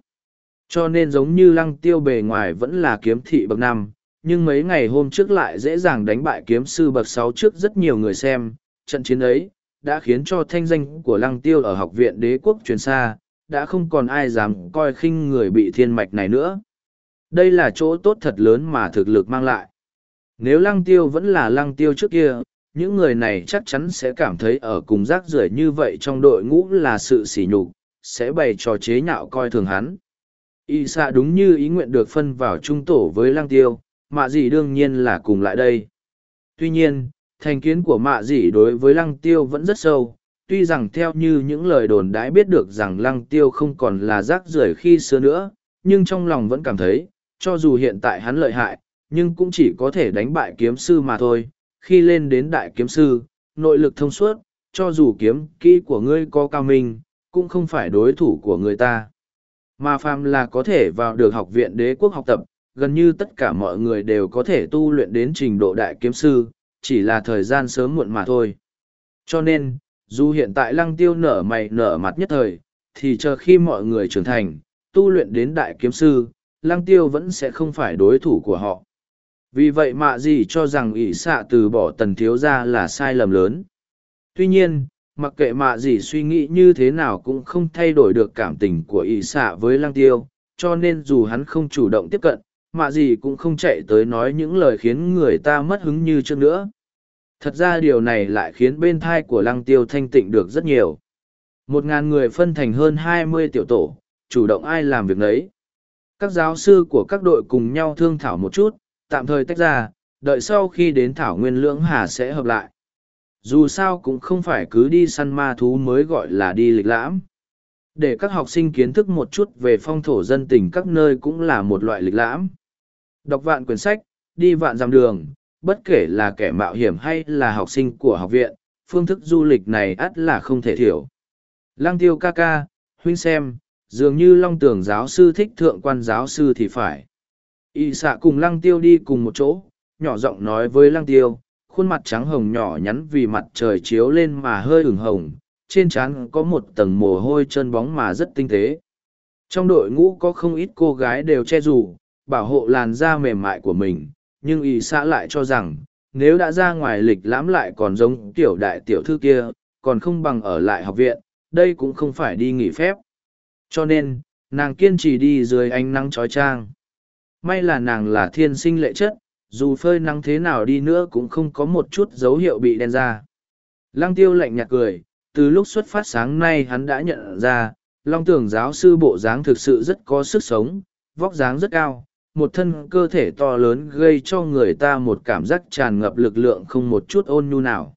Cho nên giống như lăng tiêu bề ngoài vẫn là kiếm thị bậc năm, nhưng mấy ngày hôm trước lại dễ dàng đánh bại kiếm sư bậc sáu trước rất nhiều người xem. Trận chiến ấy, đã khiến cho thanh danh của lăng tiêu ở học viện đế quốc truyền xa, đã không còn ai dám coi khinh người bị thiên mạch này nữa. Đây là chỗ tốt thật lớn mà thực lực mang lại. Nếu lăng tiêu vẫn là lăng tiêu trước kia, những người này chắc chắn sẽ cảm thấy ở cùng rác rưởi như vậy trong đội ngũ là sự sỉ nhục, sẽ bày trò chế nhạo coi thường hắn. Y xạ đúng như ý nguyện được phân vào trung tổ với lăng tiêu, mạ dị đương nhiên là cùng lại đây. Tuy nhiên, thành kiến của mạ dị đối với lăng tiêu vẫn rất sâu, tuy rằng theo như những lời đồn đãi biết được rằng lăng tiêu không còn là rác rưởi khi xưa nữa, nhưng trong lòng vẫn cảm thấy, cho dù hiện tại hắn lợi hại, nhưng cũng chỉ có thể đánh bại kiếm sư mà thôi. Khi lên đến đại kiếm sư, nội lực thông suốt, cho dù kiếm kỹ của ngươi có cao minh, cũng không phải đối thủ của người ta. Mà phàm là có thể vào được học viện đế quốc học tập, gần như tất cả mọi người đều có thể tu luyện đến trình độ đại kiếm sư, chỉ là thời gian sớm muộn mà thôi. Cho nên, dù hiện tại lăng tiêu nở mày nở mặt nhất thời, thì chờ khi mọi người trưởng thành, tu luyện đến đại kiếm sư, lăng tiêu vẫn sẽ không phải đối thủ của họ. Vì vậy mạ gì cho rằng ỷ xạ từ bỏ tần thiếu ra là sai lầm lớn. Tuy nhiên, mặc kệ mạ gì suy nghĩ như thế nào cũng không thay đổi được cảm tình của ỷ xạ với lăng tiêu, cho nên dù hắn không chủ động tiếp cận, mạ gì cũng không chạy tới nói những lời khiến người ta mất hứng như trước nữa. Thật ra điều này lại khiến bên thai của lăng tiêu thanh tịnh được rất nhiều. Một ngàn người phân thành hơn hai mươi tiểu tổ, chủ động ai làm việc nấy. Các giáo sư của các đội cùng nhau thương thảo một chút, tạm thời tách ra, đợi sau khi đến thảo nguyên lưỡng hà sẽ hợp lại. Dù sao cũng không phải cứ đi săn ma thú mới gọi là đi lịch lãm. Để các học sinh kiến thức một chút về phong thổ dân tình các nơi cũng là một loại lịch lãm. Đọc vạn quyển sách, đi vạn dặm đường, bất kể là kẻ mạo hiểm hay là học sinh của học viện, phương thức du lịch này ắt là không thể thiểu. Lăng tiêu ca ca, huynh xem, dường như long tưởng giáo sư thích thượng quan giáo sư thì phải. Y xạ cùng lăng tiêu đi cùng một chỗ, nhỏ giọng nói với lăng tiêu, khuôn mặt trắng hồng nhỏ nhắn vì mặt trời chiếu lên mà hơi ửng hồng, trên trán có một tầng mồ hôi chân bóng mà rất tinh tế. Trong đội ngũ có không ít cô gái đều che rủ, bảo hộ làn da mềm mại của mình, nhưng y xã lại cho rằng, nếu đã ra ngoài lịch lãm lại còn giống tiểu đại tiểu thư kia, còn không bằng ở lại học viện, đây cũng không phải đi nghỉ phép. Cho nên, nàng kiên trì đi dưới ánh nắng trói trang. May là nàng là thiên sinh lệ chất, dù phơi nắng thế nào đi nữa cũng không có một chút dấu hiệu bị đen ra. Lăng tiêu lạnh nhạt cười, từ lúc xuất phát sáng nay hắn đã nhận ra, Long tưởng giáo sư bộ dáng thực sự rất có sức sống, vóc dáng rất cao, một thân cơ thể to lớn gây cho người ta một cảm giác tràn ngập lực lượng không một chút ôn nhu nào.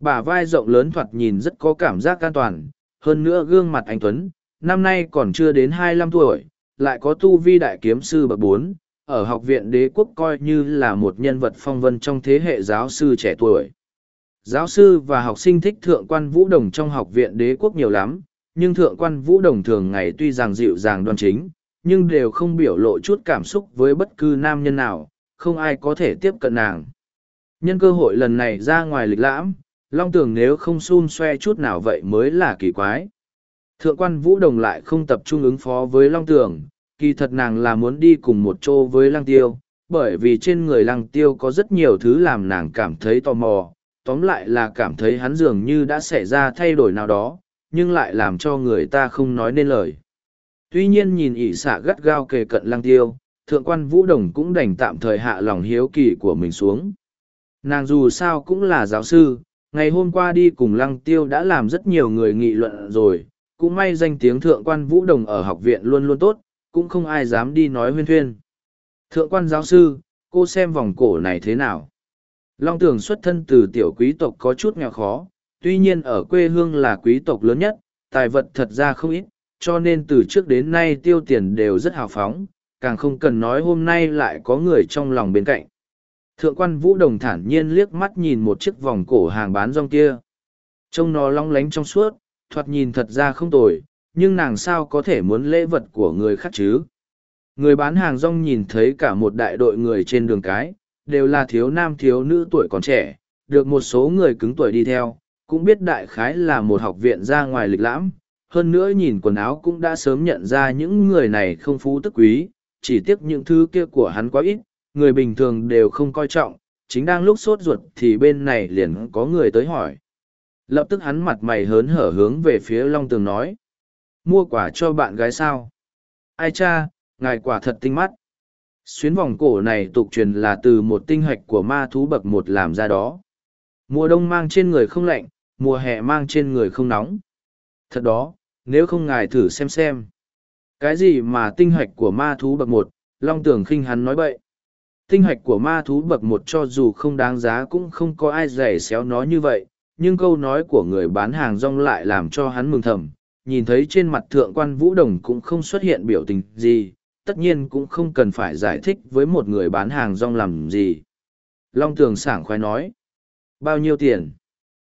Bả vai rộng lớn thoạt nhìn rất có cảm giác an toàn, hơn nữa gương mặt anh Tuấn, năm nay còn chưa đến hai mươi lăm tuổi, lại có tu vi đại kiếm sư bậc bốn, ở học viện đế quốc coi như là một nhân vật phong vân trong thế hệ giáo sư trẻ tuổi. Giáo sư và học sinh thích thượng quan vũ đồng trong học viện đế quốc nhiều lắm, nhưng thượng quan vũ đồng thường ngày tuy rằng dịu dàng đoan chính, nhưng đều không biểu lộ chút cảm xúc với bất cứ nam nhân nào, không ai có thể tiếp cận nàng. Nhân cơ hội lần này ra ngoài lịch lãm, Long Tường nếu không xun xoe chút nào vậy mới là kỳ quái. Thượng quan Vũ Đồng lại không tập trung ứng phó với Long Tường, kỳ thật nàng là muốn đi cùng một chỗ với Lăng Tiêu, bởi vì trên người Lăng Tiêu có rất nhiều thứ làm nàng cảm thấy tò mò, tóm lại là cảm thấy hắn dường như đã xảy ra thay đổi nào đó, nhưng lại làm cho người ta không nói nên lời. Tuy nhiên nhìn ỷ xạ gắt gao kề cận Lăng Tiêu, thượng quan Vũ Đồng cũng đành tạm thời hạ lòng hiếu kỳ của mình xuống. Nàng dù sao cũng là giáo sư, ngày hôm qua đi cùng Lăng Tiêu đã làm rất nhiều người nghị luận rồi cũng may danh tiếng thượng quan vũ đồng ở học viện luôn luôn tốt, cũng không ai dám đi nói huyên thuyên. Thượng quan giáo sư, cô xem vòng cổ này thế nào? Long tưởng xuất thân từ tiểu quý tộc có chút nghèo khó, tuy nhiên ở quê hương là quý tộc lớn nhất, tài vật thật ra không ít, cho nên từ trước đến nay tiêu tiền đều rất hào phóng, càng không cần nói hôm nay lại có người trong lòng bên cạnh. Thượng quan Vũ Đồng thản nhiên liếc mắt nhìn một chiếc vòng cổ hàng bán rong kia. Trông nó long lánh trong suốt, thoạt nhìn thật ra không tồi, nhưng nàng sao có thể muốn lễ vật của người khác chứ? Người bán hàng rong nhìn thấy cả một đại đội người trên đường cái, đều là thiếu nam thiếu nữ tuổi còn trẻ, được một số người cứng tuổi đi theo, cũng biết đại khái là một học viện ra ngoài lịch lãm. Hơn nữa nhìn quần áo cũng đã sớm nhận ra những người này không phú tức quý, chỉ tiếc những thứ kia của hắn quá ít, người bình thường đều không coi trọng, chính đang lúc sốt ruột thì bên này liền có người tới hỏi. Lập tức hắn mặt mày hớn hở hướng về phía Long Tường nói. Mua quả cho bạn gái sao? Ai cha, ngài quả thật tinh mắt. Xuyến vòng cổ này tục truyền là từ một tinh hạch của ma thú bậc một làm ra đó. Mùa đông mang trên người không lạnh, mùa hè mang trên người không nóng. Thật đó, nếu không ngài thử xem xem. Cái gì mà tinh hạch của ma thú bậc một, Long Tường khinh hắn nói bậy. Tinh hạch của ma thú bậc một cho dù không đáng giá cũng không có ai rẻ xéo nó như vậy, nhưng câu nói của người bán hàng rong lại làm cho hắn mừng thầm. Nhìn thấy trên mặt thượng quan Vũ Đồng cũng không xuất hiện biểu tình gì, tất nhiên cũng không cần phải giải thích với một người bán hàng rong làm gì. Long Tường sảng khoái nói. Bao nhiêu tiền?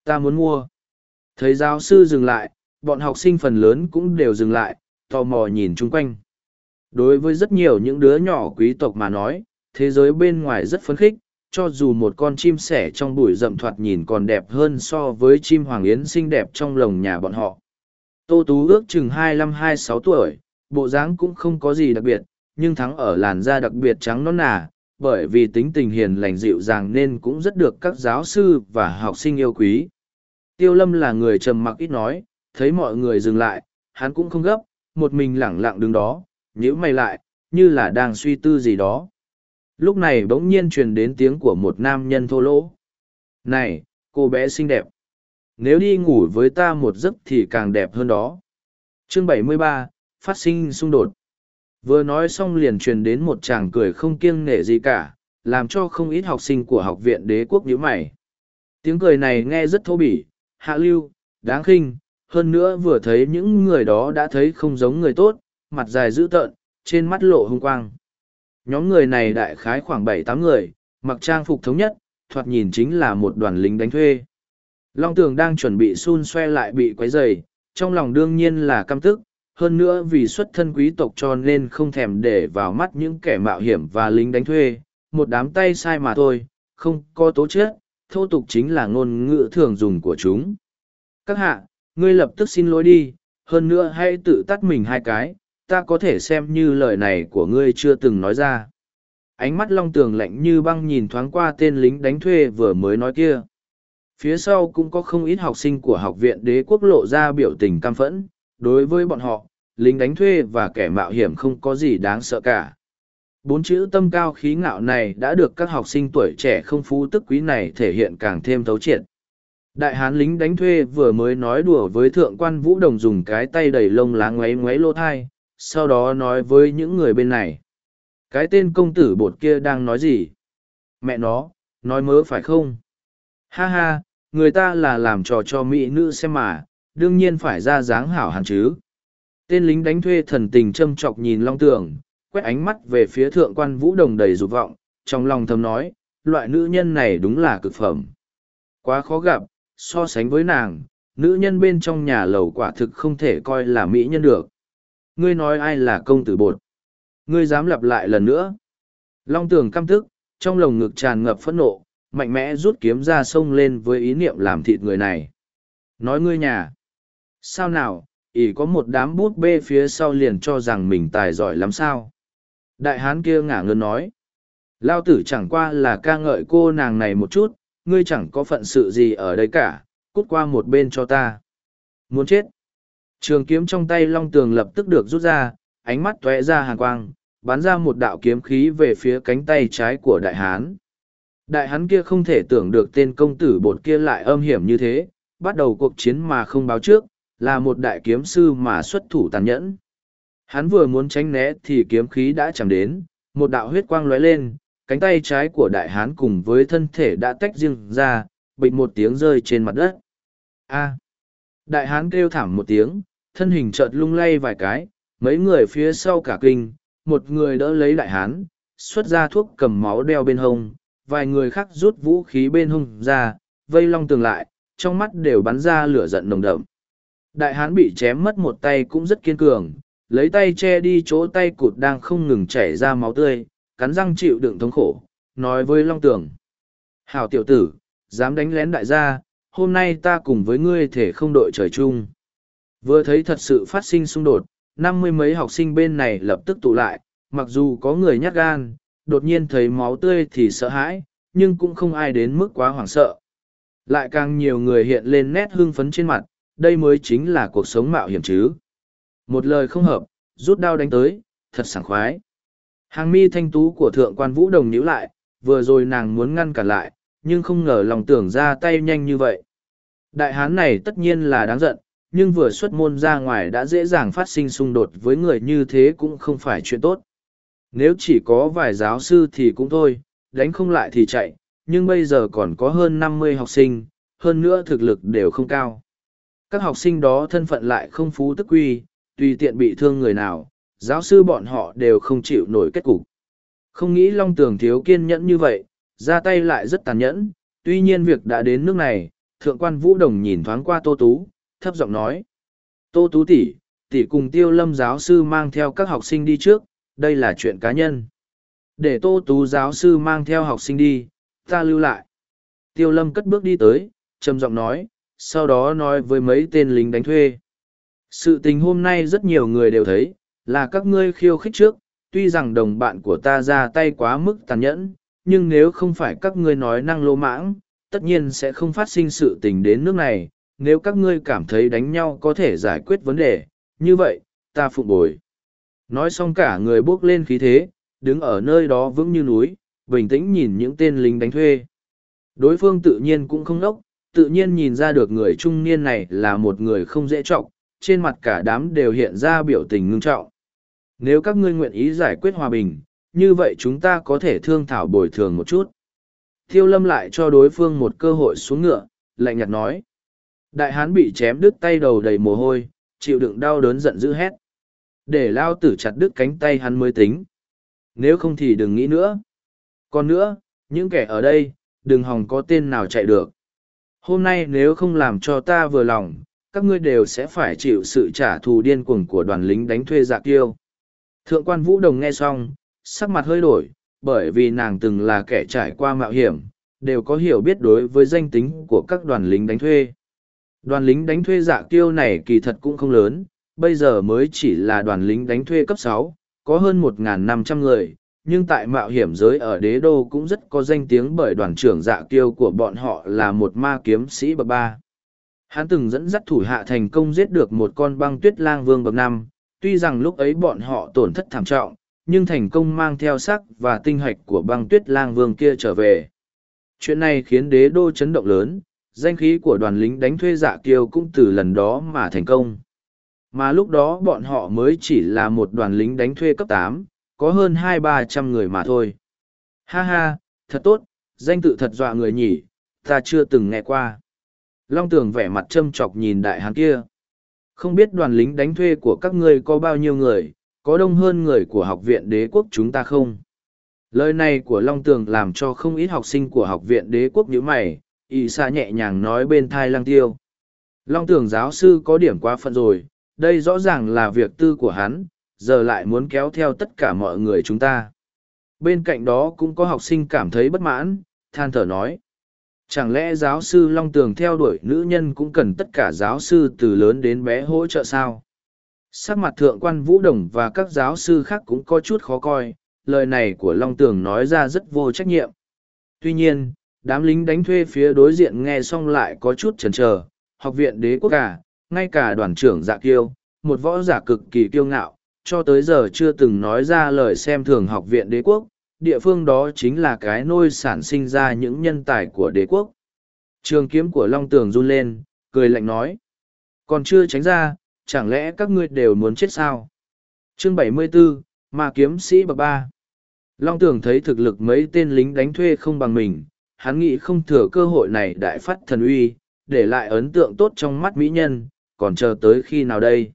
Ta muốn mua. Thấy giáo sư dừng lại, bọn học sinh phần lớn cũng đều dừng lại, tò mò nhìn chung quanh. Đối với rất nhiều những đứa nhỏ quý tộc mà nói, thế giới bên ngoài rất phấn khích, cho dù một con chim sẻ trong bụi rậm thoạt nhìn còn đẹp hơn so với chim hoàng yến xinh đẹp trong lồng nhà bọn họ. Tô Tú ước chừng hai mươi hai sáu tuổi, bộ dáng cũng không có gì đặc biệt, nhưng thắng ở làn da đặc biệt trắng non nà, bởi vì tính tình hiền lành dịu dàng nên cũng rất được các giáo sư và học sinh yêu quý. Tiêu Lâm là người trầm mặc ít nói, thấy mọi người dừng lại, hắn cũng không gấp, một mình lẳng lặng đứng đó, nhíu mày lại, như là đang suy tư gì đó. Lúc này bỗng nhiên truyền đến tiếng của một nam nhân thô lỗ. Này, cô bé xinh đẹp. Nếu đi ngủ với ta một giấc thì càng đẹp hơn đó. Chương 73, phát sinh xung đột. Vừa nói xong liền truyền đến một chàng cười không kiêng nể gì cả, làm cho không ít học sinh của học viện đế quốc nhíu mày. Tiếng cười này nghe rất thô bỉ, hạ lưu, đáng khinh, hơn nữa vừa thấy những người đó đã thấy không giống người tốt, mặt dài dữ tợn, trên mắt lộ hung quang. Nhóm người này đại khái khoảng bảy tám người, mặc trang phục thống nhất, thoạt nhìn chính là một đoàn lính đánh thuê. Long Tường đang chuẩn bị xun xoe lại bị quấy rầy, trong lòng đương nhiên là căm tức, hơn nữa vì xuất thân quý tộc cho nên không thèm để vào mắt những kẻ mạo hiểm và lính đánh thuê, một đám tay sai mà thôi, không có tố chất, thô tục chính là ngôn ngữ thường dùng của chúng. Các hạ, ngươi lập tức xin lỗi đi, hơn nữa hãy tự tắt mình hai cái, ta có thể xem như lời này của ngươi chưa từng nói ra. Ánh mắt long tường lạnh như băng nhìn thoáng qua tên lính đánh thuê vừa mới nói kia. Phía sau cũng có không ít học sinh của học viện đế quốc lộ ra biểu tình cam phẫn, đối với bọn họ, lính đánh thuê và kẻ mạo hiểm không có gì đáng sợ cả. Bốn chữ tâm cao khí ngạo này đã được các học sinh tuổi trẻ không phú tức quý này thể hiện càng thêm thấu triệt. Đại hán lính đánh thuê vừa mới nói đùa với thượng quan vũ đồng dùng cái tay đầy lông lá ngoáy ngoáy lô thai, sau đó nói với những người bên này. Cái tên công tử bột kia đang nói gì? Mẹ nó, nói mớ phải không? Ha ha, người ta là làm trò cho mỹ nữ xem mà, đương nhiên phải ra dáng hảo hẳn chứ. Tên lính đánh thuê thần tình châm chọc nhìn Long Tường, quét ánh mắt về phía thượng quan vũ đồng đầy dục vọng, trong lòng thầm nói, loại nữ nhân này đúng là cực phẩm. Quá khó gặp, so sánh với nàng, nữ nhân bên trong nhà lầu quả thực không thể coi là mỹ nhân được. Ngươi nói ai là công tử bột? Ngươi dám lặp lại lần nữa? Long tường căm tức, trong lồng ngực tràn ngập phẫn nộ, mạnh mẽ rút kiếm ra sông lên với ý niệm làm thịt người này. Nói ngươi nhà. Sao nào, ỷ có một đám bút bê phía sau liền cho rằng mình tài giỏi lắm sao? Đại hán kia ngả ngơn nói. Lao tử chẳng qua là ca ngợi cô nàng này một chút, ngươi chẳng có phận sự gì ở đây cả, cút qua một bên cho ta. Muốn chết. Trường kiếm trong tay Long Tường lập tức được rút ra, ánh mắt tóe ra hàn quang, bắn ra một đạo kiếm khí về phía cánh tay trái của đại hán. Đại hán kia không thể tưởng được tên công tử bột kia lại âm hiểm như thế, bắt đầu cuộc chiến mà không báo trước, là một đại kiếm sư mà xuất thủ tàn nhẫn. Hắn vừa muốn tránh né thì kiếm khí đã chạm đến, một đạo huyết quang lóe lên, cánh tay trái của đại hán cùng với thân thể đã tách riêng ra, bịch một tiếng rơi trên mặt đất. A. Đại hán kêu thảm một tiếng, thân hình chợt lung lay vài cái, mấy người phía sau cả kinh, một người đỡ lấy đại hán, xuất ra thuốc cầm máu đeo bên hông, vài người khác rút vũ khí bên hông ra, vây long tường lại, trong mắt đều bắn ra lửa giận nồng đậm. Đại hán bị chém mất một tay cũng rất kiên cường, lấy tay che đi chỗ tay cụt đang không ngừng chảy ra máu tươi, cắn răng chịu đựng thống khổ, nói với long tường. Hảo tiểu tử, dám đánh lén đại gia, hôm nay ta cùng với ngươi thể không đội trời chung. Vừa thấy thật sự phát sinh xung đột, năm mươi mấy học sinh bên này lập tức tụ lại, mặc dù có người nhát gan, đột nhiên thấy máu tươi thì sợ hãi, nhưng cũng không ai đến mức quá hoảng sợ. Lại càng nhiều người hiện lên nét hưng phấn trên mặt, đây mới chính là cuộc sống mạo hiểm chứ. Một lời không hợp, rút đao đánh tới, thật sảng khoái. Hàng mi thanh tú của thượng quan vũ đồng nhíu lại, vừa rồi nàng muốn ngăn cản lại, nhưng không ngờ lòng tưởng ra tay nhanh như vậy. Đại hán này tất nhiên là đáng giận, nhưng vừa xuất môn ra ngoài đã dễ dàng phát sinh xung đột với người như thế cũng không phải chuyện tốt. Nếu chỉ có vài giáo sư thì cũng thôi, đánh không lại thì chạy, nhưng bây giờ còn có hơn năm mươi học sinh, hơn nữa thực lực đều không cao. Các học sinh đó thân phận lại không phú tức quy, tùy tiện bị thương người nào, giáo sư bọn họ đều không chịu nổi kết cục. Không nghĩ Long Tường thiếu kiên nhẫn như vậy, ra tay lại rất tàn nhẫn, tuy nhiên việc đã đến nước này, thượng quan Vũ Đồng nhìn thoáng qua Tô Tú, thấp giọng nói. Tô Tú tỷ, tỷ cùng tiêu lâm giáo sư mang theo các học sinh đi trước, đây là chuyện cá nhân. Để Tô Tú giáo sư mang theo học sinh đi, ta lưu lại. Tiêu lâm cất bước đi tới, trầm giọng nói, sau đó nói với mấy tên lính đánh thuê. Sự tình hôm nay rất nhiều người đều thấy, là các ngươi khiêu khích trước, tuy rằng đồng bạn của ta ra tay quá mức tàn nhẫn, nhưng nếu không phải các ngươi nói năng lô mãng, tất nhiên sẽ không phát sinh sự tình đến nước này. Nếu các ngươi cảm thấy đánh nhau có thể giải quyết vấn đề, như vậy, ta phụ bồi. Nói xong cả người bước lên khí thế, đứng ở nơi đó vững như núi, bình tĩnh nhìn những tên lính đánh thuê. Đối phương tự nhiên cũng không nốc, tự nhiên nhìn ra được người trung niên này là một người không dễ trọng, trên mặt cả đám đều hiện ra biểu tình ngưng trọng. Nếu các ngươi nguyện ý giải quyết hòa bình, như vậy chúng ta có thể thương thảo bồi thường một chút. Thiêu lâm lại cho đối phương một cơ hội xuống ngựa, lạnh nhạt nói. Đại hán bị chém đứt tay đầu đầy mồ hôi, chịu đựng đau đớn giận dữ hét. Để lao tử chặt đứt cánh tay hắn mới tính. Nếu không thì đừng nghĩ nữa. Còn nữa, những kẻ ở đây, đừng hòng có tên nào chạy được. Hôm nay nếu không làm cho ta vừa lòng, các ngươi đều sẽ phải chịu sự trả thù điên cuồng của đoàn lính đánh thuê dạ kiêu. Thượng quan Vũ Đồng nghe xong, sắc mặt hơi đổi, bởi vì nàng từng là kẻ trải qua mạo hiểm, đều có hiểu biết đối với danh tính của các đoàn lính đánh thuê. Đoàn lính đánh thuê dạ kiêu này kỳ thật cũng không lớn, bây giờ mới chỉ là đoàn lính đánh thuê cấp sáu, có hơn 1.500 người, nhưng tại mạo hiểm giới ở đế đô cũng rất có danh tiếng bởi đoàn trưởng dạ kiêu của bọn họ là một ma kiếm sĩ bậc ba. Hắn từng dẫn dắt thủ hạ thành công giết được một con băng tuyết lang vương bậc năm, tuy rằng lúc ấy bọn họ tổn thất thảm trọng, nhưng thành công mang theo sắc và tinh hạch của băng tuyết lang vương kia trở về. Chuyện này khiến đế đô chấn động lớn, danh khí của đoàn lính đánh thuê dạ kiêu cũng từ lần đó mà thành công. Mà lúc đó bọn họ mới chỉ là một đoàn lính đánh thuê cấp tám, có hơn hai ba trăm người mà thôi. Ha ha, thật tốt, danh tự thật dọa người nhỉ, ta chưa từng nghe qua. Long tường vẻ mặt châm chọc nhìn đại hán kia. Không biết đoàn lính đánh thuê của các ngươi có bao nhiêu người, có đông hơn người của học viện đế quốc chúng ta không? Lời này của Long Tường làm cho không ít học sinh của học viện đế quốc nhíu mày, y xa nhẹ nhàng nói bên thai lăng tiêu. Long Tường giáo sư có điểm quá phận rồi, đây rõ ràng là việc tư của hắn, giờ lại muốn kéo theo tất cả mọi người chúng ta. Bên cạnh đó cũng có học sinh cảm thấy bất mãn, than thở nói. Chẳng lẽ giáo sư Long Tường theo đuổi nữ nhân cũng cần tất cả giáo sư từ lớn đến bé hỗ trợ sao? Sắc mặt thượng quan Vũ Đồng và các giáo sư khác cũng có chút khó coi, lời này của Long Tường nói ra rất vô trách nhiệm. Tuy nhiên, đám lính đánh thuê phía đối diện nghe xong lại có chút chần chờ học viện đế quốc cả, ngay cả đoàn trưởng dạ kiêu, một võ giả cực kỳ kiêu ngạo, cho tới giờ chưa từng nói ra lời xem thường học viện đế quốc, địa phương đó chính là cái nôi sản sinh ra những nhân tài của đế quốc. Trường kiếm của Long Tường run lên, cười lạnh nói. Còn chưa tránh ra, chẳng lẽ các ngươi đều muốn chết sao? Chương 74, Ma Kiếm Sĩ Bậc Ba Long Tường thấy thực lực mấy tên lính đánh thuê không bằng mình, hắn nghĩ không thừa cơ hội này đại phát thần uy, để lại ấn tượng tốt trong mắt mỹ nhân, còn chờ tới khi nào đây?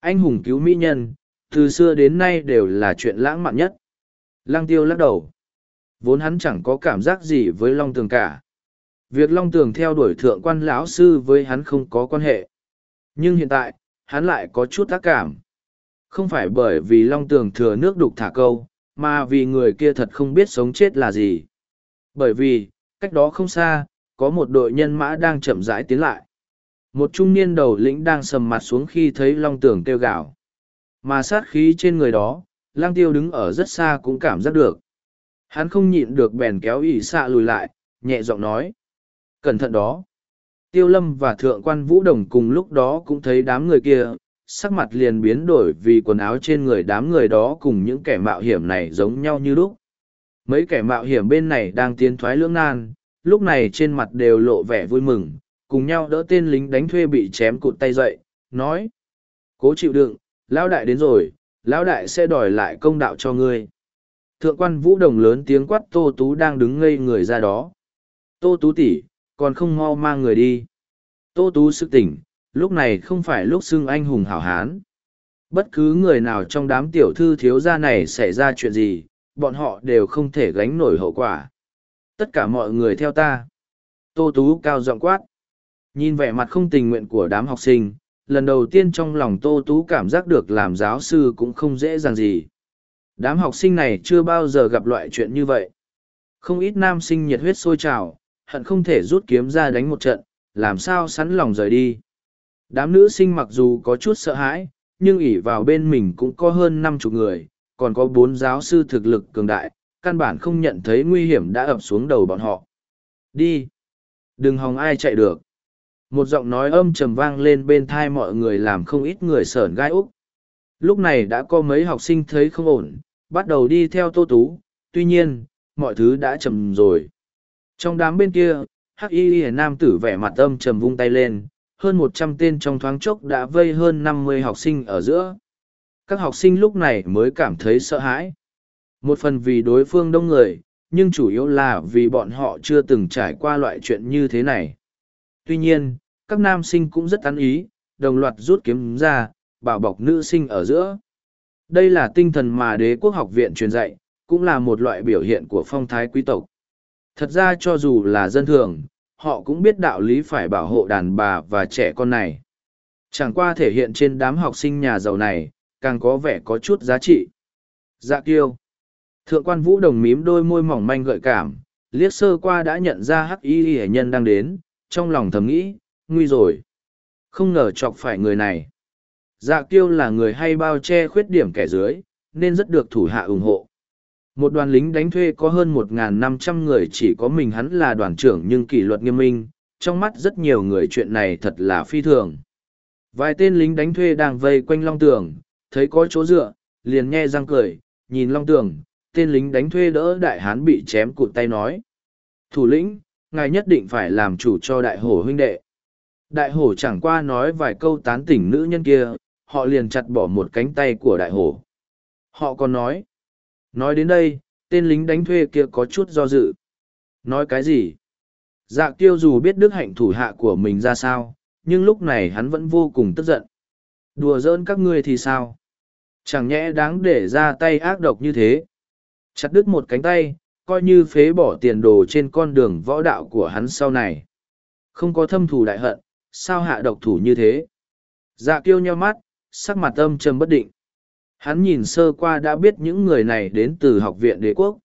Anh hùng cứu mỹ nhân, từ xưa đến nay đều là chuyện lãng mạn nhất. Lăng tiêu lắc đầu. Vốn hắn chẳng có cảm giác gì với Long Tường cả. Việc Long Tường theo đuổi thượng quan lão sư với hắn không có quan hệ. Nhưng hiện tại, hắn lại có chút tác cảm. Không phải bởi vì Long Tường thừa nước đục thả câu, mà vì người kia thật không biết sống chết là gì. Bởi vì, cách đó không xa, có một đội nhân mã đang chậm rãi tiến lại. Một trung niên đầu lĩnh đang sầm mặt xuống khi thấy Long Tường kêu gào. Mà sát khí trên người đó, lang tiêu đứng ở rất xa cũng cảm giác được. Hắn không nhịn được bèn kéo ỉ xạ lùi lại, nhẹ giọng nói. Cẩn thận đó. Tiêu lâm và thượng quan vũ đồng cùng lúc đó cũng thấy đám người kia, sắc mặt liền biến đổi vì quần áo trên người đám người đó cùng những kẻ mạo hiểm này giống nhau như lúc. Mấy kẻ mạo hiểm bên này đang tiến thoái lưỡng nan, lúc này trên mặt đều lộ vẻ vui mừng, cùng nhau đỡ tên lính đánh thuê bị chém cụt tay dậy, nói. Cố chịu đựng, lão đại đến rồi, lão đại sẽ đòi lại công đạo cho ngươi. Thượng quan vũ đồng lớn tiếng quát Tô Tú đang đứng ngây người ra đó. Tô Tú tỷ còn không mau mang người đi. Tô Tú sức tỉnh, lúc này không phải lúc xưng anh hùng hảo hán. Bất cứ người nào trong đám tiểu thư thiếu gia này xảy ra chuyện gì, bọn họ đều không thể gánh nổi hậu quả. Tất cả mọi người theo ta. Tô Tú cao giọng quát. Nhìn vẻ mặt không tình nguyện của đám học sinh, lần đầu tiên trong lòng Tô Tú cảm giác được làm giáo sư cũng không dễ dàng gì. Đám học sinh này chưa bao giờ gặp loại chuyện như vậy. Không ít nam sinh nhiệt huyết sôi trào, hận không thể rút kiếm ra đánh một trận, làm sao sẵn lòng rời đi. Đám nữ sinh mặc dù có chút sợ hãi, nhưng ỉ vào bên mình cũng có hơn năm chục người, còn có bốn giáo sư thực lực cường đại, căn bản không nhận thấy nguy hiểm đã ập xuống đầu bọn họ. Đi! Đừng hòng ai chạy được. Một giọng nói âm trầm vang lên bên thai mọi người làm không ít người sởn gai úc. Lúc này đã có mấy học sinh thấy không ổn, bắt đầu đi theo tô tú, tuy nhiên, mọi thứ đã chậm rồi. Trong đám bên kia, hắc y y nam tử vẻ mặt âm trầm vung tay lên, hơn một trăm tên trong thoáng chốc đã vây hơn năm mươi học sinh ở giữa. Các học sinh lúc này mới cảm thấy sợ hãi. Một phần vì đối phương đông người, nhưng chủ yếu là vì bọn họ chưa từng trải qua loại chuyện như thế này. Tuy nhiên, các nam sinh cũng rất tán ý, đồng loạt rút kiếm ra, bảo bọc nữ sinh ở giữa. Đây là tinh thần mà đế quốc học viện truyền dạy, cũng là một loại biểu hiện của phong thái quý tộc. Thật ra cho dù là dân thường, họ cũng biết đạo lý phải bảo hộ đàn bà và trẻ con này. Chẳng qua thể hiện trên đám học sinh nhà giàu này, càng có vẻ có chút giá trị. Dạ kiêu. Thượng quan vũ đồng mím đôi môi mỏng manh gợi cảm, liếc sơ qua đã nhận ra hắc y hệ nhân đang đến, trong lòng thầm nghĩ, nguy rồi. Không ngờ chọc phải người này. Dạ kiêu là người hay bao che khuyết điểm kẻ dưới, nên rất được thủ hạ ủng hộ. Một đoàn lính đánh thuê có hơn 1.500 người chỉ có mình hắn là đoàn trưởng nhưng kỷ luật nghiêm minh, trong mắt rất nhiều người chuyện này thật là phi thường. Vài tên lính đánh thuê đang vây quanh Long Tường, thấy có chỗ dựa, liền nghe răng cười, nhìn Long Tường, tên lính đánh thuê đỡ đại hán bị chém cụt tay nói. Thủ lĩnh, ngài nhất định phải làm chủ cho đại hổ huynh đệ. Đại hổ chẳng qua nói vài câu tán tỉnh nữ nhân kia, họ liền chặt bỏ một cánh tay của đại hổ. Họ còn nói, Nói đến đây, tên lính đánh thuê kia có chút do dự. Nói cái gì? Dạ tiêu dù biết đức hạnh thủ hạ của mình ra sao, nhưng lúc này hắn vẫn vô cùng tức giận. Đùa giỡn các ngươi thì sao? Chẳng nhẽ đáng để ra tay ác độc như thế. Chặt đứt một cánh tay, coi như phế bỏ tiền đồ trên con đường võ đạo của hắn sau này. Không có thâm thù đại hận, sao hạ độc thủ như thế? Dạ kiêu nheo mắt, sắc mặt âm trầm bất định. Hắn nhìn sơ qua đã biết những người này đến từ học viện đế quốc.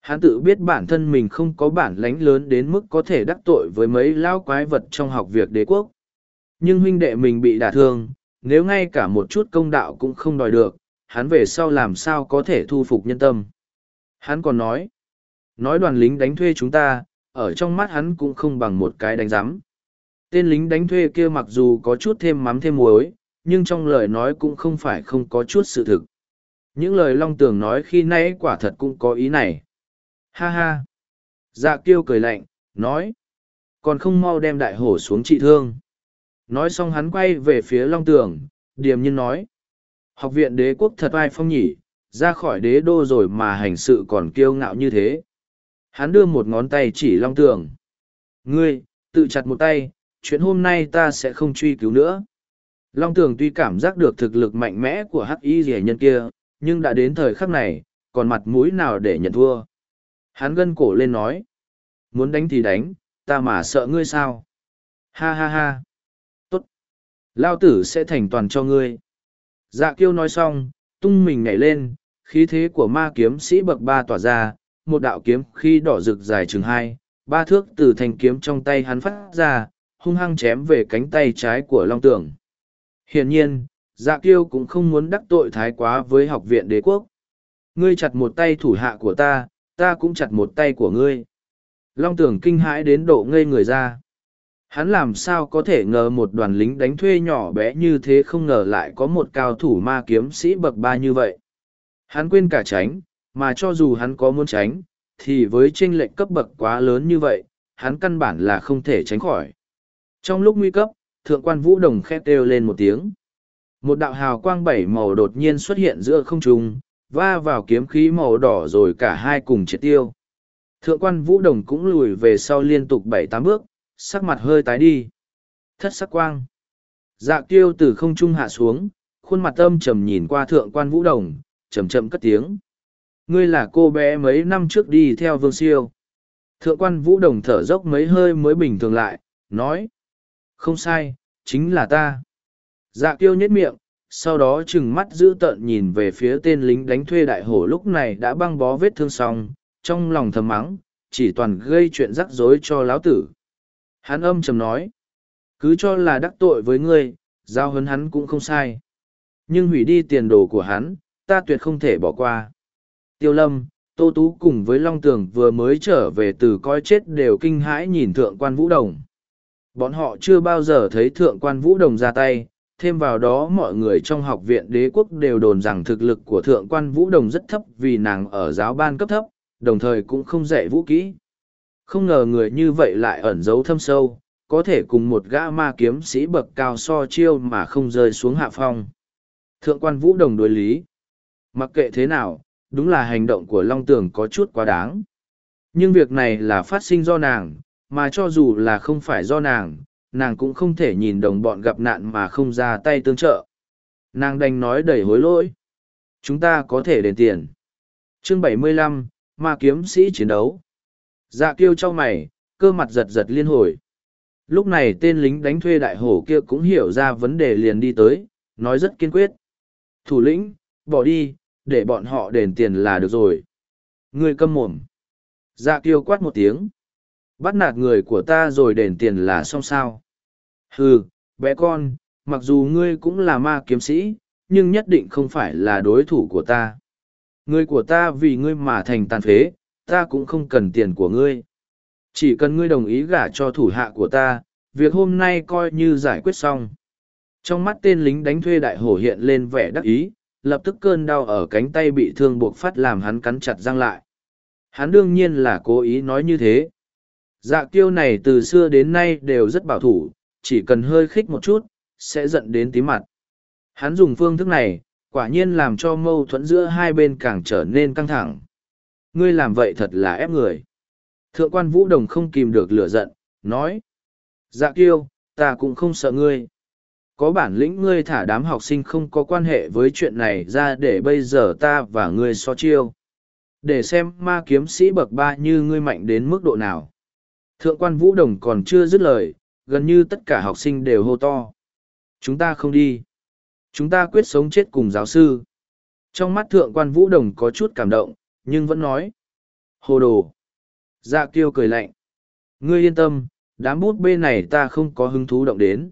Hắn tự biết bản thân mình không có bản lãnh lớn đến mức có thể đắc tội với mấy lao quái vật trong học việc đế quốc. Nhưng huynh đệ mình bị đả thương, nếu ngay cả một chút công đạo cũng không đòi được, hắn về sau làm sao có thể thu phục nhân tâm. Hắn còn nói, nói đoàn lính đánh thuê chúng ta, ở trong mắt hắn cũng không bằng một cái đánh giám. Tên lính đánh thuê kia mặc dù có chút thêm mắm thêm muối, nhưng trong lời nói cũng không phải không có chút sự thực. Những lời Long Tường nói khi nãy quả thật cũng có ý này. Ha ha! Dạ kiêu cười lạnh, nói. Còn không mau đem đại hổ xuống trị thương. Nói xong hắn quay về phía long tường, điềm nhiên nói. Học viện đế quốc thật ai phong nhỉ, ra khỏi đế đô rồi mà hành sự còn kiêu ngạo như thế. Hắn đưa một ngón tay chỉ long tường. Ngươi, tự chặt một tay, chuyện hôm nay ta sẽ không truy cứu nữa. Long tường tuy cảm giác được thực lực mạnh mẽ của hắc y rẻ nhân kia, nhưng đã đến thời khắc này, còn mặt mũi nào để nhận thua. Hắn gân cổ lên nói. Muốn đánh thì đánh, ta mà sợ ngươi sao? Ha ha ha. Tốt. Lao tử sẽ thành toàn cho ngươi. Dạ kiêu nói xong, tung mình nhảy lên, khí thế của ma kiếm sĩ bậc ba tỏa ra, một đạo kiếm khi đỏ rực dài chừng hai, ba thước từ thanh kiếm trong tay hắn phát ra, hung hăng chém về cánh tay trái của Long Tưởng. Hiển nhiên, dạ kiêu cũng không muốn đắc tội thái quá với học viện đế quốc. Ngươi chặt một tay thủ hạ của ta, ta cũng chặt một tay của ngươi. Long tưởng kinh hãi đến độ ngây người ra. Hắn làm sao có thể ngờ một đoàn lính đánh thuê nhỏ bé như thế không ngờ lại có một cao thủ ma kiếm sĩ bậc ba như vậy. Hắn quên cả tránh, mà cho dù hắn có muốn tránh, thì với tranh lệnh cấp bậc quá lớn như vậy, hắn căn bản là không thể tránh khỏi. Trong lúc nguy cấp, thượng quan vũ đồng khét kêu lên một tiếng. Một đạo hào quang bảy màu đột nhiên xuất hiện giữa không trung, va vào kiếm khí màu đỏ rồi cả hai cùng triệt tiêu. Thượng quan vũ đồng cũng lùi về sau liên tục bảy tám bước, sắc mặt hơi tái đi. Thất sắc quang. Dạ tiêu từ không trung hạ xuống, khuôn mặt âm trầm nhìn qua thượng quan vũ đồng, chầm chậm cất tiếng. Ngươi là cô bé mấy năm trước đi theo vương siêu. Thượng quan vũ đồng thở dốc mấy hơi mới bình thường lại, nói. Không sai, chính là ta. Dạ kiêu nhếch miệng, sau đó chừng mắt giữ tợn nhìn về phía tên lính đánh thuê đại hổ lúc này đã băng bó vết thương xong, trong lòng thầm mắng, chỉ toàn gây chuyện rắc rối cho lão tử. Hắn âm trầm nói, cứ cho là đắc tội với ngươi, giao hấn hắn cũng không sai. Nhưng hủy đi tiền đồ của hắn, ta tuyệt không thể bỏ qua. Tiêu lâm, Tô Tú cùng với Long Tường vừa mới trở về từ coi chết đều kinh hãi nhìn Thượng quan Vũ Đồng. Bọn họ chưa bao giờ thấy Thượng quan Vũ Đồng ra tay, thêm vào đó mọi người trong học viện đế quốc đều đồn rằng thực lực của Thượng quan Vũ Đồng rất thấp vì nàng ở giáo ban cấp thấp, đồng thời cũng không dạy vũ kỹ. Không ngờ người như vậy lại ẩn giấu thâm sâu, có thể cùng một gã ma kiếm sĩ bậc cao so chiêu mà không rơi xuống hạ phong. Thượng quan vũ đồng đối lý. Mặc kệ thế nào, đúng là hành động của Long Tường có chút quá đáng. Nhưng việc này là phát sinh do nàng, mà cho dù là không phải do nàng, nàng cũng không thể nhìn đồng bọn gặp nạn mà không ra tay tương trợ. Nàng đành nói đầy hối lỗi. Chúng ta có thể đền tiền. Chương 75, Ma kiếm sĩ chiến đấu. Dạ kiêu cho mày, cơ mặt giật giật liên hồi. Lúc này tên lính đánh thuê đại hổ kia cũng hiểu ra vấn đề liền đi tới, nói rất kiên quyết. Thủ lĩnh, bỏ đi, để bọn họ đền tiền là được rồi. Người câm mồm. Dạ kiêu quát một tiếng. Bắt nạt người của ta rồi đền tiền là xong sao. Hừ, bé con, mặc dù ngươi cũng là ma kiếm sĩ, nhưng nhất định không phải là đối thủ của ta. Ngươi của ta vì ngươi mà thành tàn phế, ta cũng không cần tiền của ngươi. Chỉ cần ngươi đồng ý gả cho thủ hạ của ta, việc hôm nay coi như giải quyết xong. Trong mắt tên lính đánh thuê đại hổ hiện lên vẻ đắc ý, lập tức cơn đau ở cánh tay bị thương buộc phát làm hắn cắn chặt răng lại. Hắn đương nhiên là cố ý nói như thế. Dạ kiêu này từ xưa đến nay đều rất bảo thủ, chỉ cần hơi khích một chút, sẽ giận đến tí mặt. Hắn dùng phương thức này, quả nhiên làm cho mâu thuẫn giữa hai bên càng trở nên căng thẳng. Ngươi làm vậy thật là ép người. Thượng quan Vũ Đồng không kìm được lửa giận, nói. Dạ kiêu, ta cũng không sợ ngươi. Có bản lĩnh ngươi thả đám học sinh không có quan hệ với chuyện này ra để bây giờ ta và ngươi so chiêu. Để xem ma kiếm sĩ bậc ba như ngươi mạnh đến mức độ nào. Thượng quan Vũ Đồng còn chưa dứt lời, gần như tất cả học sinh đều hô to. Chúng ta không đi. Chúng ta quyết sống chết cùng giáo sư. Trong mắt thượng quan Vũ Đồng có chút cảm động, nhưng vẫn nói. Hồ đồ. Dạ kiêu cười lạnh. Ngươi yên tâm, đám bút bê này ta không có hứng thú động đến.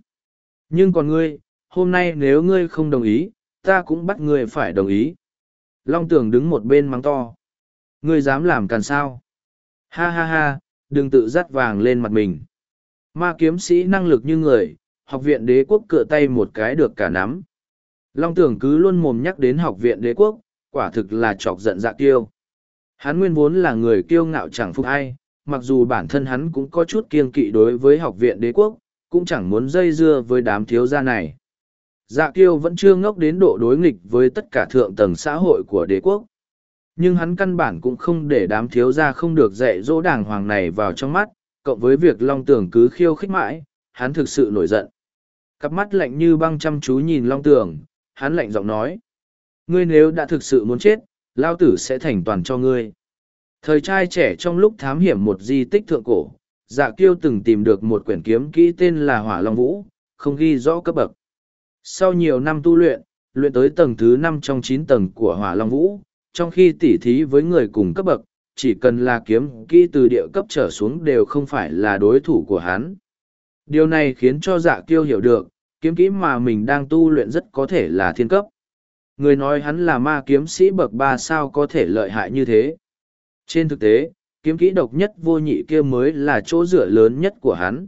Nhưng còn ngươi, hôm nay nếu ngươi không đồng ý, ta cũng bắt ngươi phải đồng ý. Long tường đứng một bên mắng to. Ngươi dám làm càn sao? Ha ha ha, đừng tự dắt vàng lên mặt mình. Ma kiếm sĩ năng lực như người, học viện đế quốc cựa tay một cái được cả nắm. Long tưởng cứ luôn mồm nhắc đến học viện đế quốc, quả thực là chọc giận dạ kiêu. Hắn nguyên vốn là người kiêu ngạo chẳng phục ai, mặc dù bản thân hắn cũng có chút kiêng kỵ đối với học viện đế quốc, cũng chẳng muốn dây dưa với đám thiếu gia này. Dạ kiêu vẫn chưa ngốc đến độ đối nghịch với tất cả thượng tầng xã hội của đế quốc. Nhưng hắn căn bản cũng không để đám thiếu gia không được dạy dỗ đàng hoàng này vào trong mắt, cộng với việc Long Tường cứ khiêu khích mãi, hắn thực sự nổi giận. Cặp mắt lạnh như băng chăm chú nhìn Long Tường, hắn lạnh giọng nói. Ngươi nếu đã thực sự muốn chết, lao tử sẽ thành toàn cho ngươi. Thời trai trẻ trong lúc thám hiểm một di tích thượng cổ, dạ kiêu từng tìm được một quyển kiếm kỹ tên là Hỏa Long Vũ, không ghi rõ cấp bậc. Sau nhiều năm tu luyện, luyện tới tầng thứ năm trong chín tầng của Hỏa Long Vũ, trong khi tỉ thí với người cùng cấp bậc, chỉ cần là kiếm kỹ từ địa cấp trở xuống đều không phải là đối thủ của hắn. Điều này khiến cho dạ kiêu hiểu được, kiếm kỹ mà mình đang tu luyện rất có thể là thiên cấp. Người nói hắn là ma kiếm sĩ bậc ba sao có thể lợi hại như thế. Trên thực tế, kiếm kỹ độc nhất vô nhị kia mới là chỗ dựa lớn nhất của hắn.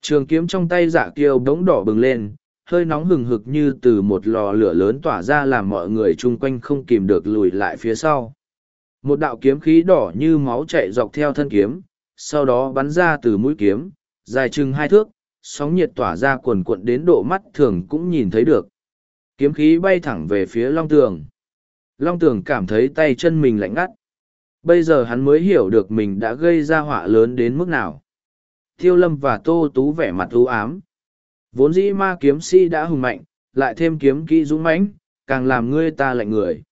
Trường kiếm trong tay dạ kiêu đống đỏ bừng lên, hơi nóng hừng hực như từ một lò lửa lớn tỏa ra làm mọi người chung quanh không kìm được lùi lại phía sau. Một đạo kiếm khí đỏ như máu chạy dọc theo thân kiếm, sau đó bắn ra từ mũi kiếm, dài chừng hai thước, sóng nhiệt tỏa ra cuồn cuộn đến độ mắt thường cũng nhìn thấy được. Kiếm khí bay thẳng về phía Long Tường. Long Tường cảm thấy tay chân mình lạnh ngắt. Bây giờ hắn mới hiểu được mình đã gây ra họa lớn đến mức nào. Tiêu Lâm và Tô Tú vẻ mặt ưu ám. Vốn dĩ ma kiếm si đã hùng mạnh, lại thêm kiếm kỹ dũng mãnh, càng làm ngươi ta lạnh người.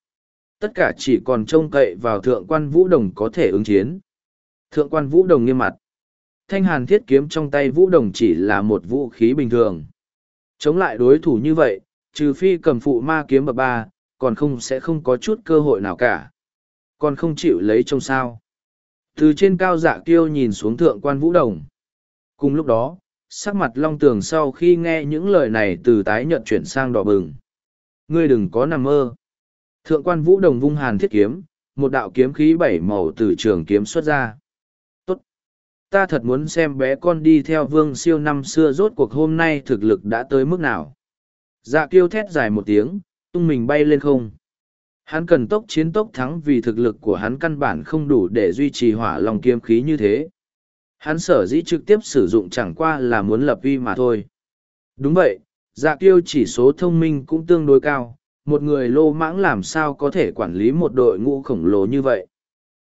Tất cả chỉ còn trông cậy vào thượng quan vũ đồng có thể ứng chiến. Thượng quan vũ đồng nghiêm mặt. Thanh hàn thiết kiếm trong tay vũ đồng chỉ là một vũ khí bình thường. Chống lại đối thủ như vậy, trừ phi cầm phụ ma kiếm bậc ba, còn không sẽ không có chút cơ hội nào cả. Còn không chịu lấy trông sao. Từ trên cao dạ kiêu nhìn xuống thượng quan vũ đồng. Cùng lúc đó, sắc mặt long tường sau khi nghe những lời này từ tái nhợt chuyển sang đỏ bừng. Ngươi đừng có nằm mơ. Thượng quan vũ đồng vung hàn thiết kiếm, một đạo kiếm khí bảy màu từ trường kiếm xuất ra. Tốt! Ta thật muốn xem bé con đi theo vương siêu năm xưa rốt cuộc hôm nay thực lực đã tới mức nào. Dạ kiêu thét dài một tiếng, tung mình bay lên không. Hắn cần tốc chiến tốc thắng vì thực lực của hắn căn bản không đủ để duy trì hỏa lòng kiếm khí như thế. Hắn sở dĩ trực tiếp sử dụng chẳng qua là muốn lập vi mà thôi. Đúng vậy, dạ kiêu chỉ số thông minh cũng tương đối cao, một người lô mãng làm sao có thể quản lý một đội ngũ khổng lồ như vậy.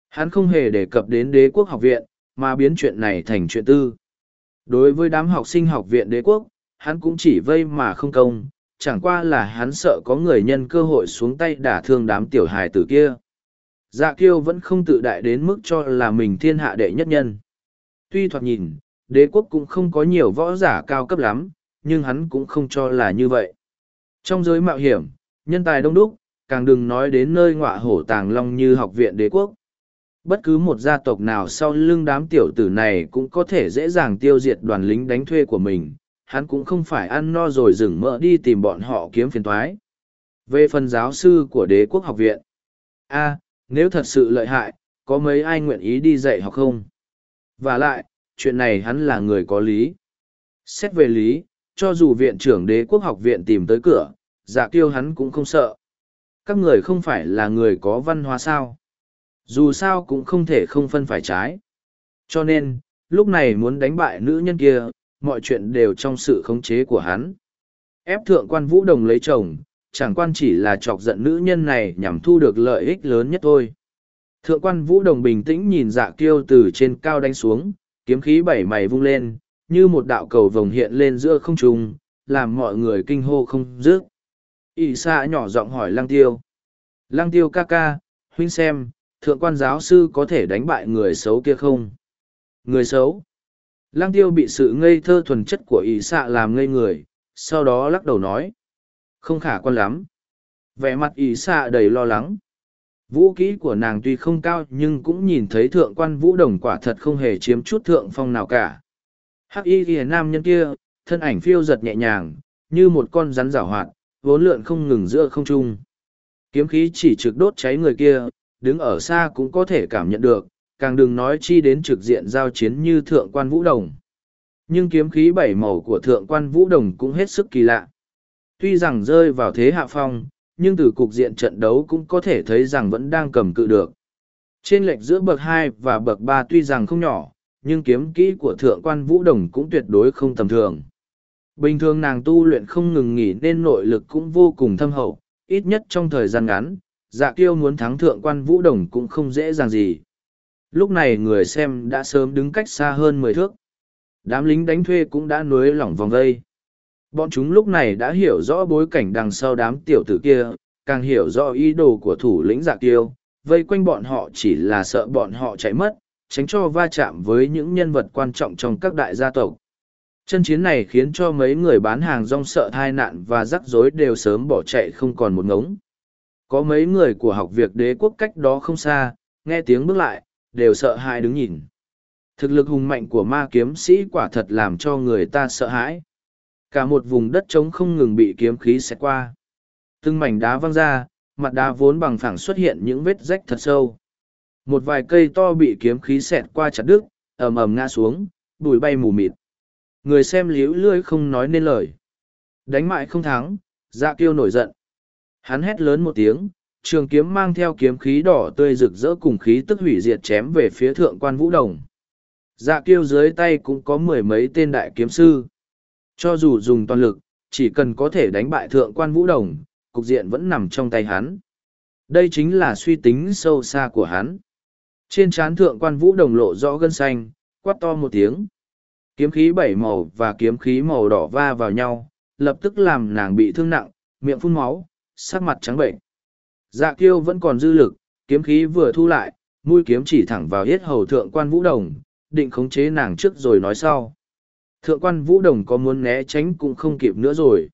Hắn không hề đề cập đến đế quốc học viện, mà biến chuyện này thành chuyện tư. Đối với đám học sinh học viện đế quốc, hắn cũng chỉ vây mà không công, chẳng qua là hắn sợ có người nhân cơ hội xuống tay đả thương đám tiểu hài tử kia. Dạ kiêu vẫn không tự đại đến mức cho là mình thiên hạ đệ nhất nhân. Tuy thoạt nhìn, đế quốc cũng không có nhiều võ giả cao cấp lắm, nhưng hắn cũng không cho là như vậy. Trong giới mạo hiểm, nhân tài đông đúc, càng đừng nói đến nơi ngọa hổ tàng long như học viện đế quốc. Bất cứ một gia tộc nào sau lưng đám tiểu tử này cũng có thể dễ dàng tiêu diệt đoàn lính đánh thuê của mình, hắn cũng không phải ăn no rồi dừng mỡ đi tìm bọn họ kiếm phiền thoái. Về phần giáo sư của đế quốc học viện, a nếu thật sự lợi hại, có mấy ai nguyện ý đi dạy học không? Và lại, chuyện này hắn là người có lý. Xét về lý, cho dù viện trưởng đế quốc học viện tìm tới cửa, dạ tiêu hắn cũng không sợ. Các người không phải là người có văn hóa sao. Dù sao cũng không thể không phân phải trái. Cho nên, lúc này muốn đánh bại nữ nhân kia, mọi chuyện đều trong sự khống chế của hắn. Ép thượng quan vũ đồng lấy chồng, chẳng quan chỉ là chọc giận nữ nhân này nhằm thu được lợi ích lớn nhất thôi. Thượng quan vũ đồng bình tĩnh nhìn dạ kiêu từ trên cao đánh xuống, kiếm khí bảy mày vung lên, như một đạo cầu vồng hiện lên giữa không trung, làm mọi người kinh hô không dứt. ỷ xa nhỏ giọng hỏi lăng tiêu. Lăng tiêu ca ca, huynh xem, thượng quan giáo sư có thể đánh bại người xấu kia không? Người xấu? Lăng tiêu bị sự ngây thơ thuần chất của ỷ xạ làm ngây người, sau đó lắc đầu nói. Không khả quan lắm. Vẻ mặt ỷ xạ đầy lo lắng. Vũ kỹ của nàng tuy không cao nhưng cũng nhìn thấy thượng quan vũ đồng quả thật không hề chiếm chút thượng phong nào cả. Hắc y ghi nam nhân kia, thân ảnh phiêu giật nhẹ nhàng, như một con rắn rảo hoạt, vốn lượn không ngừng giữa không trung. Kiếm khí chỉ trực đốt cháy người kia, đứng ở xa cũng có thể cảm nhận được, càng đừng nói chi đến trực diện giao chiến như thượng quan vũ đồng. Nhưng kiếm khí bảy màu của thượng quan vũ đồng cũng hết sức kỳ lạ. Tuy rằng rơi vào thế hạ phong, nhưng từ cục diện trận đấu cũng có thể thấy rằng vẫn đang cầm cự được. Trên lệch giữa bậc hai và bậc ba tuy rằng không nhỏ, nhưng kiếm kỹ của thượng quan vũ đồng cũng tuyệt đối không tầm thường. Bình thường nàng tu luyện không ngừng nghỉ nên nội lực cũng vô cùng thâm hậu, ít nhất trong thời gian ngắn, dạ kiêu muốn thắng thượng quan vũ đồng cũng không dễ dàng gì. Lúc này người xem đã sớm đứng cách xa hơn mười thước. Đám lính đánh thuê cũng đã nuối lỏng vòng vây. Bọn chúng lúc này đã hiểu rõ bối cảnh đằng sau đám tiểu tử kia, càng hiểu rõ ý đồ của thủ lĩnh dạ kiêu, vây quanh bọn họ chỉ là sợ bọn họ chạy mất, tránh cho va chạm với những nhân vật quan trọng trong các đại gia tộc. Chân chiến này khiến cho mấy người bán hàng rong sợ tai nạn và rắc rối đều sớm bỏ chạy không còn một ngống. Có mấy người của học việc đế quốc cách đó không xa, nghe tiếng bước lại, đều sợ hãi đứng nhìn. Thực lực hùng mạnh của ma kiếm sĩ quả thật làm cho người ta sợ hãi. Cả một vùng đất trống không ngừng bị kiếm khí xẹt qua. Từng mảnh đá văng ra, mặt đá vốn bằng phẳng xuất hiện những vết rách thật sâu. Một vài cây to bị kiếm khí xẹt qua chặt đứt, ầm ầm ngã xuống, bụi bay mù mịt. Người xem liễu lưỡi không nói nên lời. Đánh mại không thắng, dạ kiêu nổi giận. Hắn hét lớn một tiếng, trường kiếm mang theo kiếm khí đỏ tươi rực rỡ cùng khí tức hủy diệt chém về phía thượng quan vũ đồng. Dạ kiêu dưới tay cũng có mười mấy tên đại kiếm sư. Cho dù dùng toàn lực, chỉ cần có thể đánh bại thượng quan vũ đồng, cục diện vẫn nằm trong tay hắn. Đây chính là suy tính sâu xa của hắn. Trên trán thượng quan vũ đồng lộ rõ gân xanh, quát to một tiếng. Kiếm khí bảy màu và kiếm khí màu đỏ va vào nhau, lập tức làm nàng bị thương nặng, miệng phun máu, sắc mặt trắng bệnh. Dạ kiêu vẫn còn dư lực, kiếm khí vừa thu lại, mũi kiếm chỉ thẳng vào hết hầu thượng quan vũ đồng, định khống chế nàng trước rồi nói sau. Thượng quan vũ đồng có muốn né tránh cũng không kịp nữa rồi.